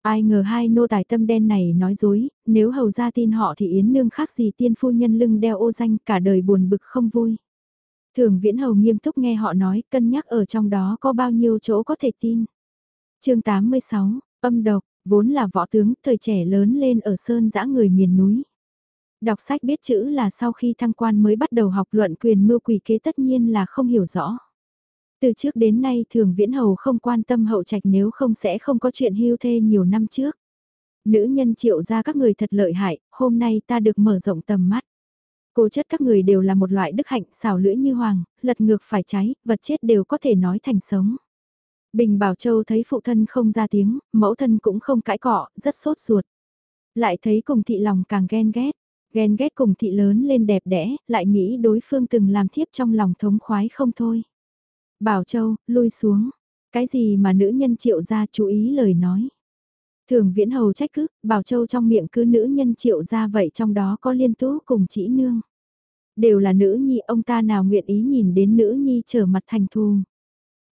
Ai ngờ hai nô tài tâm đen này nói dối, nếu hầu ra tin họ thì Yến nương khác gì tiên phu nhân lưng đeo ô danh cả đời buồn bực không vui. Thường viễn hầu nghiêm túc nghe họ nói, cân nhắc ở trong đó có bao nhiêu chỗ có thể tin. chương 86, âm độc, vốn là võ tướng, thời trẻ lớn lên ở sơn dã người miền núi. Đọc sách biết chữ là sau khi thăng quan mới bắt đầu học luận quyền mưu quỷ kế tất nhiên là không hiểu rõ. Từ trước đến nay thường viễn hầu không quan tâm hậu trạch nếu không sẽ không có chuyện hưu thê nhiều năm trước. Nữ nhân triệu ra các người thật lợi hại, hôm nay ta được mở rộng tầm mắt. Cố chất các người đều là một loại đức hạnh xảo lưỡi như hoàng, lật ngược phải cháy, vật chết đều có thể nói thành sống. Bình Bảo Châu thấy phụ thân không ra tiếng, mẫu thân cũng không cãi cọ, rất sốt ruột. Lại thấy cùng thị lòng càng ghen ghét, ghen ghét cùng thị lớn lên đẹp đẽ, lại nghĩ đối phương từng làm thiếp trong lòng thống khoái không thôi. Bảo Châu, lui xuống. Cái gì mà nữ nhân triệu ra chú ý lời nói. Thường viễn hầu trách cứ, Bảo Châu trong miệng cứ nữ nhân triệu ra vậy trong đó có liên tú cùng chỉ nương. Đều là nữ nhi ông ta nào nguyện ý nhìn đến nữ nhi trở mặt thành thù.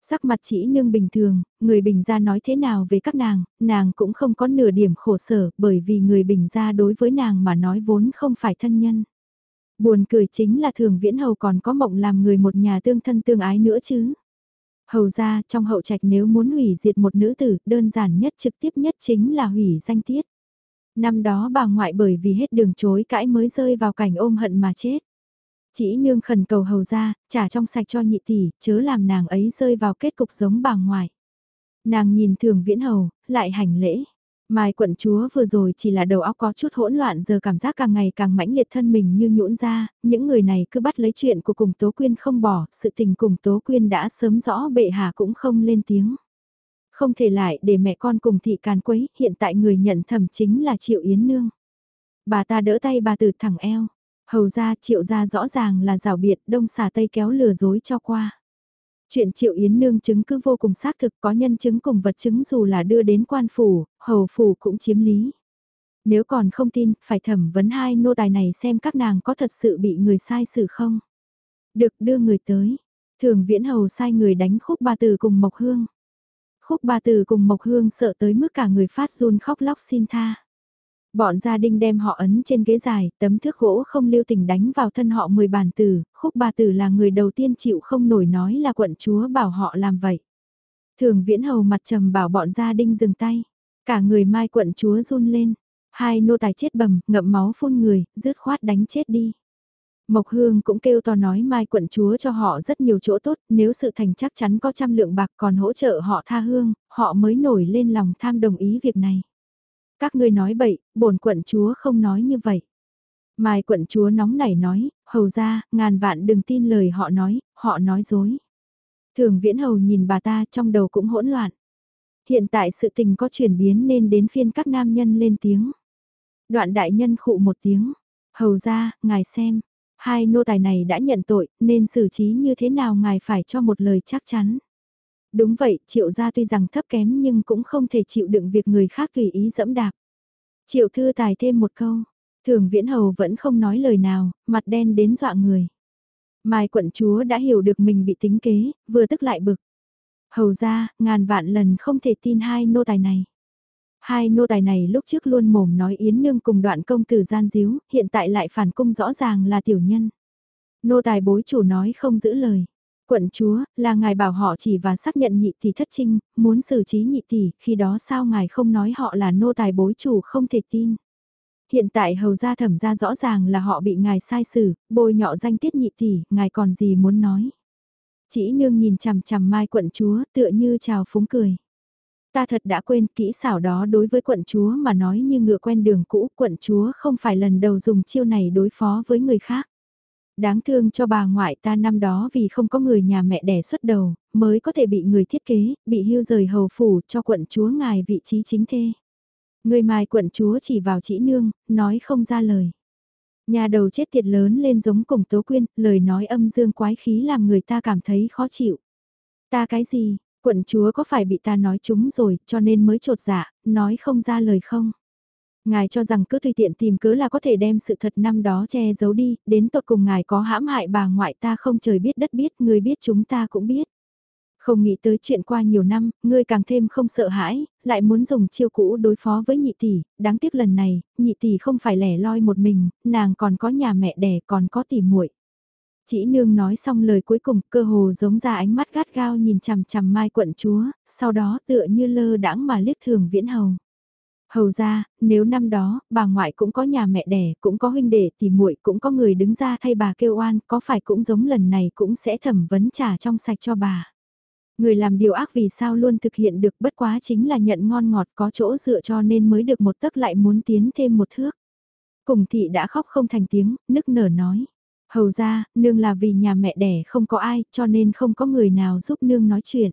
Sắc mặt chỉ nương bình thường, người bình gia nói thế nào về các nàng, nàng cũng không có nửa điểm khổ sở bởi vì người bình gia đối với nàng mà nói vốn không phải thân nhân. Buồn cười chính là thường viễn hầu còn có mộng làm người một nhà tương thân tương ái nữa chứ. Hầu ra trong hậu trạch nếu muốn hủy diệt một nữ tử đơn giản nhất trực tiếp nhất chính là hủy danh tiết. Năm đó bà ngoại bởi vì hết đường chối cãi mới rơi vào cảnh ôm hận mà chết. Chỉ nương khẩn cầu hầu ra, trả trong sạch cho nhị tỷ, chớ làm nàng ấy rơi vào kết cục giống bà ngoại. Nàng nhìn thường viễn hầu, lại hành lễ. Mai quận chúa vừa rồi chỉ là đầu óc có chút hỗn loạn giờ cảm giác càng ngày càng mãnh liệt thân mình như nhũn ra, những người này cứ bắt lấy chuyện của cùng Tố Quyên không bỏ, sự tình cùng Tố Quyên đã sớm rõ bệ hạ cũng không lên tiếng. Không thể lại để mẹ con cùng thị càn quấy, hiện tại người nhận thẩm chính là Triệu Yến Nương. Bà ta đỡ tay bà từ thẳng eo, hầu ra Triệu ra rõ ràng là rào biệt đông xà tây kéo lừa dối cho qua. Chuyện Triệu Yến Nương chứng cứ vô cùng xác thực có nhân chứng cùng vật chứng dù là đưa đến quan phủ, hầu phủ cũng chiếm lý. Nếu còn không tin, phải thẩm vấn hai nô tài này xem các nàng có thật sự bị người sai xử không. Được đưa người tới. Thường viễn hầu sai người đánh khúc ba từ cùng Mộc Hương. Khúc ba từ cùng Mộc Hương sợ tới mức cả người phát run khóc lóc xin tha. Bọn gia đình đem họ ấn trên ghế dài, tấm thước gỗ không lưu tình đánh vào thân họ 10 bàn tử, khúc bà tử là người đầu tiên chịu không nổi nói là quận chúa bảo họ làm vậy. Thường viễn hầu mặt trầm bảo bọn gia đình dừng tay, cả người mai quận chúa run lên, hai nô tài chết bầm, ngậm máu phun người, rứt khoát đánh chết đi. Mộc Hương cũng kêu to nói Mai quận chúa cho họ rất nhiều chỗ tốt, nếu sự thành chắc chắn có trăm lượng bạc còn hỗ trợ họ tha hương, họ mới nổi lên lòng tham đồng ý việc này. Các ngươi nói bậy, bổn quận chúa không nói như vậy. Mai quận chúa nóng nảy nói, hầu ra, ngàn vạn đừng tin lời họ nói, họ nói dối. Thường viễn hầu nhìn bà ta trong đầu cũng hỗn loạn. Hiện tại sự tình có chuyển biến nên đến phiên các nam nhân lên tiếng. Đoạn đại nhân khụ một tiếng, hầu ra, ngài xem, hai nô tài này đã nhận tội nên xử trí như thế nào ngài phải cho một lời chắc chắn. Đúng vậy, triệu gia tuy rằng thấp kém nhưng cũng không thể chịu đựng việc người khác tùy ý dẫm đạp. Triệu thư tài thêm một câu, thường viễn hầu vẫn không nói lời nào, mặt đen đến dọa người. Mai quận chúa đã hiểu được mình bị tính kế, vừa tức lại bực. Hầu ra, ngàn vạn lần không thể tin hai nô tài này. Hai nô tài này lúc trước luôn mồm nói Yến Nương cùng đoạn công tử gian díu, hiện tại lại phản cung rõ ràng là tiểu nhân. Nô tài bối chủ nói không giữ lời. Quận chúa, là ngài bảo họ chỉ và xác nhận nhị tỷ thất trinh, muốn xử trí nhị tỷ, khi đó sao ngài không nói họ là nô tài bối chủ không thể tin. Hiện tại hầu gia thẩm ra rõ ràng là họ bị ngài sai xử, bôi nhọ danh tiết nhị tỷ, ngài còn gì muốn nói. Chỉ nương nhìn chằm chằm mai quận chúa tựa như chào phúng cười. Ta thật đã quên kỹ xảo đó đối với quận chúa mà nói như ngựa quen đường cũ, quận chúa không phải lần đầu dùng chiêu này đối phó với người khác. Đáng thương cho bà ngoại ta năm đó vì không có người nhà mẹ đẻ xuất đầu, mới có thể bị người thiết kế, bị hưu rời hầu phủ cho quận chúa ngài vị trí chính thê. Người mài quận chúa chỉ vào chỉ nương, nói không ra lời. Nhà đầu chết tiệt lớn lên giống cùng Tố Quyên, lời nói âm dương quái khí làm người ta cảm thấy khó chịu. Ta cái gì, quận chúa có phải bị ta nói chúng rồi, cho nên mới trột dạ, nói không ra lời không? Ngài cho rằng cứ tùy tiện tìm cớ là có thể đem sự thật năm đó che giấu đi, đến tột cùng ngài có hãm hại bà ngoại ta không trời biết đất biết, người biết chúng ta cũng biết. Không nghĩ tới chuyện qua nhiều năm, ngươi càng thêm không sợ hãi, lại muốn dùng chiêu cũ đối phó với nhị tỷ, đáng tiếc lần này, nhị tỷ không phải lẻ loi một mình, nàng còn có nhà mẹ đẻ còn có tỷ muội. Chỉ nương nói xong lời cuối cùng, cơ hồ giống ra ánh mắt gắt gao nhìn chằm chằm mai quận chúa, sau đó tựa như lơ đãng mà liếc thường viễn hầu. Hầu ra, nếu năm đó, bà ngoại cũng có nhà mẹ đẻ, cũng có huynh đệ thì muội cũng có người đứng ra thay bà kêu oan, có phải cũng giống lần này cũng sẽ thẩm vấn trả trong sạch cho bà. Người làm điều ác vì sao luôn thực hiện được bất quá chính là nhận ngon ngọt có chỗ dựa cho nên mới được một tấc lại muốn tiến thêm một thước. Cùng thị đã khóc không thành tiếng, nức nở nói. Hầu ra, nương là vì nhà mẹ đẻ không có ai cho nên không có người nào giúp nương nói chuyện.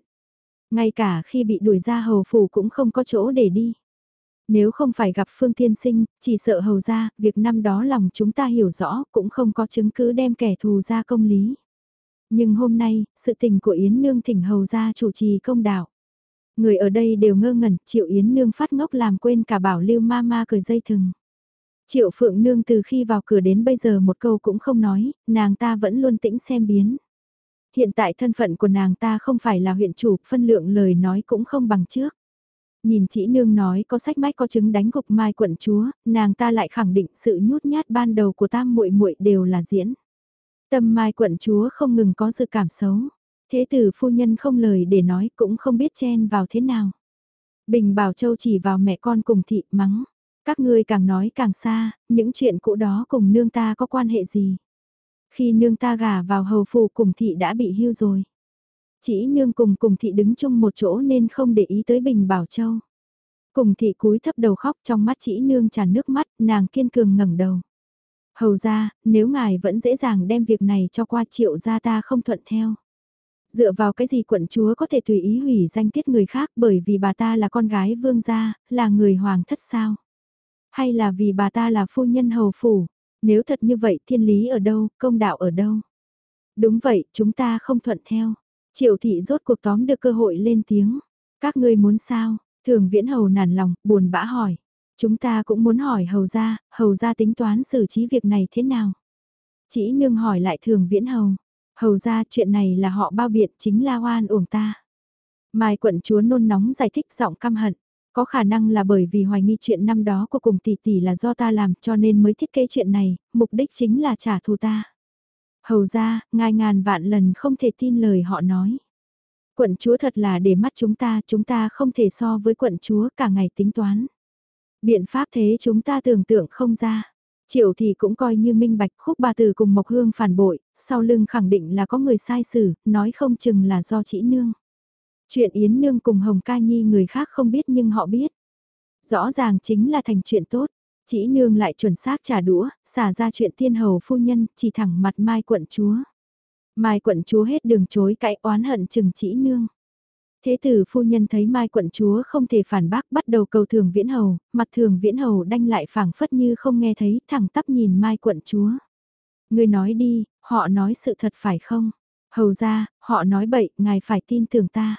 Ngay cả khi bị đuổi ra hầu phủ cũng không có chỗ để đi. Nếu không phải gặp Phương Tiên Sinh, chỉ sợ hầu ra, việc năm đó lòng chúng ta hiểu rõ cũng không có chứng cứ đem kẻ thù ra công lý. Nhưng hôm nay, sự tình của Yến Nương thỉnh hầu ra chủ trì công đạo. Người ở đây đều ngơ ngẩn, Triệu Yến Nương phát ngốc làm quên cả bảo lưu ma ma cười dây thừng. Triệu Phượng Nương từ khi vào cửa đến bây giờ một câu cũng không nói, nàng ta vẫn luôn tĩnh xem biến. Hiện tại thân phận của nàng ta không phải là huyện chủ, phân lượng lời nói cũng không bằng trước. Nhìn chị nương nói có sách mách có chứng đánh gục mai quận chúa, nàng ta lại khẳng định sự nhút nhát ban đầu của tam muội muội đều là diễn. Tâm mai quận chúa không ngừng có dự cảm xấu. Thế tử phu nhân không lời để nói cũng không biết chen vào thế nào. Bình Bảo Châu chỉ vào mẹ con cùng thị mắng. Các ngươi càng nói càng xa, những chuyện cũ đó cùng nương ta có quan hệ gì. Khi nương ta gả vào hầu phù cùng thị đã bị hưu rồi. Chỉ nương cùng cùng thị đứng chung một chỗ nên không để ý tới Bình Bảo Châu. Cùng thị cúi thấp đầu khóc trong mắt chỉ nương tràn nước mắt, nàng kiên cường ngẩng đầu. Hầu ra, nếu ngài vẫn dễ dàng đem việc này cho qua triệu gia ta không thuận theo. Dựa vào cái gì quận chúa có thể tùy ý hủy danh tiết người khác bởi vì bà ta là con gái vương gia, là người hoàng thất sao? Hay là vì bà ta là phu nhân hầu phủ? Nếu thật như vậy thiên lý ở đâu, công đạo ở đâu? Đúng vậy, chúng ta không thuận theo. Triệu thị rốt cuộc tóm được cơ hội lên tiếng. Các ngươi muốn sao? Thường viễn hầu nản lòng, buồn bã hỏi. Chúng ta cũng muốn hỏi hầu ra, hầu ra tính toán xử trí việc này thế nào? Chỉ nương hỏi lại thường viễn hầu. Hầu ra chuyện này là họ bao biện chính la oan uổng ta. Mai quận chúa nôn nóng giải thích giọng căm hận. Có khả năng là bởi vì hoài nghi chuyện năm đó của cùng tỷ tỷ là do ta làm cho nên mới thiết kế chuyện này, mục đích chính là trả thù ta. Hầu ra, ngài ngàn vạn lần không thể tin lời họ nói. Quận chúa thật là để mắt chúng ta, chúng ta không thể so với quận chúa cả ngày tính toán. Biện pháp thế chúng ta tưởng tượng không ra. Triệu thì cũng coi như minh bạch khúc ba từ cùng Mộc Hương phản bội, sau lưng khẳng định là có người sai xử, nói không chừng là do chỉ nương. Chuyện Yến Nương cùng Hồng Ca Nhi người khác không biết nhưng họ biết. Rõ ràng chính là thành chuyện tốt. Chỉ nương lại chuẩn xác trả đũa, xả ra chuyện tiên hầu phu nhân, chỉ thẳng mặt Mai quận chúa. Mai quận chúa hết đường chối cãi oán hận chừng chỉ nương. Thế tử phu nhân thấy Mai quận chúa không thể phản bác bắt đầu cầu thường viễn hầu, mặt thường viễn hầu đanh lại phảng phất như không nghe thấy thẳng tắp nhìn Mai quận chúa. Người nói đi, họ nói sự thật phải không? Hầu ra, họ nói bậy, ngài phải tin tưởng ta.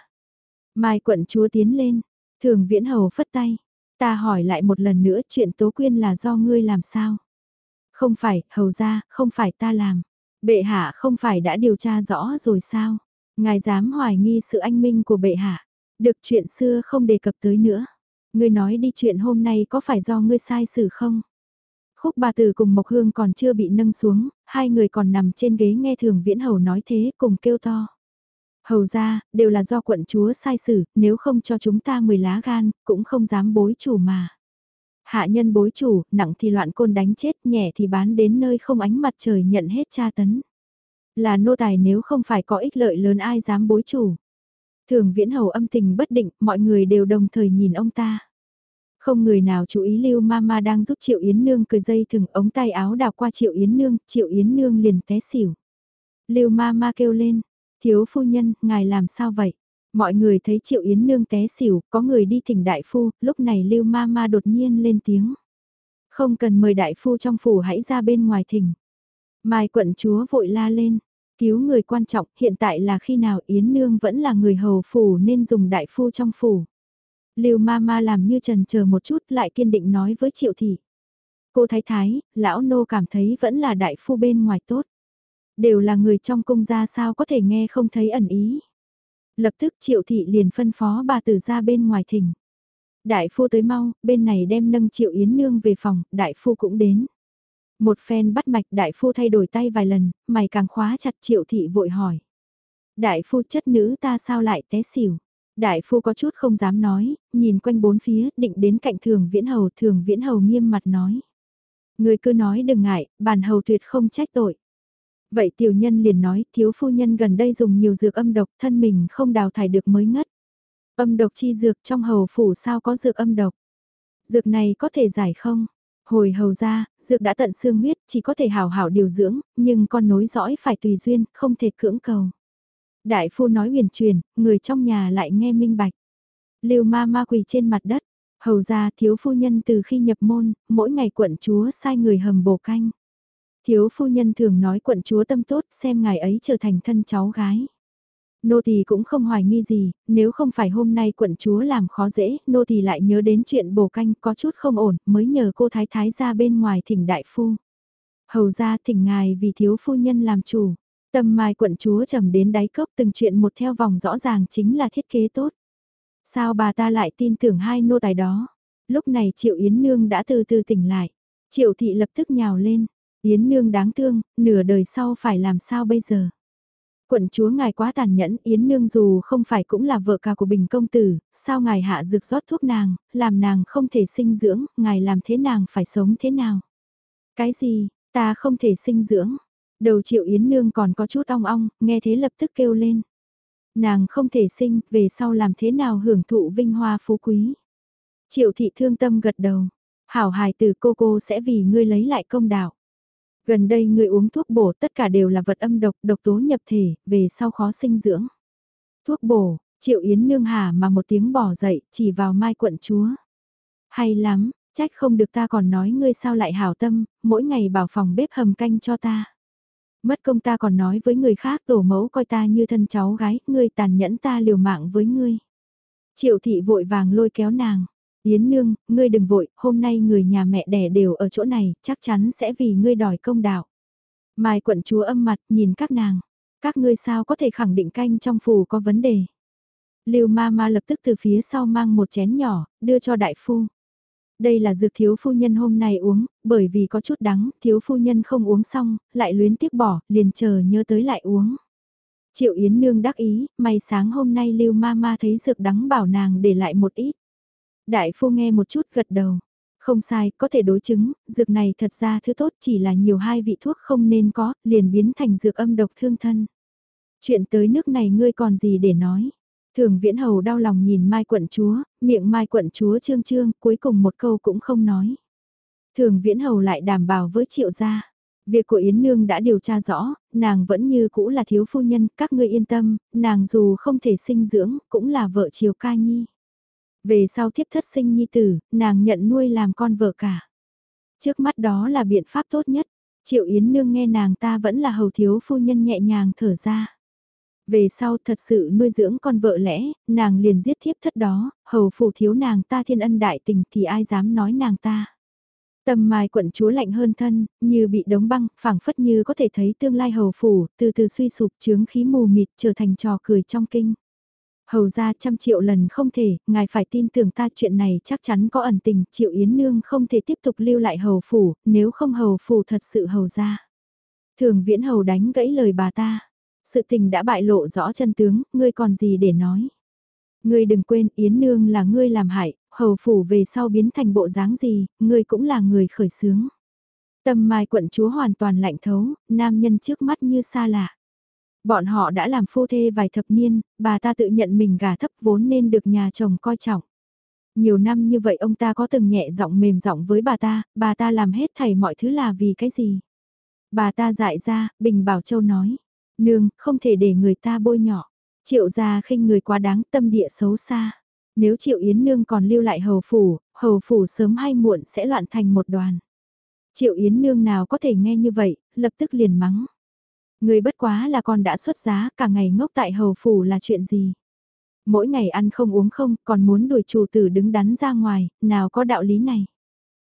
Mai quận chúa tiến lên, thường viễn hầu phất tay. Ta hỏi lại một lần nữa chuyện tố quyên là do ngươi làm sao? Không phải, hầu ra, không phải ta làm. Bệ hạ không phải đã điều tra rõ rồi sao? Ngài dám hoài nghi sự anh minh của bệ hạ. Được chuyện xưa không đề cập tới nữa. Ngươi nói đi chuyện hôm nay có phải do ngươi sai xử không? Khúc bà tử cùng Mộc Hương còn chưa bị nâng xuống, hai người còn nằm trên ghế nghe thường viễn hầu nói thế cùng kêu to. Hầu ra, đều là do quận chúa sai xử, nếu không cho chúng ta 10 lá gan, cũng không dám bối chủ mà. Hạ nhân bối chủ, nặng thì loạn côn đánh chết, nhẹ thì bán đến nơi không ánh mặt trời nhận hết tra tấn. Là nô tài nếu không phải có ích lợi lớn ai dám bối chủ. Thường viễn hầu âm tình bất định, mọi người đều đồng thời nhìn ông ta. Không người nào chú ý Lưu Mama đang giúp Triệu Yến Nương cười dây thừng ống tay áo đào qua Triệu Yến Nương, Triệu Yến Nương liền té xỉu. Lưu Mama kêu lên, thiếu phu nhân, ngài làm sao vậy? Mọi người thấy Triệu Yến Nương té xỉu, có người đi thỉnh đại phu, lúc này Lưu Mama đột nhiên lên tiếng. Không cần mời đại phu trong phủ hãy ra bên ngoài thỉnh. Mai quận chúa vội la lên, cứu người quan trọng, hiện tại là khi nào Yến Nương vẫn là người hầu phủ nên dùng đại phu trong phủ. Lưu ma ma làm như trần chờ một chút lại kiên định nói với triệu thị. Cô thái thái, lão nô cảm thấy vẫn là đại phu bên ngoài tốt. Đều là người trong cung ra sao có thể nghe không thấy ẩn ý. Lập tức triệu thị liền phân phó bà tử ra bên ngoài thỉnh. Đại phu tới mau, bên này đem nâng triệu yến nương về phòng, đại phu cũng đến. Một phen bắt mạch đại phu thay đổi tay vài lần, mày càng khóa chặt triệu thị vội hỏi. Đại phu chất nữ ta sao lại té xỉu? Đại phu có chút không dám nói, nhìn quanh bốn phía, định đến cạnh thường viễn hầu, thường viễn hầu nghiêm mặt nói. Người cứ nói đừng ngại, bản hầu tuyệt không trách tội. Vậy tiểu nhân liền nói, thiếu phu nhân gần đây dùng nhiều dược âm độc, thân mình không đào thải được mới ngất. Âm độc chi dược trong hầu phủ sao có dược âm độc? Dược này có thể giải không? Hồi hầu ra, dược đã tận xương huyết, chỉ có thể hảo hảo điều dưỡng, nhưng con nối dõi phải tùy duyên, không thể cưỡng cầu. Đại phu nói huyền truyền, người trong nhà lại nghe minh bạch. Lưu ma ma quỳ trên mặt đất, hầu ra thiếu phu nhân từ khi nhập môn, mỗi ngày quận chúa sai người hầm bổ canh. Thiếu phu nhân thường nói quận chúa tâm tốt xem ngài ấy trở thành thân cháu gái. Nô tỳ cũng không hoài nghi gì, nếu không phải hôm nay quận chúa làm khó dễ, nô tỳ lại nhớ đến chuyện bổ canh có chút không ổn, mới nhờ cô thái thái ra bên ngoài thỉnh đại phu. Hầu ra thỉnh ngài vì thiếu phu nhân làm chủ. Tâm mai quận chúa trầm đến đáy cốc từng chuyện một theo vòng rõ ràng chính là thiết kế tốt. Sao bà ta lại tin tưởng hai nô tài đó? Lúc này Triệu Yến Nương đã từ từ tỉnh lại. Triệu thị lập tức nhào lên. Yến Nương đáng thương, nửa đời sau phải làm sao bây giờ? Quận chúa ngài quá tàn nhẫn, Yến Nương dù không phải cũng là vợ cả của Bình Công Tử, sao ngài hạ dược rót thuốc nàng, làm nàng không thể sinh dưỡng, ngài làm thế nàng phải sống thế nào? Cái gì, ta không thể sinh dưỡng? Đầu triệu Yến Nương còn có chút ong ong, nghe thế lập tức kêu lên. Nàng không thể sinh, về sau làm thế nào hưởng thụ vinh hoa phú quý. Triệu thị thương tâm gật đầu. Hảo hài từ cô cô sẽ vì ngươi lấy lại công đạo. Gần đây người uống thuốc bổ tất cả đều là vật âm độc, độc tố nhập thể, về sau khó sinh dưỡng. Thuốc bổ, triệu yến nương hà mà một tiếng bỏ dậy, chỉ vào mai quận chúa. Hay lắm, trách không được ta còn nói ngươi sao lại hảo tâm, mỗi ngày bảo phòng bếp hầm canh cho ta. Mất công ta còn nói với người khác tổ mẫu coi ta như thân cháu gái, ngươi tàn nhẫn ta liều mạng với ngươi. Triệu thị vội vàng lôi kéo nàng. Yến nương, ngươi đừng vội, hôm nay người nhà mẹ đẻ đều ở chỗ này, chắc chắn sẽ vì ngươi đòi công đạo. Mai quận chúa âm mặt nhìn các nàng. Các ngươi sao có thể khẳng định canh trong phủ có vấn đề. Lưu ma ma lập tức từ phía sau mang một chén nhỏ, đưa cho đại phu. Đây là dược thiếu phu nhân hôm nay uống, bởi vì có chút đắng, thiếu phu nhân không uống xong, lại luyến tiếc bỏ, liền chờ nhớ tới lại uống. Triệu Yến Nương đắc ý, may sáng hôm nay Lưu Ma Ma thấy dược đắng bảo nàng để lại một ít. Đại phu nghe một chút gật đầu. Không sai, có thể đối chứng, dược này thật ra thứ tốt chỉ là nhiều hai vị thuốc không nên có, liền biến thành dược âm độc thương thân. Chuyện tới nước này ngươi còn gì để nói. Thường viễn hầu đau lòng nhìn Mai quận chúa, miệng Mai quận chúa trương trương, cuối cùng một câu cũng không nói. Thường viễn hầu lại đảm bảo với triệu gia. Việc của Yến Nương đã điều tra rõ, nàng vẫn như cũ là thiếu phu nhân, các ngươi yên tâm, nàng dù không thể sinh dưỡng, cũng là vợ Triều Ca Nhi. Về sau thiếp thất sinh nhi tử, nàng nhận nuôi làm con vợ cả. Trước mắt đó là biện pháp tốt nhất, Triệu Yến Nương nghe nàng ta vẫn là hầu thiếu phu nhân nhẹ nhàng thở ra. Về sau thật sự nuôi dưỡng con vợ lẽ, nàng liền giết thiếp thất đó, hầu phủ thiếu nàng ta thiên ân đại tình thì ai dám nói nàng ta. Tâm mai quận chúa lạnh hơn thân, như bị đóng băng, phảng phất như có thể thấy tương lai hầu phủ, từ từ suy sụp chướng khí mù mịt trở thành trò cười trong kinh. Hầu ra trăm triệu lần không thể, ngài phải tin tưởng ta chuyện này chắc chắn có ẩn tình, triệu yến nương không thể tiếp tục lưu lại hầu phủ, nếu không hầu phủ thật sự hầu ra. Thường viễn hầu đánh gãy lời bà ta, sự tình đã bại lộ rõ chân tướng, ngươi còn gì để nói. Ngươi đừng quên Yến Nương là ngươi làm hại, hầu phủ về sau biến thành bộ dáng gì, ngươi cũng là người khởi sướng. Tâm mai quận chúa hoàn toàn lạnh thấu, nam nhân trước mắt như xa lạ. Bọn họ đã làm phu thê vài thập niên, bà ta tự nhận mình gà thấp vốn nên được nhà chồng coi trọng. Nhiều năm như vậy ông ta có từng nhẹ giọng mềm giọng với bà ta, bà ta làm hết thảy mọi thứ là vì cái gì? Bà ta dại ra, Bình Bảo Châu nói, nương, không thể để người ta bôi nhỏ. Triệu gia khinh người quá đáng tâm địa xấu xa. Nếu Triệu Yến Nương còn lưu lại hầu phủ, hầu phủ sớm hay muộn sẽ loạn thành một đoàn. Triệu Yến Nương nào có thể nghe như vậy, lập tức liền mắng. Người bất quá là con đã xuất giá, cả ngày ngốc tại hầu phủ là chuyện gì? Mỗi ngày ăn không uống không, còn muốn đuổi chủ tử đứng đắn ra ngoài, nào có đạo lý này?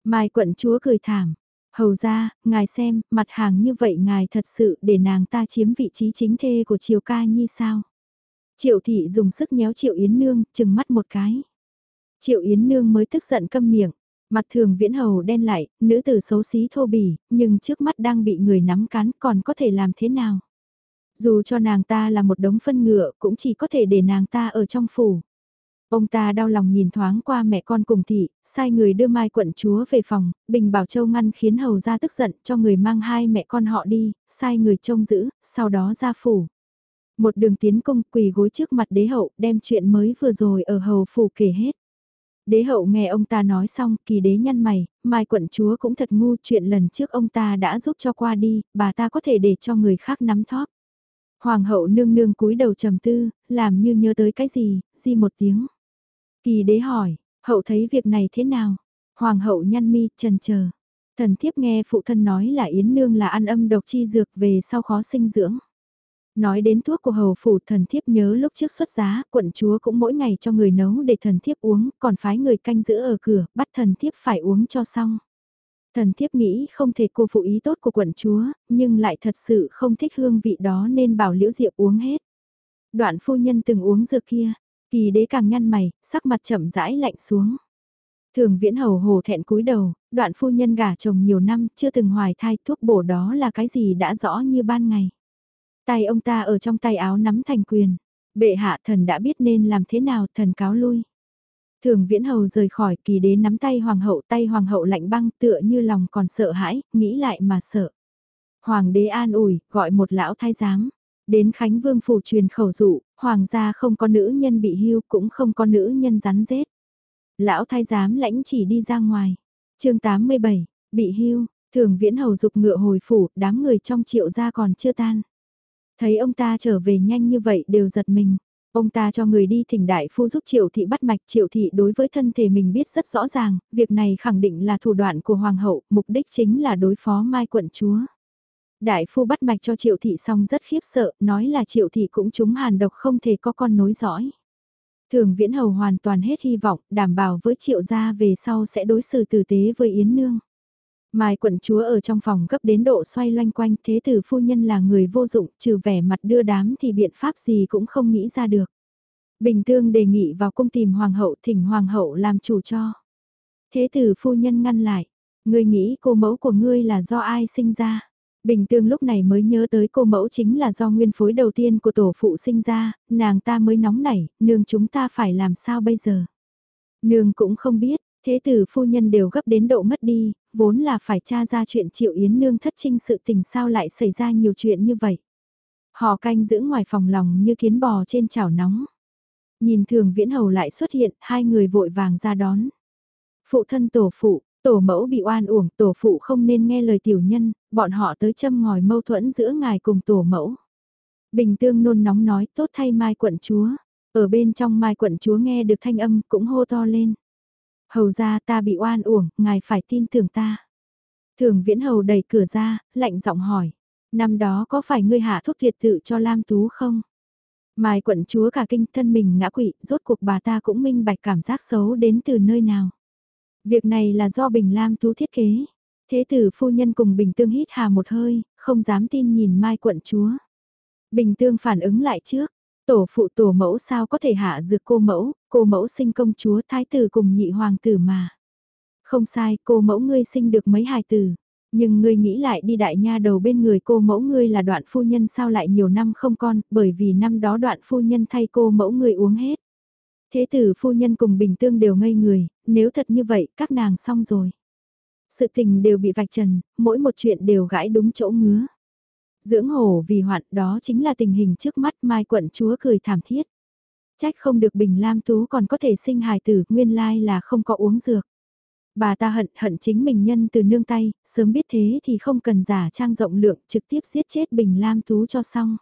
Mai quận chúa cười thảm, hầu ra, ngài xem, mặt hàng như vậy ngài thật sự để nàng ta chiếm vị trí chính thê của triều ca nhi sao? Triệu thị dùng sức nhéo Triệu Yến Nương, chừng mắt một cái. Triệu Yến Nương mới tức giận câm miệng, mặt thường viễn hầu đen lại, nữ tử xấu xí thô bỉ, nhưng trước mắt đang bị người nắm cán còn có thể làm thế nào? Dù cho nàng ta là một đống phân ngựa cũng chỉ có thể để nàng ta ở trong phủ. Ông ta đau lòng nhìn thoáng qua mẹ con cùng thị, sai người đưa Mai quận chúa về phòng, Bình Bảo Châu ngăn khiến hầu ra tức giận cho người mang hai mẹ con họ đi, sai người trông giữ, sau đó ra phủ. Một đường tiến công quỳ gối trước mặt đế hậu đem chuyện mới vừa rồi ở hầu phủ kể hết. Đế hậu nghe ông ta nói xong kỳ đế nhăn mày, mai quận chúa cũng thật ngu chuyện lần trước ông ta đã giúp cho qua đi, bà ta có thể để cho người khác nắm thóp. Hoàng hậu nương nương cúi đầu trầm tư, làm như nhớ tới cái gì, di một tiếng. Kỳ đế hỏi, hậu thấy việc này thế nào? Hoàng hậu nhăn mi, trần chờ. Thần thiếp nghe phụ thân nói là Yến Nương là ăn âm độc chi dược về sau khó sinh dưỡng. Nói đến thuốc của hầu phủ thần thiếp nhớ lúc trước xuất giá, quận chúa cũng mỗi ngày cho người nấu để thần thiếp uống, còn phái người canh giữ ở cửa, bắt thần thiếp phải uống cho xong. Thần thiếp nghĩ không thể cô phụ ý tốt của quận chúa, nhưng lại thật sự không thích hương vị đó nên bảo liễu diệp uống hết. Đoạn phu nhân từng uống dược kia, kỳ đế càng nhăn mày, sắc mặt chậm rãi lạnh xuống. Thường viễn hầu hồ thẹn cúi đầu, đoạn phu nhân gả chồng nhiều năm chưa từng hoài thai thuốc bổ đó là cái gì đã rõ như ban ngày. Tay ông ta ở trong tay áo nắm thành quyền. Bệ hạ thần đã biết nên làm thế nào thần cáo lui. Thường viễn hầu rời khỏi kỳ đế nắm tay hoàng hậu tay hoàng hậu lạnh băng tựa như lòng còn sợ hãi, nghĩ lại mà sợ. Hoàng đế an ủi, gọi một lão thái giám. Đến Khánh Vương phủ truyền khẩu dụ, hoàng gia không có nữ nhân bị hưu cũng không có nữ nhân rắn rết. Lão thái giám lãnh chỉ đi ra ngoài. chương 87, bị hưu, thường viễn hầu dục ngựa hồi phủ, đám người trong triệu gia còn chưa tan. Thấy ông ta trở về nhanh như vậy đều giật mình. Ông ta cho người đi thỉnh đại phu giúp triệu thị bắt mạch triệu thị đối với thân thể mình biết rất rõ ràng, việc này khẳng định là thủ đoạn của hoàng hậu, mục đích chính là đối phó mai quận chúa. Đại phu bắt mạch cho triệu thị xong rất khiếp sợ, nói là triệu thị cũng trúng hàn độc không thể có con nối dõi. Thường viễn hầu hoàn toàn hết hy vọng, đảm bảo với triệu gia về sau sẽ đối xử tử tế với Yến Nương. Mai quận chúa ở trong phòng gấp đến độ xoay loanh quanh thế tử phu nhân là người vô dụng trừ vẻ mặt đưa đám thì biện pháp gì cũng không nghĩ ra được. Bình tương đề nghị vào cung tìm hoàng hậu thỉnh hoàng hậu làm chủ cho. Thế tử phu nhân ngăn lại, ngươi nghĩ cô mẫu của ngươi là do ai sinh ra? Bình tương lúc này mới nhớ tới cô mẫu chính là do nguyên phối đầu tiên của tổ phụ sinh ra, nàng ta mới nóng nảy, nương chúng ta phải làm sao bây giờ? Nương cũng không biết, Thế tử phu nhân đều gấp đến độ mất đi, vốn là phải tra ra chuyện triệu yến nương thất trinh sự tình sao lại xảy ra nhiều chuyện như vậy. Họ canh giữ ngoài phòng lòng như kiến bò trên chảo nóng. Nhìn thường viễn hầu lại xuất hiện, hai người vội vàng ra đón. Phụ thân tổ phụ, tổ mẫu bị oan uổng, tổ phụ không nên nghe lời tiểu nhân, bọn họ tới châm ngòi mâu thuẫn giữa ngài cùng tổ mẫu. Bình tương nôn nóng nói tốt thay mai quận chúa. Ở bên trong mai quận chúa nghe được thanh âm cũng hô to lên. Hầu ra ta bị oan uổng, ngài phải tin tưởng ta. Thường viễn hầu đẩy cửa ra, lạnh giọng hỏi. Năm đó có phải ngươi hạ thuốc thiệt tự cho Lam Tú không? Mai quận chúa cả kinh thân mình ngã quỵ, rốt cuộc bà ta cũng minh bạch cảm giác xấu đến từ nơi nào. Việc này là do Bình Lam Tú thiết kế. Thế tử phu nhân cùng Bình Tương hít hà một hơi, không dám tin nhìn Mai quận chúa. Bình Tương phản ứng lại trước, tổ phụ tổ mẫu sao có thể hạ dược cô mẫu, cô mẫu sinh công chúa thái tử cùng nhị hoàng tử mà. Không sai, cô mẫu ngươi sinh được mấy hài tử. Nhưng ngươi nghĩ lại đi đại nha đầu bên người cô mẫu ngươi là đoạn phu nhân sao lại nhiều năm không con, bởi vì năm đó đoạn phu nhân thay cô mẫu ngươi uống hết. Thế tử phu nhân cùng bình tương đều ngây người, nếu thật như vậy các nàng xong rồi. Sự tình đều bị vạch trần, mỗi một chuyện đều gãi đúng chỗ ngứa. Dưỡng hổ vì hoạn đó chính là tình hình trước mắt mai quận chúa cười thảm thiết. Trách không được Bình Lam Tú còn có thể sinh hài tử, nguyên lai là không có uống dược. Bà ta hận hận chính mình nhân từ nương tay, sớm biết thế thì không cần giả trang rộng lượng trực tiếp giết chết Bình Lam Tú cho xong.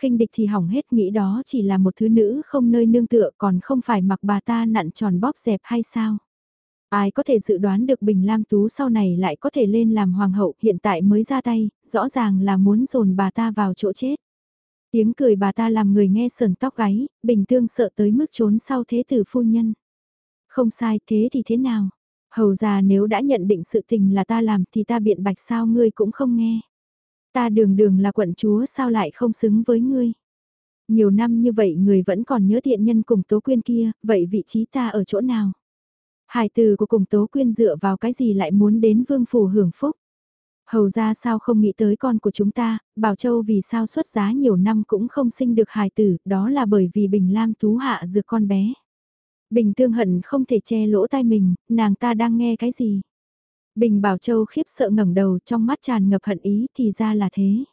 khinh địch thì hỏng hết nghĩ đó chỉ là một thứ nữ không nơi nương tựa còn không phải mặc bà ta nặn tròn bóp dẹp hay sao. Ai có thể dự đoán được Bình Lam Tú sau này lại có thể lên làm hoàng hậu hiện tại mới ra tay, rõ ràng là muốn dồn bà ta vào chỗ chết. Tiếng cười bà ta làm người nghe sờn tóc gáy, bình tương sợ tới mức trốn sau thế tử phu nhân. Không sai thế thì thế nào? Hầu già nếu đã nhận định sự tình là ta làm thì ta biện bạch sao ngươi cũng không nghe. Ta đường đường là quận chúa sao lại không xứng với ngươi. Nhiều năm như vậy người vẫn còn nhớ thiện nhân cùng tố quyên kia, vậy vị trí ta ở chỗ nào? Hải từ của cùng tố quyên dựa vào cái gì lại muốn đến vương phủ hưởng phúc? Hầu ra sao không nghĩ tới con của chúng ta, Bảo Châu vì sao xuất giá nhiều năm cũng không sinh được hài tử, đó là bởi vì Bình Lam tú hạ dược con bé. Bình tương hận không thể che lỗ tai mình, nàng ta đang nghe cái gì. Bình Bảo Châu khiếp sợ ngẩng đầu trong mắt tràn ngập hận ý thì ra là thế.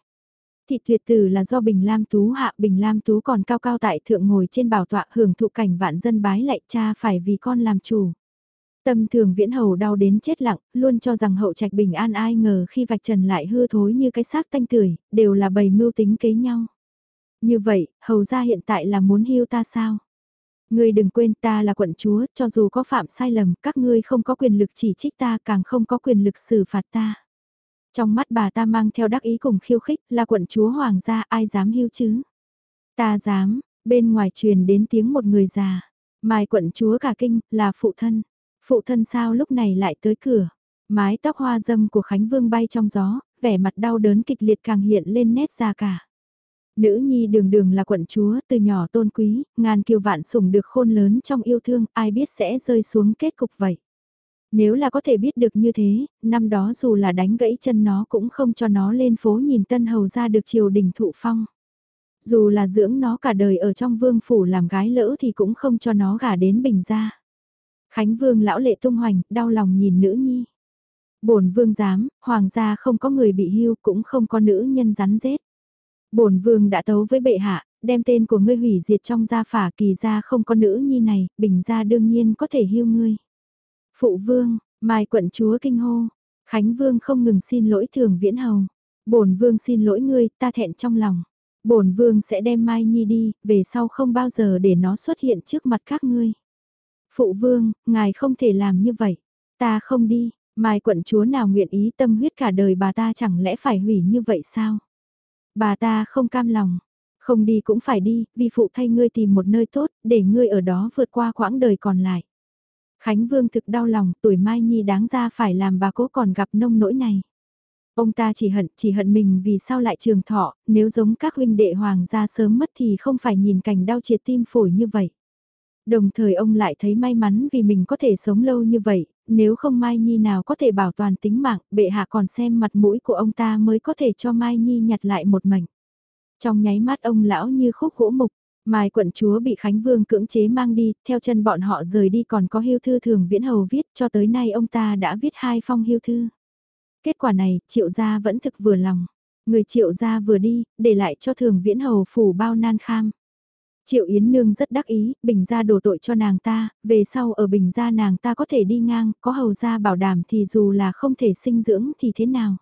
Thị tuyệt tử là do Bình Lam Tú hạ Bình Lam Tú còn cao cao tại thượng ngồi trên bảo tọa hưởng thụ cảnh vạn dân bái lạy cha phải vì con làm chủ. Tâm thường viễn hầu đau đến chết lặng, luôn cho rằng hậu trạch bình an ai ngờ khi vạch trần lại hư thối như cái xác tanh tưởi, đều là bầy mưu tính kế nhau. Như vậy, hầu ra hiện tại là muốn hưu ta sao? Ngươi đừng quên ta là quận chúa, cho dù có phạm sai lầm, các ngươi không có quyền lực chỉ trích ta càng không có quyền lực xử phạt ta. Trong mắt bà ta mang theo đắc ý cùng khiêu khích là quận chúa hoàng gia ai dám hưu chứ? Ta dám, bên ngoài truyền đến tiếng một người già. Mai quận chúa cả kinh, là phụ thân. Phụ thân sao lúc này lại tới cửa. Mái tóc hoa dâm của Khánh Vương bay trong gió, vẻ mặt đau đớn kịch liệt càng hiện lên nét ra cả. Nữ nhi đường đường là quận chúa, từ nhỏ tôn quý, ngàn kiều vạn sủng được khôn lớn trong yêu thương, ai biết sẽ rơi xuống kết cục vậy. Nếu là có thể biết được như thế, năm đó dù là đánh gãy chân nó cũng không cho nó lên phố nhìn tân hầu ra được triều đình thụ phong. Dù là dưỡng nó cả đời ở trong vương phủ làm gái lỡ thì cũng không cho nó gả đến bình gia. Khánh vương lão lệ tung hoành, đau lòng nhìn nữ nhi. bổn vương dám, hoàng gia không có người bị hưu cũng không có nữ nhân rắn rết. bổn vương đã tấu với bệ hạ, đem tên của ngươi hủy diệt trong gia phả kỳ gia không có nữ nhi này, bình gia đương nhiên có thể hưu ngươi. Phụ vương, mai quận chúa kinh hô, Khánh vương không ngừng xin lỗi thường viễn hầu. bổn vương xin lỗi ngươi, ta thẹn trong lòng. bổn vương sẽ đem mai nhi đi, về sau không bao giờ để nó xuất hiện trước mặt các ngươi. Phụ vương, ngài không thể làm như vậy. Ta không đi, mai quận chúa nào nguyện ý tâm huyết cả đời bà ta chẳng lẽ phải hủy như vậy sao? Bà ta không cam lòng. Không đi cũng phải đi, vì phụ thay ngươi tìm một nơi tốt, để ngươi ở đó vượt qua quãng đời còn lại. Khánh Vương thực đau lòng, tuổi Mai Nhi đáng ra phải làm bà cố còn gặp nông nỗi này. Ông ta chỉ hận, chỉ hận mình vì sao lại trường thọ, nếu giống các huynh đệ hoàng gia sớm mất thì không phải nhìn cảnh đau triệt tim phổi như vậy. Đồng thời ông lại thấy may mắn vì mình có thể sống lâu như vậy, nếu không Mai Nhi nào có thể bảo toàn tính mạng, bệ hạ còn xem mặt mũi của ông ta mới có thể cho Mai Nhi nhặt lại một mảnh. Trong nháy mắt ông lão như khúc gỗ mục, Mai quận chúa bị Khánh Vương cưỡng chế mang đi, theo chân bọn họ rời đi còn có hưu thư thường viễn hầu viết cho tới nay ông ta đã viết hai phong hưu thư. Kết quả này, triệu gia vẫn thực vừa lòng. Người triệu gia vừa đi, để lại cho thường viễn hầu phủ bao nan kham. Triệu Yến Nương rất đắc ý, bình gia đổ tội cho nàng ta, về sau ở bình gia nàng ta có thể đi ngang, có hầu gia bảo đảm thì dù là không thể sinh dưỡng thì thế nào.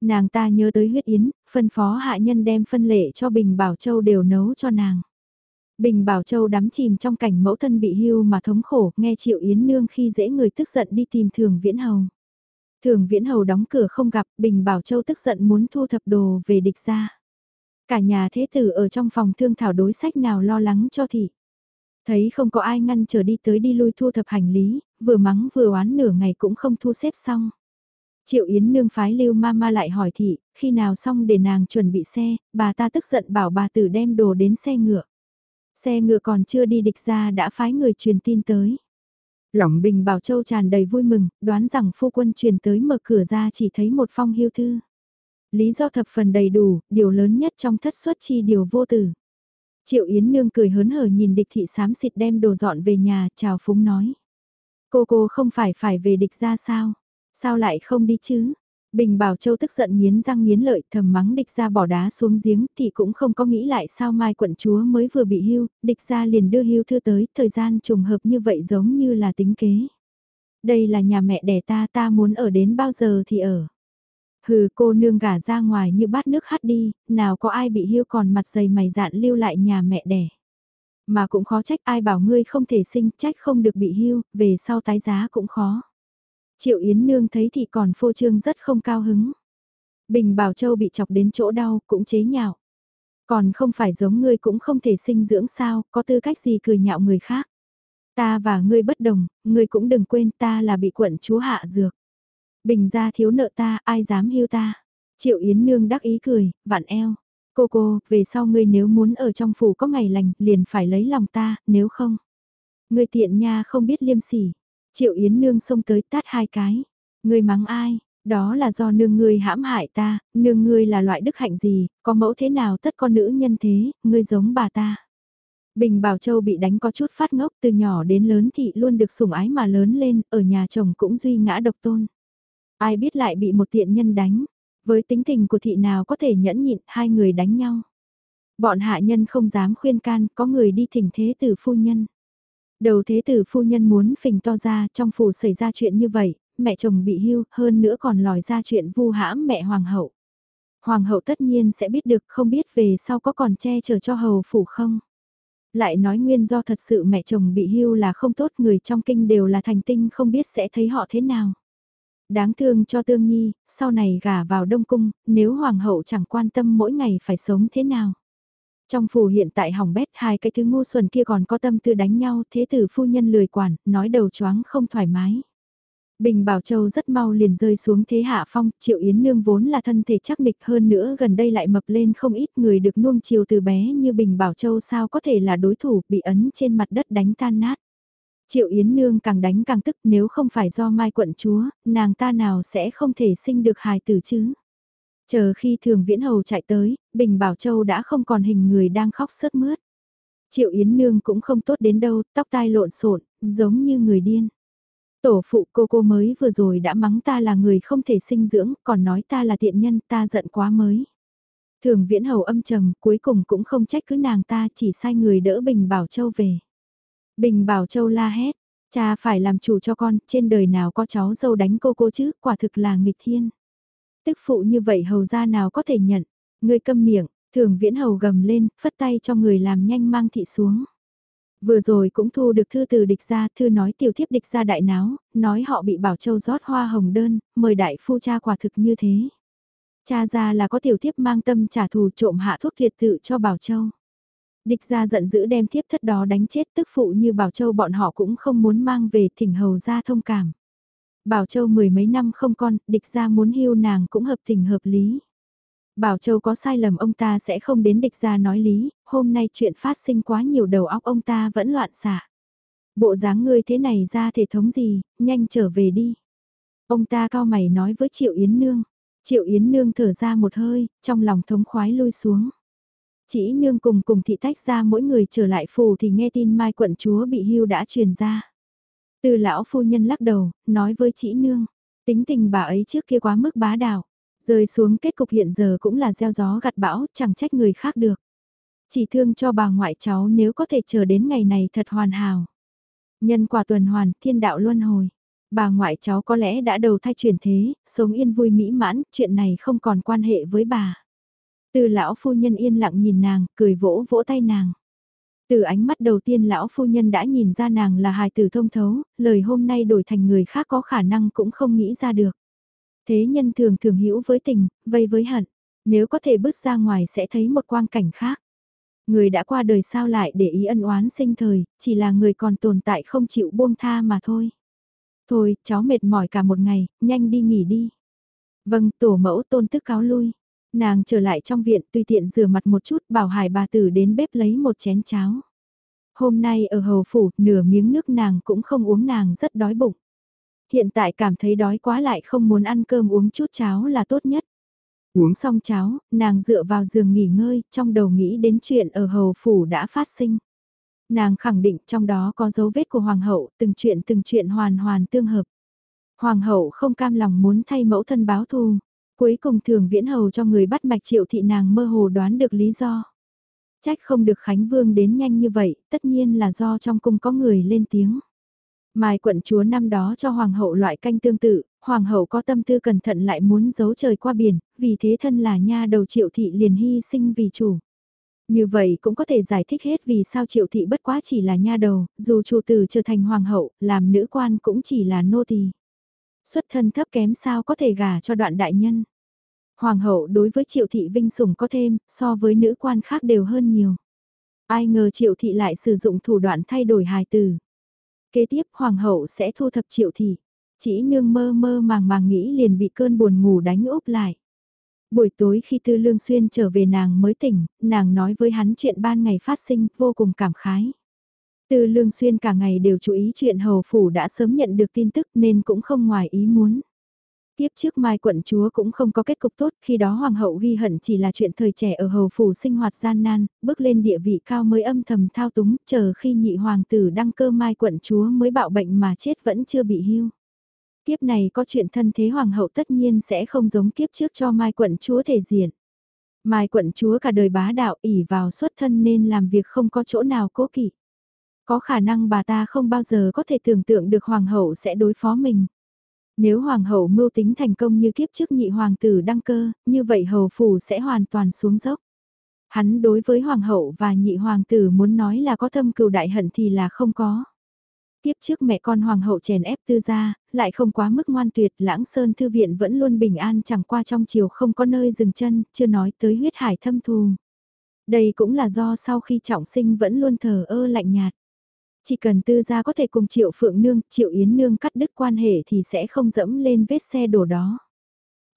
Nàng ta nhớ tới huyết yến, phân phó hạ nhân đem phân lệ cho Bình Bảo Châu đều nấu cho nàng. Bình Bảo Châu đắm chìm trong cảnh mẫu thân bị hưu mà thống khổ, nghe Triệu Yến Nương khi dễ người tức giận đi tìm Thường Viễn Hầu. Thường Viễn Hầu đóng cửa không gặp, Bình Bảo Châu tức giận muốn thu thập đồ về địch ra. Cả nhà thế tử ở trong phòng thương thảo đối sách nào lo lắng cho thị. Thấy không có ai ngăn trở đi tới đi lui thu thập hành lý, vừa mắng vừa oán nửa ngày cũng không thu xếp xong. Triệu Yến nương phái lưu mama lại hỏi thị, khi nào xong để nàng chuẩn bị xe, bà ta tức giận bảo bà tử đem đồ đến xe ngựa. Xe ngựa còn chưa đi địch ra đã phái người truyền tin tới. Lỏng bình bảo châu tràn đầy vui mừng, đoán rằng phu quân truyền tới mở cửa ra chỉ thấy một phong hiêu thư. Lý do thập phần đầy đủ, điều lớn nhất trong thất xuất chi điều vô tử. Triệu Yến Nương cười hớn hở nhìn địch thị sám xịt đem đồ dọn về nhà, chào phúng nói. Cô cô không phải phải về địch ra sao? Sao lại không đi chứ? Bình Bảo Châu tức giận nghiến răng nghiến lợi thầm mắng địch ra bỏ đá xuống giếng thì cũng không có nghĩ lại sao mai quận chúa mới vừa bị hưu, địch ra liền đưa hưu thư tới, thời gian trùng hợp như vậy giống như là tính kế. Đây là nhà mẹ đẻ ta ta muốn ở đến bao giờ thì ở. Hừ cô nương gả ra ngoài như bát nước hắt đi, nào có ai bị hưu còn mặt dày mày dạn lưu lại nhà mẹ đẻ. Mà cũng khó trách ai bảo ngươi không thể sinh trách không được bị hưu, về sau tái giá cũng khó. Triệu Yến Nương thấy thì còn phô trương rất không cao hứng. Bình Bảo Châu bị chọc đến chỗ đau cũng chế nhạo. Còn không phải giống ngươi cũng không thể sinh dưỡng sao, có tư cách gì cười nhạo người khác. Ta và ngươi bất đồng, ngươi cũng đừng quên ta là bị quận chúa hạ dược. Bình ra thiếu nợ ta, ai dám hiu ta. Triệu Yến Nương đắc ý cười, vạn eo. Cô cô, về sau ngươi nếu muốn ở trong phủ có ngày lành, liền phải lấy lòng ta, nếu không. Ngươi tiện nha không biết liêm sỉ. Triệu Yến Nương xông tới tát hai cái. Ngươi mắng ai? Đó là do nương ngươi hãm hại ta, nương ngươi là loại đức hạnh gì, có mẫu thế nào tất con nữ nhân thế, ngươi giống bà ta. Bình Bảo Châu bị đánh có chút phát ngốc từ nhỏ đến lớn thì luôn được sủng ái mà lớn lên, ở nhà chồng cũng duy ngã độc tôn. Ai biết lại bị một tiện nhân đánh, với tính tình của thị nào có thể nhẫn nhịn hai người đánh nhau. Bọn hạ nhân không dám khuyên can, có người đi thỉnh thế tử phu nhân. Đầu thế tử phu nhân muốn phình to ra trong phủ xảy ra chuyện như vậy, mẹ chồng bị hưu, hơn nữa còn lòi ra chuyện vu hãm mẹ hoàng hậu. Hoàng hậu tất nhiên sẽ biết được không biết về sau có còn che chở cho hầu phủ không. Lại nói nguyên do thật sự mẹ chồng bị hưu là không tốt người trong kinh đều là thành tinh không biết sẽ thấy họ thế nào. Đáng thương cho tương nhi, sau này gả vào đông cung, nếu hoàng hậu chẳng quan tâm mỗi ngày phải sống thế nào. Trong phủ hiện tại hỏng bét hai cái thứ ngu xuẩn kia còn có tâm tư đánh nhau, thế tử phu nhân lười quản, nói đầu choáng không thoải mái. Bình Bảo Châu rất mau liền rơi xuống thế hạ phong, Triệu Yến Nương vốn là thân thể chắc nịch hơn nữa gần đây lại mập lên không ít người được nuông chiều từ bé như Bình Bảo Châu sao có thể là đối thủ bị ấn trên mặt đất đánh tan nát. Triệu Yến Nương càng đánh càng tức nếu không phải do Mai quận chúa, nàng ta nào sẽ không thể sinh được hài tử chứ. Chờ khi thường viễn hầu chạy tới, Bình Bảo Châu đã không còn hình người đang khóc sớt mướt. Triệu Yến Nương cũng không tốt đến đâu, tóc tai lộn xộn, giống như người điên. Tổ phụ cô cô mới vừa rồi đã mắng ta là người không thể sinh dưỡng, còn nói ta là tiện nhân, ta giận quá mới. Thường viễn hầu âm trầm, cuối cùng cũng không trách cứ nàng ta, chỉ sai người đỡ Bình Bảo Châu về. Bình Bảo Châu la hét, cha phải làm chủ cho con, trên đời nào có cháu dâu đánh cô cô chứ, quả thực là nghịch thiên. Tức phụ như vậy hầu ra nào có thể nhận, người câm miệng, thường viễn hầu gầm lên, phất tay cho người làm nhanh mang thị xuống. Vừa rồi cũng thu được thư từ địch ra, thư nói tiểu thiếp địch ra đại náo, nói họ bị bảo châu rót hoa hồng đơn, mời đại phu cha quả thực như thế. Cha ra là có tiểu thiếp mang tâm trả thù trộm hạ thuốc thiệt tự cho bảo châu. Địch ra giận dữ đem thiếp thất đó đánh chết tức phụ như bảo châu bọn họ cũng không muốn mang về thỉnh hầu ra thông cảm. Bảo Châu mười mấy năm không con, địch ra muốn hiu nàng cũng hợp tình hợp lý. Bảo Châu có sai lầm ông ta sẽ không đến địch ra nói lý, hôm nay chuyện phát sinh quá nhiều đầu óc ông ta vẫn loạn xạ. Bộ dáng ngươi thế này ra thể thống gì, nhanh trở về đi. Ông ta cao mày nói với Triệu Yến Nương. Triệu Yến Nương thở ra một hơi, trong lòng thống khoái lui xuống. Chỉ nương cùng cùng thị tách ra mỗi người trở lại phù thì nghe tin mai quận chúa bị hưu đã truyền ra. Từ lão phu nhân lắc đầu, nói với chị nương, tính tình bà ấy trước kia quá mức bá đạo, rơi xuống kết cục hiện giờ cũng là gieo gió gặt bão, chẳng trách người khác được. Chỉ thương cho bà ngoại cháu nếu có thể chờ đến ngày này thật hoàn hảo. Nhân quả tuần hoàn, thiên đạo luân hồi. Bà ngoại cháu có lẽ đã đầu thai chuyển thế, sống yên vui mỹ mãn, chuyện này không còn quan hệ với bà. Từ lão phu nhân yên lặng nhìn nàng, cười vỗ vỗ tay nàng. Từ ánh mắt đầu tiên lão phu nhân đã nhìn ra nàng là hài tử thông thấu, lời hôm nay đổi thành người khác có khả năng cũng không nghĩ ra được. Thế nhân thường thường hữu với tình, vây với hận. Nếu có thể bước ra ngoài sẽ thấy một quang cảnh khác. Người đã qua đời sao lại để ý ân oán sinh thời, chỉ là người còn tồn tại không chịu buông tha mà thôi. Thôi, cháu mệt mỏi cả một ngày, nhanh đi nghỉ đi. Vâng, tổ mẫu tôn tức cáo lui. Nàng trở lại trong viện tùy tiện rửa mặt một chút bảo hải bà tử đến bếp lấy một chén cháo. Hôm nay ở hầu phủ, nửa miếng nước nàng cũng không uống nàng rất đói bụng. Hiện tại cảm thấy đói quá lại không muốn ăn cơm uống chút cháo là tốt nhất. Uống xong cháo, nàng dựa vào giường nghỉ ngơi, trong đầu nghĩ đến chuyện ở hầu phủ đã phát sinh. Nàng khẳng định trong đó có dấu vết của hoàng hậu, từng chuyện từng chuyện hoàn hoàn tương hợp. Hoàng hậu không cam lòng muốn thay mẫu thân báo thù, Cuối cùng thường viễn hầu cho người bắt mạch triệu thị nàng mơ hồ đoán được lý do. Trách không được Khánh Vương đến nhanh như vậy, tất nhiên là do trong cung có người lên tiếng. Mai quận chúa năm đó cho hoàng hậu loại canh tương tự, hoàng hậu có tâm tư cẩn thận lại muốn giấu trời qua biển, vì thế thân là nha đầu triệu thị liền hy sinh vì chủ. Như vậy cũng có thể giải thích hết vì sao triệu thị bất quá chỉ là nha đầu, dù chủ tử trở thành hoàng hậu, làm nữ quan cũng chỉ là nô tỳ. Xuất thân thấp kém sao có thể gả cho đoạn đại nhân. Hoàng hậu đối với triệu thị vinh sủng có thêm, so với nữ quan khác đều hơn nhiều. Ai ngờ triệu thị lại sử dụng thủ đoạn thay đổi hài từ. Kế tiếp hoàng hậu sẽ thu thập triệu thị. Chỉ nương mơ mơ màng màng nghĩ liền bị cơn buồn ngủ đánh úp lại. Buổi tối khi Tư Lương Xuyên trở về nàng mới tỉnh, nàng nói với hắn chuyện ban ngày phát sinh, vô cùng cảm khái. Tư Lương Xuyên cả ngày đều chú ý chuyện hầu phủ đã sớm nhận được tin tức nên cũng không ngoài ý muốn. Tiếp trước Mai quận chúa cũng không có kết cục tốt, khi đó hoàng hậu ghi hận chỉ là chuyện thời trẻ ở hầu phủ sinh hoạt gian nan, bước lên địa vị cao mới âm thầm thao túng, chờ khi nhị hoàng tử đăng cơ Mai quận chúa mới bạo bệnh mà chết vẫn chưa bị hưu. Kiếp này có chuyện thân thế hoàng hậu tất nhiên sẽ không giống kiếp trước cho Mai quận chúa thể diện. Mai quận chúa cả đời bá đạo ỉ vào xuất thân nên làm việc không có chỗ nào cố kỵ. Có khả năng bà ta không bao giờ có thể tưởng tượng được hoàng hậu sẽ đối phó mình. Nếu hoàng hậu mưu tính thành công như kiếp trước nhị hoàng tử đăng cơ, như vậy hầu phủ sẽ hoàn toàn xuống dốc. Hắn đối với hoàng hậu và nhị hoàng tử muốn nói là có thâm cừu đại hận thì là không có. Tiếp trước mẹ con hoàng hậu chèn ép tư gia, lại không quá mức ngoan tuyệt, lãng sơn thư viện vẫn luôn bình an chẳng qua trong chiều không có nơi dừng chân, chưa nói tới huyết hải thâm thù. Đây cũng là do sau khi trọng sinh vẫn luôn thờ ơ lạnh nhạt. Chỉ cần tư gia có thể cùng triệu phượng nương, triệu yến nương cắt đứt quan hệ thì sẽ không dẫm lên vết xe đổ đó.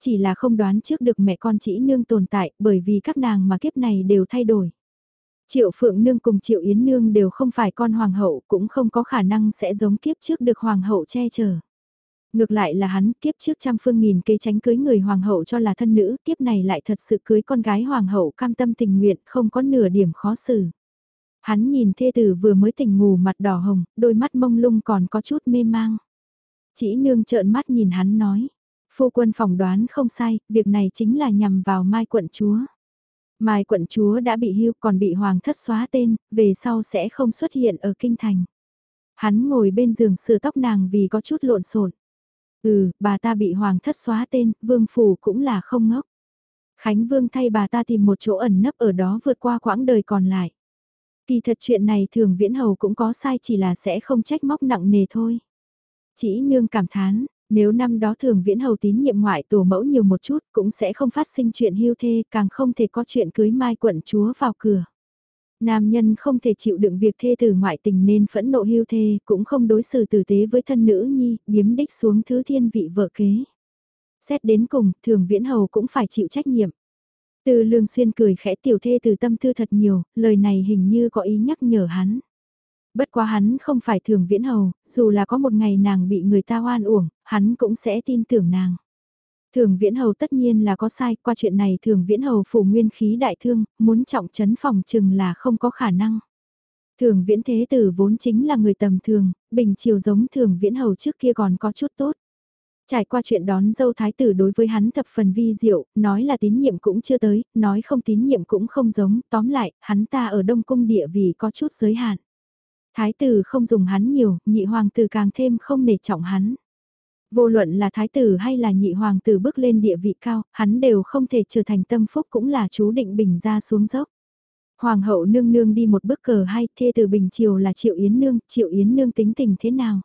Chỉ là không đoán trước được mẹ con chỉ nương tồn tại bởi vì các nàng mà kiếp này đều thay đổi. Triệu Phượng Nương cùng Triệu Yến Nương đều không phải con hoàng hậu cũng không có khả năng sẽ giống kiếp trước được hoàng hậu che chở. Ngược lại là hắn kiếp trước trăm phương nghìn kế tránh cưới người hoàng hậu cho là thân nữ, kiếp này lại thật sự cưới con gái hoàng hậu cam tâm tình nguyện không có nửa điểm khó xử. Hắn nhìn thê tử vừa mới tỉnh ngủ mặt đỏ hồng, đôi mắt mông lung còn có chút mê mang. Chỉ nương trợn mắt nhìn hắn nói, phu quân phỏng đoán không sai, việc này chính là nhằm vào mai quận chúa. Mai quận chúa đã bị hưu còn bị hoàng thất xóa tên, về sau sẽ không xuất hiện ở kinh thành. Hắn ngồi bên giường sửa tóc nàng vì có chút lộn xộn. Ừ, bà ta bị hoàng thất xóa tên, vương phủ cũng là không ngốc. Khánh vương thay bà ta tìm một chỗ ẩn nấp ở đó vượt qua quãng đời còn lại. Kỳ thật chuyện này thường viễn hầu cũng có sai chỉ là sẽ không trách móc nặng nề thôi. Chỉ nương cảm thán, nếu năm đó thường viễn hầu tín nhiệm ngoại tổ mẫu nhiều một chút cũng sẽ không phát sinh chuyện hưu thê càng không thể có chuyện cưới mai quận chúa vào cửa. Nam nhân không thể chịu đựng việc thê từ ngoại tình nên phẫn nộ hưu thê cũng không đối xử tử tế với thân nữ nhi, biếm đích xuống thứ thiên vị vợ kế. Xét đến cùng, thường viễn hầu cũng phải chịu trách nhiệm. Từ lương xuyên cười khẽ tiểu thê từ tâm tư thật nhiều, lời này hình như có ý nhắc nhở hắn. Bất quá hắn không phải thường viễn hầu, dù là có một ngày nàng bị người ta oan uổng, hắn cũng sẽ tin tưởng nàng. Thường Viễn Hầu tất nhiên là có sai, qua chuyện này Thường Viễn Hầu phủ nguyên khí đại thương, muốn trọng trấn phòng chừng là không có khả năng. Thường Viễn Thế Tử vốn chính là người tầm thường, bình chiều giống Thường Viễn Hầu trước kia còn có chút tốt. Trải qua chuyện đón dâu thái tử đối với hắn thập phần vi diệu, nói là tín nhiệm cũng chưa tới, nói không tín nhiệm cũng không giống, tóm lại, hắn ta ở Đông Cung địa vì có chút giới hạn. Thái tử không dùng hắn nhiều, nhị hoàng tử càng thêm không nể trọng hắn. Vô luận là thái tử hay là nhị hoàng tử bước lên địa vị cao, hắn đều không thể trở thành tâm phúc cũng là chú định bình ra xuống dốc. Hoàng hậu nương nương đi một bước cờ hay thê từ bình triều là triệu yến nương, triệu yến nương tính tình thế nào?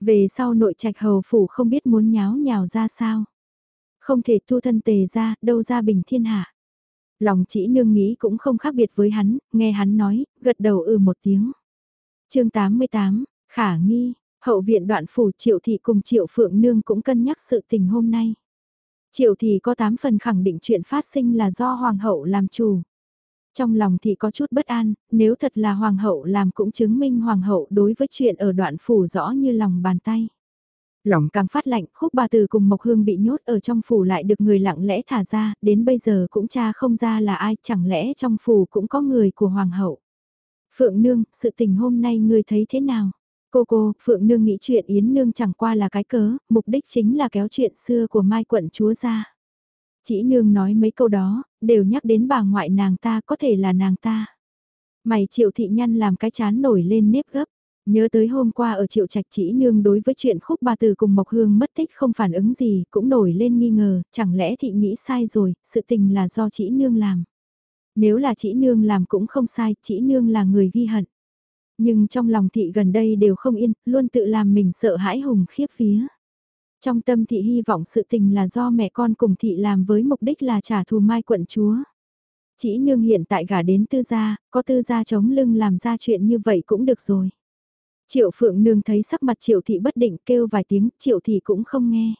Về sau nội trạch hầu phủ không biết muốn nháo nhào ra sao. Không thể thu thân tề ra, đâu ra bình thiên hạ. Lòng chỉ nương nghĩ cũng không khác biệt với hắn, nghe hắn nói, gật đầu ừ một tiếng. chương 88, khả nghi, hậu viện đoạn phủ triệu thị cùng triệu phượng nương cũng cân nhắc sự tình hôm nay. Triệu thị có 8 phần khẳng định chuyện phát sinh là do hoàng hậu làm chủ. Trong lòng thì có chút bất an, nếu thật là hoàng hậu làm cũng chứng minh hoàng hậu đối với chuyện ở đoạn phủ rõ như lòng bàn tay. Lòng càng phát lạnh, khúc bà từ cùng Mộc Hương bị nhốt ở trong phủ lại được người lặng lẽ thả ra, đến bây giờ cũng cha không ra là ai, chẳng lẽ trong phủ cũng có người của hoàng hậu. Phượng Nương, sự tình hôm nay ngươi thấy thế nào? Cô cô, Phượng Nương nghĩ chuyện Yến Nương chẳng qua là cái cớ, mục đích chính là kéo chuyện xưa của Mai quận chúa ra. Chỉ nương nói mấy câu đó, đều nhắc đến bà ngoại nàng ta có thể là nàng ta. Mày triệu thị nhăn làm cái chán nổi lên nếp gấp. Nhớ tới hôm qua ở triệu trạch chỉ nương đối với chuyện khúc ba từ cùng Mộc Hương mất tích không phản ứng gì, cũng nổi lên nghi ngờ, chẳng lẽ thị nghĩ sai rồi, sự tình là do chỉ nương làm. Nếu là chỉ nương làm cũng không sai, chỉ nương là người ghi hận. Nhưng trong lòng thị gần đây đều không yên, luôn tự làm mình sợ hãi hùng khiếp phía. Trong tâm thị hy vọng sự tình là do mẹ con cùng thị làm với mục đích là trả thù mai quận chúa. Chỉ nương hiện tại gả đến tư gia, có tư gia chống lưng làm ra chuyện như vậy cũng được rồi. Triệu phượng nương thấy sắc mặt triệu thị bất định kêu vài tiếng, triệu thị cũng không nghe.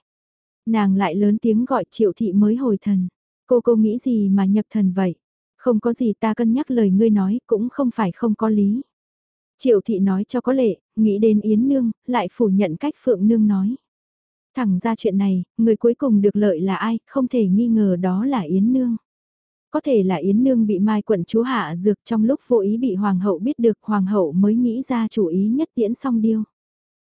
Nàng lại lớn tiếng gọi triệu thị mới hồi thần. Cô cô nghĩ gì mà nhập thần vậy? Không có gì ta cân nhắc lời ngươi nói, cũng không phải không có lý. Triệu thị nói cho có lệ, nghĩ đến Yến Nương, lại phủ nhận cách Phượng Nương nói. Thẳng ra chuyện này, người cuối cùng được lợi là ai, không thể nghi ngờ đó là Yến Nương. Có thể là Yến Nương bị Mai quận chúa hạ dược trong lúc vô ý bị Hoàng hậu biết được Hoàng hậu mới nghĩ ra chủ ý nhất tiễn song điêu.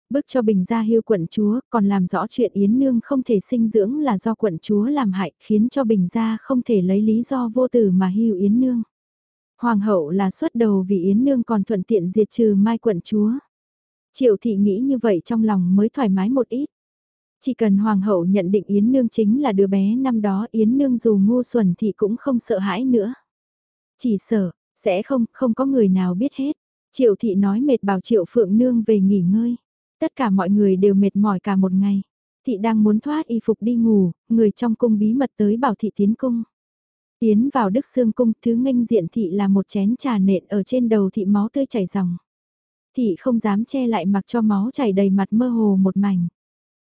Bức cho Bình ra hiêu quận chúa, còn làm rõ chuyện Yến Nương không thể sinh dưỡng là do quận chúa làm hại, khiến cho Bình ra không thể lấy lý do vô tử mà hiêu Yến Nương. Hoàng hậu là xuất đầu vì Yến Nương còn thuận tiện diệt trừ Mai quận chúa. Triệu thị nghĩ như vậy trong lòng mới thoải mái một ít. Chỉ cần hoàng hậu nhận định Yến Nương chính là đứa bé năm đó Yến Nương dù ngu xuẩn thì cũng không sợ hãi nữa. Chỉ sợ, sẽ không, không có người nào biết hết. Triệu thị nói mệt bảo Triệu Phượng Nương về nghỉ ngơi. Tất cả mọi người đều mệt mỏi cả một ngày. Thị đang muốn thoát y phục đi ngủ, người trong cung bí mật tới bảo thị tiến cung. Tiến vào đức xương cung thứ nghênh diện thị là một chén trà nện ở trên đầu thị máu tươi chảy ròng. Thị không dám che lại mặc cho máu chảy đầy mặt mơ hồ một mảnh.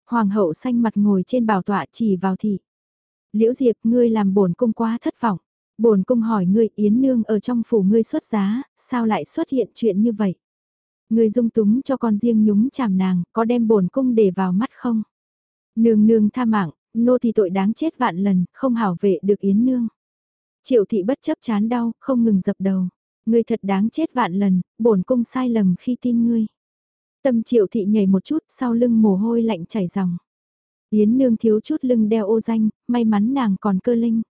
Hoàng hậu xanh mặt ngồi trên bảo tọa chỉ vào thị. Liễu Diệp ngươi làm bổn cung quá thất vọng. Bổn cung hỏi ngươi Yến Nương ở trong phủ ngươi xuất giá, sao lại xuất hiện chuyện như vậy? Ngươi dung túng cho con riêng nhúng chàm nàng, có đem bổn cung để vào mắt không? Nương nương tha mạng, nô thì tội đáng chết vạn lần, không hảo vệ được Yến Nương. Triệu thị bất chấp chán đau, không ngừng dập đầu. Ngươi thật đáng chết vạn lần, bổn cung sai lầm khi tin ngươi. Tâm triệu thị nhảy một chút sau lưng mồ hôi lạnh chảy ròng. Yến nương thiếu chút lưng đeo ô danh, may mắn nàng còn cơ linh.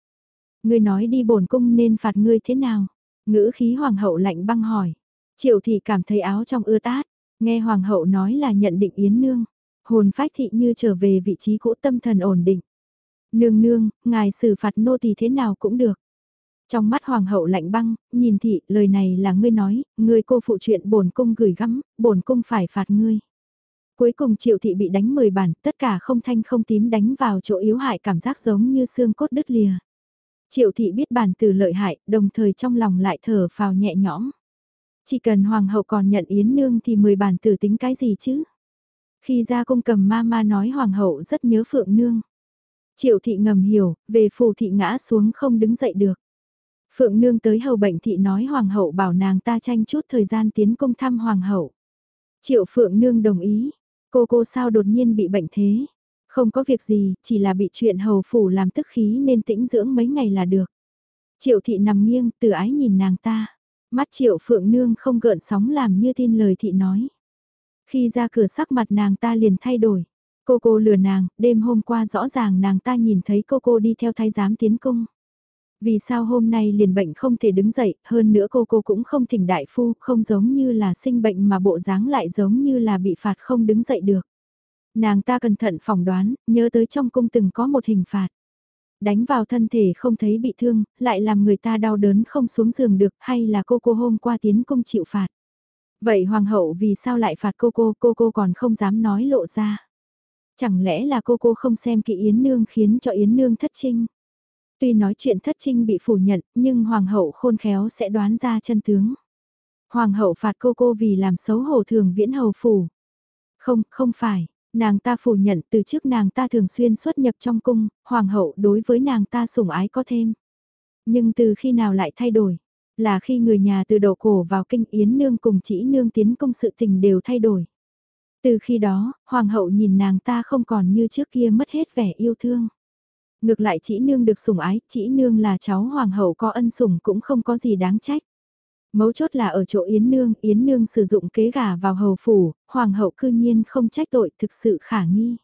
Ngươi nói đi bổn cung nên phạt ngươi thế nào? Ngữ khí hoàng hậu lạnh băng hỏi. Triệu thị cảm thấy áo trong ưa tát, nghe hoàng hậu nói là nhận định Yến nương. Hồn phách thị như trở về vị trí cũ tâm thần ổn định. Nương nương, ngài xử phạt nô tỳ thế nào cũng được. Trong mắt hoàng hậu lạnh băng, nhìn thị, lời này là ngươi nói, ngươi cô phụ chuyện bổn cung gửi gắm, bổn cung phải phạt ngươi. Cuối cùng triệu thị bị đánh 10 bản, tất cả không thanh không tím đánh vào chỗ yếu hại cảm giác giống như xương cốt đứt lìa. Triệu thị biết bản từ lợi hại, đồng thời trong lòng lại thở phào nhẹ nhõm. Chỉ cần hoàng hậu còn nhận yến nương thì 10 bản tử tính cái gì chứ? Khi ra cung cầm ma ma nói hoàng hậu rất nhớ phượng nương. Triệu thị ngầm hiểu, về phù thị ngã xuống không đứng dậy được. Phượng Nương tới hầu bệnh thị nói Hoàng hậu bảo nàng ta tranh chút thời gian tiến công thăm Hoàng hậu. Triệu Phượng Nương đồng ý. Cô cô sao đột nhiên bị bệnh thế? Không có việc gì, chỉ là bị chuyện hầu phủ làm tức khí nên tĩnh dưỡng mấy ngày là được. Triệu thị nằm nghiêng, từ ái nhìn nàng ta. Mắt triệu phượng nương không gợn sóng làm như tin lời thị nói. Khi ra cửa sắc mặt nàng ta liền thay đổi. Cô cô lừa nàng, đêm hôm qua rõ ràng nàng ta nhìn thấy cô cô đi theo thái giám tiến cung. Vì sao hôm nay liền bệnh không thể đứng dậy, hơn nữa cô cô cũng không thỉnh đại phu, không giống như là sinh bệnh mà bộ dáng lại giống như là bị phạt không đứng dậy được. Nàng ta cẩn thận phỏng đoán, nhớ tới trong cung từng có một hình phạt. Đánh vào thân thể không thấy bị thương, lại làm người ta đau đớn không xuống giường được hay là cô cô hôm qua tiến cung chịu phạt. Vậy hoàng hậu vì sao lại phạt cô cô, cô cô còn không dám nói lộ ra. Chẳng lẽ là cô cô không xem kỹ Yến Nương khiến cho Yến Nương thất trinh. Tuy nói chuyện thất trinh bị phủ nhận, nhưng hoàng hậu khôn khéo sẽ đoán ra chân tướng. Hoàng hậu phạt cô cô vì làm xấu hổ thường viễn hầu phủ. Không, không phải, nàng ta phủ nhận từ trước nàng ta thường xuyên xuất nhập trong cung, hoàng hậu đối với nàng ta sủng ái có thêm. Nhưng từ khi nào lại thay đổi, là khi người nhà từ đầu cổ vào kinh Yến Nương cùng chỉ Nương tiến công sự tình đều thay đổi. Từ khi đó, hoàng hậu nhìn nàng ta không còn như trước kia mất hết vẻ yêu thương. Ngược lại chỉ nương được sủng ái, chỉ nương là cháu hoàng hậu có ân sủng cũng không có gì đáng trách. Mấu chốt là ở chỗ Yến Nương, Yến Nương sử dụng kế gà vào hầu phủ, hoàng hậu cư nhiên không trách tội thực sự khả nghi.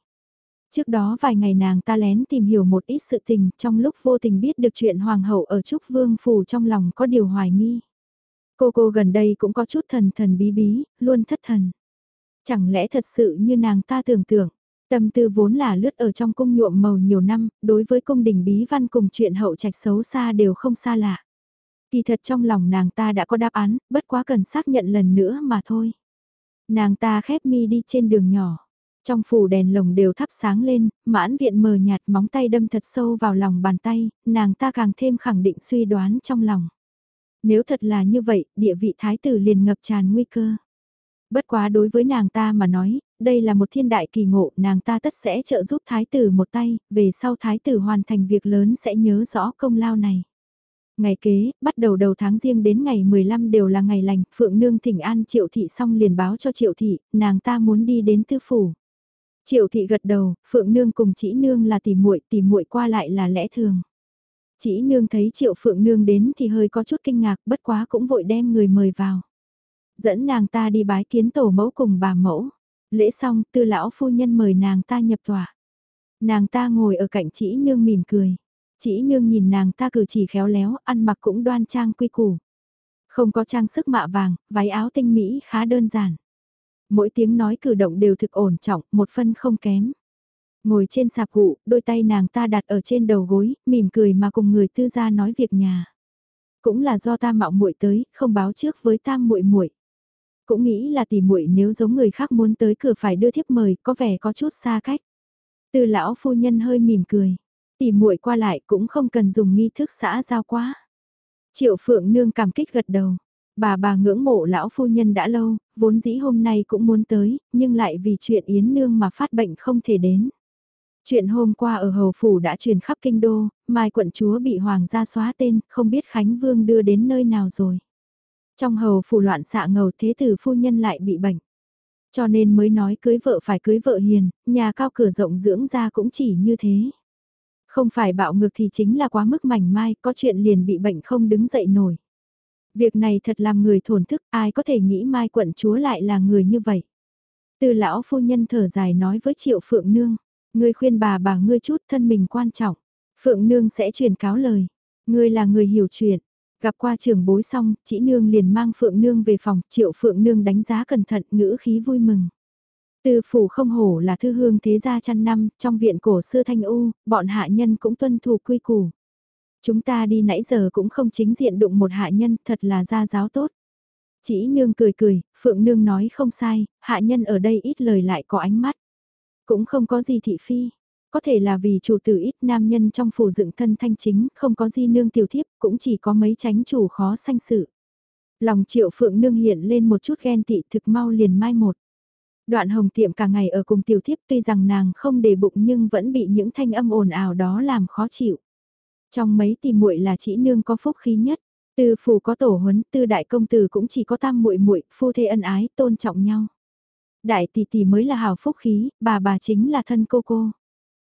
Trước đó vài ngày nàng ta lén tìm hiểu một ít sự tình, trong lúc vô tình biết được chuyện hoàng hậu ở Trúc Vương Phủ trong lòng có điều hoài nghi. Cô cô gần đây cũng có chút thần thần bí bí, luôn thất thần. Chẳng lẽ thật sự như nàng ta tưởng tượng, tâm tư vốn là lướt ở trong cung nhuộm màu nhiều năm, đối với cung đình bí văn cùng chuyện hậu trạch xấu xa đều không xa lạ. Kỳ thật trong lòng nàng ta đã có đáp án, bất quá cần xác nhận lần nữa mà thôi. Nàng ta khép mi đi trên đường nhỏ. Trong phủ đèn lồng đều thắp sáng lên, mãn viện mờ nhạt móng tay đâm thật sâu vào lòng bàn tay, nàng ta càng thêm khẳng định suy đoán trong lòng. Nếu thật là như vậy, địa vị thái tử liền ngập tràn nguy cơ. Bất quá đối với nàng ta mà nói, đây là một thiên đại kỳ ngộ, nàng ta tất sẽ trợ giúp thái tử một tay, về sau thái tử hoàn thành việc lớn sẽ nhớ rõ công lao này. Ngày kế, bắt đầu đầu tháng riêng đến ngày 15 đều là ngày lành, Phượng Nương thỉnh an Triệu Thị xong liền báo cho Triệu Thị, nàng ta muốn đi đến tư phủ. Triệu Thị gật đầu, Phượng Nương cùng Chỉ Nương là tỷ muội, tỷ muội qua lại là lẽ thường. Chỉ Nương thấy Triệu Phượng Nương đến thì hơi có chút kinh ngạc, bất quá cũng vội đem người mời vào dẫn nàng ta đi bái kiến tổ mẫu cùng bà mẫu. Lễ xong, tư lão phu nhân mời nàng ta nhập tòa. Nàng ta ngồi ở cạnh chỉ nương mỉm cười. Chỉ nương nhìn nàng ta cử chỉ khéo léo, ăn mặc cũng đoan trang quy củ. Không có trang sức mạ vàng, váy áo tinh mỹ khá đơn giản. Mỗi tiếng nói cử động đều thực ổn trọng, một phân không kém. Ngồi trên sạp cụ, đôi tay nàng ta đặt ở trên đầu gối, mỉm cười mà cùng người tư gia nói việc nhà. Cũng là do ta mạo muội tới, không báo trước với tam muội muội cũng nghĩ là tỷ muội nếu giống người khác muốn tới cửa phải đưa thiếp mời, có vẻ có chút xa cách. Từ lão phu nhân hơi mỉm cười, tỷ muội qua lại cũng không cần dùng nghi thức xã giao quá. Triệu Phượng Nương cảm kích gật đầu. Bà bà ngưỡng mộ lão phu nhân đã lâu, vốn dĩ hôm nay cũng muốn tới, nhưng lại vì chuyện Yến Nương mà phát bệnh không thể đến. Chuyện hôm qua ở Hầu Phủ đã truyền khắp kinh đô, Mai quận chúa bị hoàng gia xóa tên, không biết Khánh Vương đưa đến nơi nào rồi. Trong hầu phủ loạn xạ ngầu thế tử phu nhân lại bị bệnh. Cho nên mới nói cưới vợ phải cưới vợ hiền, nhà cao cửa rộng dưỡng ra cũng chỉ như thế. Không phải bạo ngược thì chính là quá mức mảnh mai, có chuyện liền bị bệnh không đứng dậy nổi. Việc này thật làm người thổn thức, ai có thể nghĩ mai quận chúa lại là người như vậy. Từ lão phu nhân thở dài nói với triệu phượng nương, ngươi khuyên bà bà ngươi chút thân mình quan trọng. Phượng nương sẽ truyền cáo lời, ngươi là người hiểu chuyện, Gặp qua trưởng bối xong, chỉ nương liền mang Phượng Nương về phòng, triệu Phượng Nương đánh giá cẩn thận, ngữ khí vui mừng. Từ phủ không hổ là thư hương thế gia chăn năm, trong viện cổ xưa thanh u, bọn hạ nhân cũng tuân thủ quy củ. Chúng ta đi nãy giờ cũng không chính diện đụng một hạ nhân, thật là gia giáo tốt. Chỉ nương cười cười, Phượng Nương nói không sai, hạ nhân ở đây ít lời lại có ánh mắt. Cũng không có gì thị phi. Có thể là vì chủ tử ít nam nhân trong phủ dựng thân thanh chính, không có di nương tiểu thiếp, cũng chỉ có mấy tránh chủ khó sanh sự. Lòng triệu phượng nương hiện lên một chút ghen tị thực mau liền mai một. Đoạn hồng tiệm cả ngày ở cùng tiểu thiếp tuy rằng nàng không để bụng nhưng vẫn bị những thanh âm ồn ào đó làm khó chịu. Trong mấy tỷ muội là chỉ nương có phúc khí nhất, tư phủ có tổ huấn, tư đại công tử cũng chỉ có tam muội muội, phu thê ân ái, tôn trọng nhau. Đại tỷ tỷ mới là hào phúc khí, bà bà chính là thân cô cô.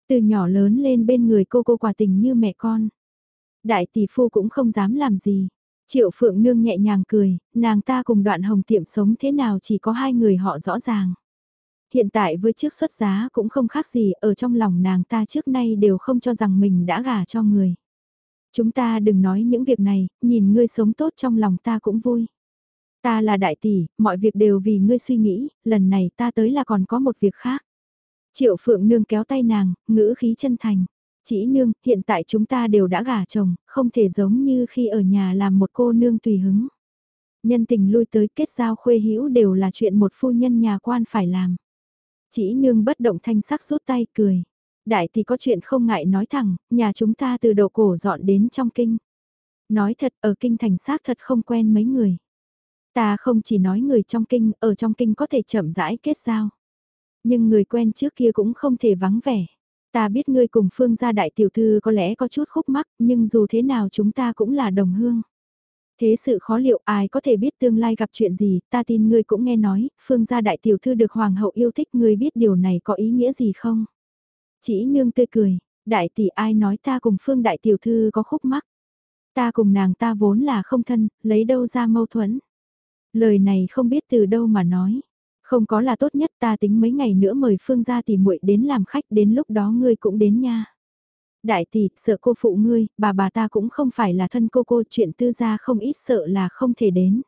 Từ nhỏ lớn lên bên người cô cô quả tình như mẹ con. Đại tỷ phu cũng không dám làm gì. Triệu Phượng Nương nhẹ nhàng cười, nàng ta cùng đoạn hồng tiệm sống thế nào chỉ có hai người họ rõ ràng. Hiện tại với trước xuất giá cũng không khác gì, ở trong lòng nàng ta trước nay đều không cho rằng mình đã gả cho người. Chúng ta đừng nói những việc này, nhìn ngươi sống tốt trong lòng ta cũng vui. Ta là đại tỷ, mọi việc đều vì ngươi suy nghĩ, lần này ta tới là còn có một việc khác. Triệu Phượng Nương kéo tay nàng, ngữ khí chân thành. Chỉ nương, hiện tại chúng ta đều đã gả chồng, không thể giống như khi ở nhà làm một cô nương tùy hứng. Nhân tình lui tới kết giao khuê hữu đều là chuyện một phu nhân nhà quan phải làm. Chỉ nương bất động thanh sắc rút tay cười. Đại thì có chuyện không ngại nói thẳng, nhà chúng ta từ đầu cổ dọn đến trong kinh. Nói thật ở kinh thành xác thật không quen mấy người. Ta không chỉ nói người trong kinh, ở trong kinh có thể chậm rãi kết giao. Nhưng người quen trước kia cũng không thể vắng vẻ. Ta biết ngươi cùng phương gia đại tiểu thư có lẽ có chút khúc mắc, nhưng dù thế nào chúng ta cũng là đồng hương. Thế sự khó liệu ai có thể biết tương lai gặp chuyện gì, ta tin ngươi cũng nghe nói, phương gia đại tiểu thư được hoàng hậu yêu thích ngươi biết điều này có ý nghĩa gì không? Chỉ nương tươi cười, đại tỷ ai nói ta cùng phương đại tiểu thư có khúc mắc. Ta cùng nàng ta vốn là không thân, lấy đâu ra mâu thuẫn. Lời này không biết từ đâu mà nói. Không có là tốt nhất ta tính mấy ngày nữa mời Phương gia tỷ muội đến làm khách đến lúc đó ngươi cũng đến nha. Đại tỷ, sợ cô phụ ngươi, bà bà ta cũng không phải là thân cô cô chuyện tư gia không ít sợ là không thể đến.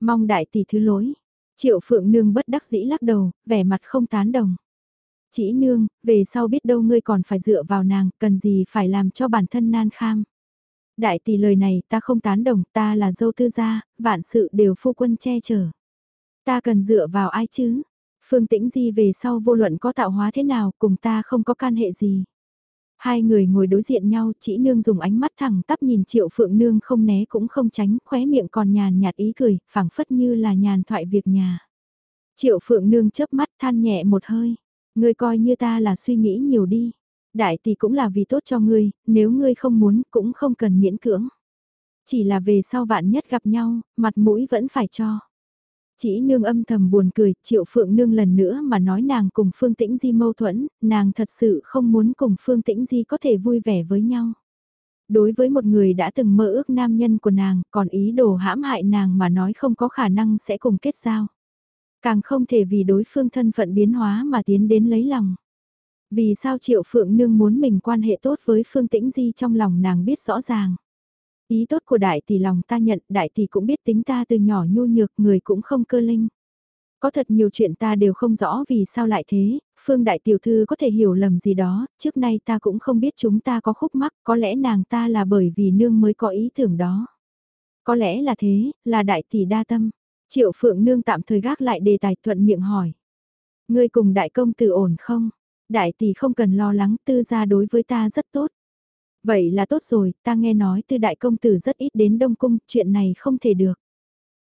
Mong đại tỷ thứ lỗi. Triệu Phượng Nương bất đắc dĩ lắc đầu, vẻ mặt không tán đồng. Chỉ nương, về sau biết đâu ngươi còn phải dựa vào nàng, cần gì phải làm cho bản thân nan kham. Đại tỷ lời này ta không tán đồng, ta là dâu tư gia, vạn sự đều phu quân che chở. Ta cần dựa vào ai chứ? Phương Tĩnh Di về sau vô luận có tạo hóa thế nào cùng ta không có can hệ gì. Hai người ngồi đối diện nhau, chỉ nương dùng ánh mắt thẳng tắp nhìn triệu phượng nương không né cũng không tránh, khóe miệng còn nhàn nhạt ý cười, phảng phất như là nhàn thoại việc nhà. Triệu phượng nương chớp mắt than nhẹ một hơi, ngươi coi như ta là suy nghĩ nhiều đi. Đại tỷ cũng là vì tốt cho ngươi, nếu ngươi không muốn cũng không cần miễn cưỡng. Chỉ là về sau vạn nhất gặp nhau, mặt mũi vẫn phải cho. Chỉ nương âm thầm buồn cười, triệu phượng nương lần nữa mà nói nàng cùng Phương Tĩnh Di mâu thuẫn, nàng thật sự không muốn cùng Phương Tĩnh Di có thể vui vẻ với nhau. Đối với một người đã từng mơ ước nam nhân của nàng, còn ý đồ hãm hại nàng mà nói không có khả năng sẽ cùng kết giao. Càng không thể vì đối phương thân phận biến hóa mà tiến đến lấy lòng. Vì sao triệu phượng nương muốn mình quan hệ tốt với Phương Tĩnh Di trong lòng nàng biết rõ ràng. Ý tốt của đại tỷ lòng ta nhận, đại tỷ cũng biết tính ta từ nhỏ nhu nhược, người cũng không cơ linh. Có thật nhiều chuyện ta đều không rõ vì sao lại thế, Phương Đại Tiểu Thư có thể hiểu lầm gì đó, trước nay ta cũng không biết chúng ta có khúc mắc, có lẽ nàng ta là bởi vì nương mới có ý tưởng đó. Có lẽ là thế, là đại tỷ đa tâm. Triệu Phượng Nương tạm thời gác lại đề tài thuận miệng hỏi. Ngươi cùng đại công tử ổn không? Đại tỷ không cần lo lắng tư gia đối với ta rất tốt. Vậy là tốt rồi, ta nghe nói tư đại công tử rất ít đến Đông Cung, chuyện này không thể được.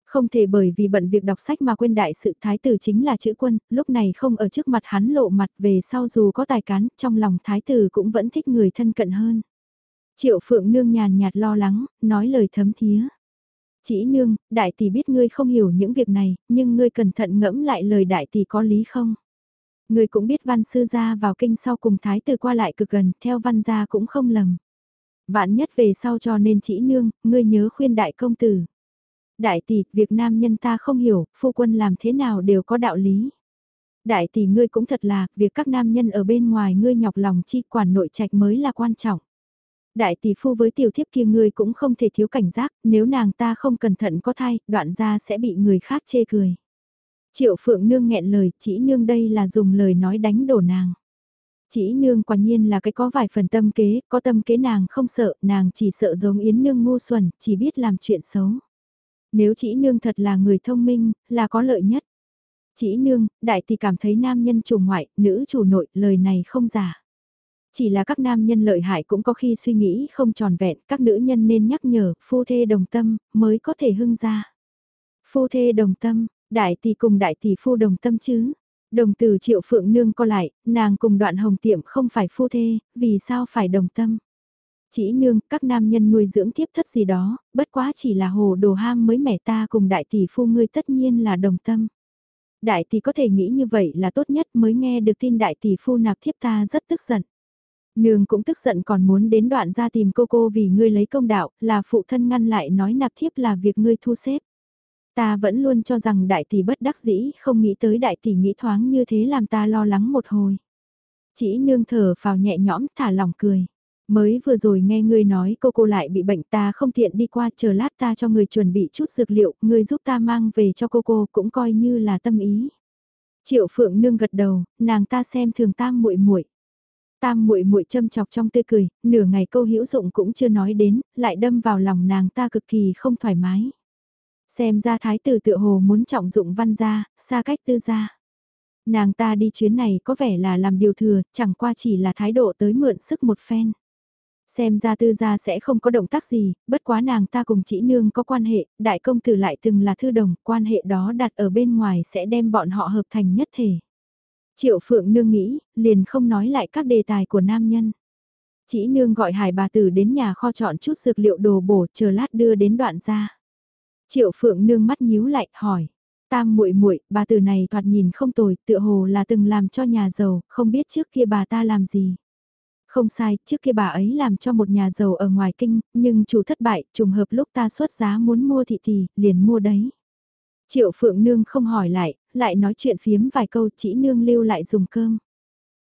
Không thể bởi vì bận việc đọc sách mà quên đại sự thái tử chính là chữ quân, lúc này không ở trước mặt hắn lộ mặt về sau dù có tài cán, trong lòng thái tử cũng vẫn thích người thân cận hơn. Triệu phượng nương nhàn nhạt lo lắng, nói lời thấm thía. Chỉ nương, đại tỷ biết ngươi không hiểu những việc này, nhưng ngươi cẩn thận ngẫm lại lời đại tỷ có lý không? Ngươi cũng biết văn sư gia vào kinh sau cùng thái tử qua lại cực gần, theo văn gia cũng không lầm. Vạn nhất về sau cho nên chỉ nương, ngươi nhớ khuyên đại công tử. Đại tỷ, việc nam nhân ta không hiểu, phu quân làm thế nào đều có đạo lý. Đại tỷ ngươi cũng thật là, việc các nam nhân ở bên ngoài ngươi nhọc lòng chi quản nội trạch mới là quan trọng. Đại tỷ phu với tiểu thiếp kia ngươi cũng không thể thiếu cảnh giác, nếu nàng ta không cẩn thận có thai, đoạn ra sẽ bị người khác chê cười. Triệu phượng nương nghẹn lời, chỉ nương đây là dùng lời nói đánh đổ nàng. Chỉ nương quả nhiên là cái có vài phần tâm kế, có tâm kế nàng không sợ, nàng chỉ sợ giống yến nương ngu xuẩn, chỉ biết làm chuyện xấu. Nếu chỉ nương thật là người thông minh, là có lợi nhất. Chỉ nương, đại tỷ cảm thấy nam nhân chủ ngoại, nữ chủ nội, lời này không giả. Chỉ là các nam nhân lợi hại cũng có khi suy nghĩ không tròn vẹn, các nữ nhân nên nhắc nhở, phu thê đồng tâm, mới có thể hưng ra. Phu thê đồng tâm, đại tỷ cùng đại tỷ phu đồng tâm chứ, Đồng từ triệu phượng nương co lại, nàng cùng đoạn hồng tiệm không phải phu thê, vì sao phải đồng tâm. Chỉ nương, các nam nhân nuôi dưỡng tiếp thất gì đó, bất quá chỉ là hồ đồ ham mới mẻ ta cùng đại tỷ phu ngươi tất nhiên là đồng tâm. Đại tỷ có thể nghĩ như vậy là tốt nhất mới nghe được tin đại tỷ phu nạp thiếp ta rất tức giận. Nương cũng tức giận còn muốn đến đoạn ra tìm cô cô vì ngươi lấy công đạo, là phụ thân ngăn lại nói nạp thiếp là việc ngươi thu xếp. Ta vẫn luôn cho rằng đại tỷ bất đắc dĩ, không nghĩ tới đại tỷ nghĩ thoáng như thế làm ta lo lắng một hồi. Chỉ nương thở vào nhẹ nhõm thả lòng cười. Mới vừa rồi nghe ngươi nói cô cô lại bị bệnh ta không tiện đi qua chờ lát ta cho người chuẩn bị chút dược liệu, ngươi giúp ta mang về cho cô cô cũng coi như là tâm ý. Triệu Phượng nương gật đầu, nàng ta xem thường tam muội muội. Tam muội muội châm chọc trong tươi cười, nửa ngày câu hữu dụng cũng chưa nói đến, lại đâm vào lòng nàng ta cực kỳ không thoải mái. Xem ra thái tử tựa hồ muốn trọng dụng văn gia, xa cách tư gia. Nàng ta đi chuyến này có vẻ là làm điều thừa, chẳng qua chỉ là thái độ tới mượn sức một phen. Xem ra tư gia sẽ không có động tác gì, bất quá nàng ta cùng chỉ nương có quan hệ, đại công tử lại từng là thư đồng, quan hệ đó đặt ở bên ngoài sẽ đem bọn họ hợp thành nhất thể. Triệu phượng nương nghĩ, liền không nói lại các đề tài của nam nhân. Chỉ nương gọi hải bà tử đến nhà kho chọn chút dược liệu đồ bổ chờ lát đưa đến đoạn ra. Triệu phượng nương mắt nhíu lại, hỏi. Tam muội muội, bà từ này thoạt nhìn không tồi, tựa hồ là từng làm cho nhà giàu, không biết trước kia bà ta làm gì. Không sai, trước kia bà ấy làm cho một nhà giàu ở ngoài kinh, nhưng chủ thất bại, trùng hợp lúc ta xuất giá muốn mua thị tỷ, liền mua đấy. Triệu Phượng Nương không hỏi lại, lại nói chuyện phiếm vài câu chỉ nương lưu lại dùng cơm.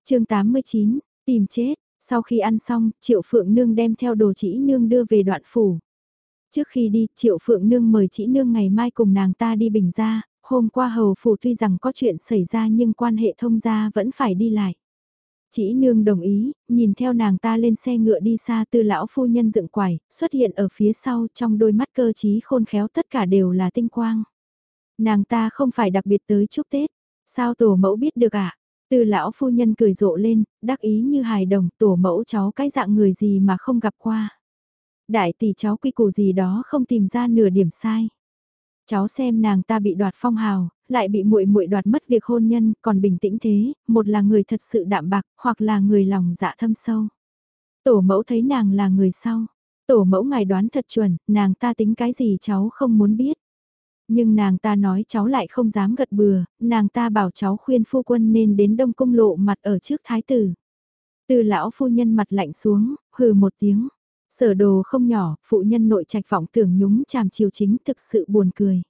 chương 89, tìm chết, sau khi ăn xong, Triệu Phượng Nương đem theo đồ chỉ nương đưa về đoạn phủ. Trước khi đi, Triệu Phượng Nương mời chỉ nương ngày mai cùng nàng ta đi bình ra, hôm qua hầu phủ tuy rằng có chuyện xảy ra nhưng quan hệ thông gia vẫn phải đi lại. Chỉ nương đồng ý, nhìn theo nàng ta lên xe ngựa đi xa tư lão phu nhân dựng quải, xuất hiện ở phía sau trong đôi mắt cơ trí khôn khéo tất cả đều là tinh quang. Nàng ta không phải đặc biệt tới chúc Tết, sao tổ mẫu biết được ạ? À? Tư lão phu nhân cười rộ lên, đắc ý như hài đồng, tổ mẫu cháu cái dạng người gì mà không gặp qua. Đại tỷ cháu quy củ gì đó không tìm ra nửa điểm sai. Cháu xem nàng ta bị đoạt phong hào, lại bị muội muội đoạt mất việc hôn nhân, còn bình tĩnh thế, một là người thật sự đạm bạc, hoặc là người lòng dạ thâm sâu. Tổ mẫu thấy nàng là người sau. Tổ mẫu ngài đoán thật chuẩn, nàng ta tính cái gì cháu không muốn biết. Nhưng nàng ta nói cháu lại không dám gật bừa, nàng ta bảo cháu khuyên phu quân nên đến đông cung lộ mặt ở trước thái tử. Từ lão phu nhân mặt lạnh xuống, hừ một tiếng. Sở đồ không nhỏ, phụ nhân nội trạch vọng tưởng nhúng chàm chiều chính thực sự buồn cười.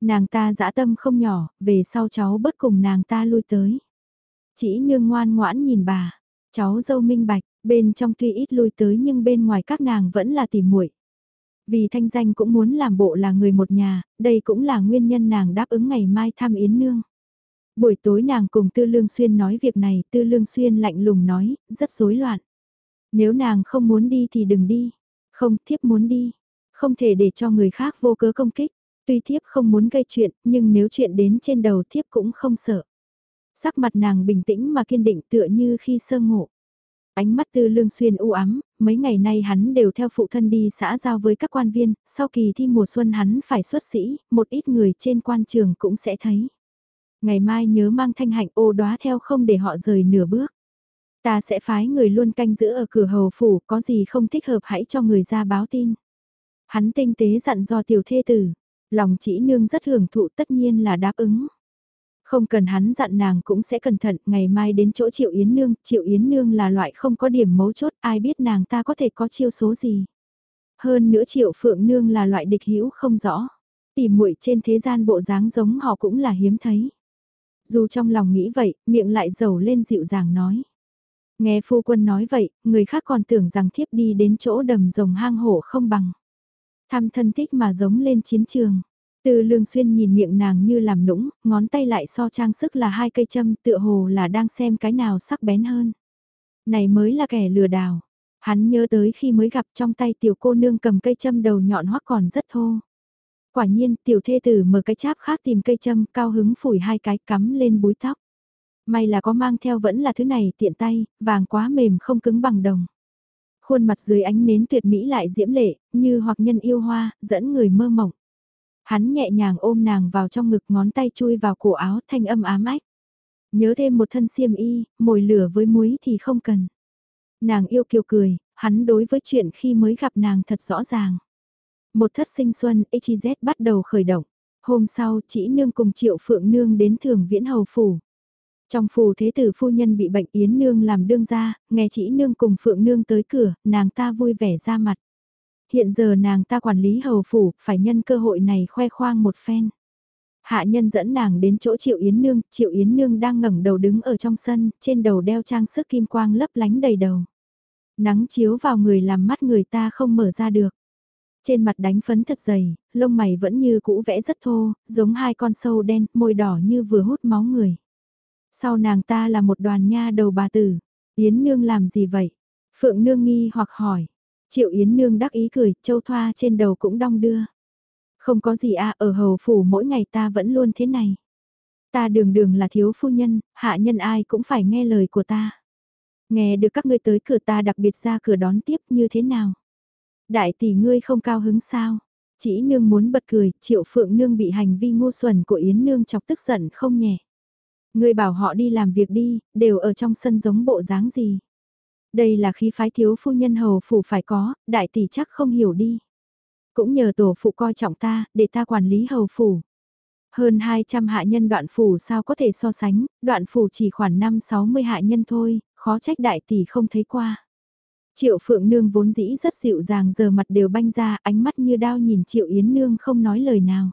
Nàng ta dã tâm không nhỏ, về sau cháu bất cùng nàng ta lui tới. Chỉ nương ngoan ngoãn nhìn bà, cháu dâu minh bạch, bên trong tuy ít lui tới nhưng bên ngoài các nàng vẫn là tỉ muội. Vì thanh danh cũng muốn làm bộ là người một nhà, đây cũng là nguyên nhân nàng đáp ứng ngày mai thăm Yến Nương. Buổi tối nàng cùng Tư Lương Xuyên nói việc này, Tư Lương Xuyên lạnh lùng nói, rất rối loạn. Nếu nàng không muốn đi thì đừng đi. Không thiếp muốn đi. Không thể để cho người khác vô cớ công kích. Tuy thiếp không muốn gây chuyện, nhưng nếu chuyện đến trên đầu thiếp cũng không sợ. Sắc mặt nàng bình tĩnh mà kiên định tựa như khi sơ ngộ. Ánh mắt tư lương xuyên u ám, mấy ngày nay hắn đều theo phụ thân đi xã giao với các quan viên, sau kỳ thi mùa xuân hắn phải xuất sĩ, một ít người trên quan trường cũng sẽ thấy. Ngày mai nhớ mang thanh hạnh ô đóa theo không để họ rời nửa bước. Ta sẽ phái người luôn canh giữ ở cửa hầu phủ, có gì không thích hợp hãy cho người ra báo tin. Hắn tinh tế dặn do tiểu thê tử, lòng chỉ nương rất hưởng thụ tất nhiên là đáp ứng. Không cần hắn dặn nàng cũng sẽ cẩn thận, ngày mai đến chỗ Triệu Yến Nương, Triệu Yến Nương là loại không có điểm mấu chốt, ai biết nàng ta có thể có chiêu số gì. Hơn nữa Triệu Phượng Nương là loại địch hữu không rõ, tìm muội trên thế gian bộ dáng giống họ cũng là hiếm thấy. Dù trong lòng nghĩ vậy, miệng lại dầu lên dịu dàng nói. Nghe phu quân nói vậy, người khác còn tưởng rằng thiếp đi đến chỗ đầm rồng hang hổ không bằng. Thăm thân thích mà giống lên chiến trường. Từ lương xuyên nhìn miệng nàng như làm nũng, ngón tay lại so trang sức là hai cây châm tựa hồ là đang xem cái nào sắc bén hơn. Này mới là kẻ lừa đảo. Hắn nhớ tới khi mới gặp trong tay tiểu cô nương cầm cây châm đầu nhọn hoắc còn rất thô. Quả nhiên tiểu thê tử mở cái cháp khác tìm cây châm cao hứng phủi hai cái cắm lên búi tóc. May là có mang theo vẫn là thứ này tiện tay, vàng quá mềm không cứng bằng đồng. Khuôn mặt dưới ánh nến tuyệt mỹ lại diễm lệ, như hoặc nhân yêu hoa, dẫn người mơ mộng. Hắn nhẹ nhàng ôm nàng vào trong ngực ngón tay chui vào cổ áo thanh âm ám ách. Nhớ thêm một thân xiêm y, mồi lửa với muối thì không cần. Nàng yêu kiều cười, hắn đối với chuyện khi mới gặp nàng thật rõ ràng. Một thất sinh xuân, HZ bắt đầu khởi động. Hôm sau, chỉ nương cùng triệu phượng nương đến thường viễn hầu phủ. Trong phù thế tử phu nhân bị bệnh Yến Nương làm đương gia, nghe chỉ Nương cùng Phượng Nương tới cửa, nàng ta vui vẻ ra mặt. Hiện giờ nàng ta quản lý hầu phủ, phải nhân cơ hội này khoe khoang một phen. Hạ nhân dẫn nàng đến chỗ Triệu Yến Nương, Triệu Yến Nương đang ngẩng đầu đứng ở trong sân, trên đầu đeo trang sức kim quang lấp lánh đầy đầu. Nắng chiếu vào người làm mắt người ta không mở ra được. Trên mặt đánh phấn thật dày, lông mày vẫn như cũ vẽ rất thô, giống hai con sâu đen, môi đỏ như vừa hút máu người. Sau nàng ta là một đoàn nha đầu bà tử. Yến Nương làm gì vậy? Phượng Nương nghi hoặc hỏi. Triệu Yến Nương đắc ý cười, châu thoa trên đầu cũng đong đưa. Không có gì à, ở hầu phủ mỗi ngày ta vẫn luôn thế này. Ta đường đường là thiếu phu nhân, hạ nhân ai cũng phải nghe lời của ta. Nghe được các ngươi tới cửa ta đặc biệt ra cửa đón tiếp như thế nào? Đại tỷ ngươi không cao hứng sao? Chỉ nương muốn bật cười, triệu phượng nương bị hành vi ngu xuẩn của Yến nương chọc tức giận không nhẹ. Ngươi bảo họ đi làm việc đi, đều ở trong sân giống bộ dáng gì. Đây là khí phái thiếu phu nhân hầu phủ phải có, đại tỷ chắc không hiểu đi. Cũng nhờ tổ phụ coi trọng ta, để ta quản lý hầu phủ. Hơn 200 hạ nhân đoạn phủ sao có thể so sánh, đoạn phủ chỉ khoảng 5-60 hạ nhân thôi, khó trách đại tỷ không thấy qua. Triệu Phượng Nương vốn dĩ rất dịu dàng giờ mặt đều banh ra, ánh mắt như đao nhìn Triệu Yến Nương không nói lời nào.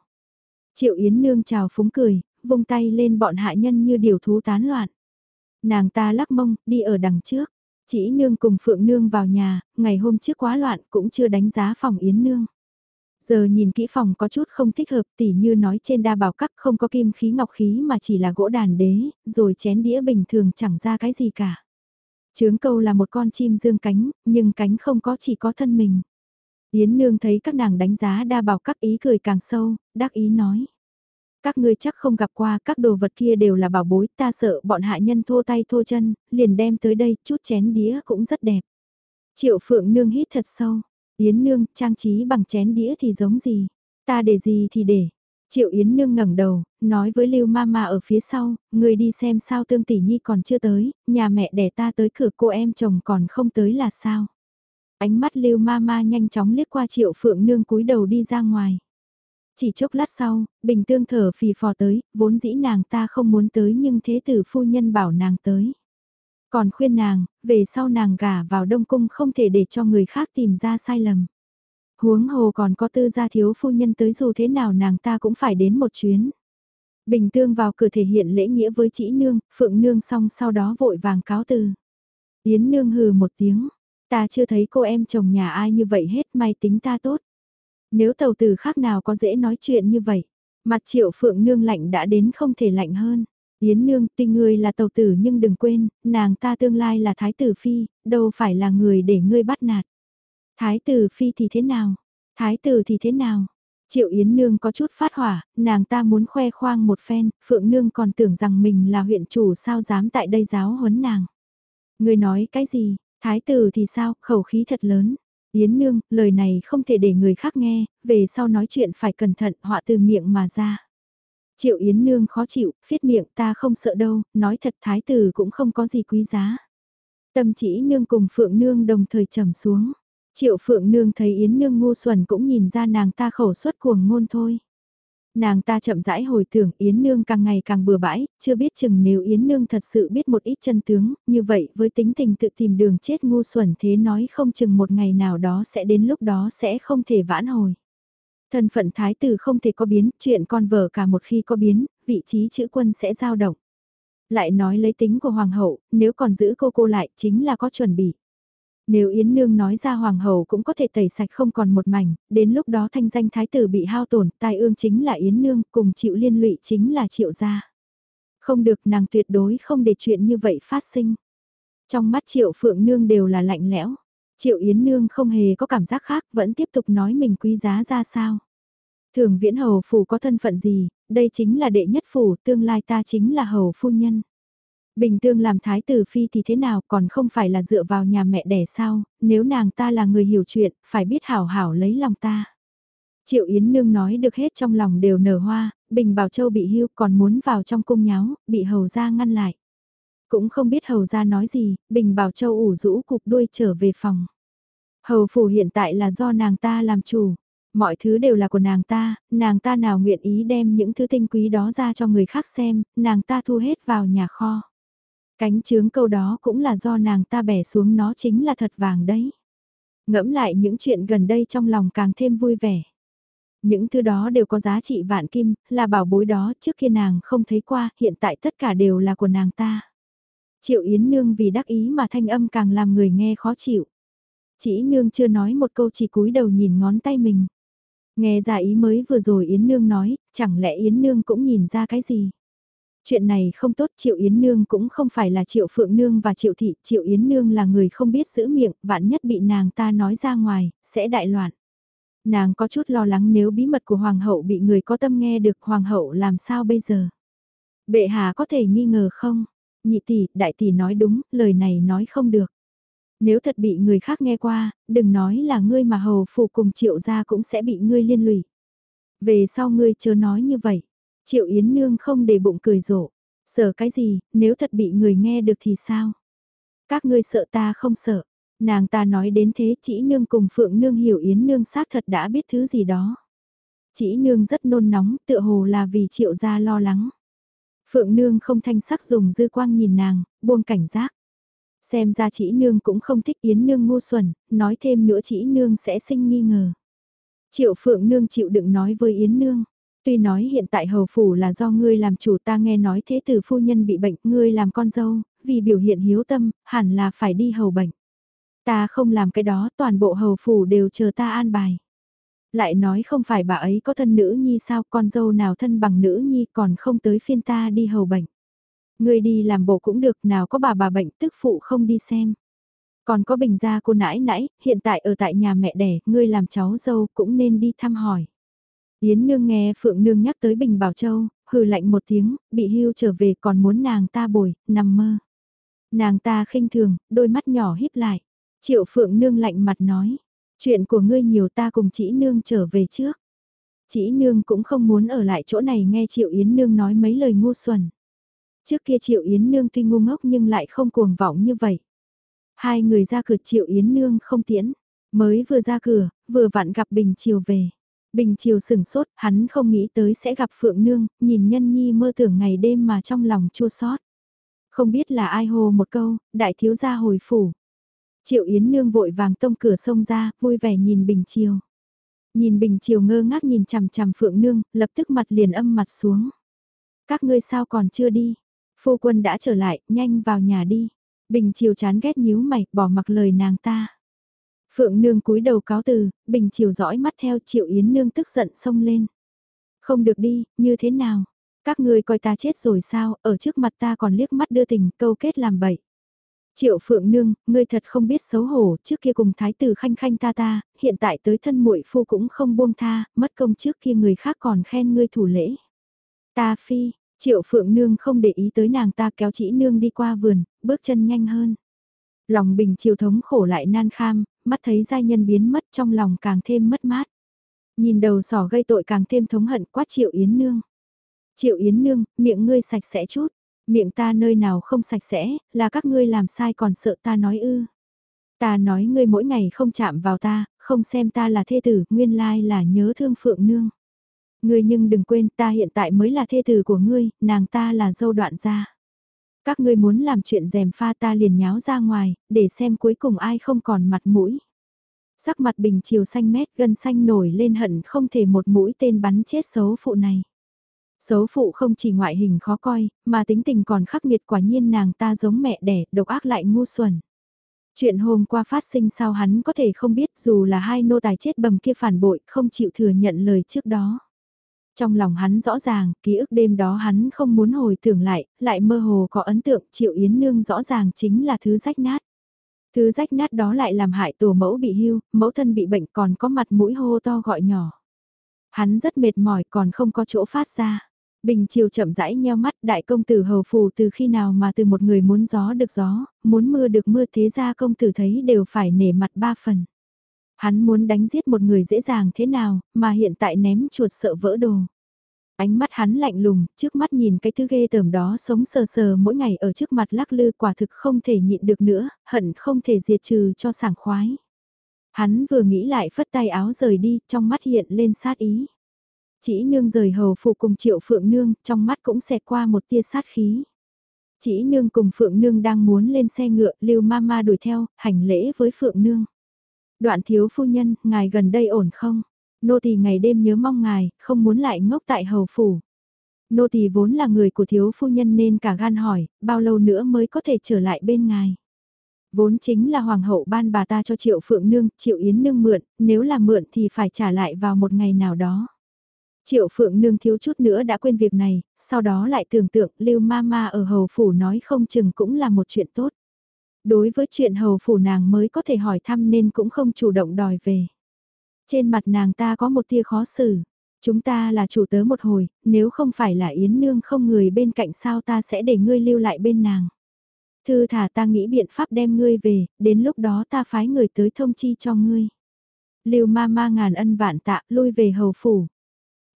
Triệu Yến Nương chào phúng cười, vung tay lên bọn hạ nhân như điều thú tán loạn. Nàng ta lắc mông, đi ở đằng trước. Chỉ Nương cùng Phượng Nương vào nhà, ngày hôm trước quá loạn cũng chưa đánh giá phòng Yến Nương. Giờ nhìn kỹ phòng có chút không thích hợp tỉ như nói trên đa bảo các không có kim khí ngọc khí mà chỉ là gỗ đàn đế, rồi chén đĩa bình thường chẳng ra cái gì cả. Trướng câu là một con chim dương cánh, nhưng cánh không có chỉ có thân mình. Yến Nương thấy các nàng đánh giá đa bảo các ý cười càng sâu, đắc ý nói. Các ngươi chắc không gặp qua các đồ vật kia đều là bảo bối, ta sợ bọn hạ nhân thô tay thô chân, liền đem tới đây, chút chén đĩa cũng rất đẹp. Triệu Phượng Nương hít thật sâu, Yến Nương, trang trí bằng chén đĩa thì giống gì, ta để gì thì để. Triệu Yến Nương ngẩng đầu, nói với Lưu Mama ở phía sau, người đi xem sao Tương Tỷ Nhi còn chưa tới, nhà mẹ đẻ ta tới cửa cô em chồng còn không tới là sao. Ánh mắt Lưu Mama nhanh chóng liếc qua Triệu Phượng Nương cúi đầu đi ra ngoài. Chỉ chốc lát sau, Bình Tương thở phì phò tới, vốn dĩ nàng ta không muốn tới nhưng thế tử phu nhân bảo nàng tới. Còn khuyên nàng, về sau nàng gả vào Đông Cung không thể để cho người khác tìm ra sai lầm. Huống hồ còn có tư gia thiếu phu nhân tới dù thế nào nàng ta cũng phải đến một chuyến. Bình tương vào cửa thể hiện lễ nghĩa với chị nương, phượng nương xong sau đó vội vàng cáo từ. Yến nương hừ một tiếng, ta chưa thấy cô em chồng nhà ai như vậy hết may tính ta tốt. Nếu tàu tử khác nào có dễ nói chuyện như vậy, mặt triệu phượng nương lạnh đã đến không thể lạnh hơn. Yến nương tuy ngươi là tàu tử nhưng đừng quên, nàng ta tương lai là thái tử phi, đâu phải là người để ngươi bắt nạt. Thái tử phi thì thế nào? Thái tử thì thế nào? Triệu Yến Nương có chút phát hỏa, nàng ta muốn khoe khoang một phen, Phượng Nương còn tưởng rằng mình là huyện chủ sao dám tại đây giáo huấn nàng. Người nói cái gì, thái tử thì sao, khẩu khí thật lớn. Yến Nương, lời này không thể để người khác nghe, về sau nói chuyện phải cẩn thận họa từ miệng mà ra. Triệu Yến Nương khó chịu, phiết miệng ta không sợ đâu, nói thật thái tử cũng không có gì quý giá. Tâm chỉ Nương cùng Phượng Nương đồng thời trầm xuống. Triệu Phượng Nương thấy Yến Nương ngu xuẩn cũng nhìn ra nàng ta khẩu suất cuồng ngôn thôi. Nàng ta chậm rãi hồi tưởng Yến Nương càng ngày càng bừa bãi, chưa biết chừng nếu Yến Nương thật sự biết một ít chân tướng, như vậy với tính tình tự tìm đường chết ngu xuẩn thế nói không chừng một ngày nào đó sẽ đến lúc đó sẽ không thể vãn hồi. Thân phận thái tử không thể có biến, chuyện con vợ cả một khi có biến, vị trí chữ quân sẽ dao động. Lại nói lấy tính của hoàng hậu, nếu còn giữ cô cô lại chính là có chuẩn bị. Nếu Yến Nương nói ra hoàng hậu cũng có thể tẩy sạch không còn một mảnh, đến lúc đó thanh danh thái tử bị hao tổn, tai ương chính là Yến Nương, cùng chịu liên lụy chính là triệu gia. Không được nàng tuyệt đối không để chuyện như vậy phát sinh. Trong mắt triệu phượng nương đều là lạnh lẽo. Triệu Yến Nương không hề có cảm giác khác vẫn tiếp tục nói mình quý giá ra sao. Thường viễn hầu phủ có thân phận gì, đây chính là đệ nhất phủ, tương lai ta chính là hầu phu nhân. Bình tương làm thái tử phi thì thế nào còn không phải là dựa vào nhà mẹ đẻ sao, nếu nàng ta là người hiểu chuyện, phải biết hảo hảo lấy lòng ta. Triệu Yến Nương nói được hết trong lòng đều nở hoa, Bình Bảo Châu bị hưu còn muốn vào trong cung nháo, bị hầu ra ngăn lại. Cũng không biết hầu ra nói gì, Bình Bảo Châu ủ rũ cục đuôi trở về phòng. Hầu phủ hiện tại là do nàng ta làm chủ, mọi thứ đều là của nàng ta, nàng ta nào nguyện ý đem những thứ tinh quý đó ra cho người khác xem, nàng ta thu hết vào nhà kho. Cánh chướng câu đó cũng là do nàng ta bẻ xuống nó chính là thật vàng đấy. Ngẫm lại những chuyện gần đây trong lòng càng thêm vui vẻ. Những thứ đó đều có giá trị vạn kim, là bảo bối đó trước kia nàng không thấy qua, hiện tại tất cả đều là của nàng ta. Triệu Yến Nương vì đắc ý mà thanh âm càng làm người nghe khó chịu. Chỉ Nương chưa nói một câu chỉ cúi đầu nhìn ngón tay mình. Nghe ra ý mới vừa rồi Yến Nương nói, chẳng lẽ Yến Nương cũng nhìn ra cái gì? Chuyện này không tốt Triệu Yến Nương cũng không phải là Triệu Phượng Nương và Triệu Thị, Triệu Yến Nương là người không biết giữ miệng, vạn nhất bị nàng ta nói ra ngoài, sẽ đại loạn. Nàng có chút lo lắng nếu bí mật của Hoàng hậu bị người có tâm nghe được Hoàng hậu làm sao bây giờ? Bệ hạ có thể nghi ngờ không? Nhị tỷ, đại tỷ nói đúng, lời này nói không được. Nếu thật bị người khác nghe qua, đừng nói là ngươi mà hầu phù cùng triệu gia cũng sẽ bị ngươi liên lụy. Về sau ngươi chớ nói như vậy. Triệu Yến Nương không để bụng cười rộ. Sợ cái gì, nếu thật bị người nghe được thì sao? Các ngươi sợ ta không sợ. Nàng ta nói đến thế chỉ nương cùng Phượng Nương hiểu Yến Nương xác thật đã biết thứ gì đó. Chỉ nương rất nôn nóng, tựa hồ là vì triệu gia lo lắng. Phượng Nương không thanh sắc dùng dư quang nhìn nàng, buông cảnh giác. Xem ra chỉ nương cũng không thích Yến Nương ngu xuẩn, nói thêm nữa chỉ nương sẽ sinh nghi ngờ. Triệu Phượng Nương chịu đựng nói với Yến Nương. Tuy nói hiện tại hầu phủ là do ngươi làm chủ ta nghe nói thế tử phu nhân bị bệnh, ngươi làm con dâu, vì biểu hiện hiếu tâm, hẳn là phải đi hầu bệnh. Ta không làm cái đó, toàn bộ hầu phủ đều chờ ta an bài. Lại nói không phải bà ấy có thân nữ nhi sao, con dâu nào thân bằng nữ nhi còn không tới phiên ta đi hầu bệnh. Ngươi đi làm bộ cũng được, nào có bà bà bệnh tức phụ không đi xem. Còn có bình gia cô nãi nãi, hiện tại ở tại nhà mẹ đẻ, ngươi làm cháu dâu cũng nên đi thăm hỏi. Yến nương nghe Phượng nương nhắc tới Bình Bảo Châu, hừ lạnh một tiếng, bị hưu trở về còn muốn nàng ta bồi, nằm mơ. Nàng ta khinh thường, đôi mắt nhỏ híp lại. Triệu Phượng nương lạnh mặt nói, chuyện của ngươi nhiều ta cùng chỉ nương trở về trước. Chỉ nương cũng không muốn ở lại chỗ này nghe Triệu Yến nương nói mấy lời ngu xuẩn. Trước kia Triệu Yến nương tuy ngu ngốc nhưng lại không cuồng vọng như vậy. Hai người ra cửa Triệu Yến nương không tiễn, mới vừa ra cửa, vừa vặn gặp Bình Triều về. Bình Triều sừng sốt, hắn không nghĩ tới sẽ gặp Phượng Nương, nhìn Nhân Nhi mơ tưởng ngày đêm mà trong lòng chua xót. Không biết là ai hồ một câu, đại thiếu gia hồi phủ. Triệu Yến Nương vội vàng tông cửa sông ra, vui vẻ nhìn Bình Triều. Nhìn Bình Triều ngơ ngác nhìn chằm chằm Phượng Nương, lập tức mặt liền âm mặt xuống. Các ngươi sao còn chưa đi? Phu quân đã trở lại, nhanh vào nhà đi. Bình Triều chán ghét nhíu mày, bỏ mặc lời nàng ta. Phượng Nương cúi đầu cáo từ, Bình Chiều dõi mắt theo Triệu Yến Nương tức giận xông lên. Không được đi, như thế nào? Các ngươi coi ta chết rồi sao, ở trước mặt ta còn liếc mắt đưa tình câu kết làm bậy. Triệu Phượng Nương, ngươi thật không biết xấu hổ, trước kia cùng thái tử khanh khanh ta ta, hiện tại tới thân muội phu cũng không buông tha, mất công trước kia người khác còn khen ngươi thủ lễ. Ta phi, Triệu Phượng Nương không để ý tới nàng ta kéo chỉ nương đi qua vườn, bước chân nhanh hơn. Lòng bình chiều thống khổ lại nan kham, mắt thấy giai nhân biến mất trong lòng càng thêm mất mát. Nhìn đầu sỏ gây tội càng thêm thống hận quát Triệu Yến Nương. Triệu Yến Nương, miệng ngươi sạch sẽ chút, miệng ta nơi nào không sạch sẽ, là các ngươi làm sai còn sợ ta nói ư. Ta nói ngươi mỗi ngày không chạm vào ta, không xem ta là thê tử, nguyên lai là nhớ thương Phượng Nương. Ngươi nhưng đừng quên ta hiện tại mới là thê tử của ngươi, nàng ta là dâu đoạn gia. Các ngươi muốn làm chuyện dèm pha ta liền nháo ra ngoài, để xem cuối cùng ai không còn mặt mũi. Sắc mặt bình chiều xanh mét gân xanh nổi lên hận không thể một mũi tên bắn chết xấu phụ này. Xấu phụ không chỉ ngoại hình khó coi, mà tính tình còn khắc nghiệt quả nhiên nàng ta giống mẹ đẻ, độc ác lại ngu xuẩn. Chuyện hôm qua phát sinh sao hắn có thể không biết dù là hai nô tài chết bầm kia phản bội, không chịu thừa nhận lời trước đó. Trong lòng hắn rõ ràng, ký ức đêm đó hắn không muốn hồi tưởng lại, lại mơ hồ có ấn tượng Triệu Yến Nương rõ ràng chính là thứ rách nát. Thứ rách nát đó lại làm hại tổ mẫu bị hưu, mẫu thân bị bệnh còn có mặt mũi hô to gọi nhỏ. Hắn rất mệt mỏi còn không có chỗ phát ra. Bình chiều chậm rãi nheo mắt đại công tử hầu phù từ khi nào mà từ một người muốn gió được gió, muốn mưa được mưa thế ra công tử thấy đều phải nể mặt ba phần. Hắn muốn đánh giết một người dễ dàng thế nào, mà hiện tại ném chuột sợ vỡ đồ. Ánh mắt hắn lạnh lùng, trước mắt nhìn cái thứ ghê tởm đó sống sờ sờ mỗi ngày ở trước mặt lắc lư quả thực không thể nhịn được nữa, hận không thể diệt trừ cho sảng khoái. Hắn vừa nghĩ lại phất tay áo rời đi, trong mắt hiện lên sát ý. Chỉ nương rời hầu phụ cùng triệu phượng nương, trong mắt cũng xẹt qua một tia sát khí. Chỉ nương cùng Phượng Nương đang muốn lên xe ngựa, Lưu ma đuổi theo, hành lễ với Phượng Nương. Đoạn thiếu phu nhân, ngài gần đây ổn không? Nô tỳ ngày đêm nhớ mong ngài, không muốn lại ngốc tại hầu phủ. Nô tỳ vốn là người của thiếu phu nhân nên cả gan hỏi, bao lâu nữa mới có thể trở lại bên ngài. Vốn chính là hoàng hậu ban bà ta cho triệu phượng nương, triệu yến nương mượn, nếu là mượn thì phải trả lại vào một ngày nào đó. Triệu Phượng Nương thiếu chút nữa đã quên việc này, sau đó lại tưởng tượng Lưu Mama ở hầu phủ nói không chừng cũng là một chuyện tốt. Đối với chuyện hầu phủ nàng mới có thể hỏi thăm nên cũng không chủ động đòi về. Trên mặt nàng ta có một tia khó xử. Chúng ta là chủ tớ một hồi, nếu không phải là Yến Nương không người bên cạnh sao ta sẽ để ngươi lưu lại bên nàng. Thư thả ta nghĩ biện pháp đem ngươi về, đến lúc đó ta phái người tới thông chi cho ngươi. Lưu ma ma ngàn ân vạn tạ lui về hầu phủ.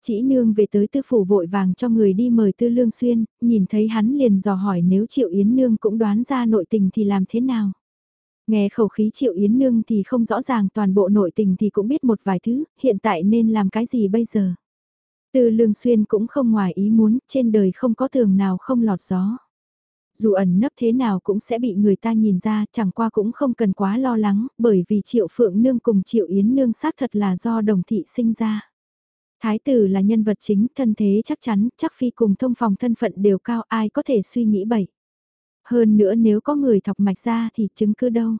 Chỉ nương về tới tư phủ vội vàng cho người đi mời tư lương xuyên, nhìn thấy hắn liền dò hỏi nếu triệu yến nương cũng đoán ra nội tình thì làm thế nào. Nghe khẩu khí triệu yến nương thì không rõ ràng toàn bộ nội tình thì cũng biết một vài thứ, hiện tại nên làm cái gì bây giờ. Tư lương xuyên cũng không ngoài ý muốn, trên đời không có thường nào không lọt gió. Dù ẩn nấp thế nào cũng sẽ bị người ta nhìn ra, chẳng qua cũng không cần quá lo lắng, bởi vì triệu phượng nương cùng triệu yến nương xác thật là do đồng thị sinh ra. Thái tử là nhân vật chính, thân thế chắc chắn, chắc phi cùng thông phòng thân phận đều cao ai có thể suy nghĩ bậy. Hơn nữa nếu có người thọc mạch ra thì chứng cứ đâu.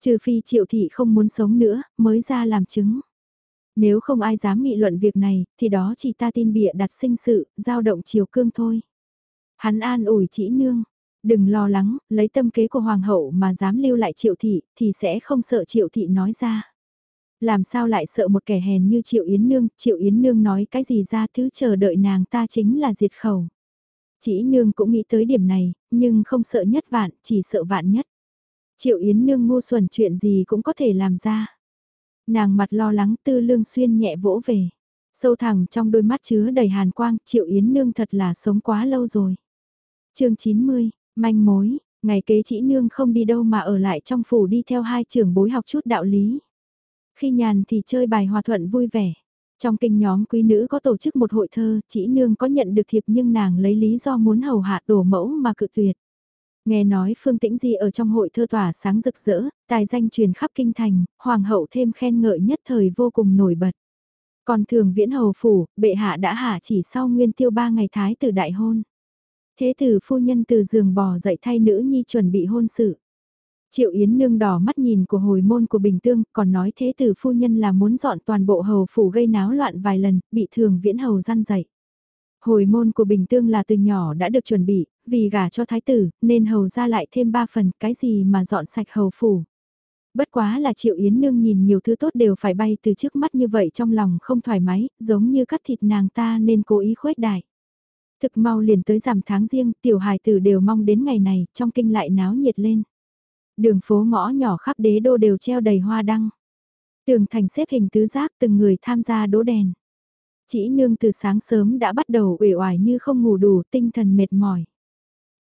Trừ phi triệu thị không muốn sống nữa, mới ra làm chứng. Nếu không ai dám nghị luận việc này, thì đó chỉ ta tin bịa đặt sinh sự, giao động chiều cương thôi. Hắn an ủi chỉ nương, đừng lo lắng, lấy tâm kế của hoàng hậu mà dám lưu lại triệu thị, thì sẽ không sợ triệu thị nói ra. Làm sao lại sợ một kẻ hèn như Triệu Yến Nương, Triệu Yến Nương nói cái gì ra thứ chờ đợi nàng ta chính là diệt khẩu. Chỉ Nương cũng nghĩ tới điểm này, nhưng không sợ nhất vạn, chỉ sợ vạn nhất. Triệu Yến Nương ngu xuẩn chuyện gì cũng có thể làm ra. Nàng mặt lo lắng tư lương xuyên nhẹ vỗ về. Sâu thẳng trong đôi mắt chứa đầy hàn quang, Triệu Yến Nương thật là sống quá lâu rồi. chương 90, manh mối, ngày kế chỉ Nương không đi đâu mà ở lại trong phủ đi theo hai trưởng bối học chút đạo lý. Khi nhàn thì chơi bài hòa thuận vui vẻ. Trong kinh nhóm quý nữ có tổ chức một hội thơ, chỉ nương có nhận được thiệp nhưng nàng lấy lý do muốn hầu hạ đổ mẫu mà cự tuyệt. Nghe nói Phương Tĩnh Di ở trong hội thơ tỏa sáng rực rỡ, tài danh truyền khắp kinh thành, hoàng hậu thêm khen ngợi nhất thời vô cùng nổi bật. Còn thường viễn hầu phủ, bệ hạ đã hạ chỉ sau nguyên tiêu ba ngày thái tử đại hôn. Thế tử phu nhân từ giường bò dậy thay nữ nhi chuẩn bị hôn sự. Triệu Yến nương đỏ mắt nhìn của hồi môn của Bình Tương, còn nói thế tử phu nhân là muốn dọn toàn bộ hầu phủ gây náo loạn vài lần, bị thường viễn hầu gian dậy. Hồi môn của Bình Tương là từ nhỏ đã được chuẩn bị, vì gả cho thái tử, nên hầu ra lại thêm ba phần, cái gì mà dọn sạch hầu phủ. Bất quá là Triệu Yến nương nhìn nhiều thứ tốt đều phải bay từ trước mắt như vậy trong lòng không thoải mái, giống như cắt thịt nàng ta nên cố ý khuếch đại. Thực mau liền tới giảm tháng riêng, tiểu hài tử đều mong đến ngày này, trong kinh lại náo nhiệt lên. Đường phố ngõ nhỏ khắp đế đô đều treo đầy hoa đăng. Tường thành xếp hình tứ giác từng người tham gia đố đèn. Chỉ nương từ sáng sớm đã bắt đầu uể oải như không ngủ đủ tinh thần mệt mỏi.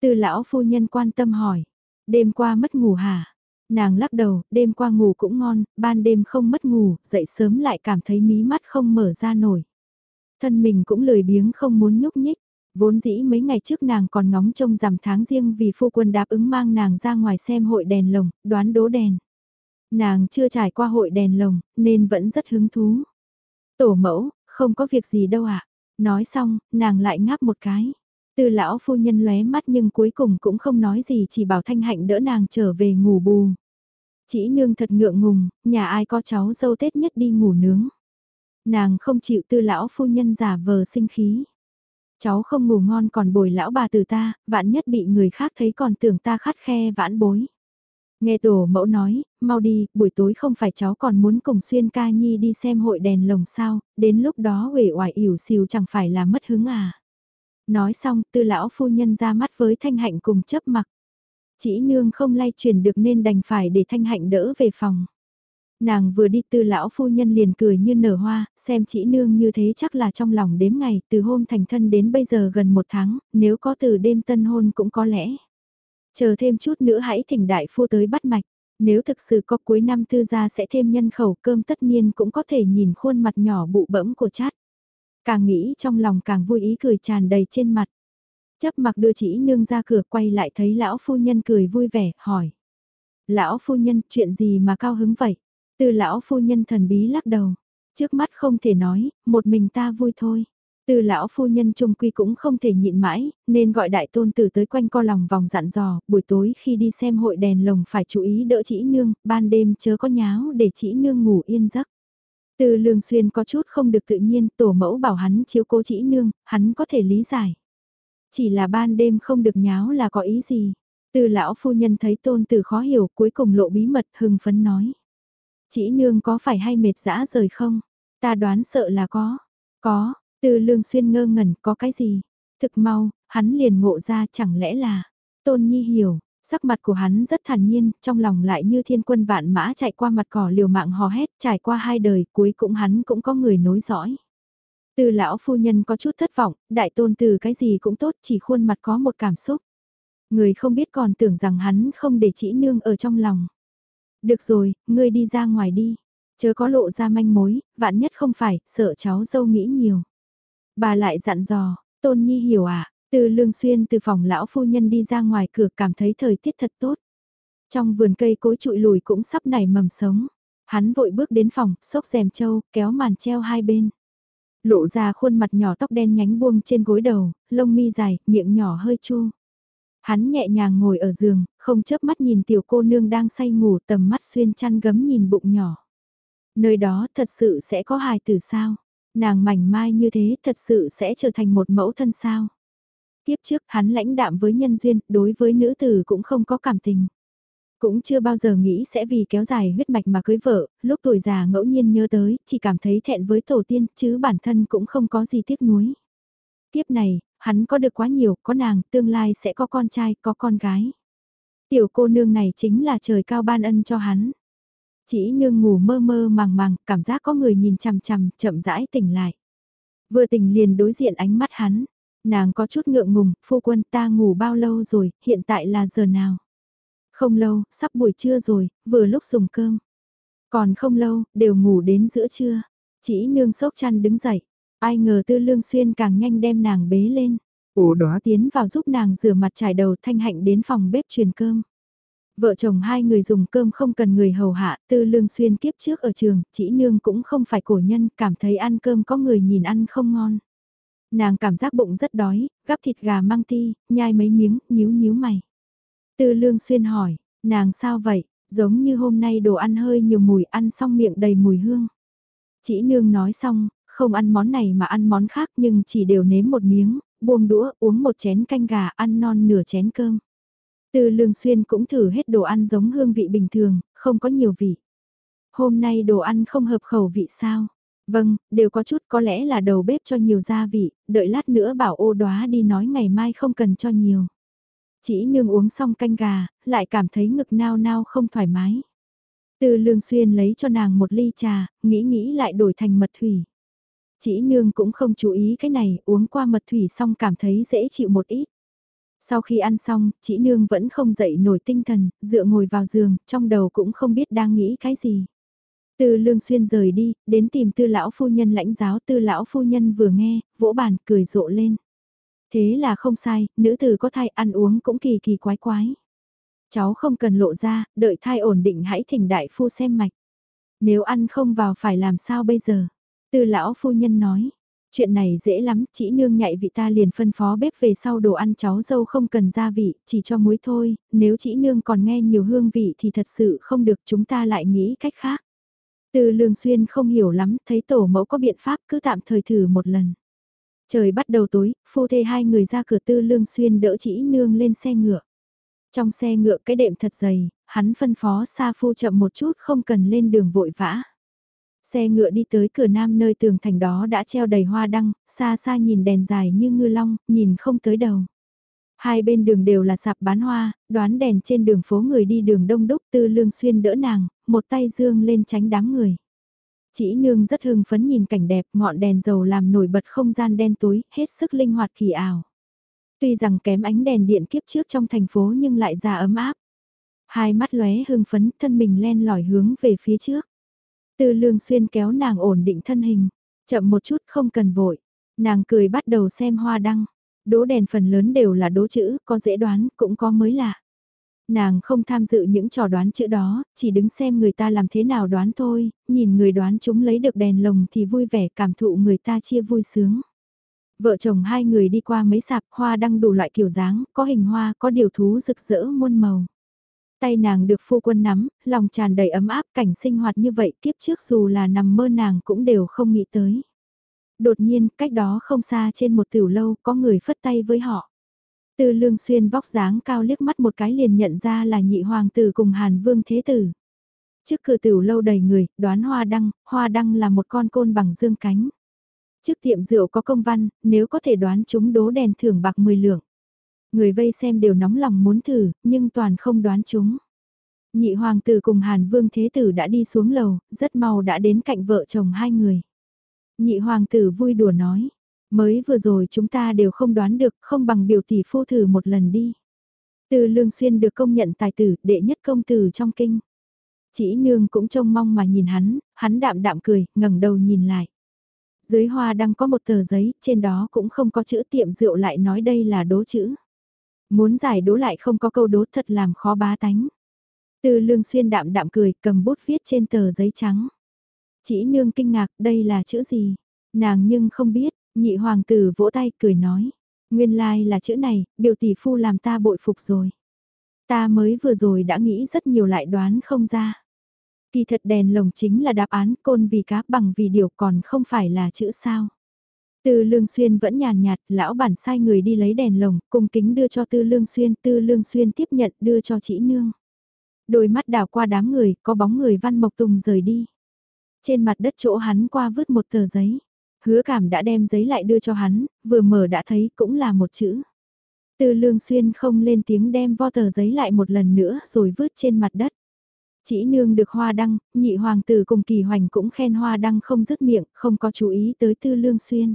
Từ lão phu nhân quan tâm hỏi, đêm qua mất ngủ hả? Nàng lắc đầu, đêm qua ngủ cũng ngon, ban đêm không mất ngủ, dậy sớm lại cảm thấy mí mắt không mở ra nổi. Thân mình cũng lười biếng không muốn nhúc nhích. Vốn dĩ mấy ngày trước nàng còn ngóng trông rằm tháng riêng vì phu quân đáp ứng mang nàng ra ngoài xem hội đèn lồng, đoán đố đèn. Nàng chưa trải qua hội đèn lồng, nên vẫn rất hứng thú. Tổ mẫu, không có việc gì đâu ạ. Nói xong, nàng lại ngáp một cái. Từ lão phu nhân lóe mắt nhưng cuối cùng cũng không nói gì chỉ bảo thanh hạnh đỡ nàng trở về ngủ bù. Chỉ nương thật ngượng ngùng, nhà ai có cháu dâu Tết nhất đi ngủ nướng. Nàng không chịu tư lão phu nhân giả vờ sinh khí. Cháu không ngủ ngon còn bồi lão bà từ ta, vạn nhất bị người khác thấy còn tưởng ta khát khe vãn bối. Nghe tổ mẫu nói, mau đi, buổi tối không phải cháu còn muốn cùng xuyên ca nhi đi xem hội đèn lồng sao, đến lúc đó huệ oải ỉu xìu chẳng phải là mất hứng à. Nói xong, tư lão phu nhân ra mắt với thanh hạnh cùng chấp mặc. Chỉ nương không lay truyền được nên đành phải để thanh hạnh đỡ về phòng. Nàng vừa đi từ lão phu nhân liền cười như nở hoa, xem chị nương như thế chắc là trong lòng đếm ngày, từ hôm thành thân đến bây giờ gần một tháng, nếu có từ đêm tân hôn cũng có lẽ. Chờ thêm chút nữa hãy thỉnh đại phu tới bắt mạch, nếu thực sự có cuối năm tư gia sẽ thêm nhân khẩu cơm tất nhiên cũng có thể nhìn khuôn mặt nhỏ bụ bẫm của chát. Càng nghĩ trong lòng càng vui ý cười tràn đầy trên mặt. Chấp mặc đưa chỉ nương ra cửa quay lại thấy lão phu nhân cười vui vẻ, hỏi. Lão phu nhân, chuyện gì mà cao hứng vậy? Từ lão phu nhân thần bí lắc đầu. Trước mắt không thể nói, một mình ta vui thôi. Từ lão phu nhân trung quy cũng không thể nhịn mãi, nên gọi đại tôn tử tới quanh co lòng vòng dặn dò, buổi tối khi đi xem hội đèn lồng phải chú ý đỡ chỉ nương, ban đêm chớ có nháo để chỉ nương ngủ yên giấc. Từ lương xuyên có chút không được tự nhiên, tổ mẫu bảo hắn chiếu cố chỉ nương, hắn có thể lý giải. Chỉ là ban đêm không được nháo là có ý gì. Từ lão phu nhân thấy tôn tử khó hiểu cuối cùng lộ bí mật hưng phấn nói. Chỉ nương có phải hay mệt dã rời không? Ta đoán sợ là có. Có, từ lương xuyên ngơ ngẩn có cái gì? Thực mau, hắn liền ngộ ra chẳng lẽ là... Tôn Nhi hiểu, sắc mặt của hắn rất thản nhiên, trong lòng lại như thiên quân vạn mã chạy qua mặt cỏ liều mạng hò hét, trải qua hai đời, cuối cùng hắn cũng có người nối dõi. Từ lão phu nhân có chút thất vọng, đại tôn từ cái gì cũng tốt, chỉ khuôn mặt có một cảm xúc. Người không biết còn tưởng rằng hắn không để chỉ nương ở trong lòng. Được rồi, ngươi đi ra ngoài đi. Chớ có lộ ra manh mối, vạn nhất không phải, sợ cháu dâu nghĩ nhiều. Bà lại dặn dò, tôn nhi hiểu à, từ lương xuyên từ phòng lão phu nhân đi ra ngoài cửa cảm thấy thời tiết thật tốt. Trong vườn cây cối trụi lùi cũng sắp nảy mầm sống. Hắn vội bước đến phòng, xốc rèm châu, kéo màn treo hai bên. Lộ ra khuôn mặt nhỏ tóc đen nhánh buông trên gối đầu, lông mi dài, miệng nhỏ hơi chu. Hắn nhẹ nhàng ngồi ở giường, không chớp mắt nhìn tiểu cô nương đang say ngủ tầm mắt xuyên chăn gấm nhìn bụng nhỏ. Nơi đó thật sự sẽ có hài tử sao? Nàng mảnh mai như thế thật sự sẽ trở thành một mẫu thân sao? Tiếp trước hắn lãnh đạm với nhân duyên, đối với nữ tử cũng không có cảm tình. Cũng chưa bao giờ nghĩ sẽ vì kéo dài huyết mạch mà cưới vợ, lúc tuổi già ngẫu nhiên nhớ tới, chỉ cảm thấy thẹn với tổ tiên, chứ bản thân cũng không có gì tiếc nuối. Tiếp này, hắn có được quá nhiều, có nàng, tương lai sẽ có con trai, có con gái. Tiểu cô nương này chính là trời cao ban ân cho hắn. Chỉ nương ngủ mơ mơ màng màng, cảm giác có người nhìn chằm chằm, chậm rãi tỉnh lại. Vừa tỉnh liền đối diện ánh mắt hắn. Nàng có chút ngượng ngùng, phu quân ta ngủ bao lâu rồi, hiện tại là giờ nào? Không lâu, sắp buổi trưa rồi, vừa lúc dùng cơm. Còn không lâu, đều ngủ đến giữa trưa. Chỉ nương sốc chăn đứng dậy. Ai ngờ tư lương xuyên càng nhanh đem nàng bế lên. Ủa đó tiến vào giúp nàng rửa mặt trải đầu thanh hạnh đến phòng bếp truyền cơm. Vợ chồng hai người dùng cơm không cần người hầu hạ, tư lương xuyên kiếp trước ở trường, chỉ nương cũng không phải cổ nhân, cảm thấy ăn cơm có người nhìn ăn không ngon. Nàng cảm giác bụng rất đói, gắp thịt gà mang ti, nhai mấy miếng, nhíu nhíu mày. Tư lương xuyên hỏi, nàng sao vậy, giống như hôm nay đồ ăn hơi nhiều mùi ăn xong miệng đầy mùi hương. Chỉ nương nói xong, không ăn món này mà ăn món khác nhưng chỉ đều nếm một miếng, buông đũa uống một chén canh gà ăn non nửa chén cơm. Từ lương xuyên cũng thử hết đồ ăn giống hương vị bình thường, không có nhiều vị. Hôm nay đồ ăn không hợp khẩu vị sao? Vâng, đều có chút có lẽ là đầu bếp cho nhiều gia vị, đợi lát nữa bảo ô đoá đi nói ngày mai không cần cho nhiều. Chỉ nương uống xong canh gà, lại cảm thấy ngực nao nao không thoải mái. Từ lương xuyên lấy cho nàng một ly trà, nghĩ nghĩ lại đổi thành mật thủy. Chỉ nương cũng không chú ý cái này, uống qua mật thủy xong cảm thấy dễ chịu một ít. Sau khi ăn xong, chị nương vẫn không dậy nổi tinh thần, dựa ngồi vào giường, trong đầu cũng không biết đang nghĩ cái gì. Từ lương xuyên rời đi, đến tìm tư lão phu nhân lãnh giáo tư lão phu nhân vừa nghe, vỗ bàn cười rộ lên. Thế là không sai, nữ tử có thai ăn uống cũng kỳ kỳ quái quái. Cháu không cần lộ ra, đợi thai ổn định hãy thỉnh đại phu xem mạch. Nếu ăn không vào phải làm sao bây giờ? Tư lão phu nhân nói, chuyện này dễ lắm, chỉ nương nhạy vị ta liền phân phó bếp về sau đồ ăn cháu dâu không cần gia vị, chỉ cho muối thôi, nếu chỉ nương còn nghe nhiều hương vị thì thật sự không được chúng ta lại nghĩ cách khác. Từ lương xuyên không hiểu lắm, thấy tổ mẫu có biện pháp cứ tạm thời thử một lần. Trời bắt đầu tối, phu thê hai người ra cửa tư lương xuyên đỡ chỉ nương lên xe ngựa. Trong xe ngựa cái đệm thật dày, hắn phân phó xa phu chậm một chút không cần lên đường vội vã. Xe ngựa đi tới cửa nam nơi tường thành đó đã treo đầy hoa đăng, xa xa nhìn đèn dài như ngư long, nhìn không tới đầu. Hai bên đường đều là sạp bán hoa, đoán đèn trên đường phố người đi đường đông đúc tư lương xuyên đỡ nàng, một tay dương lên tránh đám người. Chỉ nương rất hưng phấn nhìn cảnh đẹp, ngọn đèn dầu làm nổi bật không gian đen tối, hết sức linh hoạt kỳ ảo. Tuy rằng kém ánh đèn điện kiếp trước trong thành phố nhưng lại già ấm áp. Hai mắt lóe hưng phấn, thân mình len lỏi hướng về phía trước. Tư lương xuyên kéo nàng ổn định thân hình, chậm một chút không cần vội. Nàng cười bắt đầu xem hoa đăng. Đố đèn phần lớn đều là đố chữ, có dễ đoán, cũng có mới lạ. Nàng không tham dự những trò đoán chữ đó, chỉ đứng xem người ta làm thế nào đoán thôi, nhìn người đoán chúng lấy được đèn lồng thì vui vẻ cảm thụ người ta chia vui sướng. Vợ chồng hai người đi qua mấy sạp hoa đăng đủ loại kiểu dáng, có hình hoa, có điều thú rực rỡ muôn màu. Tay nàng được phu quân nắm, lòng tràn đầy ấm áp cảnh sinh hoạt như vậy kiếp trước dù là nằm mơ nàng cũng đều không nghĩ tới. Đột nhiên, cách đó không xa trên một tiểu lâu có người phất tay với họ. Tư lương xuyên vóc dáng cao liếc mắt một cái liền nhận ra là nhị hoàng tử cùng Hàn Vương Thế Tử. Trước cửa tiểu lâu đầy người, đoán hoa đăng, hoa đăng là một con côn bằng dương cánh. Trước tiệm rượu có công văn, nếu có thể đoán chúng đố đèn thưởng bạc 10 lượng. Người vây xem đều nóng lòng muốn thử, nhưng toàn không đoán chúng. Nhị hoàng tử cùng Hàn Vương Thế Tử đã đi xuống lầu, rất mau đã đến cạnh vợ chồng hai người. Nhị hoàng tử vui đùa nói, mới vừa rồi chúng ta đều không đoán được, không bằng biểu tỷ phu thử một lần đi. Từ lương xuyên được công nhận tài tử, đệ nhất công tử trong kinh. Chỉ nương cũng trông mong mà nhìn hắn, hắn đạm đạm cười, ngẩng đầu nhìn lại. Dưới hoa đang có một tờ giấy, trên đó cũng không có chữ tiệm rượu lại nói đây là đố chữ. Muốn giải đố lại không có câu đố thật làm khó bá tánh. Từ lương xuyên đạm đạm cười, cầm bút viết trên tờ giấy trắng. Chỉ nương kinh ngạc, đây là chữ gì? Nàng nhưng không biết, nhị hoàng tử vỗ tay cười nói. Nguyên lai like là chữ này, biểu tỷ phu làm ta bội phục rồi. Ta mới vừa rồi đã nghĩ rất nhiều lại đoán không ra. Kỳ thật đèn lồng chính là đáp án côn vì cá bằng vì điều còn không phải là chữ sao. Tư Lương Xuyên vẫn nhàn nhạt, lão bản sai người đi lấy đèn lồng, cung kính đưa cho Tư Lương Xuyên, Tư Lương Xuyên tiếp nhận đưa cho chị Nương. Đôi mắt đảo qua đám người, có bóng người Văn Mộc Tùng rời đi. Trên mặt đất chỗ hắn qua vứt một tờ giấy. Hứa cảm đã đem giấy lại đưa cho hắn, vừa mở đã thấy cũng là một chữ. Tư Lương Xuyên không lên tiếng đem vo tờ giấy lại một lần nữa rồi vứt trên mặt đất. Chỉ nương được hoa đăng, nhị hoàng tử cùng kỳ hoành cũng khen hoa đăng không dứt miệng, không có chú ý tới tư lương xuyên.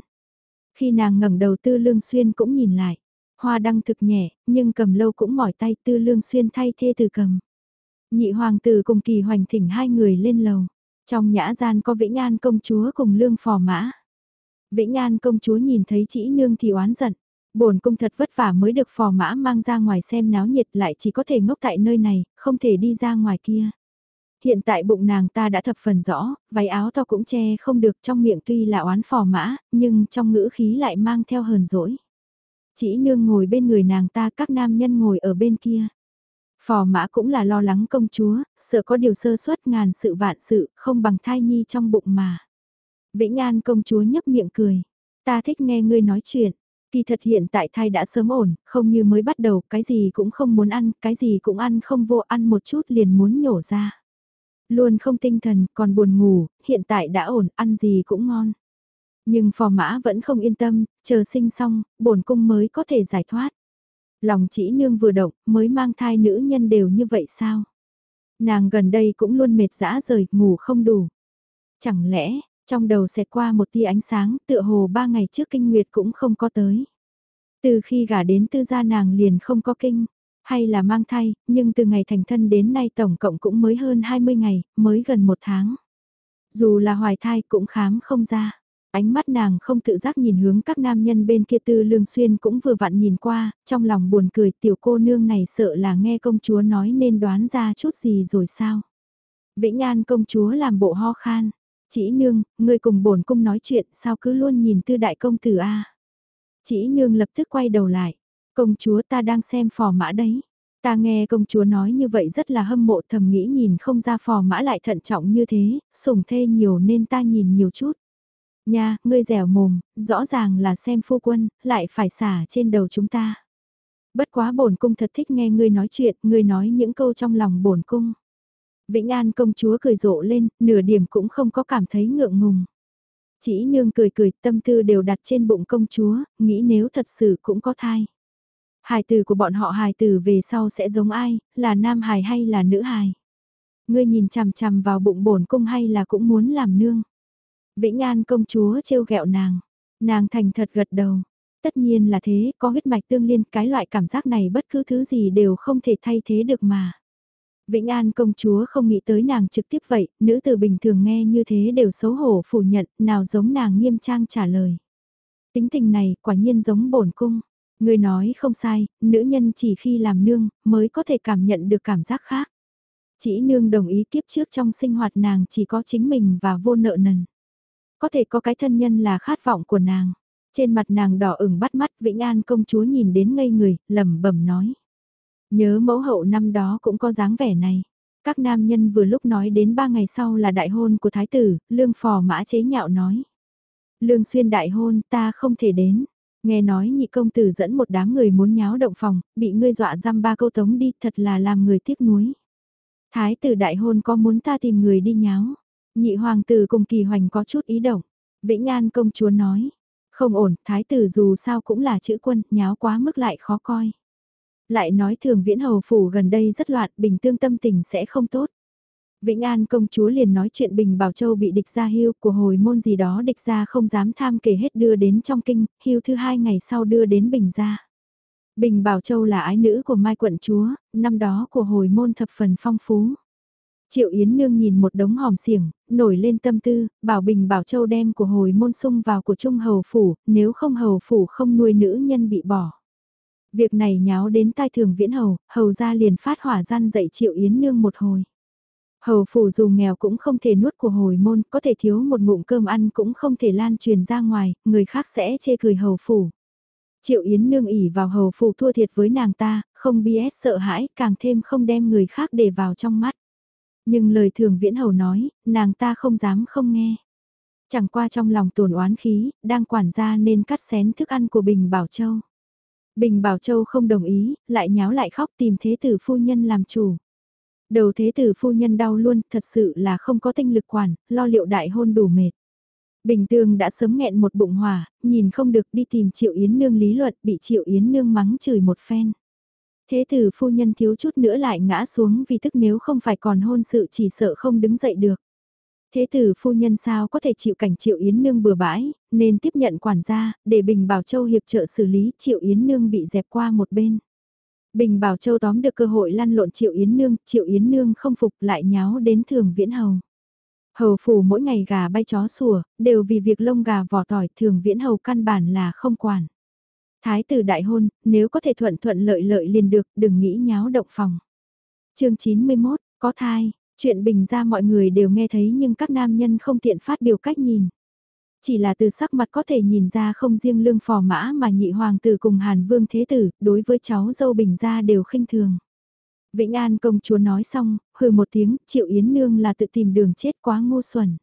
Khi nàng ngẩng đầu tư lương xuyên cũng nhìn lại. Hoa đăng thực nhẹ, nhưng cầm lâu cũng mỏi tay tư lương xuyên thay thê từ cầm. Nhị hoàng tử cùng kỳ hoành thỉnh hai người lên lầu. Trong nhã gian có Vĩnh An công chúa cùng lương phò mã. Vĩnh An công chúa nhìn thấy chỉ nương thì oán giận. Bổn cung thật vất vả mới được phò mã mang ra ngoài xem náo nhiệt lại chỉ có thể ngốc tại nơi này, không thể đi ra ngoài kia. Hiện tại bụng nàng ta đã thập phần rõ, váy áo to cũng che không được trong miệng tuy là oán phò mã, nhưng trong ngữ khí lại mang theo hờn dỗi. Chỉ nương ngồi bên người nàng ta các nam nhân ngồi ở bên kia. Phò mã cũng là lo lắng công chúa, sợ có điều sơ suất ngàn sự vạn sự, không bằng thai nhi trong bụng mà. Vĩnh An công chúa nhấp miệng cười. Ta thích nghe ngươi nói chuyện. Kỳ thật hiện tại thai đã sớm ổn, không như mới bắt đầu, cái gì cũng không muốn ăn, cái gì cũng ăn không vô ăn một chút liền muốn nhổ ra. Luôn không tinh thần, còn buồn ngủ, hiện tại đã ổn, ăn gì cũng ngon. Nhưng phò mã vẫn không yên tâm, chờ sinh xong, bổn cung mới có thể giải thoát. Lòng chỉ nương vừa động, mới mang thai nữ nhân đều như vậy sao? Nàng gần đây cũng luôn mệt dã rời, ngủ không đủ. Chẳng lẽ, trong đầu xẹt qua một tia ánh sáng, tựa hồ ba ngày trước kinh nguyệt cũng không có tới. Từ khi gả đến tư gia nàng liền không có kinh, hay là mang thai, nhưng từ ngày thành thân đến nay tổng cộng cũng mới hơn 20 ngày, mới gần một tháng. Dù là hoài thai cũng khám không ra. Ánh mắt nàng không tự giác nhìn hướng các nam nhân bên kia tư lương xuyên cũng vừa vặn nhìn qua, trong lòng buồn cười tiểu cô nương này sợ là nghe công chúa nói nên đoán ra chút gì rồi sao. Vĩnh An công chúa làm bộ ho khan, chỉ nương, người cùng bổn cung nói chuyện sao cứ luôn nhìn tư đại công tử a Chỉ nương lập tức quay đầu lại, Công chúa ta đang xem phò mã đấy. Ta nghe công chúa nói như vậy rất là hâm mộ thầm nghĩ nhìn không ra phò mã lại thận trọng như thế, sủng thê nhiều nên ta nhìn nhiều chút. Nha, ngươi dẻo mồm, rõ ràng là xem phu quân, lại phải xả trên đầu chúng ta. Bất quá bổn cung thật thích nghe ngươi nói chuyện, ngươi nói những câu trong lòng bổn cung. Vĩnh An công chúa cười rộ lên, nửa điểm cũng không có cảm thấy ngượng ngùng. Chỉ nương cười cười tâm tư đều đặt trên bụng công chúa, nghĩ nếu thật sự cũng có thai. Hài từ của bọn họ hài từ về sau sẽ giống ai, là nam hài hay là nữ hài? Ngươi nhìn chằm chằm vào bụng bổn cung hay là cũng muốn làm nương? Vĩnh An công chúa trêu ghẹo nàng, nàng thành thật gật đầu. Tất nhiên là thế, có huyết mạch tương liên, cái loại cảm giác này bất cứ thứ gì đều không thể thay thế được mà. Vĩnh An công chúa không nghĩ tới nàng trực tiếp vậy, nữ tử bình thường nghe như thế đều xấu hổ phủ nhận, nào giống nàng nghiêm trang trả lời. Tính tình này quả nhiên giống bổn cung, Người nói không sai, nữ nhân chỉ khi làm nương mới có thể cảm nhận được cảm giác khác. Chỉ nương đồng ý kiếp trước trong sinh hoạt nàng chỉ có chính mình và vô nợ nần. Có thể có cái thân nhân là khát vọng của nàng. Trên mặt nàng đỏ ửng bắt mắt Vĩnh An công chúa nhìn đến ngây người, lẩm bẩm nói. Nhớ mẫu hậu năm đó cũng có dáng vẻ này. Các nam nhân vừa lúc nói đến ba ngày sau là đại hôn của thái tử, lương phò mã chế nhạo nói. Lương xuyên đại hôn ta không thể đến. Nghe nói nhị công tử dẫn một đám người muốn nháo động phòng, bị ngươi dọa giam ba câu tống đi thật là làm người tiếc nuối. Thái tử đại hôn có muốn ta tìm người đi nháo. Nhị hoàng tử cùng kỳ hoành có chút ý động. Vĩnh An công chúa nói. Không ổn, thái tử dù sao cũng là chữ quân, nháo quá mức lại khó coi. Lại nói thường viễn hầu phủ gần đây rất loạn, bình tương tâm tình sẽ không tốt. Vĩnh An công chúa liền nói chuyện Bình Bảo Châu bị địch ra hưu của hồi môn gì đó địch ra không dám tham kể hết đưa đến trong kinh, hưu thứ hai ngày sau đưa đến Bình ra. Bình Bảo Châu là ái nữ của Mai quận chúa, năm đó của hồi môn thập phần phong phú. Triệu Yến Nương nhìn một đống hòm xiềng, nổi lên tâm tư, bảo Bình Bảo Châu đem của hồi môn sung vào của Trung Hầu Phủ, nếu không Hầu Phủ không nuôi nữ nhân bị bỏ. Việc này nháo đến tai thường viễn hầu, hầu ra liền phát hỏa gian dạy Triệu Yến Nương một hồi. Hầu phủ dù nghèo cũng không thể nuốt của hồi môn, có thể thiếu một ngụm cơm ăn cũng không thể lan truyền ra ngoài, người khác sẽ chê cười hầu phủ. Triệu Yến nương ỉ vào hầu phủ thua thiệt với nàng ta, không biết sợ hãi, càng thêm không đem người khác để vào trong mắt. Nhưng lời thường viễn hầu nói, nàng ta không dám không nghe. Chẳng qua trong lòng tổn oán khí, đang quản gia nên cắt xén thức ăn của Bình Bảo Châu. Bình Bảo Châu không đồng ý, lại nháo lại khóc tìm thế tử phu nhân làm chủ. Đầu thế tử phu nhân đau luôn, thật sự là không có tinh lực quản, lo liệu đại hôn đủ mệt. Bình Tường đã sớm nghẹn một bụng hỏa, nhìn không được đi tìm Triệu Yến Nương lý luận, bị Triệu Yến Nương mắng chửi một phen. Thế tử phu nhân thiếu chút nữa lại ngã xuống vì tức nếu không phải còn hôn sự chỉ sợ không đứng dậy được. Thế tử phu nhân sao có thể chịu cảnh Triệu Yến Nương bừa bãi, nên tiếp nhận quản gia, để Bình Bảo Châu hiệp trợ xử lý Triệu Yến Nương bị dẹp qua một bên. Bình Bảo Châu tóm được cơ hội lăn lộn Triệu Yến Nương, Triệu Yến Nương không phục lại nháo đến thường viễn hầu. Hầu phủ mỗi ngày gà bay chó sủa, đều vì việc lông gà vỏ tỏi thường viễn hầu căn bản là không quản. Thái tử đại hôn, nếu có thể thuận thuận lợi lợi liền được, đừng nghĩ nháo động phòng. chương 91, có thai, chuyện bình ra mọi người đều nghe thấy nhưng các nam nhân không tiện phát biểu cách nhìn. Chỉ là từ sắc mặt có thể nhìn ra không riêng lương phò mã mà nhị hoàng tử cùng Hàn Vương Thế Tử, đối với cháu dâu Bình gia đều khinh thường. Vĩnh An công chúa nói xong, hừ một tiếng, Triệu Yến Nương là tự tìm đường chết quá ngu xuẩn.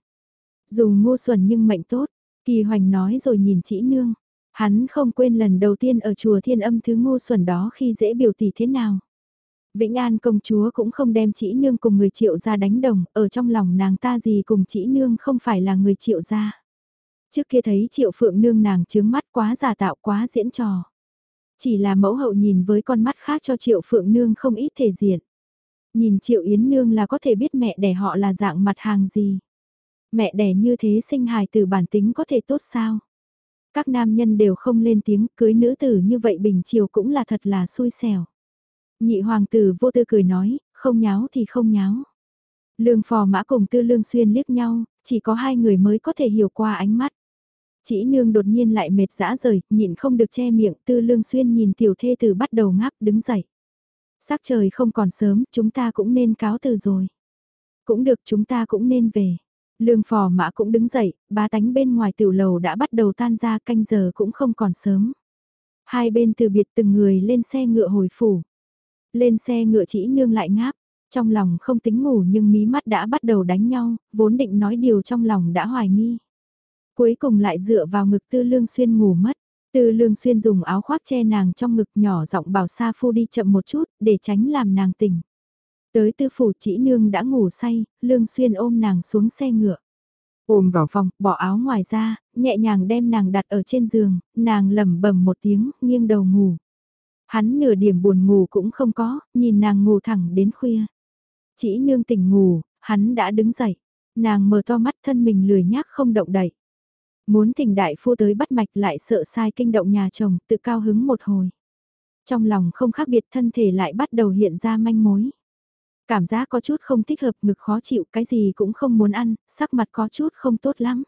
Dù ngu xuẩn nhưng mệnh tốt, Kỳ Hoành nói rồi nhìn chị Nương. Hắn không quên lần đầu tiên ở chùa thiên âm thứ ngu xuẩn đó khi dễ biểu tỷ thế nào. Vĩnh An công chúa cũng không đem chị Nương cùng người triệu ra đánh đồng, ở trong lòng nàng ta gì cùng chị Nương không phải là người triệu ra. Trước kia thấy triệu phượng nương nàng chướng mắt quá giả tạo quá diễn trò. Chỉ là mẫu hậu nhìn với con mắt khác cho triệu phượng nương không ít thể diện. Nhìn triệu yến nương là có thể biết mẹ đẻ họ là dạng mặt hàng gì. Mẹ đẻ như thế sinh hài từ bản tính có thể tốt sao? Các nam nhân đều không lên tiếng cưới nữ tử như vậy bình chiều cũng là thật là xui xẻo. Nhị hoàng tử vô tư cười nói, không nháo thì không nháo. Lương phò mã cùng tư lương xuyên liếc nhau, chỉ có hai người mới có thể hiểu qua ánh mắt. Chỉ nương đột nhiên lại mệt dã rời, nhịn không được che miệng, tư lương xuyên nhìn tiểu thê từ bắt đầu ngáp đứng dậy. Sắc trời không còn sớm, chúng ta cũng nên cáo từ rồi. Cũng được chúng ta cũng nên về. Lương phò mã cũng đứng dậy, ba tánh bên ngoài tiểu lầu đã bắt đầu tan ra canh giờ cũng không còn sớm. Hai bên từ biệt từng người lên xe ngựa hồi phủ. Lên xe ngựa chỉ nương lại ngáp, trong lòng không tính ngủ nhưng mí mắt đã bắt đầu đánh nhau, vốn định nói điều trong lòng đã hoài nghi. Cuối cùng lại dựa vào ngực tư lương xuyên ngủ mất. Tư lương xuyên dùng áo khoác che nàng trong ngực nhỏ giọng bảo Sa Phu đi chậm một chút để tránh làm nàng tỉnh. Tới tư phủ chỉ nương đã ngủ say, lương xuyên ôm nàng xuống xe ngựa. Ôm vào phòng, bỏ áo ngoài ra, nhẹ nhàng đem nàng đặt ở trên giường, nàng lẩm bẩm một tiếng, nghiêng đầu ngủ. Hắn nửa điểm buồn ngủ cũng không có, nhìn nàng ngủ thẳng đến khuya. Chỉ nương tỉnh ngủ, hắn đã đứng dậy. Nàng mở to mắt thân mình lười nhác không động đậy. Muốn thỉnh đại phu tới bắt mạch lại sợ sai kinh động nhà chồng, tự cao hứng một hồi. Trong lòng không khác biệt thân thể lại bắt đầu hiện ra manh mối. Cảm giác có chút không thích hợp ngực khó chịu cái gì cũng không muốn ăn, sắc mặt có chút không tốt lắm.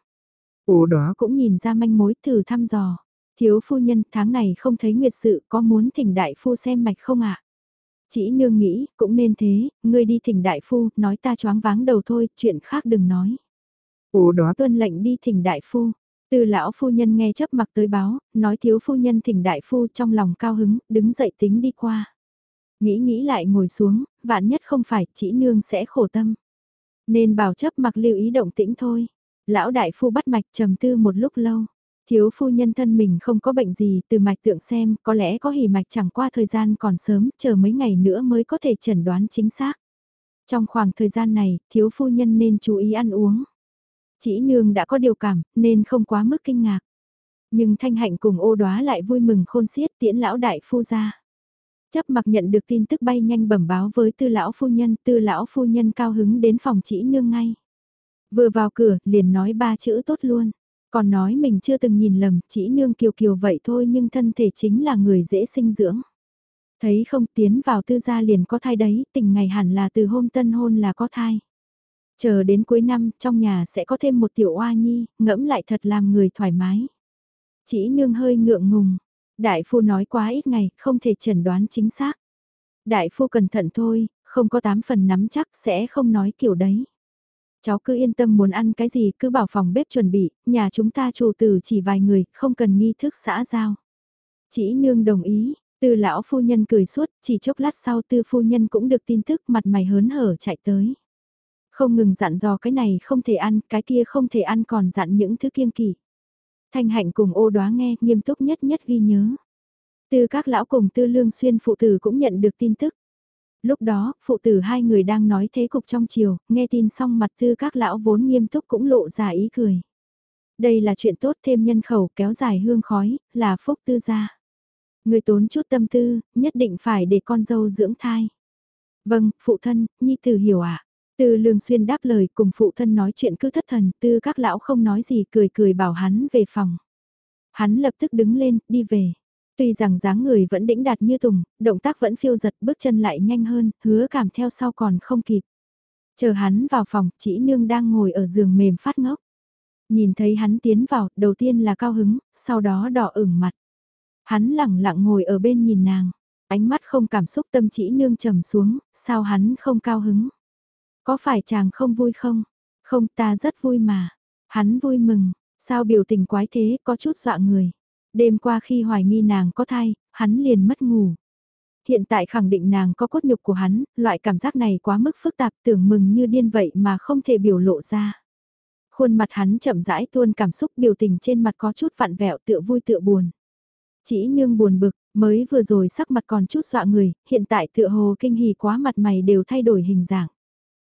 Ủa đó cũng nhìn ra manh mối thử thăm dò. Thiếu phu nhân tháng này không thấy nguyệt sự có muốn thỉnh đại phu xem mạch không ạ? Chỉ nương nghĩ, cũng nên thế, ngươi đi thỉnh đại phu, nói ta choáng váng đầu thôi, chuyện khác đừng nói. Ồ đó tuân lệnh đi thỉnh đại phu. Từ lão phu nhân nghe chấp mặc tới báo, nói thiếu phu nhân thỉnh đại phu trong lòng cao hứng, đứng dậy tính đi qua. Nghĩ nghĩ lại ngồi xuống, vạn nhất không phải, chỉ nương sẽ khổ tâm. Nên bảo chấp mặc lưu ý động tĩnh thôi. Lão đại phu bắt mạch trầm tư một lúc lâu. Thiếu phu nhân thân mình không có bệnh gì, từ mạch tượng xem, có lẽ có hỉ mạch chẳng qua thời gian còn sớm, chờ mấy ngày nữa mới có thể chẩn đoán chính xác. Trong khoảng thời gian này, thiếu phu nhân nên chú ý ăn uống. Chỉ nương đã có điều cảm, nên không quá mức kinh ngạc. Nhưng thanh hạnh cùng ô đoá lại vui mừng khôn xiết tiễn lão đại phu ra. Chấp mặc nhận được tin tức bay nhanh bẩm báo với tư lão phu nhân, tư lão phu nhân cao hứng đến phòng chỉ nương ngay. Vừa vào cửa, liền nói ba chữ tốt luôn. Còn nói mình chưa từng nhìn lầm, chỉ nương kiều kiều vậy thôi nhưng thân thể chính là người dễ sinh dưỡng. Thấy không tiến vào tư gia liền có thai đấy, tình ngày hẳn là từ hôm tân hôn là có thai. Chờ đến cuối năm, trong nhà sẽ có thêm một tiểu oa nhi, ngẫm lại thật làm người thoải mái. Chỉ nương hơi ngượng ngùng, đại phu nói quá ít ngày, không thể chẩn đoán chính xác. Đại phu cẩn thận thôi, không có tám phần nắm chắc sẽ không nói kiểu đấy. Cháu cứ yên tâm muốn ăn cái gì cứ bảo phòng bếp chuẩn bị, nhà chúng ta chủ tử chỉ vài người, không cần nghi thức xã giao. Chỉ nương đồng ý, từ lão phu nhân cười suốt, chỉ chốc lát sau tư phu nhân cũng được tin tức mặt mày hớn hở chạy tới. Không ngừng dặn dò cái này không thể ăn, cái kia không thể ăn còn dặn những thứ kiêng kỵ. Thanh hạnh cùng ô đoá nghe, nghiêm túc nhất nhất ghi nhớ. Từ các lão cùng tư lương xuyên phụ tử cũng nhận được tin tức. Lúc đó, phụ tử hai người đang nói thế cục trong chiều, nghe tin xong mặt tư các lão vốn nghiêm túc cũng lộ ra ý cười. Đây là chuyện tốt thêm nhân khẩu kéo dài hương khói, là phúc tư gia. Người tốn chút tâm tư, nhất định phải để con dâu dưỡng thai. Vâng, phụ thân, nhi tử hiểu ạ. À? Tư lương xuyên đáp lời cùng phụ thân nói chuyện cứ thất thần, tư các lão không nói gì cười cười bảo hắn về phòng. Hắn lập tức đứng lên, đi về. Tuy rằng dáng người vẫn đĩnh đạt như tùng, động tác vẫn phiêu giật bước chân lại nhanh hơn, hứa cảm theo sau còn không kịp. Chờ hắn vào phòng, chỉ nương đang ngồi ở giường mềm phát ngốc. Nhìn thấy hắn tiến vào, đầu tiên là cao hứng, sau đó đỏ ửng mặt. Hắn lẳng lặng ngồi ở bên nhìn nàng, ánh mắt không cảm xúc tâm chỉ nương trầm xuống, sao hắn không cao hứng. Có phải chàng không vui không? Không ta rất vui mà. Hắn vui mừng, sao biểu tình quái thế có chút dọa người. Đêm qua khi hoài nghi nàng có thai, hắn liền mất ngủ. Hiện tại khẳng định nàng có cốt nhục của hắn, loại cảm giác này quá mức phức tạp tưởng mừng như điên vậy mà không thể biểu lộ ra. Khuôn mặt hắn chậm rãi tuôn cảm xúc biểu tình trên mặt có chút vặn vẹo tựa vui tựa buồn. Chỉ nương buồn bực, mới vừa rồi sắc mặt còn chút dọa người, hiện tại tựa hồ kinh hỉ quá mặt mày đều thay đổi hình dạng.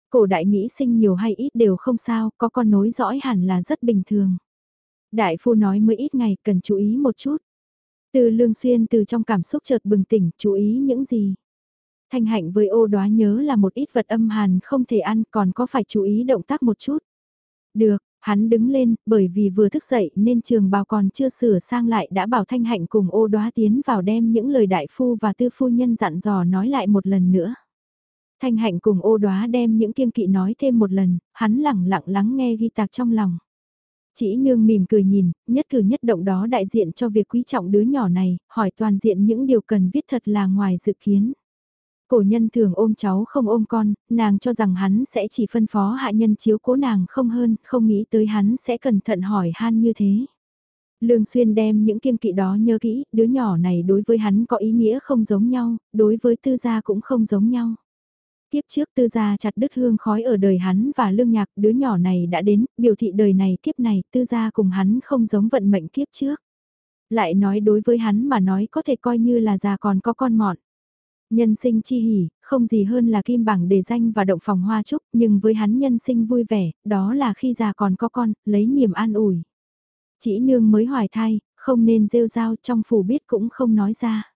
Cổ đại nghĩ sinh nhiều hay ít đều không sao, có con nối dõi hẳn là rất bình thường. Đại phu nói mới ít ngày cần chú ý một chút. Từ lương xuyên từ trong cảm xúc chợt bừng tỉnh, chú ý những gì. Thanh hạnh với ô đoá nhớ là một ít vật âm hàn không thể ăn còn có phải chú ý động tác một chút. Được, hắn đứng lên, bởi vì vừa thức dậy nên trường bào còn chưa sửa sang lại đã bảo thanh hạnh cùng ô đoá tiến vào đem những lời đại phu và tư phu nhân dặn dò nói lại một lần nữa. Thanh hạnh cùng ô đoá đem những kiêng kỵ nói thêm một lần, hắn lẳng lặng lắng nghe ghi tạc trong lòng. Chỉ nương mỉm cười nhìn, nhất cử nhất động đó đại diện cho việc quý trọng đứa nhỏ này, hỏi toàn diện những điều cần viết thật là ngoài dự kiến. Cổ nhân thường ôm cháu không ôm con, nàng cho rằng hắn sẽ chỉ phân phó hạ nhân chiếu cố nàng không hơn, không nghĩ tới hắn sẽ cẩn thận hỏi han như thế. Lương Xuyên đem những kiêng kỵ đó nhớ kỹ, đứa nhỏ này đối với hắn có ý nghĩa không giống nhau, đối với tư gia cũng không giống nhau. Tiếp trước tư gia chặt đứt hương khói ở đời hắn và lương nhạc đứa nhỏ này đã đến, biểu thị đời này kiếp này tư gia cùng hắn không giống vận mệnh kiếp trước. Lại nói đối với hắn mà nói có thể coi như là già còn có con mọn. Nhân sinh chi hỉ, không gì hơn là kim bảng đề danh và động phòng hoa trúc, nhưng với hắn nhân sinh vui vẻ, đó là khi già còn có con, lấy niềm an ủi. Chỉ nương mới hoài thai, không nên rêu rao trong phủ biết cũng không nói ra.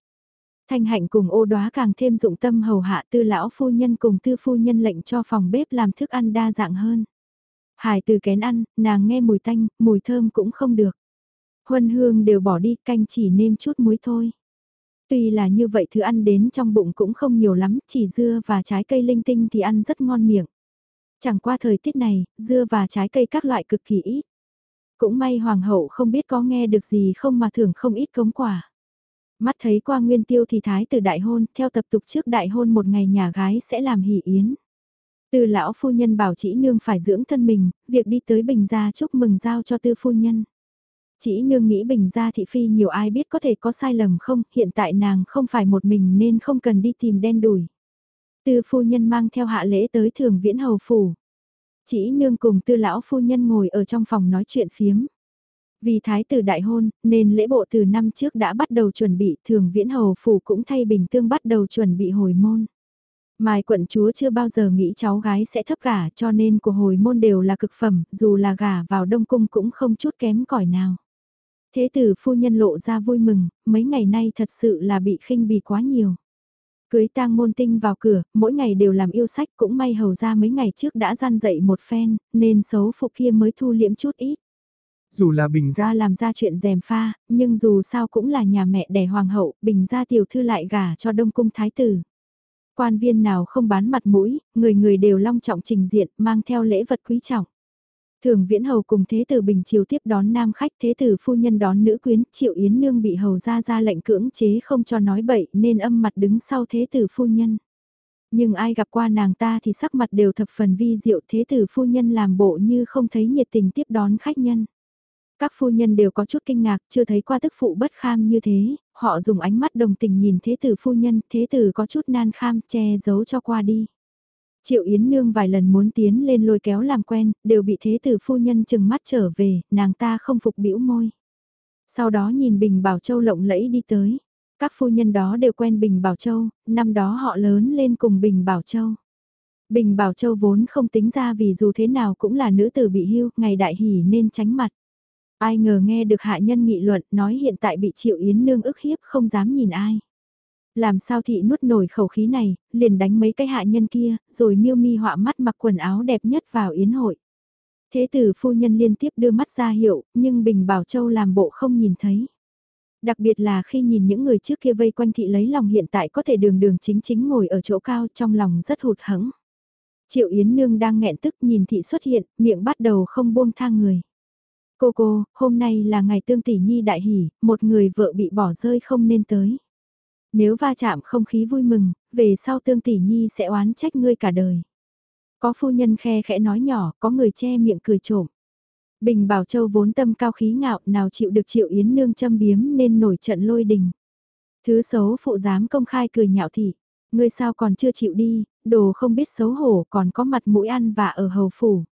Thanh hạnh cùng ô đoá càng thêm dụng tâm hầu hạ tư lão phu nhân cùng tư phu nhân lệnh cho phòng bếp làm thức ăn đa dạng hơn. Hải từ kén ăn, nàng nghe mùi tanh, mùi thơm cũng không được. Huân hương đều bỏ đi, canh chỉ nêm chút muối thôi. Tuy là như vậy thứ ăn đến trong bụng cũng không nhiều lắm, chỉ dưa và trái cây linh tinh thì ăn rất ngon miệng. Chẳng qua thời tiết này, dưa và trái cây các loại cực kỳ ít. Cũng may hoàng hậu không biết có nghe được gì không mà thưởng không ít cống quả. Mắt thấy qua nguyên tiêu thì thái tử đại hôn, theo tập tục trước đại hôn một ngày nhà gái sẽ làm hỷ yến. Từ lão phu nhân bảo chỉ nương phải dưỡng thân mình, việc đi tới bình gia chúc mừng giao cho tư phu nhân. Chỉ nương nghĩ bình gia thị phi nhiều ai biết có thể có sai lầm không, hiện tại nàng không phải một mình nên không cần đi tìm đen đuổi Tư phu nhân mang theo hạ lễ tới thường viễn hầu phủ. Chỉ nương cùng tư lão phu nhân ngồi ở trong phòng nói chuyện phiếm. Vì thái tử đại hôn, nên lễ bộ từ năm trước đã bắt đầu chuẩn bị thường viễn hầu phủ cũng thay bình tương bắt đầu chuẩn bị hồi môn. Mai quận chúa chưa bao giờ nghĩ cháu gái sẽ thấp gả cho nên của hồi môn đều là cực phẩm, dù là gả vào đông cung cũng không chút kém cỏi nào. Thế tử phu nhân lộ ra vui mừng, mấy ngày nay thật sự là bị khinh bì quá nhiều. Cưới tang môn tinh vào cửa, mỗi ngày đều làm yêu sách cũng may hầu ra mấy ngày trước đã gian dậy một phen, nên xấu phụ kia mới thu liễm chút ít. Dù là Bình Gia làm ra chuyện dèm pha, nhưng dù sao cũng là nhà mẹ đẻ hoàng hậu, Bình Gia tiểu thư lại gả cho Đông Cung Thái Tử. Quan viên nào không bán mặt mũi, người người đều long trọng trình diện, mang theo lễ vật quý trọng. Thường viễn hầu cùng thế tử Bình Triều tiếp đón nam khách thế tử phu nhân đón nữ quyến, triệu yến nương bị hầu ra ra lệnh cưỡng chế không cho nói bậy nên âm mặt đứng sau thế tử phu nhân. Nhưng ai gặp qua nàng ta thì sắc mặt đều thập phần vi diệu thế tử phu nhân làm bộ như không thấy nhiệt tình tiếp đón khách nhân. Các phu nhân đều có chút kinh ngạc, chưa thấy qua tức phụ bất kham như thế, họ dùng ánh mắt đồng tình nhìn thế tử phu nhân, thế tử có chút nan kham, che giấu cho qua đi. Triệu Yến Nương vài lần muốn tiến lên lôi kéo làm quen, đều bị thế tử phu nhân chừng mắt trở về, nàng ta không phục bĩu môi. Sau đó nhìn Bình Bảo Châu lộng lẫy đi tới. Các phu nhân đó đều quen Bình Bảo Châu, năm đó họ lớn lên cùng Bình Bảo Châu. Bình Bảo Châu vốn không tính ra vì dù thế nào cũng là nữ tử bị hưu, ngày đại hỉ nên tránh mặt. Ai ngờ nghe được hạ nhân nghị luận nói hiện tại bị Triệu Yến Nương ức hiếp không dám nhìn ai. Làm sao thị nuốt nổi khẩu khí này, liền đánh mấy cái hạ nhân kia, rồi miêu mi họa mắt mặc quần áo đẹp nhất vào yến hội. Thế tử phu nhân liên tiếp đưa mắt ra hiệu, nhưng Bình Bảo Châu làm bộ không nhìn thấy. Đặc biệt là khi nhìn những người trước kia vây quanh thị lấy lòng hiện tại có thể đường đường chính chính ngồi ở chỗ cao trong lòng rất hụt hẫng. Triệu Yến Nương đang nghẹn tức nhìn thị xuất hiện, miệng bắt đầu không buông tha người. Cô cô, hôm nay là ngày tương tỷ nhi đại hỷ, một người vợ bị bỏ rơi không nên tới. Nếu va chạm không khí vui mừng, về sau tương tỷ nhi sẽ oán trách ngươi cả đời. Có phu nhân khe khẽ nói nhỏ, có người che miệng cười trộm. Bình Bảo Châu vốn tâm cao khí ngạo, nào chịu được Triệu Yến Nương châm biếm nên nổi trận lôi đình. Thứ xấu phụ dám công khai cười nhạo thị, ngươi sao còn chưa chịu đi, đồ không biết xấu hổ còn có mặt mũi ăn và ở hầu phủ.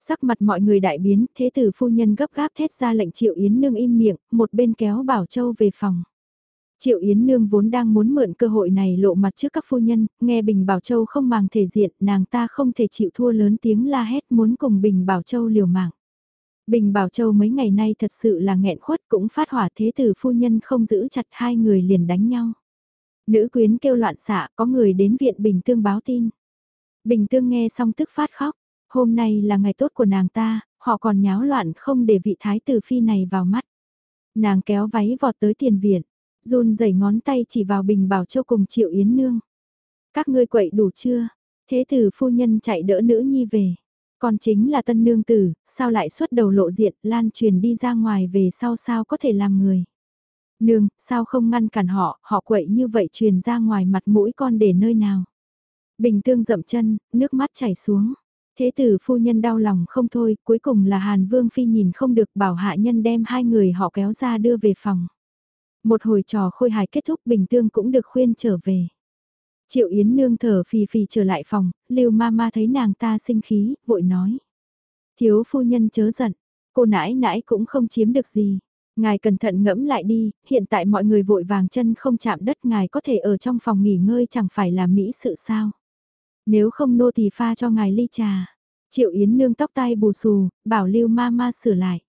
Sắc mặt mọi người đại biến, thế tử phu nhân gấp gáp thét ra lệnh Triệu Yến Nương im miệng, một bên kéo Bảo Châu về phòng. Triệu Yến Nương vốn đang muốn mượn cơ hội này lộ mặt trước các phu nhân, nghe Bình Bảo Châu không màng thể diện, nàng ta không thể chịu thua lớn tiếng la hét muốn cùng Bình Bảo Châu liều mạng. Bình Bảo Châu mấy ngày nay thật sự là nghẹn khuất cũng phát hỏa thế tử phu nhân không giữ chặt hai người liền đánh nhau. Nữ quyến kêu loạn xạ có người đến viện Bình Tương báo tin. Bình Tương nghe xong tức phát khóc, hôm nay là ngày tốt của nàng ta, họ còn nháo loạn không để vị thái tử phi này vào mắt. Nàng kéo váy vọt tới tiền viện, run rẩy ngón tay chỉ vào Bình Bảo Châu cùng Triệu Yến Nương. Các ngươi quậy đủ chưa? Thế tử phu nhân chạy đỡ nữ nhi về. Còn chính là tân nương tử, sao lại xuất đầu lộ diện, lan truyền đi ra ngoài về sau sao có thể làm người. Nương, sao không ngăn cản họ, họ quậy như vậy truyền ra ngoài mặt mũi con để nơi nào. Bình tương dậm chân, nước mắt chảy xuống. Thế tử phu nhân đau lòng không thôi, cuối cùng là Hàn Vương Phi nhìn không được bảo hạ nhân đem hai người họ kéo ra đưa về phòng. Một hồi trò khôi hài kết thúc bình tương cũng được khuyên trở về. Triệu Yến nương thở phì phì trở lại phòng, Lưu Mama thấy nàng ta sinh khí, vội nói. Thiếu phu nhân chớ giận, cô nãi nãi cũng không chiếm được gì. Ngài cẩn thận ngẫm lại đi, hiện tại mọi người vội vàng chân không chạm đất ngài có thể ở trong phòng nghỉ ngơi chẳng phải là mỹ sự sao. Nếu không nô thì pha cho ngài ly trà. Triệu Yến nương tóc tai bù xù, bảo Lưu ma ma sửa lại.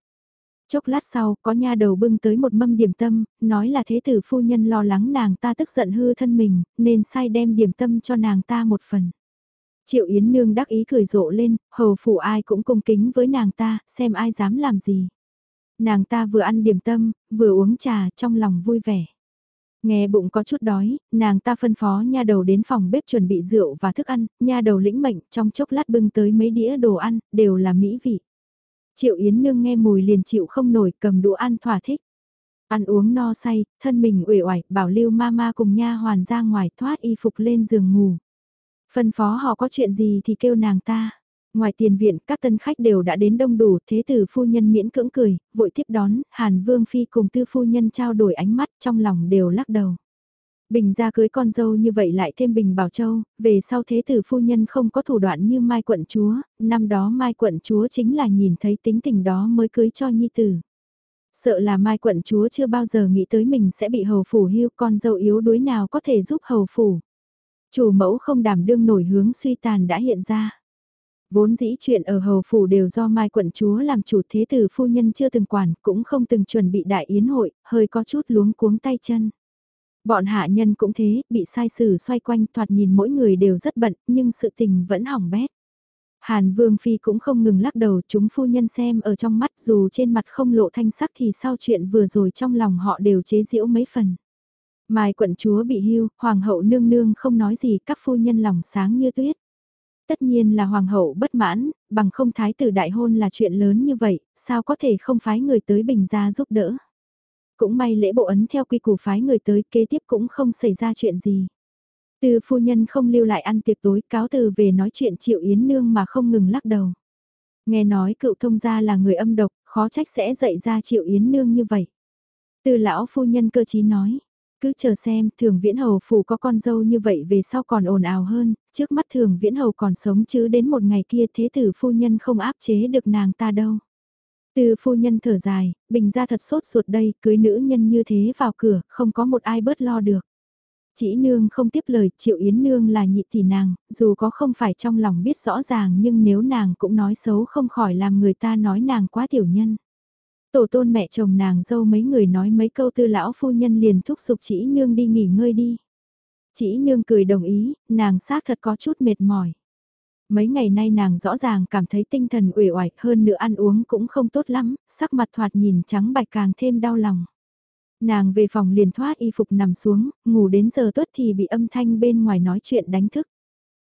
Chốc lát sau, có nha đầu bưng tới một mâm điểm tâm, nói là thế tử phu nhân lo lắng nàng ta tức giận hư thân mình, nên sai đem điểm tâm cho nàng ta một phần. Triệu Yến Nương đắc ý cười rộ lên, hầu phủ ai cũng cung kính với nàng ta, xem ai dám làm gì. Nàng ta vừa ăn điểm tâm, vừa uống trà trong lòng vui vẻ. Nghe bụng có chút đói, nàng ta phân phó nha đầu đến phòng bếp chuẩn bị rượu và thức ăn, nha đầu lĩnh mệnh trong chốc lát bưng tới mấy đĩa đồ ăn, đều là mỹ vị. Triệu Yến Nương nghe mùi liền chịu không nổi cầm đũa ăn thỏa thích. Ăn uống no say, thân mình uể oải, bảo lưu mama cùng nha hoàn ra ngoài thoát y phục lên giường ngủ. Phân phó họ có chuyện gì thì kêu nàng ta. Ngoài tiền viện, các tân khách đều đã đến đông đủ, thế tử phu nhân miễn cưỡng cười, vội tiếp đón, Hàn Vương Phi cùng tư phu nhân trao đổi ánh mắt trong lòng đều lắc đầu. Bình ra cưới con dâu như vậy lại thêm Bình Bảo Châu, về sau thế tử phu nhân không có thủ đoạn như Mai quận chúa, năm đó Mai quận chúa chính là nhìn thấy tính tình đó mới cưới cho nhi tử. Sợ là Mai quận chúa chưa bao giờ nghĩ tới mình sẽ bị hầu phủ hưu con dâu yếu đuối nào có thể giúp hầu phủ. Chủ mẫu không đảm đương nổi hướng suy tàn đã hiện ra. Vốn dĩ chuyện ở hầu phủ đều do Mai quận chúa làm chủ thế tử phu nhân chưa từng quản, cũng không từng chuẩn bị đại yến hội, hơi có chút luống cuống tay chân. Bọn hạ nhân cũng thế, bị sai sử xoay quanh thoạt nhìn mỗi người đều rất bận, nhưng sự tình vẫn hỏng bét. Hàn Vương Phi cũng không ngừng lắc đầu chúng phu nhân xem ở trong mắt dù trên mặt không lộ thanh sắc thì sau chuyện vừa rồi trong lòng họ đều chế giễu mấy phần. Mai quận chúa bị hưu, hoàng hậu nương nương không nói gì các phu nhân lòng sáng như tuyết. Tất nhiên là hoàng hậu bất mãn, bằng không thái tử đại hôn là chuyện lớn như vậy, sao có thể không phái người tới bình gia giúp đỡ. Cũng may lễ bộ ấn theo quy củ phái người tới kế tiếp cũng không xảy ra chuyện gì. Từ phu nhân không lưu lại ăn tiệc tối cáo từ về nói chuyện triệu yến nương mà không ngừng lắc đầu. Nghe nói cựu thông gia là người âm độc, khó trách sẽ dạy ra triệu yến nương như vậy. Từ lão phu nhân cơ chí nói, cứ chờ xem thường viễn hầu phủ có con dâu như vậy về sau còn ồn ào hơn, trước mắt thường viễn hầu còn sống chứ đến một ngày kia thế tử phu nhân không áp chế được nàng ta đâu. Từ phu nhân thở dài, bình ra thật sốt ruột đây, cưới nữ nhân như thế vào cửa, không có một ai bớt lo được. Chỉ nương không tiếp lời, triệu yến nương là nhị tỷ nàng, dù có không phải trong lòng biết rõ ràng nhưng nếu nàng cũng nói xấu không khỏi làm người ta nói nàng quá tiểu nhân. Tổ tôn mẹ chồng nàng dâu mấy người nói mấy câu tư lão phu nhân liền thúc giục chỉ nương đi nghỉ ngơi đi. Chỉ nương cười đồng ý, nàng xác thật có chút mệt mỏi. Mấy ngày nay nàng rõ ràng cảm thấy tinh thần uể oải hơn nữa ăn uống cũng không tốt lắm, sắc mặt thoạt nhìn trắng bạch càng thêm đau lòng. Nàng về phòng liền thoát y phục nằm xuống, ngủ đến giờ tuất thì bị âm thanh bên ngoài nói chuyện đánh thức.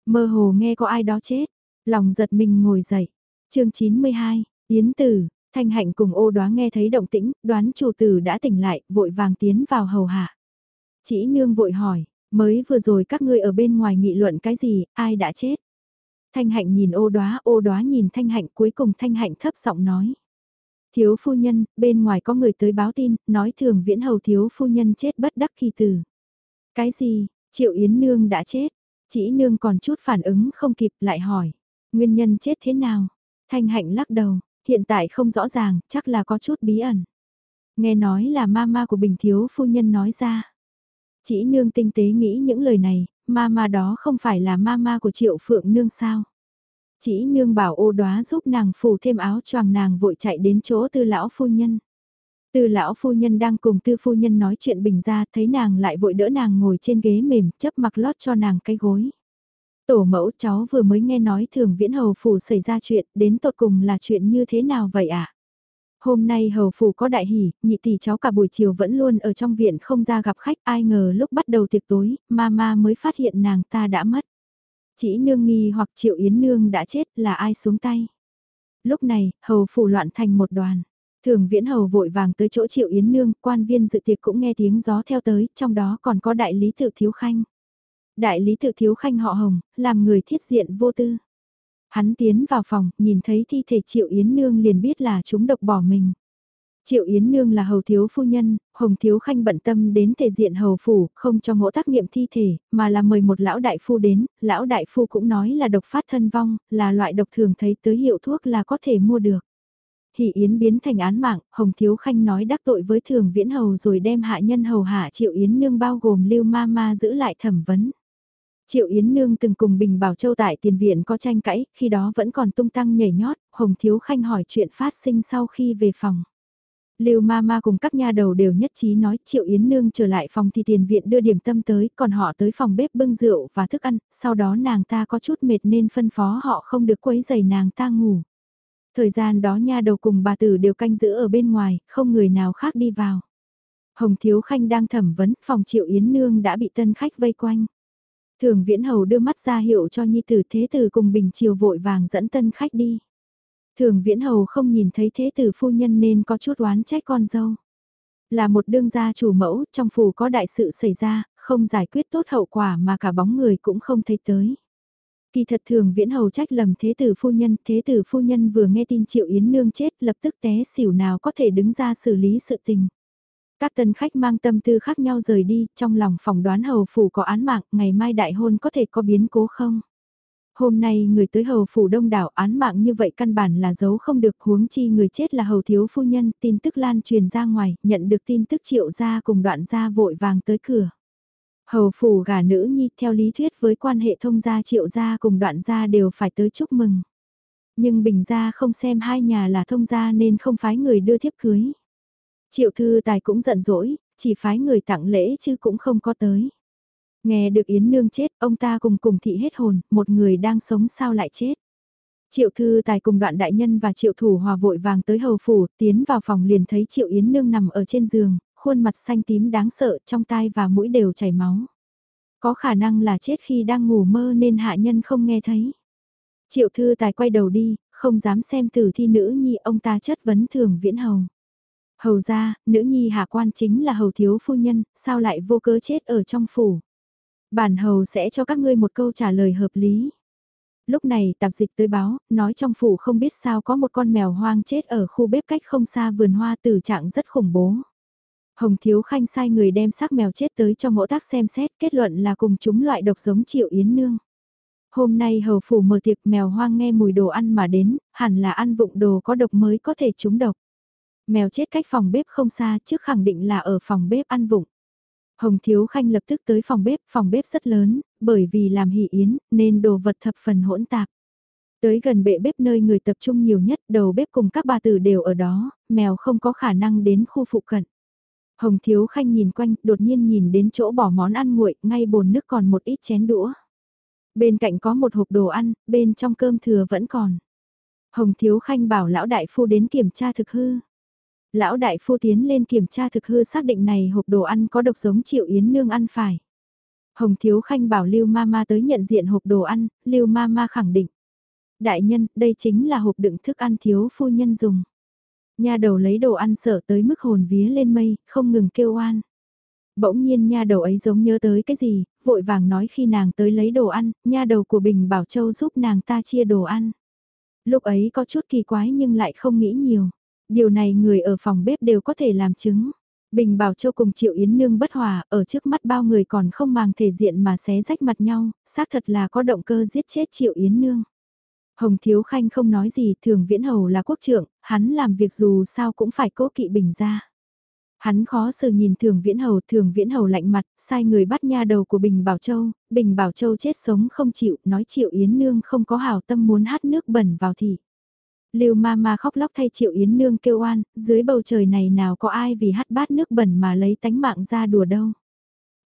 Mơ hồ nghe có ai đó chết, lòng giật mình ngồi dậy. chương 92, Yến Tử, Thanh Hạnh cùng ô đoá nghe thấy động tĩnh, đoán chủ tử đã tỉnh lại, vội vàng tiến vào hầu hạ. Chỉ nương vội hỏi, mới vừa rồi các ngươi ở bên ngoài nghị luận cái gì, ai đã chết? Thanh Hạnh nhìn ô đoá, ô đoá nhìn Thanh Hạnh cuối cùng Thanh Hạnh thấp giọng nói. Thiếu phu nhân, bên ngoài có người tới báo tin, nói thường viễn hầu thiếu phu nhân chết bất đắc kỳ tử. Cái gì, Triệu Yến Nương đã chết, chỉ Nương còn chút phản ứng không kịp lại hỏi. Nguyên nhân chết thế nào? Thanh Hạnh lắc đầu, hiện tại không rõ ràng, chắc là có chút bí ẩn. Nghe nói là mama của Bình Thiếu phu nhân nói ra. Chỉ Nương tinh tế nghĩ những lời này, mama đó không phải là mama của Triệu Phượng Nương sao? Chỉ nương bảo ô đoá giúp nàng phủ thêm áo choàng nàng vội chạy đến chỗ tư lão phu nhân. Tư lão phu nhân đang cùng tư phu nhân nói chuyện bình ra thấy nàng lại vội đỡ nàng ngồi trên ghế mềm chấp mặc lót cho nàng cái gối. Tổ mẫu cháu vừa mới nghe nói thường viễn hầu phủ xảy ra chuyện đến tột cùng là chuyện như thế nào vậy ạ? À? Hôm nay hầu phủ có đại hỷ, nhị tỷ cháu cả buổi chiều vẫn luôn ở trong viện không ra gặp khách ai ngờ lúc bắt đầu tiệc tối, mama mới phát hiện nàng ta đã mất. Chỉ nương nghi hoặc triệu yến nương đã chết là ai xuống tay. Lúc này, hầu phủ loạn thành một đoàn. Thường viễn hầu vội vàng tới chỗ triệu yến nương, quan viên dự tiệc cũng nghe tiếng gió theo tới, trong đó còn có đại lý tự thiếu khanh. Đại lý tự thiếu khanh họ hồng, làm người thiết diện vô tư. Hắn tiến vào phòng, nhìn thấy thi thể triệu yến nương liền biết là chúng độc bỏ mình. Triệu Yến Nương là hầu thiếu phu nhân, Hồng Thiếu Khanh bận tâm đến thể diện hầu phủ, không cho ngỗ tác nghiệm thi thể, mà là mời một lão đại phu đến, lão đại phu cũng nói là độc phát thân vong, là loại độc thường thấy tới hiệu thuốc là có thể mua được. Hỷ Yến biến thành án mạng, Hồng Thiếu Khanh nói đắc tội với thường viễn hầu rồi đem hạ nhân hầu hạ Triệu Yến Nương bao gồm lưu ma ma giữ lại thẩm vấn. Triệu Yến Nương từng cùng Bình Bảo Châu tại tiền viện có tranh cãi, khi đó vẫn còn tung tăng nhảy nhót, Hồng Thiếu Khanh hỏi chuyện phát sinh sau khi về phòng. Lưu Mama cùng các nha đầu đều nhất trí nói Triệu Yến Nương trở lại phòng thì tiền viện đưa điểm tâm tới, còn họ tới phòng bếp bưng rượu và thức ăn, sau đó nàng ta có chút mệt nên phân phó họ không được quấy giày nàng ta ngủ. Thời gian đó nha đầu cùng bà tử đều canh giữ ở bên ngoài, không người nào khác đi vào. Hồng Thiếu Khanh đang thẩm vấn, phòng Triệu Yến Nương đã bị tân khách vây quanh. Thường Viễn Hầu đưa mắt ra hiệu cho Nhi Tử Thế Tử cùng Bình Triều vội vàng dẫn tân khách đi. Thường viễn hầu không nhìn thấy thế tử phu nhân nên có chút oán trách con dâu. Là một đương gia chủ mẫu, trong phủ có đại sự xảy ra, không giải quyết tốt hậu quả mà cả bóng người cũng không thấy tới. Kỳ thật thường viễn hầu trách lầm thế tử phu nhân, thế tử phu nhân vừa nghe tin triệu yến nương chết lập tức té xỉu nào có thể đứng ra xử lý sự tình. Các tân khách mang tâm tư khác nhau rời đi, trong lòng phòng đoán hầu phủ có án mạng, ngày mai đại hôn có thể có biến cố không? Hôm nay người tới hầu phủ đông đảo án mạng như vậy căn bản là giấu không được huống chi người chết là hầu thiếu phu nhân, tin tức lan truyền ra ngoài, nhận được tin tức triệu ra cùng đoạn gia vội vàng tới cửa. Hầu phủ gả nữ nhi theo lý thuyết với quan hệ thông gia triệu gia cùng đoạn gia đều phải tới chúc mừng. Nhưng bình gia không xem hai nhà là thông gia nên không phái người đưa thiếp cưới. Triệu thư tài cũng giận dỗi, chỉ phái người tặng lễ chứ cũng không có tới. Nghe được Yến Nương chết, ông ta cùng cùng thị hết hồn, một người đang sống sao lại chết. Triệu thư tài cùng đoạn đại nhân và triệu thủ hòa vội vàng tới hầu phủ, tiến vào phòng liền thấy triệu Yến Nương nằm ở trên giường, khuôn mặt xanh tím đáng sợ trong tai và mũi đều chảy máu. Có khả năng là chết khi đang ngủ mơ nên hạ nhân không nghe thấy. Triệu thư tài quay đầu đi, không dám xem tử thi nữ nhi ông ta chất vấn thường viễn hầu. Hầu ra, nữ nhi hạ quan chính là hầu thiếu phu nhân, sao lại vô cớ chết ở trong phủ. Bản hầu sẽ cho các ngươi một câu trả lời hợp lý. Lúc này tạp dịch tới báo, nói trong phủ không biết sao có một con mèo hoang chết ở khu bếp cách không xa vườn hoa tử trạng rất khủng bố. Hồng Thiếu Khanh sai người đem xác mèo chết tới cho ngỗ tác xem xét kết luận là cùng chúng loại độc giống triệu yến nương. Hôm nay hầu phủ mở tiệc mèo hoang nghe mùi đồ ăn mà đến, hẳn là ăn vụng đồ có độc mới có thể trúng độc. Mèo chết cách phòng bếp không xa trước khẳng định là ở phòng bếp ăn vụng. Hồng Thiếu Khanh lập tức tới phòng bếp, phòng bếp rất lớn, bởi vì làm hỷ yến, nên đồ vật thập phần hỗn tạp. Tới gần bệ bếp nơi người tập trung nhiều nhất, đầu bếp cùng các bà tử đều ở đó, mèo không có khả năng đến khu phụ cận. Hồng Thiếu Khanh nhìn quanh, đột nhiên nhìn đến chỗ bỏ món ăn nguội, ngay bồn nước còn một ít chén đũa. Bên cạnh có một hộp đồ ăn, bên trong cơm thừa vẫn còn. Hồng Thiếu Khanh bảo lão đại phu đến kiểm tra thực hư. Lão đại phu tiến lên kiểm tra thực hư xác định này hộp đồ ăn có độc giống triệu yến nương ăn phải. Hồng Thiếu Khanh bảo Lưu Mama tới nhận diện hộp đồ ăn, Lưu Mama khẳng định. Đại nhân, đây chính là hộp đựng thức ăn thiếu phu nhân dùng. Nha đầu lấy đồ ăn sợ tới mức hồn vía lên mây, không ngừng kêu oan. Bỗng nhiên nha đầu ấy giống nhớ tới cái gì, vội vàng nói khi nàng tới lấy đồ ăn, nha đầu của Bình Bảo Châu giúp nàng ta chia đồ ăn. Lúc ấy có chút kỳ quái nhưng lại không nghĩ nhiều. Điều này người ở phòng bếp đều có thể làm chứng. Bình Bảo Châu cùng Triệu Yến Nương bất hòa, ở trước mắt bao người còn không mang thể diện mà xé rách mặt nhau, xác thật là có động cơ giết chết Triệu Yến Nương. Hồng Thiếu Khanh không nói gì, thường viễn hầu là quốc trưởng, hắn làm việc dù sao cũng phải cố kỵ bình ra. Hắn khó xử nhìn thường viễn hầu, thường viễn hầu lạnh mặt, sai người bắt nha đầu của Bình Bảo Châu, Bình Bảo Châu chết sống không chịu, nói Triệu Yến Nương không có hảo tâm muốn hát nước bẩn vào thì. Lưu ma ma khóc lóc thay Triệu Yến Nương kêu oan, dưới bầu trời này nào có ai vì hát bát nước bẩn mà lấy tánh mạng ra đùa đâu.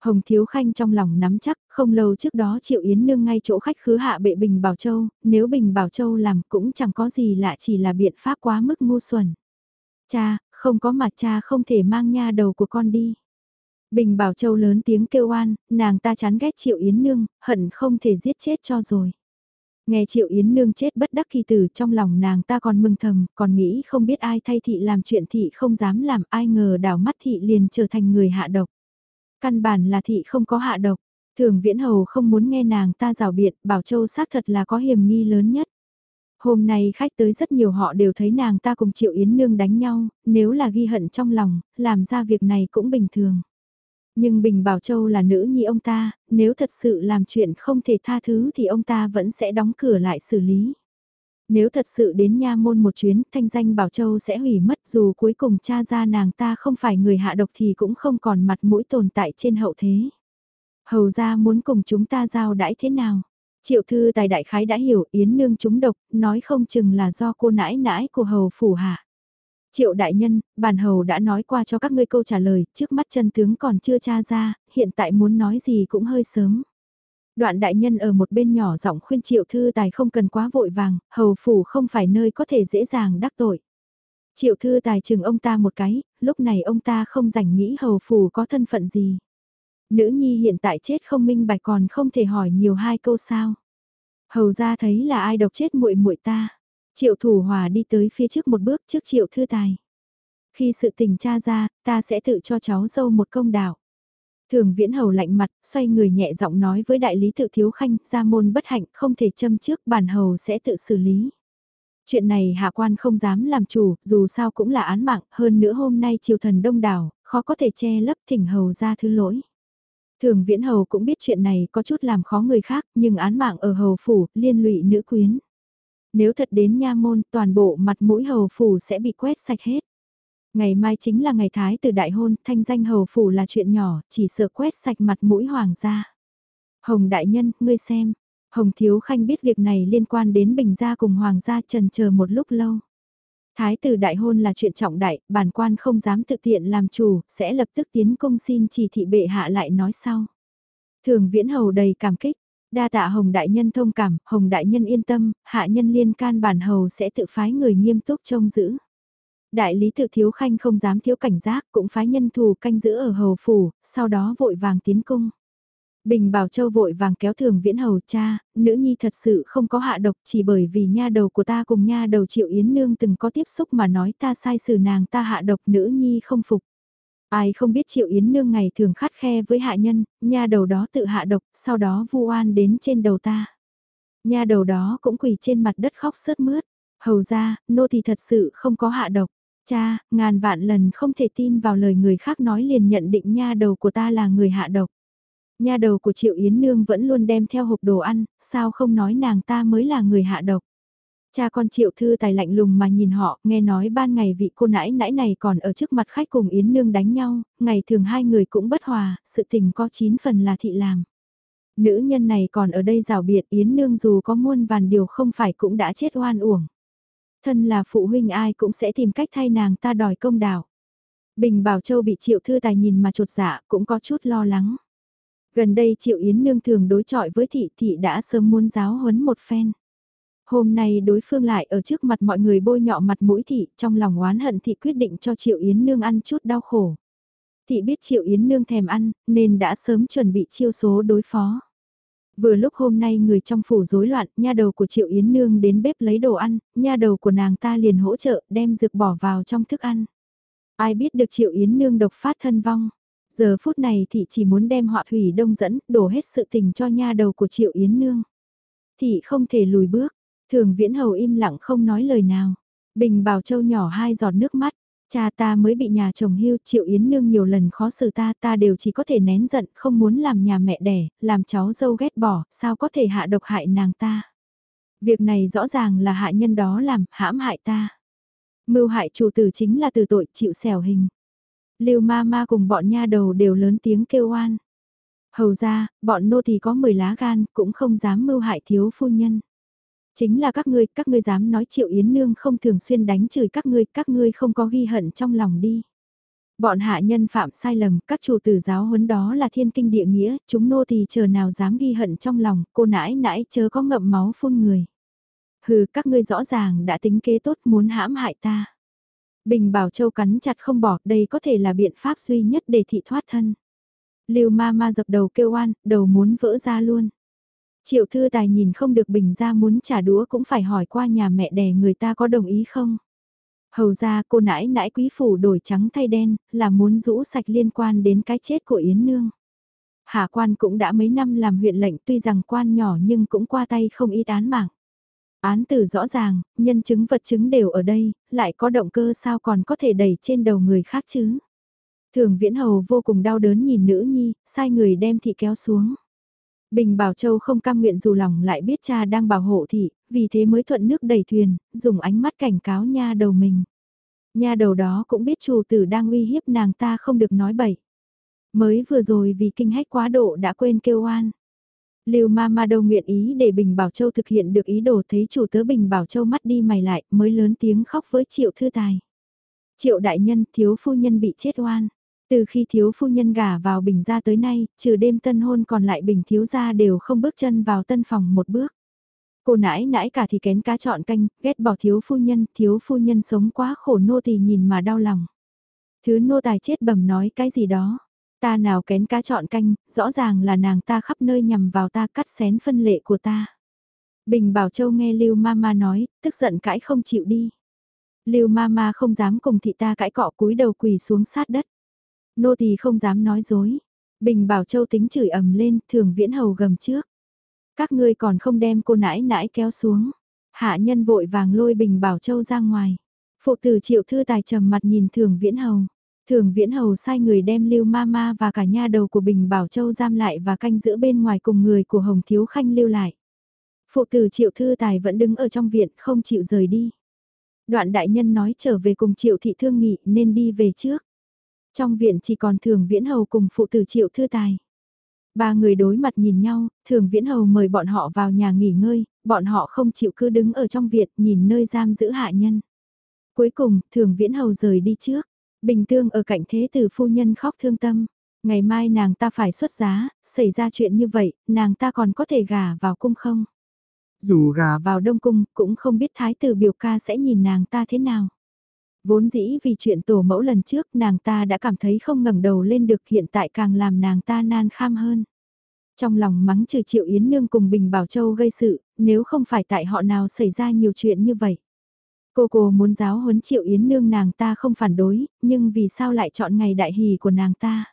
Hồng Thiếu Khanh trong lòng nắm chắc, không lâu trước đó Triệu Yến Nương ngay chỗ khách khứ hạ bệ Bình Bảo Châu, nếu Bình Bảo Châu làm cũng chẳng có gì lạ chỉ là biện pháp quá mức ngu xuẩn. Cha, không có mà cha không thể mang nha đầu của con đi. Bình Bảo Châu lớn tiếng kêu oan, nàng ta chán ghét Triệu Yến Nương, hận không thể giết chết cho rồi. Nghe Triệu Yến Nương chết bất đắc kỳ tử trong lòng nàng ta còn mừng thầm, còn nghĩ không biết ai thay thị làm chuyện thị không dám làm ai ngờ đảo mắt thị liền trở thành người hạ độc. Căn bản là thị không có hạ độc, thường viễn hầu không muốn nghe nàng ta rào biện, bảo châu xác thật là có hiểm nghi lớn nhất. Hôm nay khách tới rất nhiều họ đều thấy nàng ta cùng Triệu Yến Nương đánh nhau, nếu là ghi hận trong lòng, làm ra việc này cũng bình thường. Nhưng Bình Bảo Châu là nữ nhi ông ta, nếu thật sự làm chuyện không thể tha thứ thì ông ta vẫn sẽ đóng cửa lại xử lý. Nếu thật sự đến nha môn một chuyến, thanh danh Bảo Châu sẽ hủy mất dù cuối cùng cha ra nàng ta không phải người hạ độc thì cũng không còn mặt mũi tồn tại trên hậu thế. Hầu ra muốn cùng chúng ta giao đãi thế nào? Triệu thư tài đại khái đã hiểu Yến Nương chúng độc, nói không chừng là do cô nãi nãi của hầu phủ hạ. Triệu đại nhân, bản hầu đã nói qua cho các ngươi câu trả lời, trước mắt chân tướng còn chưa tra ra, hiện tại muốn nói gì cũng hơi sớm. Đoạn đại nhân ở một bên nhỏ giọng khuyên triệu thư tài không cần quá vội vàng, hầu phủ không phải nơi có thể dễ dàng đắc tội. Triệu thư tài chừng ông ta một cái, lúc này ông ta không rảnh nghĩ hầu phủ có thân phận gì. Nữ nhi hiện tại chết không minh bạch còn không thể hỏi nhiều hai câu sao. Hầu ra thấy là ai độc chết muội muội ta. Triệu thủ hòa đi tới phía trước một bước trước triệu thư tài. Khi sự tình tra ra, ta sẽ tự cho cháu dâu một công đạo. Thường viễn hầu lạnh mặt, xoay người nhẹ giọng nói với đại lý tự thiếu khanh, ra môn bất hạnh, không thể châm trước, bản hầu sẽ tự xử lý. Chuyện này hạ quan không dám làm chủ, dù sao cũng là án mạng, hơn nữa hôm nay triều thần đông đảo, khó có thể che lấp thỉnh hầu ra thứ lỗi. Thường viễn hầu cũng biết chuyện này có chút làm khó người khác, nhưng án mạng ở hầu phủ, liên lụy nữ quyến. Nếu thật đến nha môn, toàn bộ mặt mũi hầu phủ sẽ bị quét sạch hết. Ngày mai chính là ngày thái từ đại hôn, thanh danh hầu phủ là chuyện nhỏ, chỉ sợ quét sạch mặt mũi hoàng gia. Hồng đại nhân, ngươi xem. Hồng thiếu khanh biết việc này liên quan đến bình gia cùng hoàng gia trần chờ một lúc lâu. Thái tử đại hôn là chuyện trọng đại, bản quan không dám tự tiện làm chủ, sẽ lập tức tiến công xin chỉ thị bệ hạ lại nói sau. Thường viễn hầu đầy cảm kích, đa tạ hồng đại nhân thông cảm, hồng đại nhân yên tâm, hạ nhân liên can bản hầu sẽ tự phái người nghiêm túc trông giữ. Đại lý tự thiếu khanh không dám thiếu cảnh giác cũng phái nhân thù canh giữ ở hầu phủ, sau đó vội vàng tiến cung. Bình Bảo Châu vội vàng kéo thường viễn hầu cha, nữ nhi thật sự không có hạ độc chỉ bởi vì nha đầu của ta cùng nha đầu triệu yến nương từng có tiếp xúc mà nói ta sai xử nàng ta hạ độc nữ nhi không phục. Ai không biết triệu yến nương ngày thường khát khe với hạ nhân, nha đầu đó tự hạ độc, sau đó vu oan đến trên đầu ta. Nha đầu đó cũng quỳ trên mặt đất khóc sớt mướt. Hầu ra, nô thì thật sự không có hạ độc. Cha, ngàn vạn lần không thể tin vào lời người khác nói liền nhận định nha đầu của ta là người hạ độc. Nha đầu của Triệu Yến Nương vẫn luôn đem theo hộp đồ ăn, sao không nói nàng ta mới là người hạ độc. Cha con Triệu Thư Tài lạnh lùng mà nhìn họ, nghe nói ban ngày vị cô nãi nãi này còn ở trước mặt khách cùng Yến Nương đánh nhau, ngày thường hai người cũng bất hòa, sự tình có chín phần là thị làm. Nữ nhân này còn ở đây rào biệt Yến Nương dù có muôn vàn điều không phải cũng đã chết oan uổng. Thân là phụ huynh ai cũng sẽ tìm cách thay nàng ta đòi công đạo. Bình Bảo Châu bị Triệu Thư Tài nhìn mà trột dạ cũng có chút lo lắng. Gần đây Triệu Yến Nương thường đối chọi với thị thị đã sớm muốn giáo huấn một phen. Hôm nay đối phương lại ở trước mặt mọi người bôi nhọ mặt mũi thị, trong lòng oán hận thị quyết định cho Triệu Yến Nương ăn chút đau khổ. Thị biết Triệu Yến Nương thèm ăn, nên đã sớm chuẩn bị chiêu số đối phó. Vừa lúc hôm nay người trong phủ rối loạn, nha đầu của Triệu Yến Nương đến bếp lấy đồ ăn, nha đầu của nàng ta liền hỗ trợ đem dược bỏ vào trong thức ăn. Ai biết được Triệu Yến Nương độc phát thân vong. Giờ phút này thị chỉ muốn đem họa thủy đông dẫn, đổ hết sự tình cho nha đầu của Triệu Yến Nương. Thị không thể lùi bước, thường viễn hầu im lặng không nói lời nào. Bình bảo châu nhỏ hai giọt nước mắt, cha ta mới bị nhà chồng hưu Triệu Yến Nương nhiều lần khó xử ta ta đều chỉ có thể nén giận không muốn làm nhà mẹ đẻ, làm cháu dâu ghét bỏ, sao có thể hạ độc hại nàng ta. Việc này rõ ràng là hạ nhân đó làm, hãm hại ta. Mưu hại chủ tử chính là từ tội chịu xẻo hình. Lưu ma ma cùng bọn nha đầu đều lớn tiếng kêu oan. Hầu ra, bọn nô thì có 10 lá gan, cũng không dám mưu hại thiếu phu nhân. Chính là các ngươi, các ngươi dám nói triệu yến nương không thường xuyên đánh chửi các ngươi, các ngươi không có ghi hận trong lòng đi. Bọn hạ nhân phạm sai lầm, các chủ tử giáo huấn đó là thiên kinh địa nghĩa, chúng nô thì chờ nào dám ghi hận trong lòng, cô nãi nãi chớ có ngậm máu phun người. Hừ, các ngươi rõ ràng đã tính kế tốt muốn hãm hại ta. Bình Bảo Châu cắn chặt không bỏ, đây có thể là biện pháp duy nhất để thị thoát thân. Lưu ma ma dập đầu kêu oan, đầu muốn vỡ ra luôn. Triệu thư tài nhìn không được bình ra muốn trả đũa cũng phải hỏi qua nhà mẹ đẻ người ta có đồng ý không. Hầu ra cô nãi nãi quý phủ đổi trắng thay đen, là muốn rũ sạch liên quan đến cái chết của Yến Nương. Hạ quan cũng đã mấy năm làm huyện lệnh tuy rằng quan nhỏ nhưng cũng qua tay không ít án mạng. Án tử rõ ràng, nhân chứng vật chứng đều ở đây, lại có động cơ sao còn có thể đẩy trên đầu người khác chứ. Thường viễn hầu vô cùng đau đớn nhìn nữ nhi, sai người đem thị kéo xuống. Bình Bảo Châu không cam nguyện dù lòng lại biết cha đang bảo hộ thị, vì thế mới thuận nước đẩy thuyền, dùng ánh mắt cảnh cáo nha đầu mình. Nha đầu đó cũng biết chủ tử đang uy hiếp nàng ta không được nói bậy. Mới vừa rồi vì kinh hách quá độ đã quên kêu oan. Lưu ma ma đâu nguyện ý để Bình Bảo Châu thực hiện được ý đồ thấy chủ tớ Bình Bảo Châu mắt đi mày lại mới lớn tiếng khóc với triệu thư tài. Triệu đại nhân thiếu phu nhân bị chết oan. Từ khi thiếu phu nhân gả vào Bình gia tới nay, trừ đêm tân hôn còn lại Bình thiếu gia đều không bước chân vào tân phòng một bước. Cô nãi nãi cả thì kén cá chọn canh, ghét bỏ thiếu phu nhân, thiếu phu nhân sống quá khổ nô tỳ nhìn mà đau lòng. Thứ nô tài chết bẩm nói cái gì đó. Ta nào kén cá chọn canh, rõ ràng là nàng ta khắp nơi nhằm vào ta cắt xén phân lệ của ta. Bình Bảo Châu nghe Lưu Mama nói, tức giận cãi không chịu đi. Lưu Mama không dám cùng thị ta cãi cọ cúi đầu quỳ xuống sát đất. Nô tỳ không dám nói dối. Bình Bảo Châu tính chửi ầm lên, thường viễn hầu gầm trước. Các ngươi còn không đem cô nãi nãi kéo xuống. Hạ nhân vội vàng lôi Bình Bảo Châu ra ngoài. Phụ tử triệu thư tài trầm mặt nhìn thường viễn hầu. Thường viễn hầu sai người đem lưu ma ma và cả nha đầu của Bình Bảo Châu giam lại và canh giữ bên ngoài cùng người của Hồng Thiếu Khanh lưu lại. Phụ tử triệu thư tài vẫn đứng ở trong viện không chịu rời đi. Đoạn đại nhân nói trở về cùng triệu thị thương nghị nên đi về trước. Trong viện chỉ còn thường viễn hầu cùng phụ tử triệu thư tài. Ba người đối mặt nhìn nhau, thường viễn hầu mời bọn họ vào nhà nghỉ ngơi, bọn họ không chịu cứ đứng ở trong viện nhìn nơi giam giữ hạ nhân. Cuối cùng, thường viễn hầu rời đi trước. Bình tương ở cạnh thế tử phu nhân khóc thương tâm. Ngày mai nàng ta phải xuất giá, xảy ra chuyện như vậy, nàng ta còn có thể gả vào cung không? Dù gả vào đông cung, cũng không biết thái tử biểu ca sẽ nhìn nàng ta thế nào. Vốn dĩ vì chuyện tổ mẫu lần trước nàng ta đã cảm thấy không ngẩng đầu lên được hiện tại càng làm nàng ta nan kham hơn. Trong lòng mắng trừ Triệu Yến Nương cùng Bình Bảo Châu gây sự, nếu không phải tại họ nào xảy ra nhiều chuyện như vậy. Cô cô muốn giáo huấn Triệu Yến Nương nàng ta không phản đối, nhưng vì sao lại chọn ngày đại hỷ của nàng ta?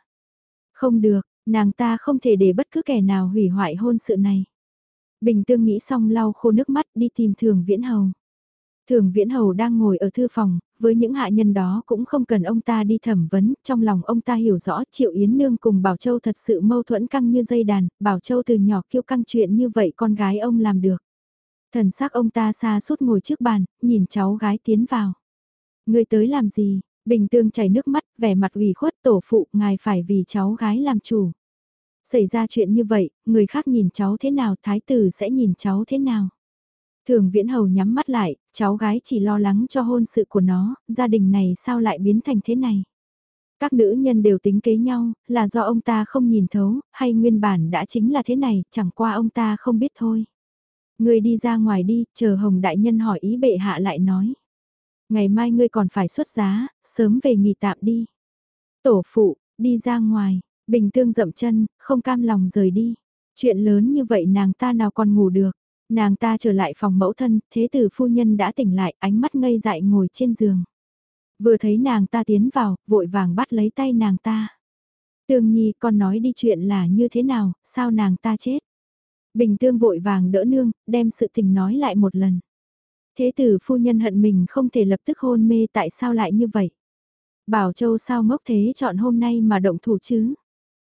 Không được, nàng ta không thể để bất cứ kẻ nào hủy hoại hôn sự này. Bình Tương nghĩ xong lau khô nước mắt đi tìm Thường Viễn Hầu. Thường Viễn Hầu đang ngồi ở thư phòng, với những hạ nhân đó cũng không cần ông ta đi thẩm vấn, trong lòng ông ta hiểu rõ Triệu Yến Nương cùng Bảo Châu thật sự mâu thuẫn căng như dây đàn, Bảo Châu từ nhỏ kiêu căng chuyện như vậy con gái ông làm được. Thần sắc ông ta xa suốt ngồi trước bàn, nhìn cháu gái tiến vào. Người tới làm gì? Bình tương chảy nước mắt, vẻ mặt ủy khuất tổ phụ, ngài phải vì cháu gái làm chủ. Xảy ra chuyện như vậy, người khác nhìn cháu thế nào, thái tử sẽ nhìn cháu thế nào? Thường viễn hầu nhắm mắt lại, cháu gái chỉ lo lắng cho hôn sự của nó, gia đình này sao lại biến thành thế này? Các nữ nhân đều tính kế nhau, là do ông ta không nhìn thấu, hay nguyên bản đã chính là thế này, chẳng qua ông ta không biết thôi. Ngươi đi ra ngoài đi, chờ Hồng Đại Nhân hỏi ý bệ hạ lại nói. Ngày mai ngươi còn phải xuất giá, sớm về nghỉ tạm đi. Tổ phụ, đi ra ngoài, bình tương dậm chân, không cam lòng rời đi. Chuyện lớn như vậy nàng ta nào còn ngủ được. Nàng ta trở lại phòng mẫu thân, thế tử phu nhân đã tỉnh lại, ánh mắt ngây dại ngồi trên giường. Vừa thấy nàng ta tiến vào, vội vàng bắt lấy tay nàng ta. Tương Nhi con nói đi chuyện là như thế nào, sao nàng ta chết? Bình tương vội vàng đỡ nương, đem sự tình nói lại một lần. Thế tử phu nhân hận mình không thể lập tức hôn mê tại sao lại như vậy? Bảo Châu sao ngốc thế chọn hôm nay mà động thủ chứ?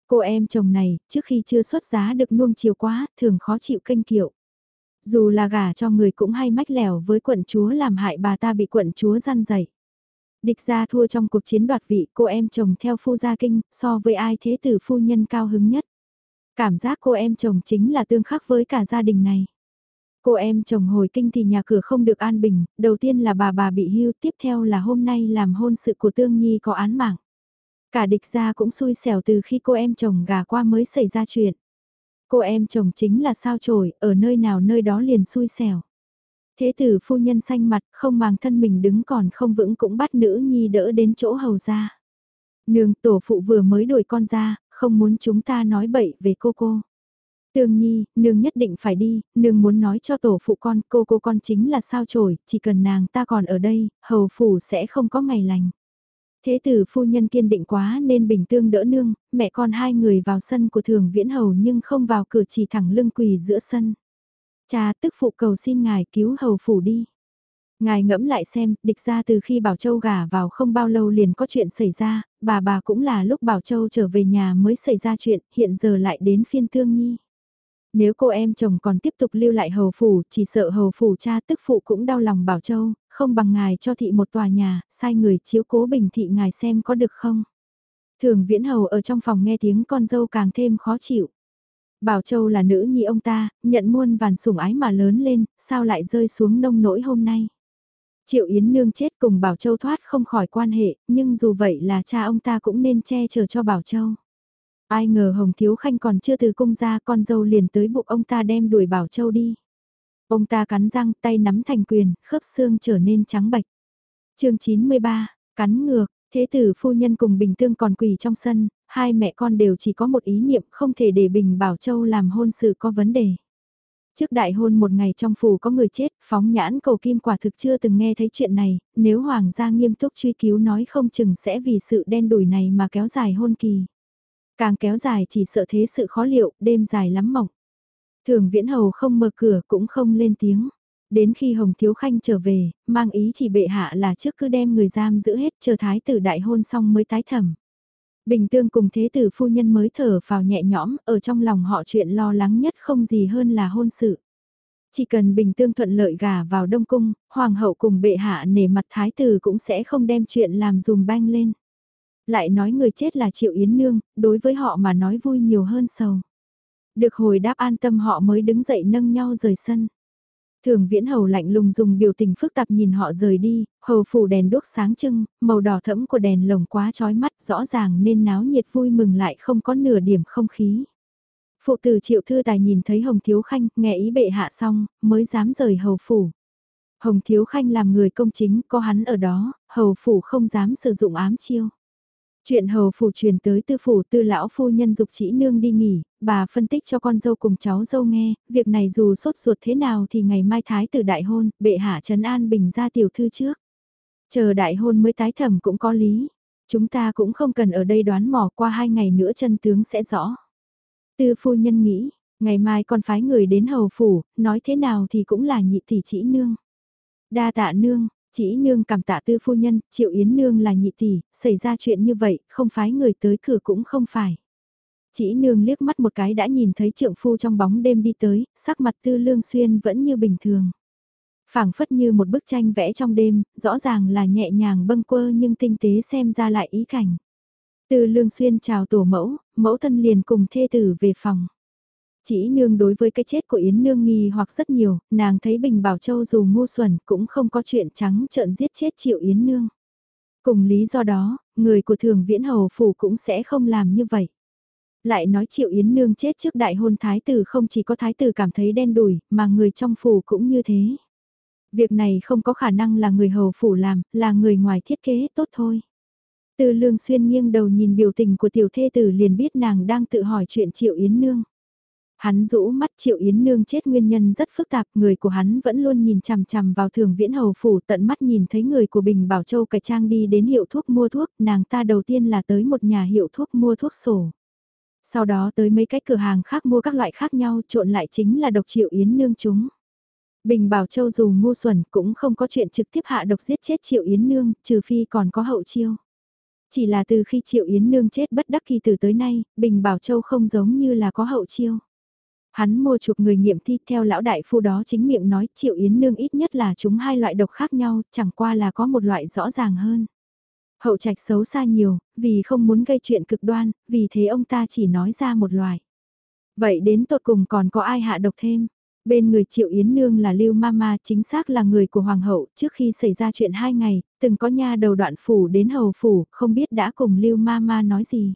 Cô em chồng này, trước khi chưa xuất giá được nuông chiều quá, thường khó chịu kênh kiệu. Dù là gả cho người cũng hay mách lẻo với quận chúa làm hại bà ta bị quận chúa gian dậy. Địch gia thua trong cuộc chiến đoạt vị cô em chồng theo phu gia kinh so với ai thế tử phu nhân cao hứng nhất. Cảm giác cô em chồng chính là tương khắc với cả gia đình này. Cô em chồng hồi kinh thì nhà cửa không được an bình, đầu tiên là bà bà bị hưu, tiếp theo là hôm nay làm hôn sự của Tương Nhi có án mạng. Cả địch gia cũng xui xẻo từ khi cô em chồng gà qua mới xảy ra chuyện. Cô em chồng chính là sao trổi, ở nơi nào nơi đó liền xui xẻo. Thế tử phu nhân xanh mặt, không màng thân mình đứng còn không vững cũng bắt nữ nhi đỡ đến chỗ hầu ra. Nương tổ phụ vừa mới đổi con ra, không muốn chúng ta nói bậy về cô cô. Tương Nhi, nương nhất định phải đi, nương muốn nói cho tổ phụ con, cô cô con chính là sao trổi, chỉ cần nàng ta còn ở đây, hầu phủ sẽ không có ngày lành. Thế tử phu nhân kiên định quá nên bình tương đỡ nương, mẹ con hai người vào sân của thường viễn hầu nhưng không vào cửa chỉ thẳng lưng quỳ giữa sân. Cha tức phụ cầu xin ngài cứu hầu phủ đi. Ngài ngẫm lại xem, địch ra từ khi Bảo Châu gả vào không bao lâu liền có chuyện xảy ra, bà bà cũng là lúc Bảo Châu trở về nhà mới xảy ra chuyện, hiện giờ lại đến phiên thương nhi. Nếu cô em chồng còn tiếp tục lưu lại hầu phủ, chỉ sợ hầu phủ cha tức phụ cũng đau lòng Bảo Châu, không bằng ngài cho thị một tòa nhà, sai người chiếu cố bình thị ngài xem có được không. Thường viễn hầu ở trong phòng nghe tiếng con dâu càng thêm khó chịu. Bảo Châu là nữ nhi ông ta, nhận muôn vàn sủng ái mà lớn lên, sao lại rơi xuống nông nỗi hôm nay. Triệu Yến Nương chết cùng Bảo Châu thoát không khỏi quan hệ, nhưng dù vậy là cha ông ta cũng nên che chở cho Bảo Châu. Ai ngờ Hồng Thiếu Khanh còn chưa từ cung ra con dâu liền tới bụng ông ta đem đuổi Bảo Châu đi. Ông ta cắn răng tay nắm thành quyền, khớp xương trở nên trắng bạch. chương 93, cắn ngược, thế tử phu nhân cùng Bình Tương còn quỳ trong sân, hai mẹ con đều chỉ có một ý niệm không thể để Bình Bảo Châu làm hôn sự có vấn đề. Trước đại hôn một ngày trong phủ có người chết, phóng nhãn cầu kim quả thực chưa từng nghe thấy chuyện này, nếu hoàng gia nghiêm túc truy cứu nói không chừng sẽ vì sự đen đủi này mà kéo dài hôn kỳ. Càng kéo dài chỉ sợ thế sự khó liệu, đêm dài lắm mộng. Thường viễn hầu không mở cửa cũng không lên tiếng. Đến khi Hồng Thiếu Khanh trở về, mang ý chỉ bệ hạ là trước cứ đem người giam giữ hết chờ thái tử đại hôn xong mới tái thẩm. Bình tương cùng thế tử phu nhân mới thở vào nhẹ nhõm, ở trong lòng họ chuyện lo lắng nhất không gì hơn là hôn sự. Chỉ cần bình tương thuận lợi gả vào Đông Cung, Hoàng hậu cùng bệ hạ nể mặt thái tử cũng sẽ không đem chuyện làm dùm banh lên. Lại nói người chết là Triệu Yến Nương, đối với họ mà nói vui nhiều hơn sầu. Được hồi đáp an tâm họ mới đứng dậy nâng nhau rời sân. Thường viễn hầu lạnh lùng dùng biểu tình phức tạp nhìn họ rời đi, hầu phủ đèn đốt sáng trưng, màu đỏ thẫm của đèn lồng quá trói mắt rõ ràng nên náo nhiệt vui mừng lại không có nửa điểm không khí. Phụ tử triệu thư tài nhìn thấy Hồng Thiếu Khanh, nghe ý bệ hạ xong, mới dám rời hầu phủ. Hồng Thiếu Khanh làm người công chính, có hắn ở đó, hầu phủ không dám sử dụng ám chiêu. Chuyện hầu phủ truyền tới tư phủ tư lão phu nhân dục chỉ nương đi nghỉ, bà phân tích cho con dâu cùng cháu dâu nghe, việc này dù sốt ruột thế nào thì ngày mai thái tử đại hôn, bệ hạ trấn an bình ra tiểu thư trước. Chờ đại hôn mới tái thẩm cũng có lý, chúng ta cũng không cần ở đây đoán mò qua hai ngày nữa chân tướng sẽ rõ. Tư phu nhân nghĩ, ngày mai con phái người đến hầu phủ, nói thế nào thì cũng là nhị tỷ chỉ nương. Đa tạ nương, chỉ nương cảm tạ tư phu nhân, triệu yến nương là nhị tỷ, xảy ra chuyện như vậy, không phái người tới cửa cũng không phải. Chỉ nương liếc mắt một cái đã nhìn thấy trượng phu trong bóng đêm đi tới, sắc mặt tư lương xuyên vẫn như bình thường. phảng phất như một bức tranh vẽ trong đêm, rõ ràng là nhẹ nhàng bâng quơ nhưng tinh tế xem ra lại ý cảnh. Tư lương xuyên chào tổ mẫu, mẫu thân liền cùng thê tử về phòng. Chỉ nương đối với cái chết của Yến Nương nghi hoặc rất nhiều, nàng thấy Bình Bảo Châu dù ngu xuẩn cũng không có chuyện trắng trợn giết chết Triệu Yến Nương. Cùng lý do đó, người của thường viễn hầu phủ cũng sẽ không làm như vậy. Lại nói Triệu Yến Nương chết trước đại hôn thái tử không chỉ có thái tử cảm thấy đen đủi, mà người trong phủ cũng như thế. Việc này không có khả năng là người hầu phủ làm, là người ngoài thiết kế tốt thôi. Từ lương xuyên nghiêng đầu nhìn biểu tình của tiểu thê tử liền biết nàng đang tự hỏi chuyện Triệu Yến Nương. Hắn rũ mắt Triệu Yến Nương chết nguyên nhân rất phức tạp, người của hắn vẫn luôn nhìn chằm chằm vào thường viễn hầu phủ tận mắt nhìn thấy người của Bình Bảo Châu cải trang đi đến hiệu thuốc mua thuốc, nàng ta đầu tiên là tới một nhà hiệu thuốc mua thuốc sổ. Sau đó tới mấy cái cửa hàng khác mua các loại khác nhau trộn lại chính là độc Triệu Yến Nương chúng. Bình Bảo Châu dù ngu xuẩn cũng không có chuyện trực tiếp hạ độc giết chết Triệu Yến Nương, trừ phi còn có hậu chiêu. Chỉ là từ khi Triệu Yến Nương chết bất đắc kỳ từ tới nay, Bình Bảo Châu không giống như là có hậu chiêu. Hắn mua chuộc người nghiệm thi theo lão đại phu đó chính miệng nói Triệu Yến Nương ít nhất là chúng hai loại độc khác nhau, chẳng qua là có một loại rõ ràng hơn. Hậu trạch xấu xa nhiều, vì không muốn gây chuyện cực đoan, vì thế ông ta chỉ nói ra một loại. Vậy đến tột cùng còn có ai hạ độc thêm? Bên người Triệu Yến Nương là Lưu Mama chính xác là người của Hoàng hậu trước khi xảy ra chuyện hai ngày, từng có nha đầu đoạn phủ đến hầu phủ, không biết đã cùng Lưu Mama nói gì.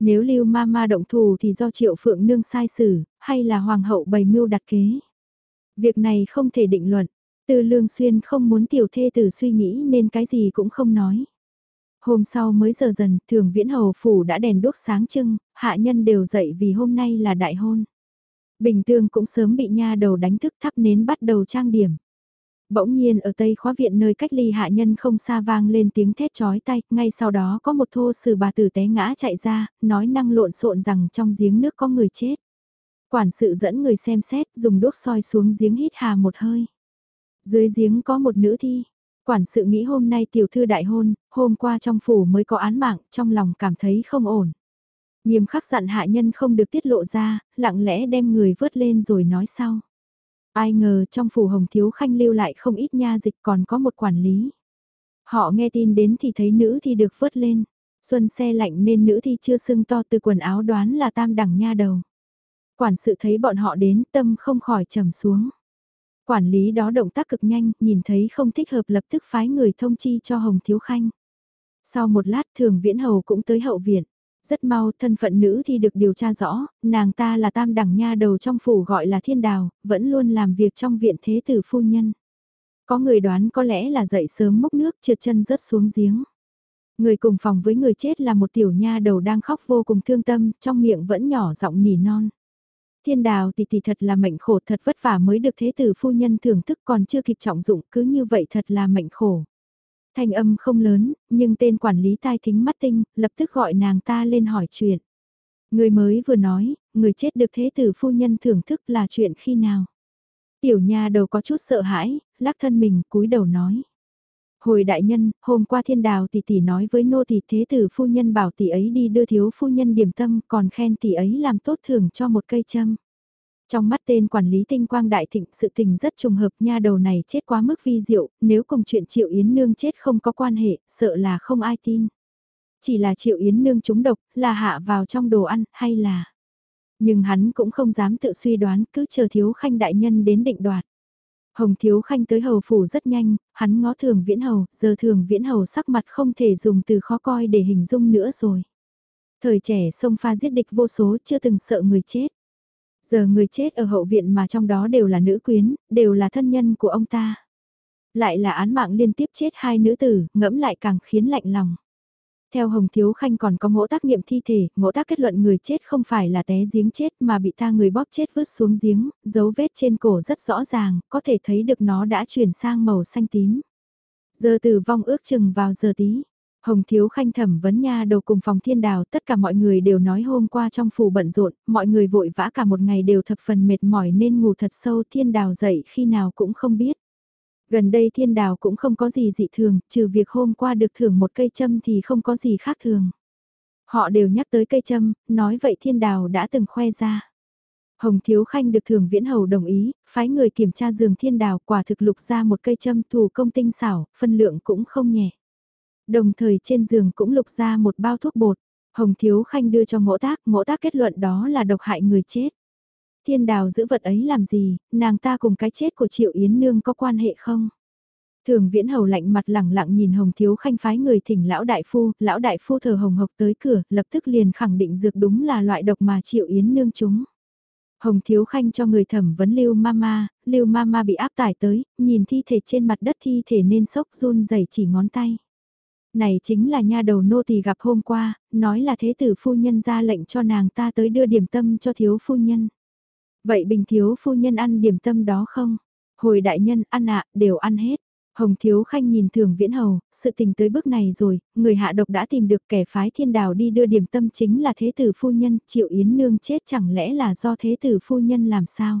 Nếu Lưu Mama động thù thì do Triệu Phượng Nương sai xử, hay là Hoàng hậu bày mưu đặt kế. Việc này không thể định luận, từ Lương Xuyên không muốn tiểu thê tử suy nghĩ nên cái gì cũng không nói. Hôm sau mới giờ dần, thường viễn hầu phủ đã đèn đốt sáng trưng, hạ nhân đều dậy vì hôm nay là đại hôn. Bình tương cũng sớm bị nha đầu đánh thức thắp nến bắt đầu trang điểm. Bỗng nhiên ở tây khóa viện nơi cách ly hạ nhân không xa vang lên tiếng thét chói tay, ngay sau đó có một thô sử bà tử té ngã chạy ra, nói năng lộn xộn rằng trong giếng nước có người chết. Quản sự dẫn người xem xét, dùng đốt soi xuống giếng hít hà một hơi. Dưới giếng có một nữ thi. Quản sự nghĩ hôm nay tiểu thư đại hôn, hôm qua trong phủ mới có án mạng, trong lòng cảm thấy không ổn. Nghiêm khắc dặn hạ nhân không được tiết lộ ra, lặng lẽ đem người vớt lên rồi nói sau. Ai ngờ trong phủ hồng thiếu khanh lưu lại không ít nha dịch còn có một quản lý. Họ nghe tin đến thì thấy nữ thì được vớt lên. Xuân xe lạnh nên nữ thi chưa sưng to từ quần áo đoán là tam đẳng nha đầu. Quản sự thấy bọn họ đến tâm không khỏi trầm xuống. Quản lý đó động tác cực nhanh, nhìn thấy không thích hợp lập tức phái người thông chi cho Hồng Thiếu Khanh. Sau một lát thường viễn hầu cũng tới hậu viện. Rất mau thân phận nữ thì được điều tra rõ, nàng ta là tam đẳng nha đầu trong phủ gọi là thiên đào, vẫn luôn làm việc trong viện thế tử phu nhân. Có người đoán có lẽ là dậy sớm múc nước trượt chân rớt xuống giếng. Người cùng phòng với người chết là một tiểu nha đầu đang khóc vô cùng thương tâm, trong miệng vẫn nhỏ giọng nỉ non. Thiên đào tỷ tỷ thật là mệnh khổ thật vất vả mới được thế tử phu nhân thưởng thức còn chưa kịp trọng dụng cứ như vậy thật là mệnh khổ. Thanh âm không lớn, nhưng tên quản lý tai thính mắt tinh, lập tức gọi nàng ta lên hỏi chuyện. Người mới vừa nói, người chết được thế tử phu nhân thưởng thức là chuyện khi nào. Tiểu nha đầu có chút sợ hãi, lắc thân mình cúi đầu nói. Hồi đại nhân, hôm qua thiên đào tỷ tỷ nói với nô tỷ thế tử phu nhân bảo tỷ ấy đi đưa thiếu phu nhân điểm tâm còn khen tỷ ấy làm tốt thưởng cho một cây châm. Trong mắt tên quản lý tinh quang đại thịnh sự tình rất trùng hợp nha đầu này chết quá mức vi diệu, nếu cùng chuyện Triệu Yến Nương chết không có quan hệ, sợ là không ai tin. Chỉ là Triệu Yến Nương trúng độc, là hạ vào trong đồ ăn, hay là... Nhưng hắn cũng không dám tự suy đoán, cứ chờ thiếu khanh đại nhân đến định đoạt. Hồng Thiếu Khanh tới hầu phủ rất nhanh, hắn ngó thường viễn hầu, giờ thường viễn hầu sắc mặt không thể dùng từ khó coi để hình dung nữa rồi. Thời trẻ sông pha giết địch vô số chưa từng sợ người chết. Giờ người chết ở hậu viện mà trong đó đều là nữ quyến, đều là thân nhân của ông ta. Lại là án mạng liên tiếp chết hai nữ tử, ngẫm lại càng khiến lạnh lòng. Theo Hồng Thiếu Khanh còn có ngỗ tác nghiệm thi thể, ngỗ tác kết luận người chết không phải là té giếng chết mà bị ta người bóp chết vứt xuống giếng, dấu vết trên cổ rất rõ ràng, có thể thấy được nó đã chuyển sang màu xanh tím. Giờ tử vong ước chừng vào giờ tí. Hồng Thiếu Khanh thẩm vấn nha đầu cùng phòng thiên đào, tất cả mọi người đều nói hôm qua trong phủ bận rộn, mọi người vội vã cả một ngày đều thập phần mệt mỏi nên ngủ thật sâu thiên đào dậy khi nào cũng không biết. Gần đây thiên đào cũng không có gì dị thường, trừ việc hôm qua được thưởng một cây châm thì không có gì khác thường. Họ đều nhắc tới cây châm, nói vậy thiên đào đã từng khoe ra. Hồng Thiếu Khanh được thường viễn hầu đồng ý, phái người kiểm tra giường thiên đào quả thực lục ra một cây châm thủ công tinh xảo, phân lượng cũng không nhẹ. Đồng thời trên giường cũng lục ra một bao thuốc bột. Hồng Thiếu Khanh đưa cho ngỗ tác, ngỗ tác kết luận đó là độc hại người chết. Thiên đào giữ vật ấy làm gì, nàng ta cùng cái chết của Triệu Yến Nương có quan hệ không? Thường viễn hầu lạnh mặt lẳng lặng nhìn Hồng Thiếu Khanh phái người thỉnh lão đại phu, lão đại phu thờ hồng hộc tới cửa, lập tức liền khẳng định dược đúng là loại độc mà Triệu Yến Nương chúng. Hồng Thiếu Khanh cho người thẩm vấn Lưu Mama, Lưu Mama bị áp tải tới, nhìn thi thể trên mặt đất thi thể nên sốc run rẩy chỉ ngón tay. Này chính là nha đầu nô tỳ gặp hôm qua, nói là thế tử phu nhân ra lệnh cho nàng ta tới đưa điểm tâm cho thiếu phu nhân. Vậy bình thiếu phu nhân ăn điểm tâm đó không? Hồi đại nhân ăn ạ, đều ăn hết. Hồng Thiếu Khanh nhìn thường viễn hầu, sự tình tới bước này rồi, người hạ độc đã tìm được kẻ phái thiên đào đi đưa điểm tâm chính là thế tử phu nhân, triệu yến nương chết chẳng lẽ là do thế tử phu nhân làm sao?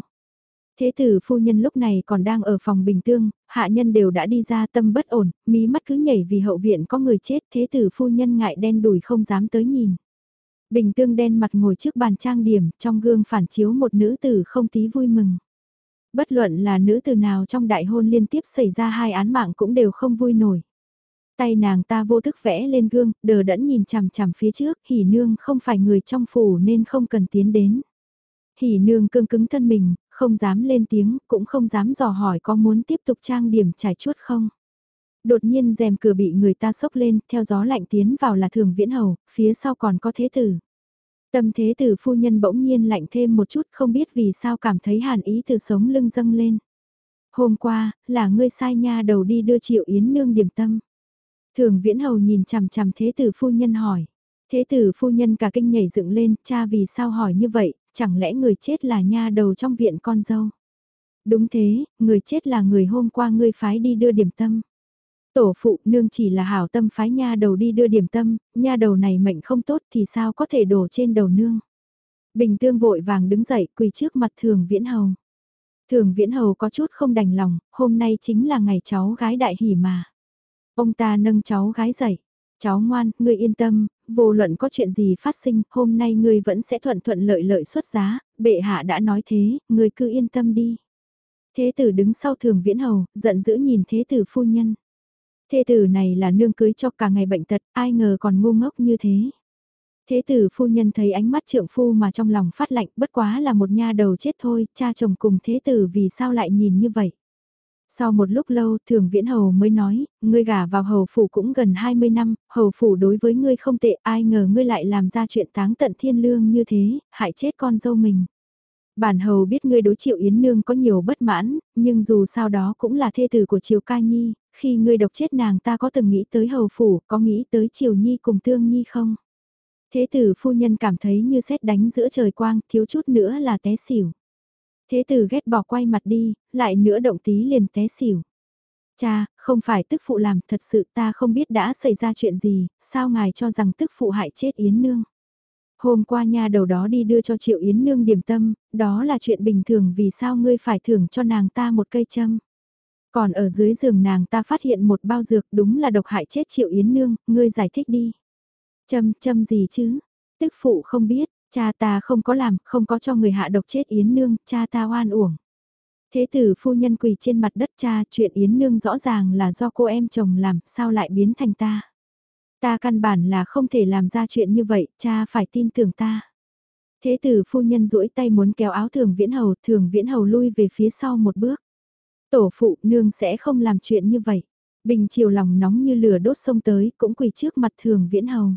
Thế tử phu nhân lúc này còn đang ở phòng bình tương, hạ nhân đều đã đi ra tâm bất ổn, mí mắt cứ nhảy vì hậu viện có người chết, thế tử phu nhân ngại đen đùi không dám tới nhìn. Bình tương đen mặt ngồi trước bàn trang điểm, trong gương phản chiếu một nữ tử không tí vui mừng. Bất luận là nữ tử nào trong đại hôn liên tiếp xảy ra hai án mạng cũng đều không vui nổi. Tay nàng ta vô thức vẽ lên gương, đờ đẫn nhìn chằm chằm phía trước, hỉ nương không phải người trong phủ nên không cần tiến đến. Hỉ nương cương cứng thân mình, không dám lên tiếng, cũng không dám dò hỏi có muốn tiếp tục trang điểm trải chuốt không. Đột nhiên rèm cửa bị người ta sốc lên, theo gió lạnh tiến vào là thường viễn hầu, phía sau còn có thế tử. Tâm thế tử phu nhân bỗng nhiên lạnh thêm một chút không biết vì sao cảm thấy hàn ý từ sống lưng dâng lên. Hôm qua, là ngươi sai nha đầu đi đưa triệu yến nương điểm tâm. Thường viễn hầu nhìn chằm chằm thế tử phu nhân hỏi. Thế tử phu nhân cả kinh nhảy dựng lên, cha vì sao hỏi như vậy, chẳng lẽ người chết là nha đầu trong viện con dâu? Đúng thế, người chết là người hôm qua ngươi phái đi đưa điểm tâm. Tổ phụ nương chỉ là hảo tâm phái nha đầu đi đưa điểm tâm, nha đầu này mệnh không tốt thì sao có thể đổ trên đầu nương. Bình tương vội vàng đứng dậy quỳ trước mặt thường viễn hầu. Thường viễn hầu có chút không đành lòng, hôm nay chính là ngày cháu gái đại hỉ mà. Ông ta nâng cháu gái dậy. Cháu ngoan, ngươi yên tâm, vô luận có chuyện gì phát sinh, hôm nay ngươi vẫn sẽ thuận thuận lợi lợi xuất giá, bệ hạ đã nói thế, ngươi cứ yên tâm đi. Thế tử đứng sau thường viễn hầu, giận dữ nhìn thế tử phu nhân. Thế tử này là nương cưới cho cả ngày bệnh tật, ai ngờ còn ngu ngốc như thế. Thế tử phu nhân thấy ánh mắt trượng phu mà trong lòng phát lạnh bất quá là một nha đầu chết thôi, cha chồng cùng thế tử vì sao lại nhìn như vậy. Sau một lúc lâu, thường viễn hầu mới nói, ngươi gả vào hầu phủ cũng gần 20 năm, hầu phủ đối với ngươi không tệ, ai ngờ ngươi lại làm ra chuyện táng tận thiên lương như thế, hại chết con dâu mình. Bản hầu biết ngươi đối triệu Yến Nương có nhiều bất mãn, nhưng dù sao đó cũng là thê tử của Triều Ca Nhi, khi ngươi độc chết nàng ta có từng nghĩ tới hầu phủ, có nghĩ tới Triều Nhi cùng Tương Nhi không? Thế tử phu nhân cảm thấy như xét đánh giữa trời quang, thiếu chút nữa là té xỉu. Thế tử ghét bỏ quay mặt đi, lại nữa động tí liền té xỉu. Cha, không phải tức phụ làm, thật sự ta không biết đã xảy ra chuyện gì, sao ngài cho rằng tức phụ hại chết Yến Nương. Hôm qua nha đầu đó đi đưa cho Triệu Yến Nương điểm tâm, đó là chuyện bình thường vì sao ngươi phải thưởng cho nàng ta một cây châm. Còn ở dưới giường nàng ta phát hiện một bao dược đúng là độc hại chết Triệu Yến Nương, ngươi giải thích đi. Châm, châm gì chứ? Tức phụ không biết, cha ta không có làm, không có cho người hạ độc chết Yến Nương, cha ta oan uổng. Thế tử phu nhân quỳ trên mặt đất cha chuyện Yến Nương rõ ràng là do cô em chồng làm, sao lại biến thành ta? Ta căn bản là không thể làm ra chuyện như vậy, cha phải tin tưởng ta. Thế tử phu nhân duỗi tay muốn kéo áo thường viễn hầu, thường viễn hầu lui về phía sau một bước. Tổ phụ nương sẽ không làm chuyện như vậy. Bình chiều lòng nóng như lửa đốt sông tới, cũng quỳ trước mặt thường viễn hầu.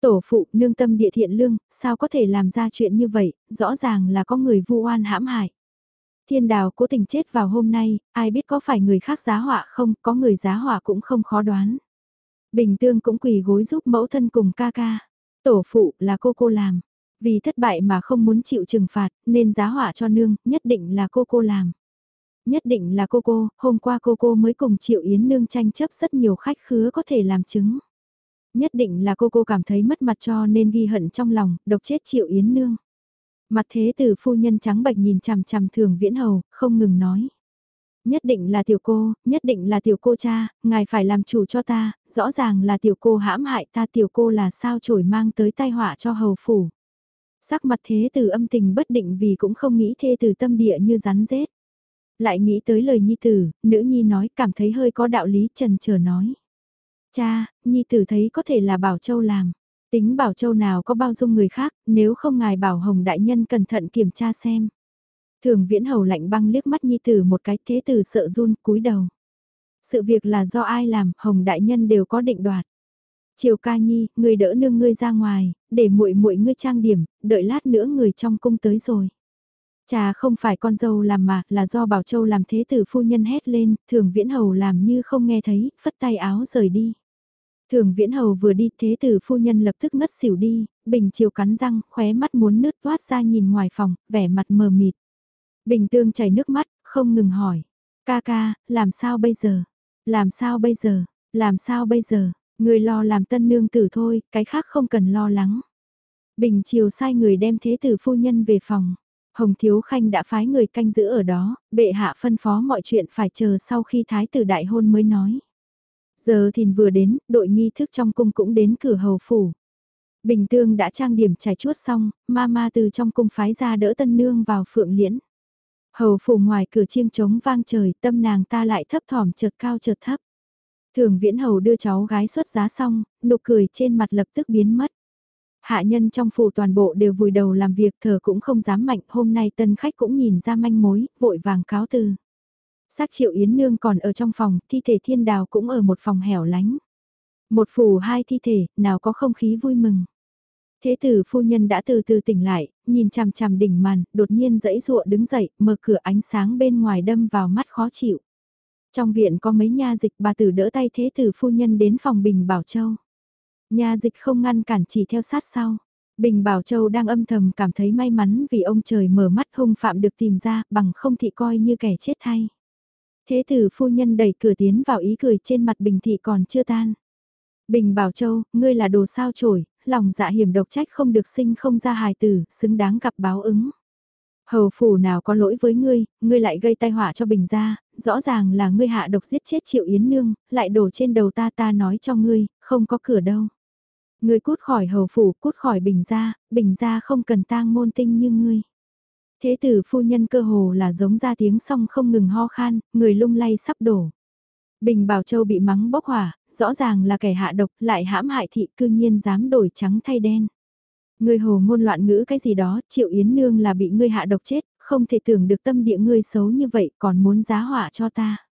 Tổ phụ nương tâm địa thiện lương, sao có thể làm ra chuyện như vậy, rõ ràng là có người vu oan hãm hại. Thiên đào cố tình chết vào hôm nay, ai biết có phải người khác giá họa không, có người giá họa cũng không khó đoán. Bình tương cũng quỳ gối giúp mẫu thân cùng ca ca. Tổ phụ là cô cô làm. Vì thất bại mà không muốn chịu trừng phạt, nên giá họa cho nương, nhất định là cô cô làm. Nhất định là cô cô, hôm qua cô cô mới cùng Triệu Yến Nương tranh chấp rất nhiều khách khứa có thể làm chứng. Nhất định là cô cô cảm thấy mất mặt cho nên ghi hận trong lòng, độc chết Triệu Yến Nương. Mặt thế từ phu nhân trắng bạch nhìn chằm chằm thường viễn hầu, không ngừng nói. Nhất định là tiểu cô, nhất định là tiểu cô cha, ngài phải làm chủ cho ta, rõ ràng là tiểu cô hãm hại ta tiểu cô là sao trổi mang tới tai họa cho hầu phủ. Sắc mặt thế từ âm tình bất định vì cũng không nghĩ thê từ tâm địa như rắn rết. Lại nghĩ tới lời nhi tử, nữ nhi nói cảm thấy hơi có đạo lý trần chờ nói. Cha, nhi tử thấy có thể là Bảo Châu làm. Tính Bảo Châu nào có bao dung người khác, nếu không ngài bảo Hồng Đại Nhân cẩn thận kiểm tra xem. Thường viễn hầu lạnh băng liếc mắt nhi tử một cái thế tử sợ run cúi đầu. Sự việc là do ai làm, Hồng Đại Nhân đều có định đoạt. Triều ca nhi, người đỡ nương ngươi ra ngoài, để muội muội ngươi trang điểm, đợi lát nữa người trong cung tới rồi. Chà không phải con dâu làm mà, là do Bảo Châu làm thế tử phu nhân hét lên, thường viễn hầu làm như không nghe thấy, phất tay áo rời đi. Thường viễn hầu vừa đi thế tử phu nhân lập tức ngất xỉu đi, bình chiều cắn răng, khóe mắt muốn nứt toát ra nhìn ngoài phòng, vẻ mặt mờ mịt. Bình tương chảy nước mắt, không ngừng hỏi. Ca ca, làm sao bây giờ? Làm sao bây giờ? Làm sao bây giờ? Người lo làm tân nương tử thôi, cái khác không cần lo lắng. Bình chiều sai người đem thế tử phu nhân về phòng. Hồng Thiếu Khanh đã phái người canh giữ ở đó, bệ hạ phân phó mọi chuyện phải chờ sau khi thái tử đại hôn mới nói. Giờ thìn vừa đến, đội nghi thức trong cung cũng đến cửa hầu phủ. Bình tương đã trang điểm trải chuốt xong, ma ma từ trong cung phái ra đỡ tân nương vào phượng liễn. Hầu phủ ngoài cửa chiêng trống vang trời, tâm nàng ta lại thấp thỏm chợt cao chợt thấp. Thường viễn hầu đưa cháu gái xuất giá xong, nụ cười trên mặt lập tức biến mất. Hạ nhân trong phủ toàn bộ đều vùi đầu làm việc thờ cũng không dám mạnh, hôm nay tân khách cũng nhìn ra manh mối, vội vàng cáo từ. Xác triệu Yến Nương còn ở trong phòng, thi thể thiên đào cũng ở một phòng hẻo lánh. Một phủ hai thi thể, nào có không khí vui mừng. Thế tử phu nhân đã từ từ tỉnh lại, nhìn chằm chằm đỉnh màn, đột nhiên dãy dụa đứng dậy, mở cửa ánh sáng bên ngoài đâm vào mắt khó chịu. Trong viện có mấy nha dịch bà tử đỡ tay thế tử phu nhân đến phòng Bình Bảo Châu. Nha dịch không ngăn cản chỉ theo sát sau. Bình Bảo Châu đang âm thầm cảm thấy may mắn vì ông trời mở mắt hung phạm được tìm ra bằng không thị coi như kẻ chết thay. Thế tử phu nhân đẩy cửa tiến vào ý cười trên mặt Bình thị còn chưa tan. Bình Bảo Châu, ngươi là đồ sao chổi, lòng dạ hiểm độc trách không được sinh không ra hài tử, xứng đáng gặp báo ứng. Hầu phủ nào có lỗi với ngươi, ngươi lại gây tai họa cho Bình gia, rõ ràng là ngươi hạ độc giết chết Triệu Yến Nương, lại đổ trên đầu ta ta nói cho ngươi, không có cửa đâu. Ngươi cút khỏi hầu phủ, cút khỏi Bình gia, Bình gia không cần tang môn tinh như ngươi. Thế tử phu nhân cơ hồ là giống ra tiếng song không ngừng ho khan, người lung lay sắp đổ. Bình Bảo Châu bị mắng bốc hỏa, rõ ràng là kẻ hạ độc, lại hãm hại thị cư nhiên dám đổi trắng thay đen. Ngươi hồ ngôn loạn ngữ cái gì đó, Triệu Yến Nương là bị ngươi hạ độc chết, không thể tưởng được tâm địa ngươi xấu như vậy còn muốn giá họa cho ta.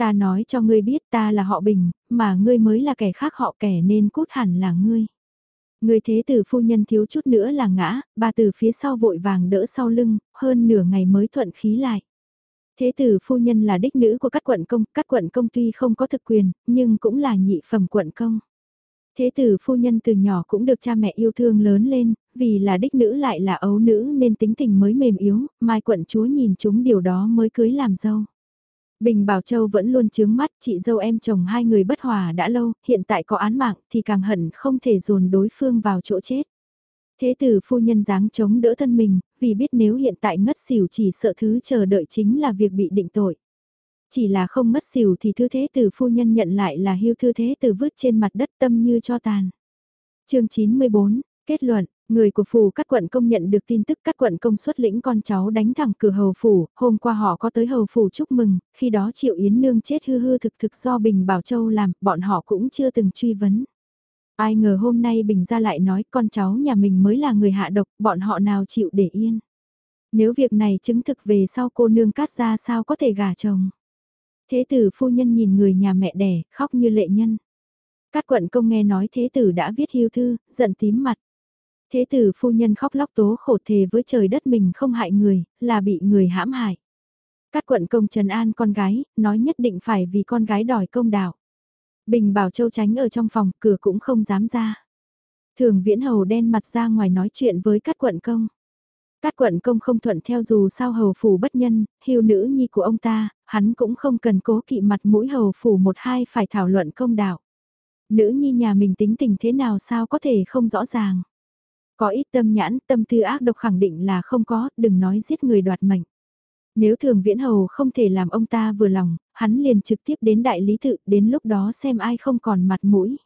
Ta nói cho ngươi biết ta là họ Bình, mà ngươi mới là kẻ khác họ kẻ nên cút hẳn là ngươi. Người thế tử phu nhân thiếu chút nữa là ngã, bà từ phía sau vội vàng đỡ sau lưng, hơn nửa ngày mới thuận khí lại. Thế tử phu nhân là đích nữ của các quận công, các quận công tuy không có thực quyền, nhưng cũng là nhị phẩm quận công. Thế tử phu nhân từ nhỏ cũng được cha mẹ yêu thương lớn lên, vì là đích nữ lại là ấu nữ nên tính tình mới mềm yếu, mai quận chúa nhìn chúng điều đó mới cưới làm dâu. Bình Bảo Châu vẫn luôn chướng mắt, chị dâu em chồng hai người bất hòa đã lâu, hiện tại có án mạng thì càng hận không thể dồn đối phương vào chỗ chết. Thế tử phu nhân dáng chống đỡ thân mình, vì biết nếu hiện tại ngất xỉu chỉ sợ thứ chờ đợi chính là việc bị định tội. Chỉ là không ngất xỉu thì thư thế tử phu nhân nhận lại là hưu thư thế tử vứt trên mặt đất tâm như cho tàn. chương 94, kết luận, Người của phủ các quận công nhận được tin tức các quận công xuất lĩnh con cháu đánh thẳng cửa hầu phủ, hôm qua họ có tới hầu phủ chúc mừng, khi đó Triệu Yến Nương chết hư hư thực thực do Bình Bảo Châu làm, bọn họ cũng chưa từng truy vấn. Ai ngờ hôm nay Bình ra lại nói con cháu nhà mình mới là người hạ độc, bọn họ nào chịu để yên. Nếu việc này chứng thực về sau cô nương cát ra sao có thể gả chồng. Thế tử phu nhân nhìn người nhà mẹ đẻ, khóc như lệ nhân. Các quận công nghe nói thế tử đã viết hiu thư, giận tím mặt. Thế tử phu nhân khóc lóc tố khổ thề với trời đất mình không hại người, là bị người hãm hại. Các quận công trần an con gái, nói nhất định phải vì con gái đòi công đạo. Bình bảo châu tránh ở trong phòng, cửa cũng không dám ra. Thường viễn hầu đen mặt ra ngoài nói chuyện với các quận công. Các quận công không thuận theo dù sao hầu phủ bất nhân, hiu nữ nhi của ông ta, hắn cũng không cần cố kỵ mặt mũi hầu phủ một hai phải thảo luận công đạo. Nữ nhi nhà mình tính tình thế nào sao có thể không rõ ràng. Có ít tâm nhãn, tâm tư ác độc khẳng định là không có, đừng nói giết người đoạt mệnh. Nếu thường viễn hầu không thể làm ông ta vừa lòng, hắn liền trực tiếp đến đại lý tự, đến lúc đó xem ai không còn mặt mũi.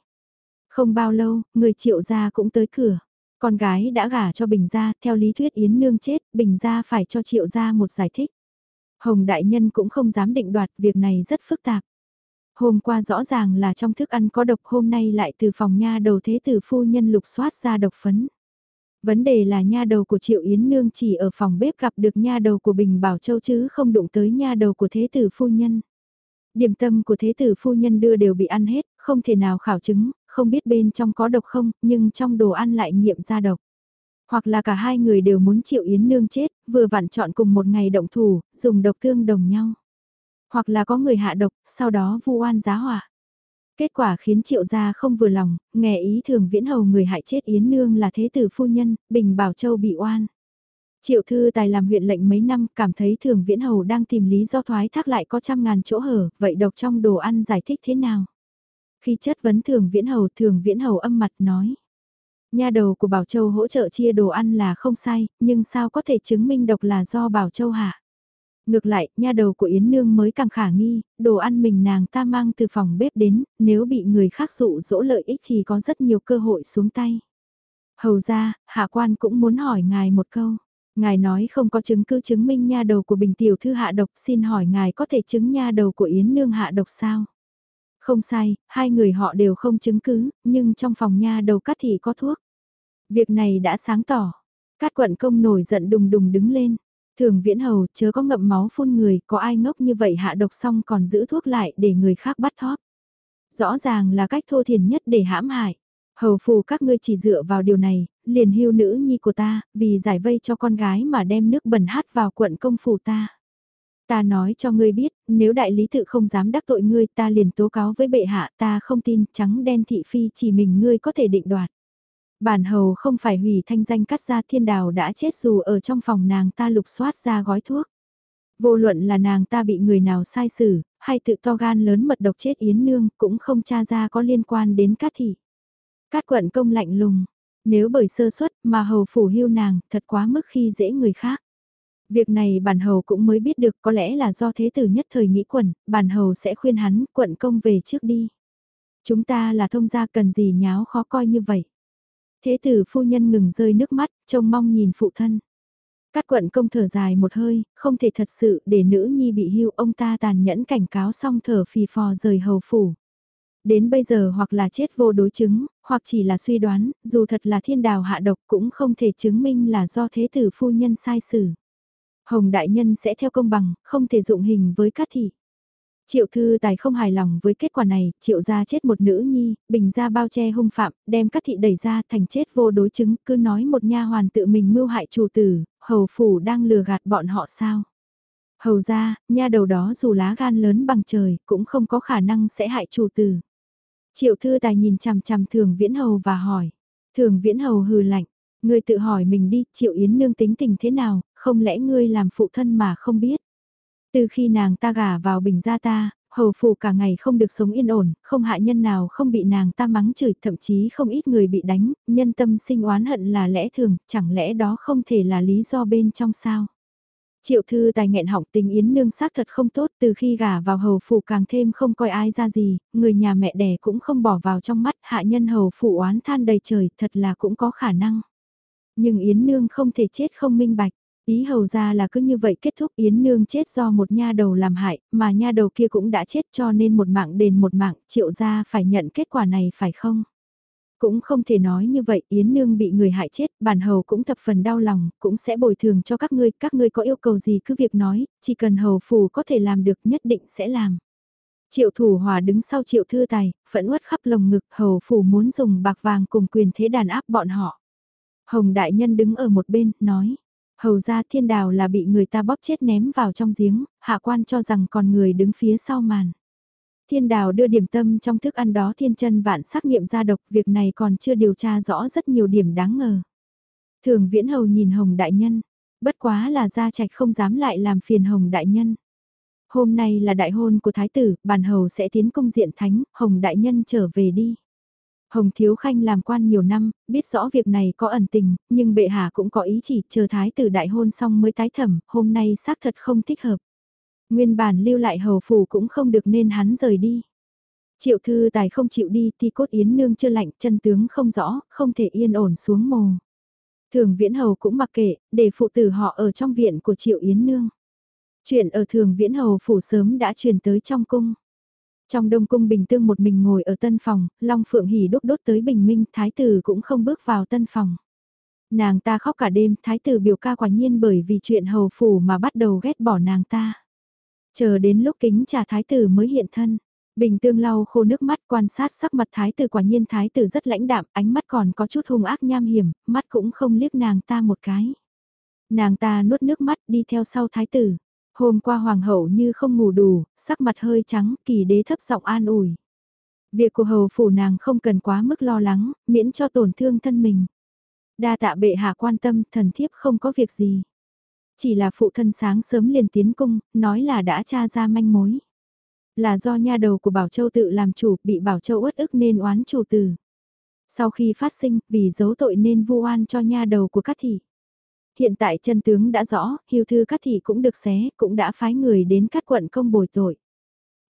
Không bao lâu, người triệu gia cũng tới cửa. Con gái đã gả cho Bình Gia, theo lý thuyết Yến Nương chết, Bình Gia phải cho triệu gia một giải thích. Hồng Đại Nhân cũng không dám định đoạt, việc này rất phức tạp. Hôm qua rõ ràng là trong thức ăn có độc hôm nay lại từ phòng nha đầu thế tử phu nhân lục soát ra độc phấn. Vấn đề là nha đầu của Triệu Yến Nương chỉ ở phòng bếp gặp được nha đầu của Bình Bảo Châu chứ không đụng tới nha đầu của Thế tử Phu Nhân. Điểm tâm của Thế tử Phu Nhân đưa đều bị ăn hết, không thể nào khảo chứng, không biết bên trong có độc không, nhưng trong đồ ăn lại nghiệm ra độc. Hoặc là cả hai người đều muốn Triệu Yến Nương chết, vừa vặn chọn cùng một ngày động thủ, dùng độc thương đồng nhau. Hoặc là có người hạ độc, sau đó vu oan giá hỏa. Kết quả khiến triệu gia không vừa lòng, nghe ý thường viễn hầu người hại chết Yến Nương là thế tử phu nhân, Bình Bảo Châu bị oan. Triệu thư tài làm huyện lệnh mấy năm cảm thấy thường viễn hầu đang tìm lý do thoái thác lại có trăm ngàn chỗ hở, vậy độc trong đồ ăn giải thích thế nào? Khi chất vấn thường viễn hầu, thường viễn hầu âm mặt nói. Nhà đầu của Bảo Châu hỗ trợ chia đồ ăn là không sai, nhưng sao có thể chứng minh độc là do Bảo Châu hạ? Ngược lại, nha đầu của Yến Nương mới càng khả nghi, đồ ăn mình nàng ta mang từ phòng bếp đến, nếu bị người khác dụ dỗ lợi ích thì có rất nhiều cơ hội xuống tay. Hầu ra, hạ quan cũng muốn hỏi ngài một câu. Ngài nói không có chứng cứ chứng minh nha đầu của Bình Tiểu Thư hạ độc, xin hỏi ngài có thể chứng nha đầu của Yến Nương hạ độc sao? Không sai, hai người họ đều không chứng cứ, nhưng trong phòng nha đầu cắt thì có thuốc. Việc này đã sáng tỏ. Cát quận công nổi giận đùng đùng đứng lên. Thường viễn hầu chớ có ngậm máu phun người, có ai ngốc như vậy hạ độc xong còn giữ thuốc lại để người khác bắt thóp. Rõ ràng là cách thô thiền nhất để hãm hại. Hầu phù các ngươi chỉ dựa vào điều này, liền hưu nữ nhi của ta, vì giải vây cho con gái mà đem nước bẩn hát vào quận công phủ ta. Ta nói cho ngươi biết, nếu đại lý tự không dám đắc tội ngươi ta liền tố cáo với bệ hạ ta không tin trắng đen thị phi chỉ mình ngươi có thể định đoạt. Bản hầu không phải hủy thanh danh cắt ra thiên đào đã chết dù ở trong phòng nàng ta lục soát ra gói thuốc. Vô luận là nàng ta bị người nào sai xử, hay tự to gan lớn mật độc chết Yến Nương cũng không tra ra có liên quan đến cát thị. Cát quận công lạnh lùng, nếu bởi sơ suất mà hầu phủ hưu nàng thật quá mức khi dễ người khác. Việc này bản hầu cũng mới biết được có lẽ là do thế tử nhất thời nghĩ quẩn, bản hầu sẽ khuyên hắn quận công về trước đi. Chúng ta là thông gia cần gì nháo khó coi như vậy. Thế tử phu nhân ngừng rơi nước mắt, trông mong nhìn phụ thân. Cát quận công thở dài một hơi, không thể thật sự để nữ nhi bị hưu ông ta tàn nhẫn cảnh cáo xong thở phì phò rời hầu phủ. Đến bây giờ hoặc là chết vô đối chứng, hoặc chỉ là suy đoán, dù thật là thiên đào hạ độc cũng không thể chứng minh là do thế tử phu nhân sai xử. Hồng đại nhân sẽ theo công bằng, không thể dụng hình với cát thị. Triệu thư tài không hài lòng với kết quả này, triệu gia chết một nữ nhi, bình gia bao che hung phạm, đem các thị đẩy ra thành chết vô đối chứng, cứ nói một nha hoàn tự mình mưu hại chủ tử, hầu phủ đang lừa gạt bọn họ sao. Hầu ra, nha đầu đó dù lá gan lớn bằng trời, cũng không có khả năng sẽ hại chủ tử. Triệu thư tài nhìn chằm chằm thường viễn hầu và hỏi. Thường viễn hầu hừ lạnh, ngươi tự hỏi mình đi, triệu yến nương tính tình thế nào, không lẽ ngươi làm phụ thân mà không biết. Từ khi nàng ta gả vào bình gia ta, hầu phủ cả ngày không được sống yên ổn, không hạ nhân nào không bị nàng ta mắng chửi, thậm chí không ít người bị đánh, nhân tâm sinh oán hận là lẽ thường, chẳng lẽ đó không thể là lý do bên trong sao? Triệu thư tài nghẹn họng tình yến nương xác thật không tốt từ khi gả vào hầu phủ càng thêm không coi ai ra gì, người nhà mẹ đẻ cũng không bỏ vào trong mắt hạ nhân hầu phủ oán than đầy trời thật là cũng có khả năng. Nhưng yến nương không thể chết không minh bạch. Ý hầu ra là cứ như vậy kết thúc Yến Nương chết do một nha đầu làm hại, mà nha đầu kia cũng đã chết cho nên một mạng đền một mạng, triệu gia phải nhận kết quả này phải không? Cũng không thể nói như vậy, Yến Nương bị người hại chết, bản hầu cũng thập phần đau lòng, cũng sẽ bồi thường cho các ngươi, các ngươi có yêu cầu gì cứ việc nói, chỉ cần hầu phù có thể làm được nhất định sẽ làm. Triệu thủ hòa đứng sau triệu thư tài, phẫn uất khắp lồng ngực, hầu phù muốn dùng bạc vàng cùng quyền thế đàn áp bọn họ. Hồng đại nhân đứng ở một bên, nói, hầu ra thiên đào là bị người ta bóp chết ném vào trong giếng, hạ quan cho rằng còn người đứng phía sau màn. Thiên đào đưa điểm tâm trong thức ăn đó thiên chân vạn xác nghiệm ra độc, việc này còn chưa điều tra rõ rất nhiều điểm đáng ngờ. Thường viễn hầu nhìn hồng đại nhân, bất quá là gia trạch không dám lại làm phiền hồng đại nhân. Hôm nay là đại hôn của thái tử, bản hầu sẽ tiến công diện thánh, hồng đại nhân trở về đi. Hồng Thiếu Khanh làm quan nhiều năm, biết rõ việc này có ẩn tình, nhưng bệ hạ cũng có ý chỉ chờ thái tử đại hôn xong mới tái thẩm, hôm nay xác thật không thích hợp. Nguyên bản lưu lại hầu phủ cũng không được nên hắn rời đi. Triệu thư tài không chịu đi thì cốt yến nương chưa lạnh chân tướng không rõ, không thể yên ổn xuống mồ. Thường viễn hầu cũng mặc kệ, để phụ tử họ ở trong viện của triệu yến nương. Chuyện ở thường viễn hầu phủ sớm đã truyền tới trong cung. Trong đông cung bình tương một mình ngồi ở tân phòng, Long Phượng hỉ đốt đốt tới bình minh, thái tử cũng không bước vào tân phòng. Nàng ta khóc cả đêm, thái tử biểu ca quả nhiên bởi vì chuyện hầu phủ mà bắt đầu ghét bỏ nàng ta. Chờ đến lúc kính trà thái tử mới hiện thân. Bình tương lau khô nước mắt quan sát sắc mặt thái tử quả nhiên thái tử rất lãnh đạm, ánh mắt còn có chút hung ác nham hiểm, mắt cũng không liếc nàng ta một cái. Nàng ta nuốt nước mắt đi theo sau thái tử. Hôm qua hoàng hậu như không ngủ đủ, sắc mặt hơi trắng, kỳ đế thấp giọng an ủi. Việc của hầu phủ nàng không cần quá mức lo lắng, miễn cho tổn thương thân mình. Đa tạ bệ hạ quan tâm, thần thiếp không có việc gì. Chỉ là phụ thân sáng sớm liền tiến cung, nói là đã tra ra manh mối. Là do nha đầu của Bảo Châu tự làm chủ, bị Bảo Châu uất ức nên oán chủ tử. Sau khi phát sinh, vì giấu tội nên vu oan cho nha đầu của các thị. Hiện tại chân tướng đã rõ, hiêu thư các thị cũng được xé, cũng đã phái người đến các quận công bồi tội.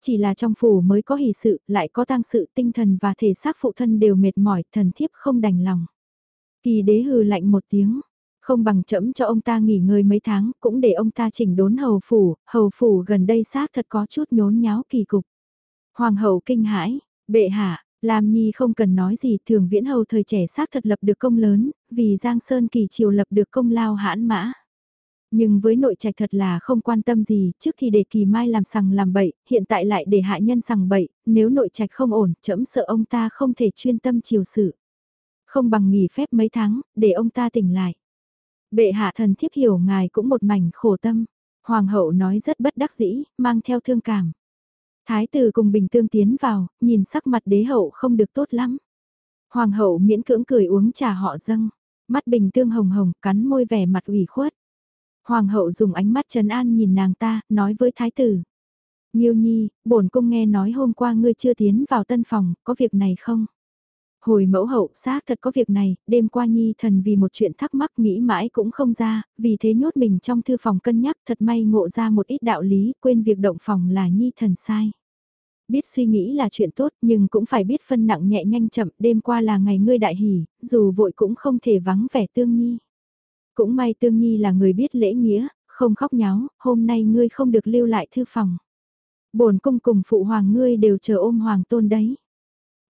Chỉ là trong phủ mới có hỷ sự, lại có tang sự tinh thần và thể xác phụ thân đều mệt mỏi, thần thiếp không đành lòng. Kỳ đế hừ lạnh một tiếng, không bằng chẫm cho ông ta nghỉ ngơi mấy tháng, cũng để ông ta chỉnh đốn hầu phủ, hầu phủ gần đây xác thật có chút nhốn nháo kỳ cục. Hoàng hậu kinh hãi, bệ hạ, Lam Nhi không cần nói gì, thường viễn hầu thời trẻ xác thật lập được công lớn, vì Giang Sơn kỳ triều lập được công lao hãn mã. Nhưng với nội trạch thật là không quan tâm gì, trước thì để kỳ mai làm sằng làm bậy, hiện tại lại để hạ nhân sằng bậy, nếu nội trạch không ổn, chẫm sợ ông ta không thể chuyên tâm chiều sự. Không bằng nghỉ phép mấy tháng, để ông ta tỉnh lại. Bệ hạ thần thiếp hiểu ngài cũng một mảnh khổ tâm. Hoàng hậu nói rất bất đắc dĩ, mang theo thương cảm. Thái tử cùng bình tương tiến vào, nhìn sắc mặt đế hậu không được tốt lắm. Hoàng hậu miễn cưỡng cười uống trà họ dâng, mắt bình tương hồng hồng cắn môi vẻ mặt ủy khuất. Hoàng hậu dùng ánh mắt trấn an nhìn nàng ta, nói với thái tử. Nhiêu nhi, bổn cung nghe nói hôm qua ngươi chưa tiến vào tân phòng, có việc này không? Hồi mẫu hậu xác thật có việc này, đêm qua Nhi thần vì một chuyện thắc mắc nghĩ mãi cũng không ra, vì thế nhốt mình trong thư phòng cân nhắc thật may ngộ ra một ít đạo lý, quên việc động phòng là Nhi thần sai. Biết suy nghĩ là chuyện tốt nhưng cũng phải biết phân nặng nhẹ nhanh chậm, đêm qua là ngày ngươi đại hỉ dù vội cũng không thể vắng vẻ tương nhi. Cũng may tương nhi là người biết lễ nghĩa, không khóc nháo, hôm nay ngươi không được lưu lại thư phòng. bổn cung cùng phụ hoàng ngươi đều chờ ôm hoàng tôn đấy.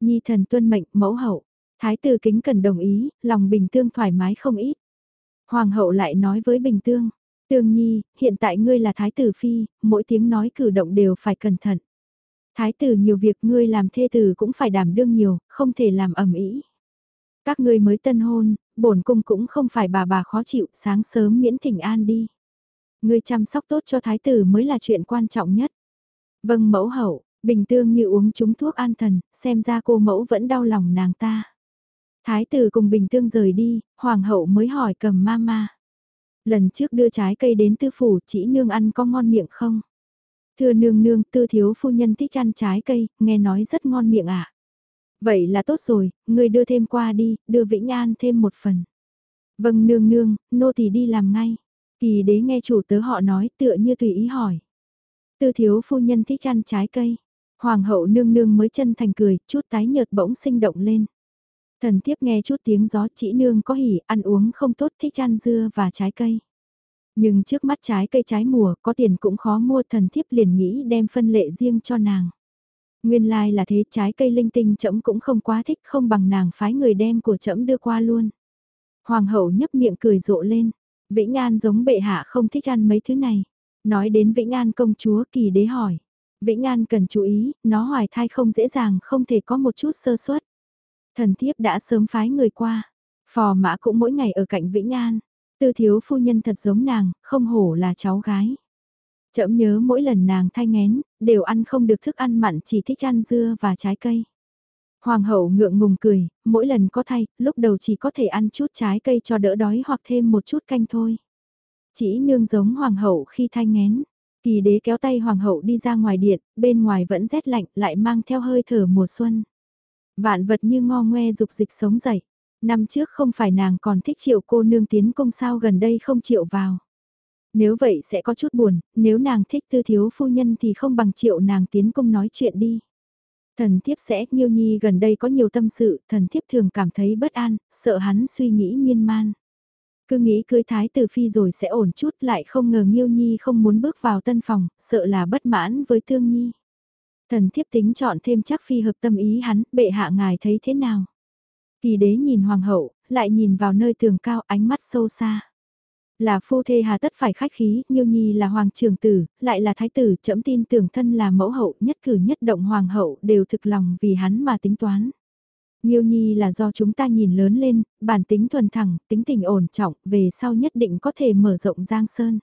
Nhi thần tuân mệnh mẫu hậu. Thái tử kính cần đồng ý, lòng bình tương thoải mái không ít. Hoàng hậu lại nói với bình tương. Tương nhi, hiện tại ngươi là thái tử phi, mỗi tiếng nói cử động đều phải cẩn thận. Thái tử nhiều việc ngươi làm thê tử cũng phải đảm đương nhiều, không thể làm ẩm ý. Các ngươi mới tân hôn, bổn cung cũng không phải bà bà khó chịu, sáng sớm miễn thỉnh an đi. Ngươi chăm sóc tốt cho thái tử mới là chuyện quan trọng nhất. Vâng mẫu hậu, Bình tương như uống trúng thuốc an thần, xem ra cô mẫu vẫn đau lòng nàng ta. Thái tử cùng bình tương rời đi, hoàng hậu mới hỏi cầm mama. Lần trước đưa trái cây đến tư phủ, chỉ nương ăn có ngon miệng không? Thưa nương nương, tư thiếu phu nhân thích ăn trái cây, nghe nói rất ngon miệng ạ. Vậy là tốt rồi, người đưa thêm qua đi, đưa Vĩnh An thêm một phần. Vâng nương nương, nô thì đi làm ngay. Kỳ đế nghe chủ tớ họ nói tựa như tùy ý hỏi. Tư thiếu phu nhân thích ăn trái cây. Hoàng hậu nương nương mới chân thành cười, chút tái nhợt bỗng sinh động lên. Thần tiếp nghe chút tiếng gió chỉ nương có hỉ, ăn uống không tốt thích ăn dưa và trái cây. Nhưng trước mắt trái cây trái mùa có tiền cũng khó mua thần thiếp liền nghĩ đem phân lệ riêng cho nàng. Nguyên lai like là thế trái cây linh tinh chậm cũng không quá thích không bằng nàng phái người đem của chậm đưa qua luôn. Hoàng hậu nhấp miệng cười rộ lên, Vĩnh An giống bệ hạ không thích ăn mấy thứ này. Nói đến Vĩnh An công chúa kỳ đế hỏi. Vĩnh An cần chú ý, nó hoài thai không dễ dàng không thể có một chút sơ suất. Thần thiếp đã sớm phái người qua. Phò mã cũng mỗi ngày ở cạnh Vĩnh An. Tư thiếu phu nhân thật giống nàng, không hổ là cháu gái. Chậm nhớ mỗi lần nàng thai ngén, đều ăn không được thức ăn mặn chỉ thích ăn dưa và trái cây. Hoàng hậu ngượng ngùng cười, mỗi lần có thay, lúc đầu chỉ có thể ăn chút trái cây cho đỡ đói hoặc thêm một chút canh thôi. Chỉ nương giống hoàng hậu khi thai ngén. Kỳ đế kéo tay hoàng hậu đi ra ngoài điện, bên ngoài vẫn rét lạnh lại mang theo hơi thở mùa xuân. Vạn vật như ngo ngoe dục dịch sống dậy. Năm trước không phải nàng còn thích triệu cô nương tiến công sao gần đây không triệu vào. Nếu vậy sẽ có chút buồn, nếu nàng thích tư thiếu phu nhân thì không bằng triệu nàng tiến công nói chuyện đi. Thần thiếp sẽ, Nhiêu Nhi gần đây có nhiều tâm sự, thần thiếp thường cảm thấy bất an, sợ hắn suy nghĩ miên man. Cứ nghĩ cưới thái tử phi rồi sẽ ổn chút lại không ngờ Nhiêu Nhi không muốn bước vào tân phòng, sợ là bất mãn với thương Nhi. Thần thiếp tính chọn thêm chắc phi hợp tâm ý hắn, bệ hạ ngài thấy thế nào? Kỳ đế nhìn hoàng hậu, lại nhìn vào nơi tường cao ánh mắt sâu xa. Là phu thê hà tất phải khách khí, Nhiêu Nhi là hoàng trường tử, lại là thái tử, chậm tin tưởng thân là mẫu hậu, nhất cử nhất động hoàng hậu đều thực lòng vì hắn mà tính toán. Nhiêu Nhi là do chúng ta nhìn lớn lên, bản tính thuần thẳng, tính tình ổn trọng, về sau nhất định có thể mở rộng giang sơn.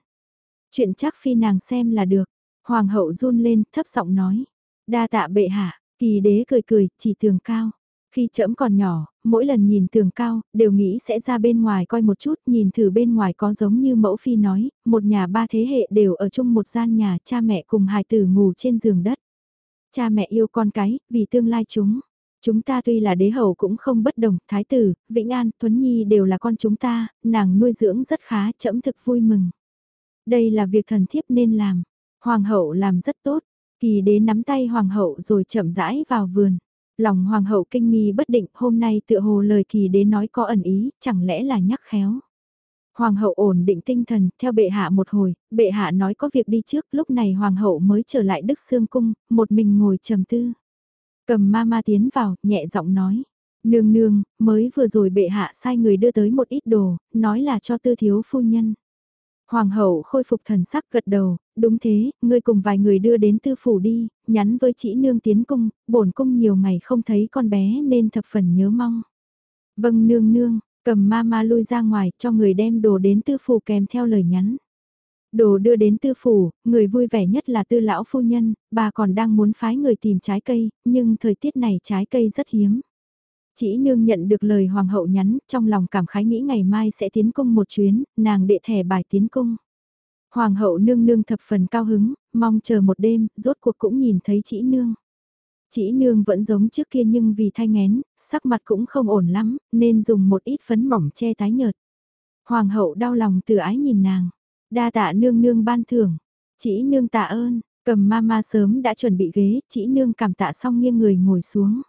Chuyện chắc phi nàng xem là được, hoàng hậu run lên, thấp giọng nói. Đa tạ bệ hạ, kỳ đế cười cười, chỉ tường cao. Khi trẫm còn nhỏ, mỗi lần nhìn tường cao, đều nghĩ sẽ ra bên ngoài coi một chút, nhìn thử bên ngoài có giống như mẫu phi nói, một nhà ba thế hệ đều ở chung một gian nhà, cha mẹ cùng hài tử ngủ trên giường đất. Cha mẹ yêu con cái, vì tương lai chúng. Chúng ta tuy là đế hậu cũng không bất đồng, thái tử, Vĩnh An, Tuấn Nhi đều là con chúng ta, nàng nuôi dưỡng rất khá, chậm thực vui mừng. Đây là việc thần thiếp nên làm. Hoàng hậu làm rất tốt, kỳ đế nắm tay hoàng hậu rồi chậm rãi vào vườn. Lòng hoàng hậu kinh nghi bất định hôm nay tựa hồ lời kỳ đế nói có ẩn ý, chẳng lẽ là nhắc khéo. Hoàng hậu ổn định tinh thần, theo bệ hạ một hồi, bệ hạ nói có việc đi trước, lúc này hoàng hậu mới trở lại Đức Sương Cung, một mình ngồi trầm tư. Cầm ma ma tiến vào, nhẹ giọng nói. Nương nương, mới vừa rồi bệ hạ sai người đưa tới một ít đồ, nói là cho tư thiếu phu nhân. Hoàng hậu khôi phục thần sắc gật đầu, đúng thế, ngươi cùng vài người đưa đến tư phủ đi, nhắn với chị nương tiến cung, bổn cung nhiều ngày không thấy con bé nên thập phần nhớ mong. Vâng nương nương, cầm ma ma lui ra ngoài cho người đem đồ đến tư phủ kèm theo lời nhắn. Đồ đưa đến tư phủ, người vui vẻ nhất là tư lão phu nhân, bà còn đang muốn phái người tìm trái cây, nhưng thời tiết này trái cây rất hiếm. Chỉ nương nhận được lời hoàng hậu nhắn, trong lòng cảm khái nghĩ ngày mai sẽ tiến cung một chuyến, nàng đệ thẻ bài tiến cung. Hoàng hậu nương nương thập phần cao hứng, mong chờ một đêm, rốt cuộc cũng nhìn thấy chỉ nương. Chỉ nương vẫn giống trước kia nhưng vì thai ngén, sắc mặt cũng không ổn lắm, nên dùng một ít phấn mỏng che tái nhợt. Hoàng hậu đau lòng từ ái nhìn nàng, đa tạ nương nương ban thưởng, chỉ nương tạ ơn, cầm ma ma sớm đã chuẩn bị ghế, chỉ nương cảm tạ xong nghiêng người ngồi xuống.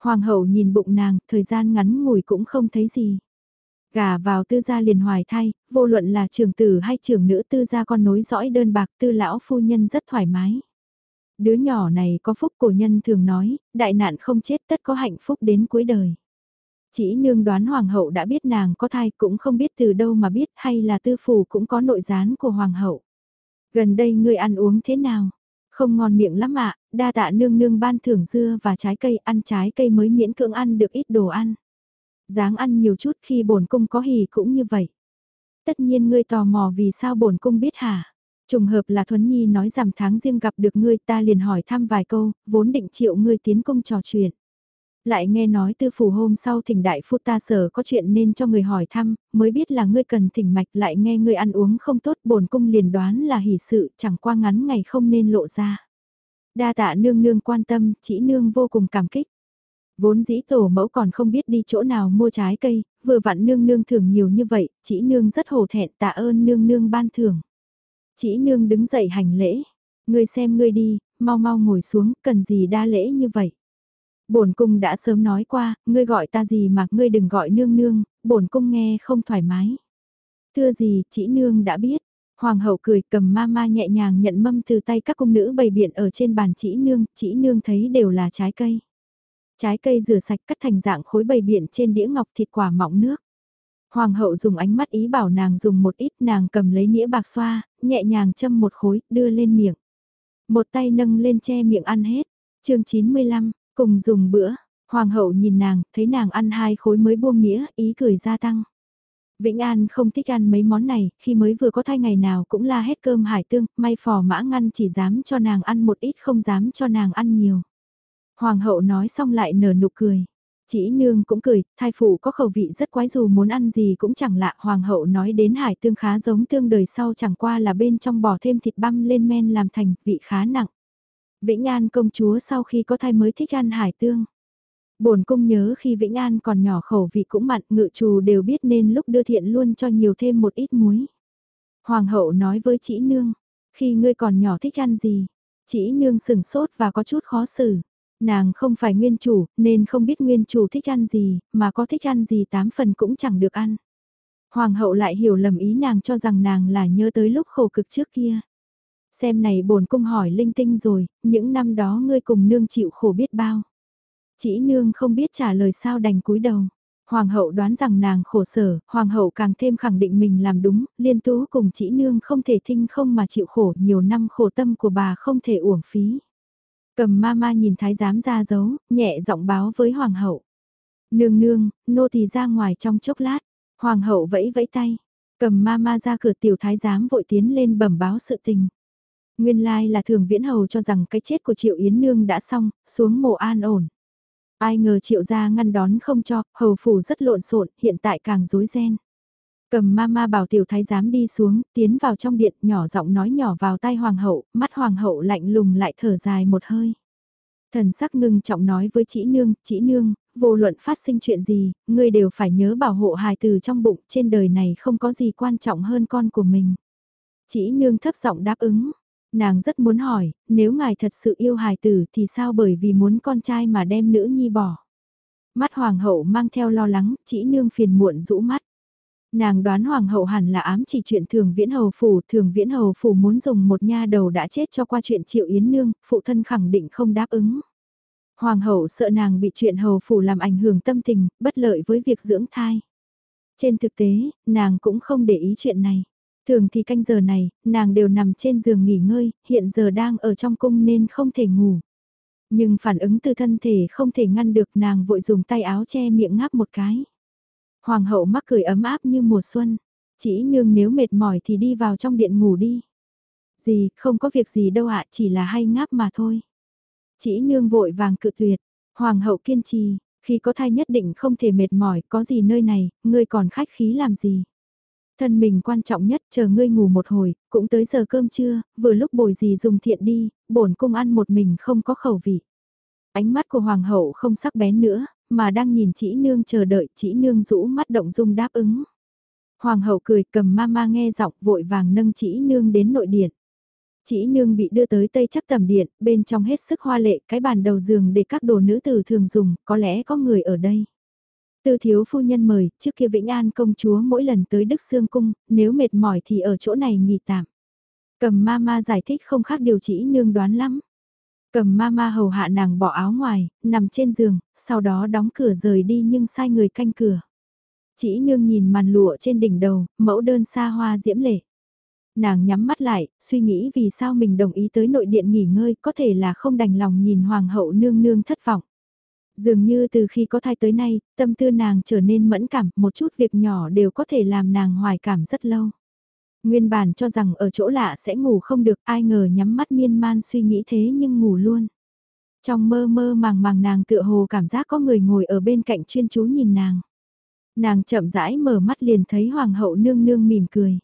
Hoàng hậu nhìn bụng nàng, thời gian ngắn ngủi cũng không thấy gì. Gà vào tư gia liền hoài thai, vô luận là trưởng tử hay trưởng nữ tư gia con nối dõi đơn bạc tư lão phu nhân rất thoải mái. Đứa nhỏ này có phúc cổ nhân thường nói, đại nạn không chết tất có hạnh phúc đến cuối đời. Chỉ nương đoán hoàng hậu đã biết nàng có thai cũng không biết từ đâu mà biết hay là tư phủ cũng có nội gián của hoàng hậu. Gần đây ngươi ăn uống thế nào? Không ngon miệng lắm ạ, đa tạ nương nương ban thưởng dưa và trái cây ăn trái cây mới miễn cưỡng ăn được ít đồ ăn. Dáng ăn nhiều chút khi bổn cung có hỉ cũng như vậy. Tất nhiên ngươi tò mò vì sao bổn cung biết hả? Trùng hợp là Thuấn Nhi nói rằng tháng riêng gặp được ngươi ta liền hỏi thăm vài câu, vốn định triệu ngươi tiến công trò chuyện. Lại nghe nói tư phủ hôm sau thỉnh đại phu ta sở có chuyện nên cho người hỏi thăm, mới biết là ngươi cần thỉnh mạch lại nghe ngươi ăn uống không tốt bổn cung liền đoán là hỷ sự chẳng qua ngắn ngày không nên lộ ra. Đa tạ nương nương quan tâm, chỉ nương vô cùng cảm kích. Vốn dĩ tổ mẫu còn không biết đi chỗ nào mua trái cây, vừa vặn nương nương thưởng nhiều như vậy, chỉ nương rất hổ thẹn tạ ơn nương nương ban thưởng. Chỉ nương đứng dậy hành lễ, ngươi xem ngươi đi, mau mau ngồi xuống, cần gì đa lễ như vậy. Bổn cung đã sớm nói qua, ngươi gọi ta gì mà ngươi đừng gọi nương nương, bổn cung nghe không thoải mái. Thưa gì, chỉ nương đã biết. Hoàng hậu cười cầm ma ma nhẹ nhàng nhận mâm từ tay các cung nữ bày biện ở trên bàn chỉ nương, chỉ nương thấy đều là trái cây. Trái cây rửa sạch cắt thành dạng khối bày biện trên đĩa ngọc thịt quả mọng nước. Hoàng hậu dùng ánh mắt ý bảo nàng dùng một ít nàng cầm lấy nĩa bạc xoa, nhẹ nhàng châm một khối, đưa lên miệng. Một tay nâng lên che miệng ăn hết. chương 95, cùng dùng bữa. Hoàng hậu nhìn nàng, thấy nàng ăn hai khối mới buông nghĩa, ý cười gia tăng. Vĩnh An không thích ăn mấy món này, khi mới vừa có thai ngày nào cũng la hết cơm hải tương, may phò mã ngăn chỉ dám cho nàng ăn một ít không dám cho nàng ăn nhiều. Hoàng hậu nói xong lại nở nụ cười. Chỉ nương cũng cười, thai phụ có khẩu vị rất quái dù muốn ăn gì cũng chẳng lạ. Hoàng hậu nói đến hải tương khá giống tương đời sau chẳng qua là bên trong bỏ thêm thịt băm lên men làm thành vị khá nặng. Vĩnh An công chúa sau khi có thai mới thích ăn hải tương. Bổn cung nhớ khi Vĩnh An còn nhỏ khẩu vị cũng mặn ngự trù đều biết nên lúc đưa thiện luôn cho nhiều thêm một ít muối. Hoàng hậu nói với chị nương, khi ngươi còn nhỏ thích ăn gì? Chị nương sừng sốt và có chút khó xử. Nàng không phải nguyên chủ, nên không biết nguyên chủ thích ăn gì, mà có thích ăn gì tám phần cũng chẳng được ăn. Hoàng hậu lại hiểu lầm ý nàng cho rằng nàng là nhớ tới lúc khổ cực trước kia. Xem này bổn cung hỏi linh tinh rồi, những năm đó ngươi cùng nương chịu khổ biết bao. Chỉ nương không biết trả lời sao đành cúi đầu. Hoàng hậu đoán rằng nàng khổ sở, hoàng hậu càng thêm khẳng định mình làm đúng, liên tú cùng chỉ nương không thể thinh không mà chịu khổ, nhiều năm khổ tâm của bà không thể uổng phí. Cầm ma ma nhìn thái giám ra dấu, nhẹ giọng báo với hoàng hậu. Nương nương, nô thì ra ngoài trong chốc lát, hoàng hậu vẫy vẫy tay. Cầm ma ma ra cửa tiểu thái giám vội tiến lên bẩm báo sự tình. Nguyên lai là thường viễn hầu cho rằng cái chết của triệu yến nương đã xong, xuống mộ an ổn. Ai ngờ triệu gia ngăn đón không cho, hầu phủ rất lộn xộn, hiện tại càng rối ren. Cầm ma ma bảo tiểu thái giám đi xuống, tiến vào trong điện, nhỏ giọng nói nhỏ vào tai hoàng hậu, mắt hoàng hậu lạnh lùng lại thở dài một hơi. Thần sắc ngưng trọng nói với chị nương, chị nương, vô luận phát sinh chuyện gì, ngươi đều phải nhớ bảo hộ hài từ trong bụng, trên đời này không có gì quan trọng hơn con của mình. Chị nương thấp giọng đáp ứng, nàng rất muốn hỏi, nếu ngài thật sự yêu hài tử thì sao bởi vì muốn con trai mà đem nữ nhi bỏ. Mắt hoàng hậu mang theo lo lắng, chỉ nương phiền muộn rũ mắt. Nàng đoán hoàng hậu hẳn là ám chỉ chuyện thường viễn hầu phủ, thường viễn hầu phủ muốn dùng một nha đầu đã chết cho qua chuyện triệu yến nương, phụ thân khẳng định không đáp ứng. Hoàng hậu sợ nàng bị chuyện hầu phủ làm ảnh hưởng tâm tình, bất lợi với việc dưỡng thai. Trên thực tế, nàng cũng không để ý chuyện này. Thường thì canh giờ này, nàng đều nằm trên giường nghỉ ngơi, hiện giờ đang ở trong cung nên không thể ngủ. Nhưng phản ứng từ thân thể không thể ngăn được nàng vội dùng tay áo che miệng ngáp một cái. Hoàng hậu mắc cười ấm áp như mùa xuân. Chỉ nương nếu mệt mỏi thì đi vào trong điện ngủ đi. Gì, không có việc gì đâu ạ, chỉ là hay ngáp mà thôi. Chỉ nương vội vàng cự tuyệt. Hoàng hậu kiên trì, khi có thai nhất định không thể mệt mỏi, có gì nơi này, ngươi còn khách khí làm gì. Thân mình quan trọng nhất, chờ ngươi ngủ một hồi, cũng tới giờ cơm trưa, vừa lúc bồi gì dùng thiện đi, bổn cung ăn một mình không có khẩu vị. Ánh mắt của hoàng hậu không sắc bén nữa, mà đang nhìn chỉ nương chờ đợi chỉ nương rũ mắt động dung đáp ứng. Hoàng hậu cười cầm mama nghe giọng vội vàng nâng chỉ nương đến nội điện. Chỉ nương bị đưa tới tây chắc tầm điện, bên trong hết sức hoa lệ, cái bàn đầu giường để các đồ nữ tử thường dùng, có lẽ có người ở đây. Tư thiếu phu nhân mời, trước kia Vĩnh An công chúa mỗi lần tới Đức Sương Cung, nếu mệt mỏi thì ở chỗ này nghỉ tạm. Cầm ma ma giải thích không khác điều chỉ nương đoán lắm. Cầm ma ma hầu hạ nàng bỏ áo ngoài, nằm trên giường, sau đó đóng cửa rời đi nhưng sai người canh cửa. Chỉ nương nhìn màn lụa trên đỉnh đầu, mẫu đơn xa hoa diễm lệ. Nàng nhắm mắt lại, suy nghĩ vì sao mình đồng ý tới nội điện nghỉ ngơi, có thể là không đành lòng nhìn hoàng hậu nương nương thất vọng. Dường như từ khi có thai tới nay, tâm tư nàng trở nên mẫn cảm, một chút việc nhỏ đều có thể làm nàng hoài cảm rất lâu. Nguyên bản cho rằng ở chỗ lạ sẽ ngủ không được, ai ngờ nhắm mắt miên man suy nghĩ thế nhưng ngủ luôn. Trong mơ mơ màng màng nàng tựa hồ cảm giác có người ngồi ở bên cạnh chuyên chú nhìn nàng. Nàng chậm rãi mở mắt liền thấy hoàng hậu nương nương mỉm cười.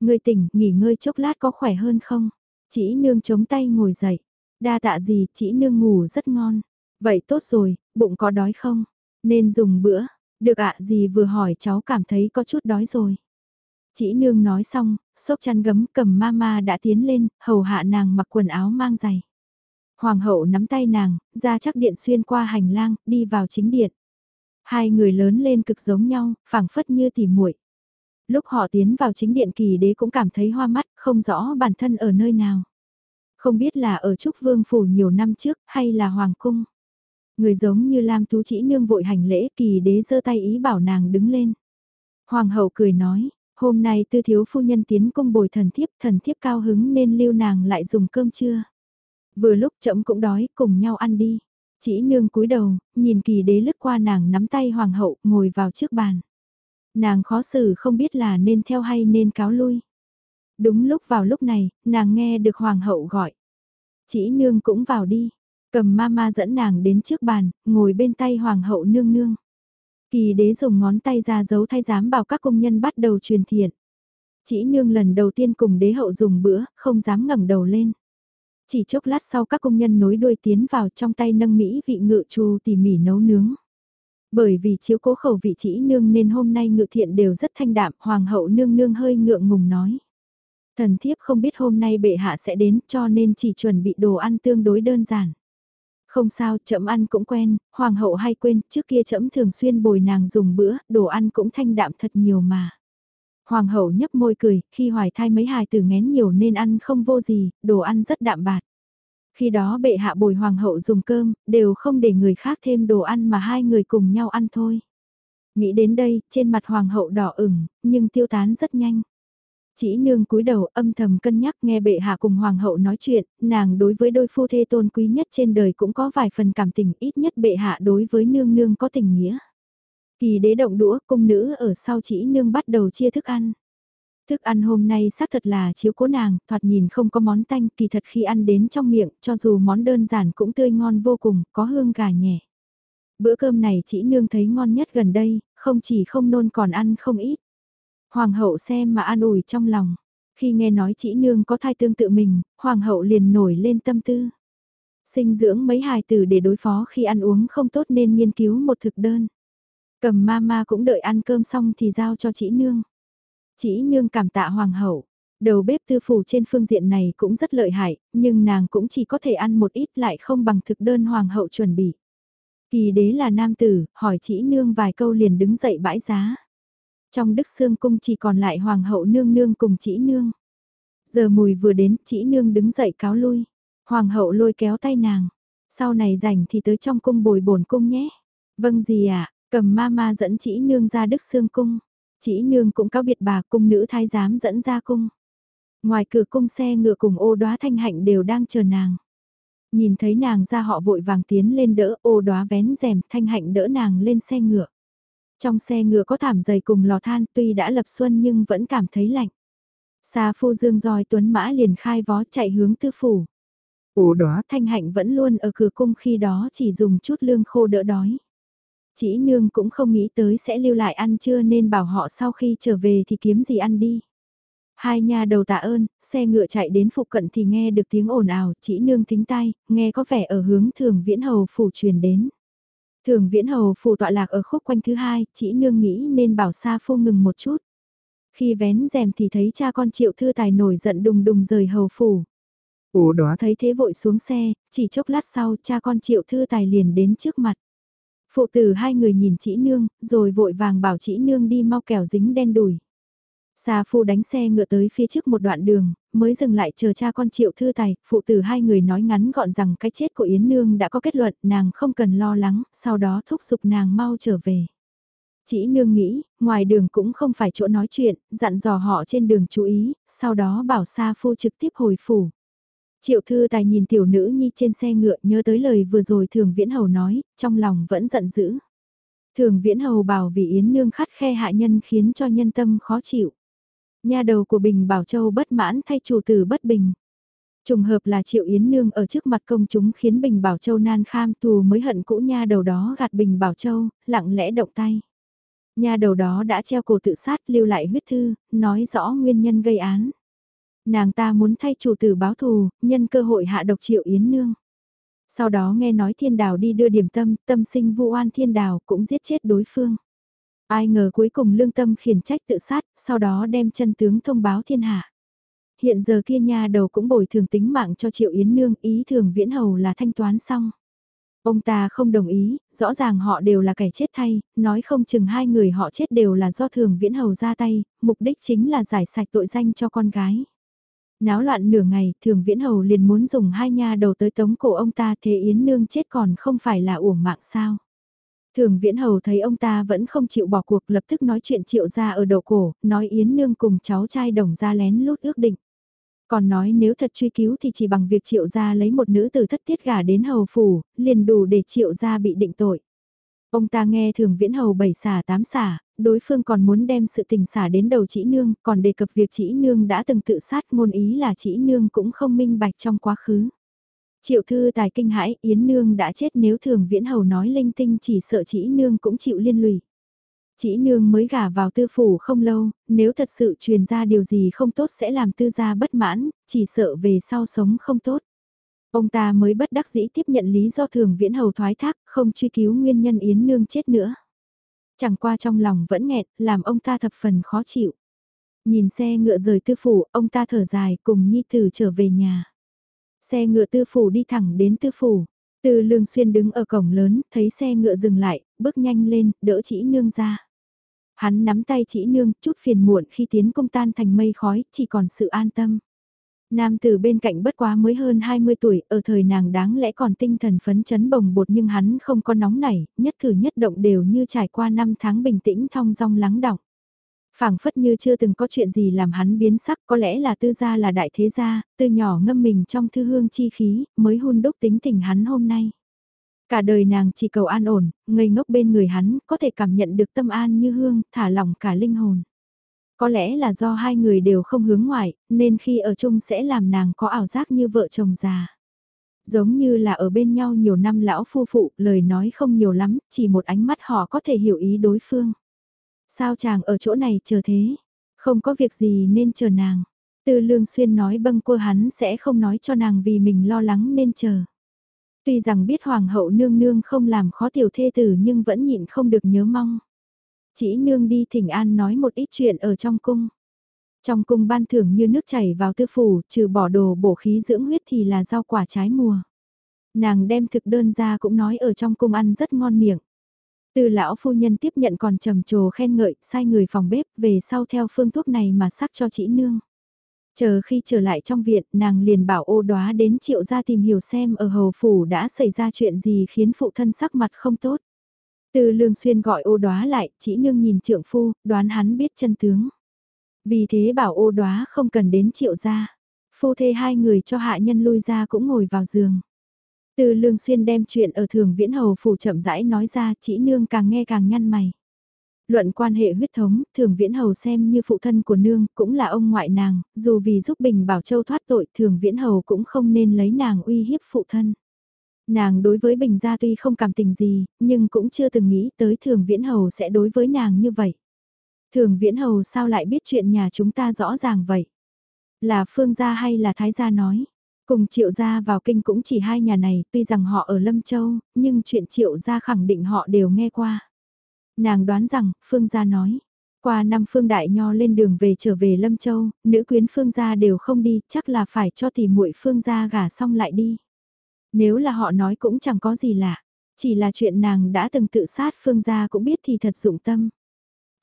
Ngươi tỉnh, nghỉ ngơi chốc lát có khỏe hơn không? Chỉ nương chống tay ngồi dậy. Đa tạ gì, chỉ nương ngủ rất ngon. Vậy tốt rồi, bụng có đói không? Nên dùng bữa. Được ạ gì vừa hỏi cháu cảm thấy có chút đói rồi. Chỉ nương nói xong, sốc chăn gấm cầm mama đã tiến lên, hầu hạ nàng mặc quần áo mang giày. Hoàng hậu nắm tay nàng, ra chắc điện xuyên qua hành lang, đi vào chính điện. Hai người lớn lên cực giống nhau, phảng phất như tỉ muội. Lúc họ tiến vào chính điện kỳ đế cũng cảm thấy hoa mắt, không rõ bản thân ở nơi nào. Không biết là ở Trúc Vương Phủ nhiều năm trước hay là Hoàng Cung. Người giống như Lam Tú Chỉ nương vội hành lễ kỳ đế giơ tay ý bảo nàng đứng lên. Hoàng hậu cười nói, hôm nay tư thiếu phu nhân tiến cung bồi thần thiếp, thần thiếp cao hứng nên lưu nàng lại dùng cơm trưa. Vừa lúc chậm cũng đói, cùng nhau ăn đi. Chỉ nương cúi đầu, nhìn kỳ đế lướt qua nàng nắm tay hoàng hậu, ngồi vào trước bàn. Nàng khó xử không biết là nên theo hay nên cáo lui. Đúng lúc vào lúc này, nàng nghe được hoàng hậu gọi. Chỉ nương cũng vào đi. Cầm mama dẫn nàng đến trước bàn, ngồi bên tay hoàng hậu nương nương. Kỳ đế dùng ngón tay ra giấu thay giám bảo các công nhân bắt đầu truyền thiện. Chỉ nương lần đầu tiên cùng đế hậu dùng bữa, không dám ngẩng đầu lên. Chỉ chốc lát sau các công nhân nối đuôi tiến vào trong tay nâng mỹ vị ngự trù tỉ mỉ nấu nướng. Bởi vì chiếu cố khẩu vị chỉ nương nên hôm nay ngự thiện đều rất thanh đạm, hoàng hậu nương nương hơi ngượng ngùng nói. Thần thiếp không biết hôm nay bệ hạ sẽ đến cho nên chỉ chuẩn bị đồ ăn tương đối đơn giản. Không sao, chậm ăn cũng quen, hoàng hậu hay quên, trước kia chậm thường xuyên bồi nàng dùng bữa, đồ ăn cũng thanh đạm thật nhiều mà. Hoàng hậu nhấp môi cười, khi hoài thai mấy hài tử ngén nhiều nên ăn không vô gì, đồ ăn rất đạm bạc. Khi đó bệ hạ bồi hoàng hậu dùng cơm, đều không để người khác thêm đồ ăn mà hai người cùng nhau ăn thôi. Nghĩ đến đây, trên mặt hoàng hậu đỏ ửng, nhưng tiêu tán rất nhanh. Chỉ nương cúi đầu âm thầm cân nhắc nghe bệ hạ cùng hoàng hậu nói chuyện, nàng đối với đôi phu thê tôn quý nhất trên đời cũng có vài phần cảm tình ít nhất bệ hạ đối với nương nương có tình nghĩa. Kỳ đế động đũa, cung nữ ở sau chỉ nương bắt đầu chia thức ăn. Thức ăn hôm nay xác thật là chiếu cố nàng, thoạt nhìn không có món tanh, kỳ thật khi ăn đến trong miệng, cho dù món đơn giản cũng tươi ngon vô cùng, có hương gà nhẹ. Bữa cơm này chỉ nương thấy ngon nhất gần đây, không chỉ không nôn còn ăn không ít. Hoàng hậu xem mà an ủi trong lòng. Khi nghe nói chỉ nương có thai tương tự mình, hoàng hậu liền nổi lên tâm tư. Sinh dưỡng mấy hài tử để đối phó khi ăn uống không tốt nên nghiên cứu một thực đơn. Cầm mama cũng đợi ăn cơm xong thì giao cho chị nương. Chị nương cảm tạ hoàng hậu. Đầu bếp tư phủ trên phương diện này cũng rất lợi hại, nhưng nàng cũng chỉ có thể ăn một ít lại không bằng thực đơn hoàng hậu chuẩn bị. Kỳ đế là nam tử, hỏi chị nương vài câu liền đứng dậy bãi giá. Trong đức xương cung chỉ còn lại hoàng hậu nương nương cùng chị nương. Giờ mùi vừa đến, chị nương đứng dậy cáo lui. Hoàng hậu lôi kéo tay nàng. Sau này rảnh thì tới trong cung bồi bổn cung nhé. Vâng gì ạ, à, cầm ma ma dẫn chị nương ra đức xương cung. Chị nương cũng cáo biệt bà cung nữ thái giám dẫn ra cung. Ngoài cửa cung xe ngựa cùng ô đoá thanh hạnh đều đang chờ nàng. Nhìn thấy nàng ra họ vội vàng tiến lên đỡ ô đoá vén rèm thanh hạnh đỡ nàng lên xe ngựa. Trong xe ngựa có thảm dày cùng lò than tuy đã lập xuân nhưng vẫn cảm thấy lạnh. Xa phu dương roi tuấn mã liền khai vó chạy hướng tư phủ. Ủa đó thanh hạnh vẫn luôn ở cửa cung khi đó chỉ dùng chút lương khô đỡ đói. Chỉ nương cũng không nghĩ tới sẽ lưu lại ăn trưa nên bảo họ sau khi trở về thì kiếm gì ăn đi. Hai nhà đầu tạ ơn, xe ngựa chạy đến phụ cận thì nghe được tiếng ồn ào, chỉ nương tính tay, nghe có vẻ ở hướng thường viễn hầu phủ truyền đến. Thường viễn hầu phủ tọa lạc ở khúc quanh thứ hai, chỉ nương nghĩ nên bảo xa phu ngừng một chút. Khi vén rèm thì thấy cha con triệu thư tài nổi giận đùng đùng rời hầu phủ. Ủa đó thấy thế vội xuống xe, chỉ chốc lát sau cha con triệu thư tài liền đến trước mặt. Phụ tử hai người nhìn chị nương, rồi vội vàng bảo chị nương đi mau kẻo dính đen đùi. Sa phu đánh xe ngựa tới phía trước một đoạn đường, mới dừng lại chờ cha con triệu thư tài, phụ tử hai người nói ngắn gọn rằng cái chết của Yến Nương đã có kết luận, nàng không cần lo lắng, sau đó thúc giục nàng mau trở về. Chỉ nương nghĩ, ngoài đường cũng không phải chỗ nói chuyện, dặn dò họ trên đường chú ý, sau đó bảo Sa phu trực tiếp hồi phủ. Triệu thư tài nhìn tiểu nữ nhi trên xe ngựa nhớ tới lời vừa rồi thường viễn hầu nói, trong lòng vẫn giận dữ. Thường viễn hầu bảo vì Yến Nương khát khe hạ nhân khiến cho nhân tâm khó chịu. Nhà đầu của Bình Bảo Châu bất mãn thay chủ tử bất bình. Trùng hợp là Triệu Yến Nương ở trước mặt công chúng khiến Bình Bảo Châu nan kham tù mới hận cũ nha đầu đó gạt Bình Bảo Châu, lặng lẽ động tay. Nha đầu đó đã treo cổ tự sát lưu lại huyết thư, nói rõ nguyên nhân gây án. Nàng ta muốn thay chủ tử báo thù, nhân cơ hội hạ độc Triệu Yến Nương. Sau đó nghe nói thiên đào đi đưa điểm tâm, tâm sinh vụ oan thiên đào cũng giết chết đối phương. Ai ngờ cuối cùng lương tâm khiển trách tự sát, sau đó đem chân tướng thông báo thiên hạ. Hiện giờ kia nha đầu cũng bồi thường tính mạng cho Triệu Yến Nương, ý thường viễn hầu là thanh toán xong. Ông ta không đồng ý, rõ ràng họ đều là kẻ chết thay, nói không chừng hai người họ chết đều là do thường viễn hầu ra tay, mục đích chính là giải sạch tội danh cho con gái. Náo loạn nửa ngày, thường viễn hầu liền muốn dùng hai nha đầu tới tống cổ ông ta thế Yến Nương chết còn không phải là uổng mạng sao. Thường viễn hầu thấy ông ta vẫn không chịu bỏ cuộc lập tức nói chuyện triệu ra ở đầu cổ, nói Yến Nương cùng cháu trai đồng ra lén lút ước định. Còn nói nếu thật truy cứu thì chỉ bằng việc triệu gia lấy một nữ tử thất tiết gả đến hầu phủ, liền đủ để triệu gia bị định tội. Ông ta nghe thường viễn hầu bảy xả tám xả, đối phương còn muốn đem sự tình xả đến đầu chỉ nương, còn đề cập việc chỉ nương đã từng tự sát ngôn ý là chỉ nương cũng không minh bạch trong quá khứ. Triệu thư tài kinh hãi, Yến Nương đã chết nếu thường viễn hầu nói linh tinh chỉ sợ chỉ nương cũng chịu liên lụy. Chỉ nương mới gả vào tư phủ không lâu, nếu thật sự truyền ra điều gì không tốt sẽ làm tư gia bất mãn, chỉ sợ về sau sống không tốt. Ông ta mới bất đắc dĩ tiếp nhận lý do thường viễn hầu thoái thác, không truy cứu nguyên nhân Yến Nương chết nữa. Chẳng qua trong lòng vẫn nghẹt, làm ông ta thập phần khó chịu. Nhìn xe ngựa rời tư phủ, ông ta thở dài cùng Nhi Tử trở về nhà. Xe ngựa tư phủ đi thẳng đến tư phủ. Từ lương xuyên đứng ở cổng lớn, thấy xe ngựa dừng lại, bước nhanh lên, đỡ chỉ nương ra. Hắn nắm tay chỉ nương, chút phiền muộn khi tiến công tan thành mây khói, chỉ còn sự an tâm. Nam tử bên cạnh bất quá mới hơn 20 tuổi, ở thời nàng đáng lẽ còn tinh thần phấn chấn bồng bột nhưng hắn không có nóng nảy, nhất cử nhất động đều như trải qua năm tháng bình tĩnh thong dong lắng đọng phảng phất như chưa từng có chuyện gì làm hắn biến sắc có lẽ là tư gia là đại thế gia, từ nhỏ ngâm mình trong thư hương chi khí, mới hôn đúc tính tình hắn hôm nay. Cả đời nàng chỉ cầu an ổn, ngây ngốc bên người hắn, có thể cảm nhận được tâm an như hương, thả lỏng cả linh hồn. Có lẽ là do hai người đều không hướng ngoại, nên khi ở chung sẽ làm nàng có ảo giác như vợ chồng già. Giống như là ở bên nhau nhiều năm lão phu phụ, lời nói không nhiều lắm, chỉ một ánh mắt họ có thể hiểu ý đối phương. Sao chàng ở chỗ này chờ thế? Không có việc gì nên chờ nàng. Tư lương xuyên nói bâng quơ hắn sẽ không nói cho nàng vì mình lo lắng nên chờ. Tuy rằng biết hoàng hậu nương nương không làm khó tiểu thê tử nhưng vẫn nhịn không được nhớ mong. Chỉ nương đi thỉnh an nói một ít chuyện ở trong cung. Trong cung ban thưởng như nước chảy vào tư phủ, trừ bỏ đồ bổ khí dưỡng huyết thì là rau quả trái mùa. Nàng đem thực đơn ra cũng nói ở trong cung ăn rất ngon miệng. Từ lão phu nhân tiếp nhận còn trầm trồ khen ngợi, sai người phòng bếp về sau theo phương thuốc này mà sắc cho chị nương. Chờ khi trở lại trong viện, nàng liền bảo ô đoá đến triệu ra tìm hiểu xem ở hầu phủ đã xảy ra chuyện gì khiến phụ thân sắc mặt không tốt. Từ lương xuyên gọi ô đoá lại, chỉ nương nhìn trượng phu, đoán hắn biết chân tướng. Vì thế bảo ô đoá không cần đến triệu ra. Phu thê hai người cho hạ nhân lui ra cũng ngồi vào giường. Từ lương xuyên đem chuyện ở thường viễn hầu phủ chậm rãi nói ra, chỉ nương càng nghe càng nhăn mày. Luận quan hệ huyết thống, thường viễn hầu xem như phụ thân của nương, cũng là ông ngoại nàng, dù vì giúp Bình Bảo Châu thoát tội, thường viễn hầu cũng không nên lấy nàng uy hiếp phụ thân. Nàng đối với Bình gia tuy không cảm tình gì, nhưng cũng chưa từng nghĩ tới thường viễn hầu sẽ đối với nàng như vậy. Thường viễn hầu sao lại biết chuyện nhà chúng ta rõ ràng vậy? Là phương gia hay là thái gia nói? Cùng triệu gia vào kinh cũng chỉ hai nhà này, tuy rằng họ ở Lâm Châu, nhưng chuyện triệu gia khẳng định họ đều nghe qua. Nàng đoán rằng, Phương gia nói, qua năm Phương Đại Nho lên đường về trở về Lâm Châu, nữ quyến Phương gia đều không đi, chắc là phải cho tỷ muội Phương gia gả xong lại đi. Nếu là họ nói cũng chẳng có gì lạ, chỉ là chuyện nàng đã từng tự sát Phương gia cũng biết thì thật dụng tâm.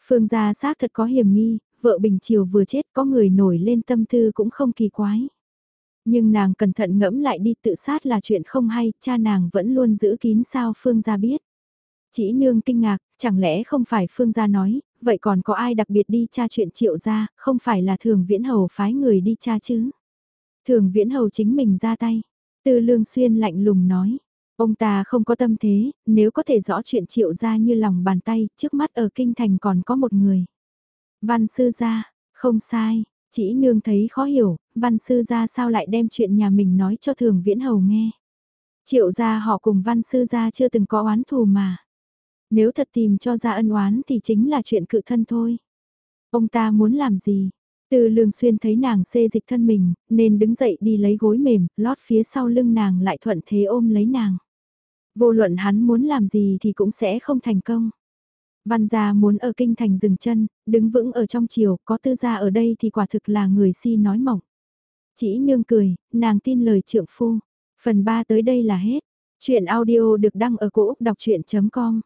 Phương gia xác thật có hiểm nghi, vợ Bình Triều vừa chết có người nổi lên tâm tư cũng không kỳ quái. Nhưng nàng cẩn thận ngẫm lại đi tự sát là chuyện không hay, cha nàng vẫn luôn giữ kín sao Phương gia biết. Chỉ nương kinh ngạc, chẳng lẽ không phải Phương gia nói, vậy còn có ai đặc biệt đi tra chuyện triệu gia, không phải là thường viễn hầu phái người đi tra chứ? Thường viễn hầu chính mình ra tay. Tư lương xuyên lạnh lùng nói. Ông ta không có tâm thế, nếu có thể rõ chuyện triệu gia như lòng bàn tay, trước mắt ở kinh thành còn có một người. Văn sư gia, Không sai, chỉ nương thấy khó hiểu, văn sư gia sao lại đem chuyện nhà mình nói cho thường viễn hầu nghe. Triệu gia họ cùng văn sư gia chưa từng có oán thù mà. Nếu thật tìm cho ra ân oán thì chính là chuyện cự thân thôi. Ông ta muốn làm gì? Từ lương xuyên thấy nàng xê dịch thân mình, nên đứng dậy đi lấy gối mềm, lót phía sau lưng nàng lại thuận thế ôm lấy nàng. Vô luận hắn muốn làm gì thì cũng sẽ không thành công. Văn gia muốn ở kinh thành dừng chân, đứng vững ở trong chiều, có tư gia ở đây thì quả thực là người si nói mộng. Chỉ nương cười, nàng tin lời trượng phu. Phần 3 tới đây là hết. Chuyện audio được đăng ở cổ Úc đọc chuyện.com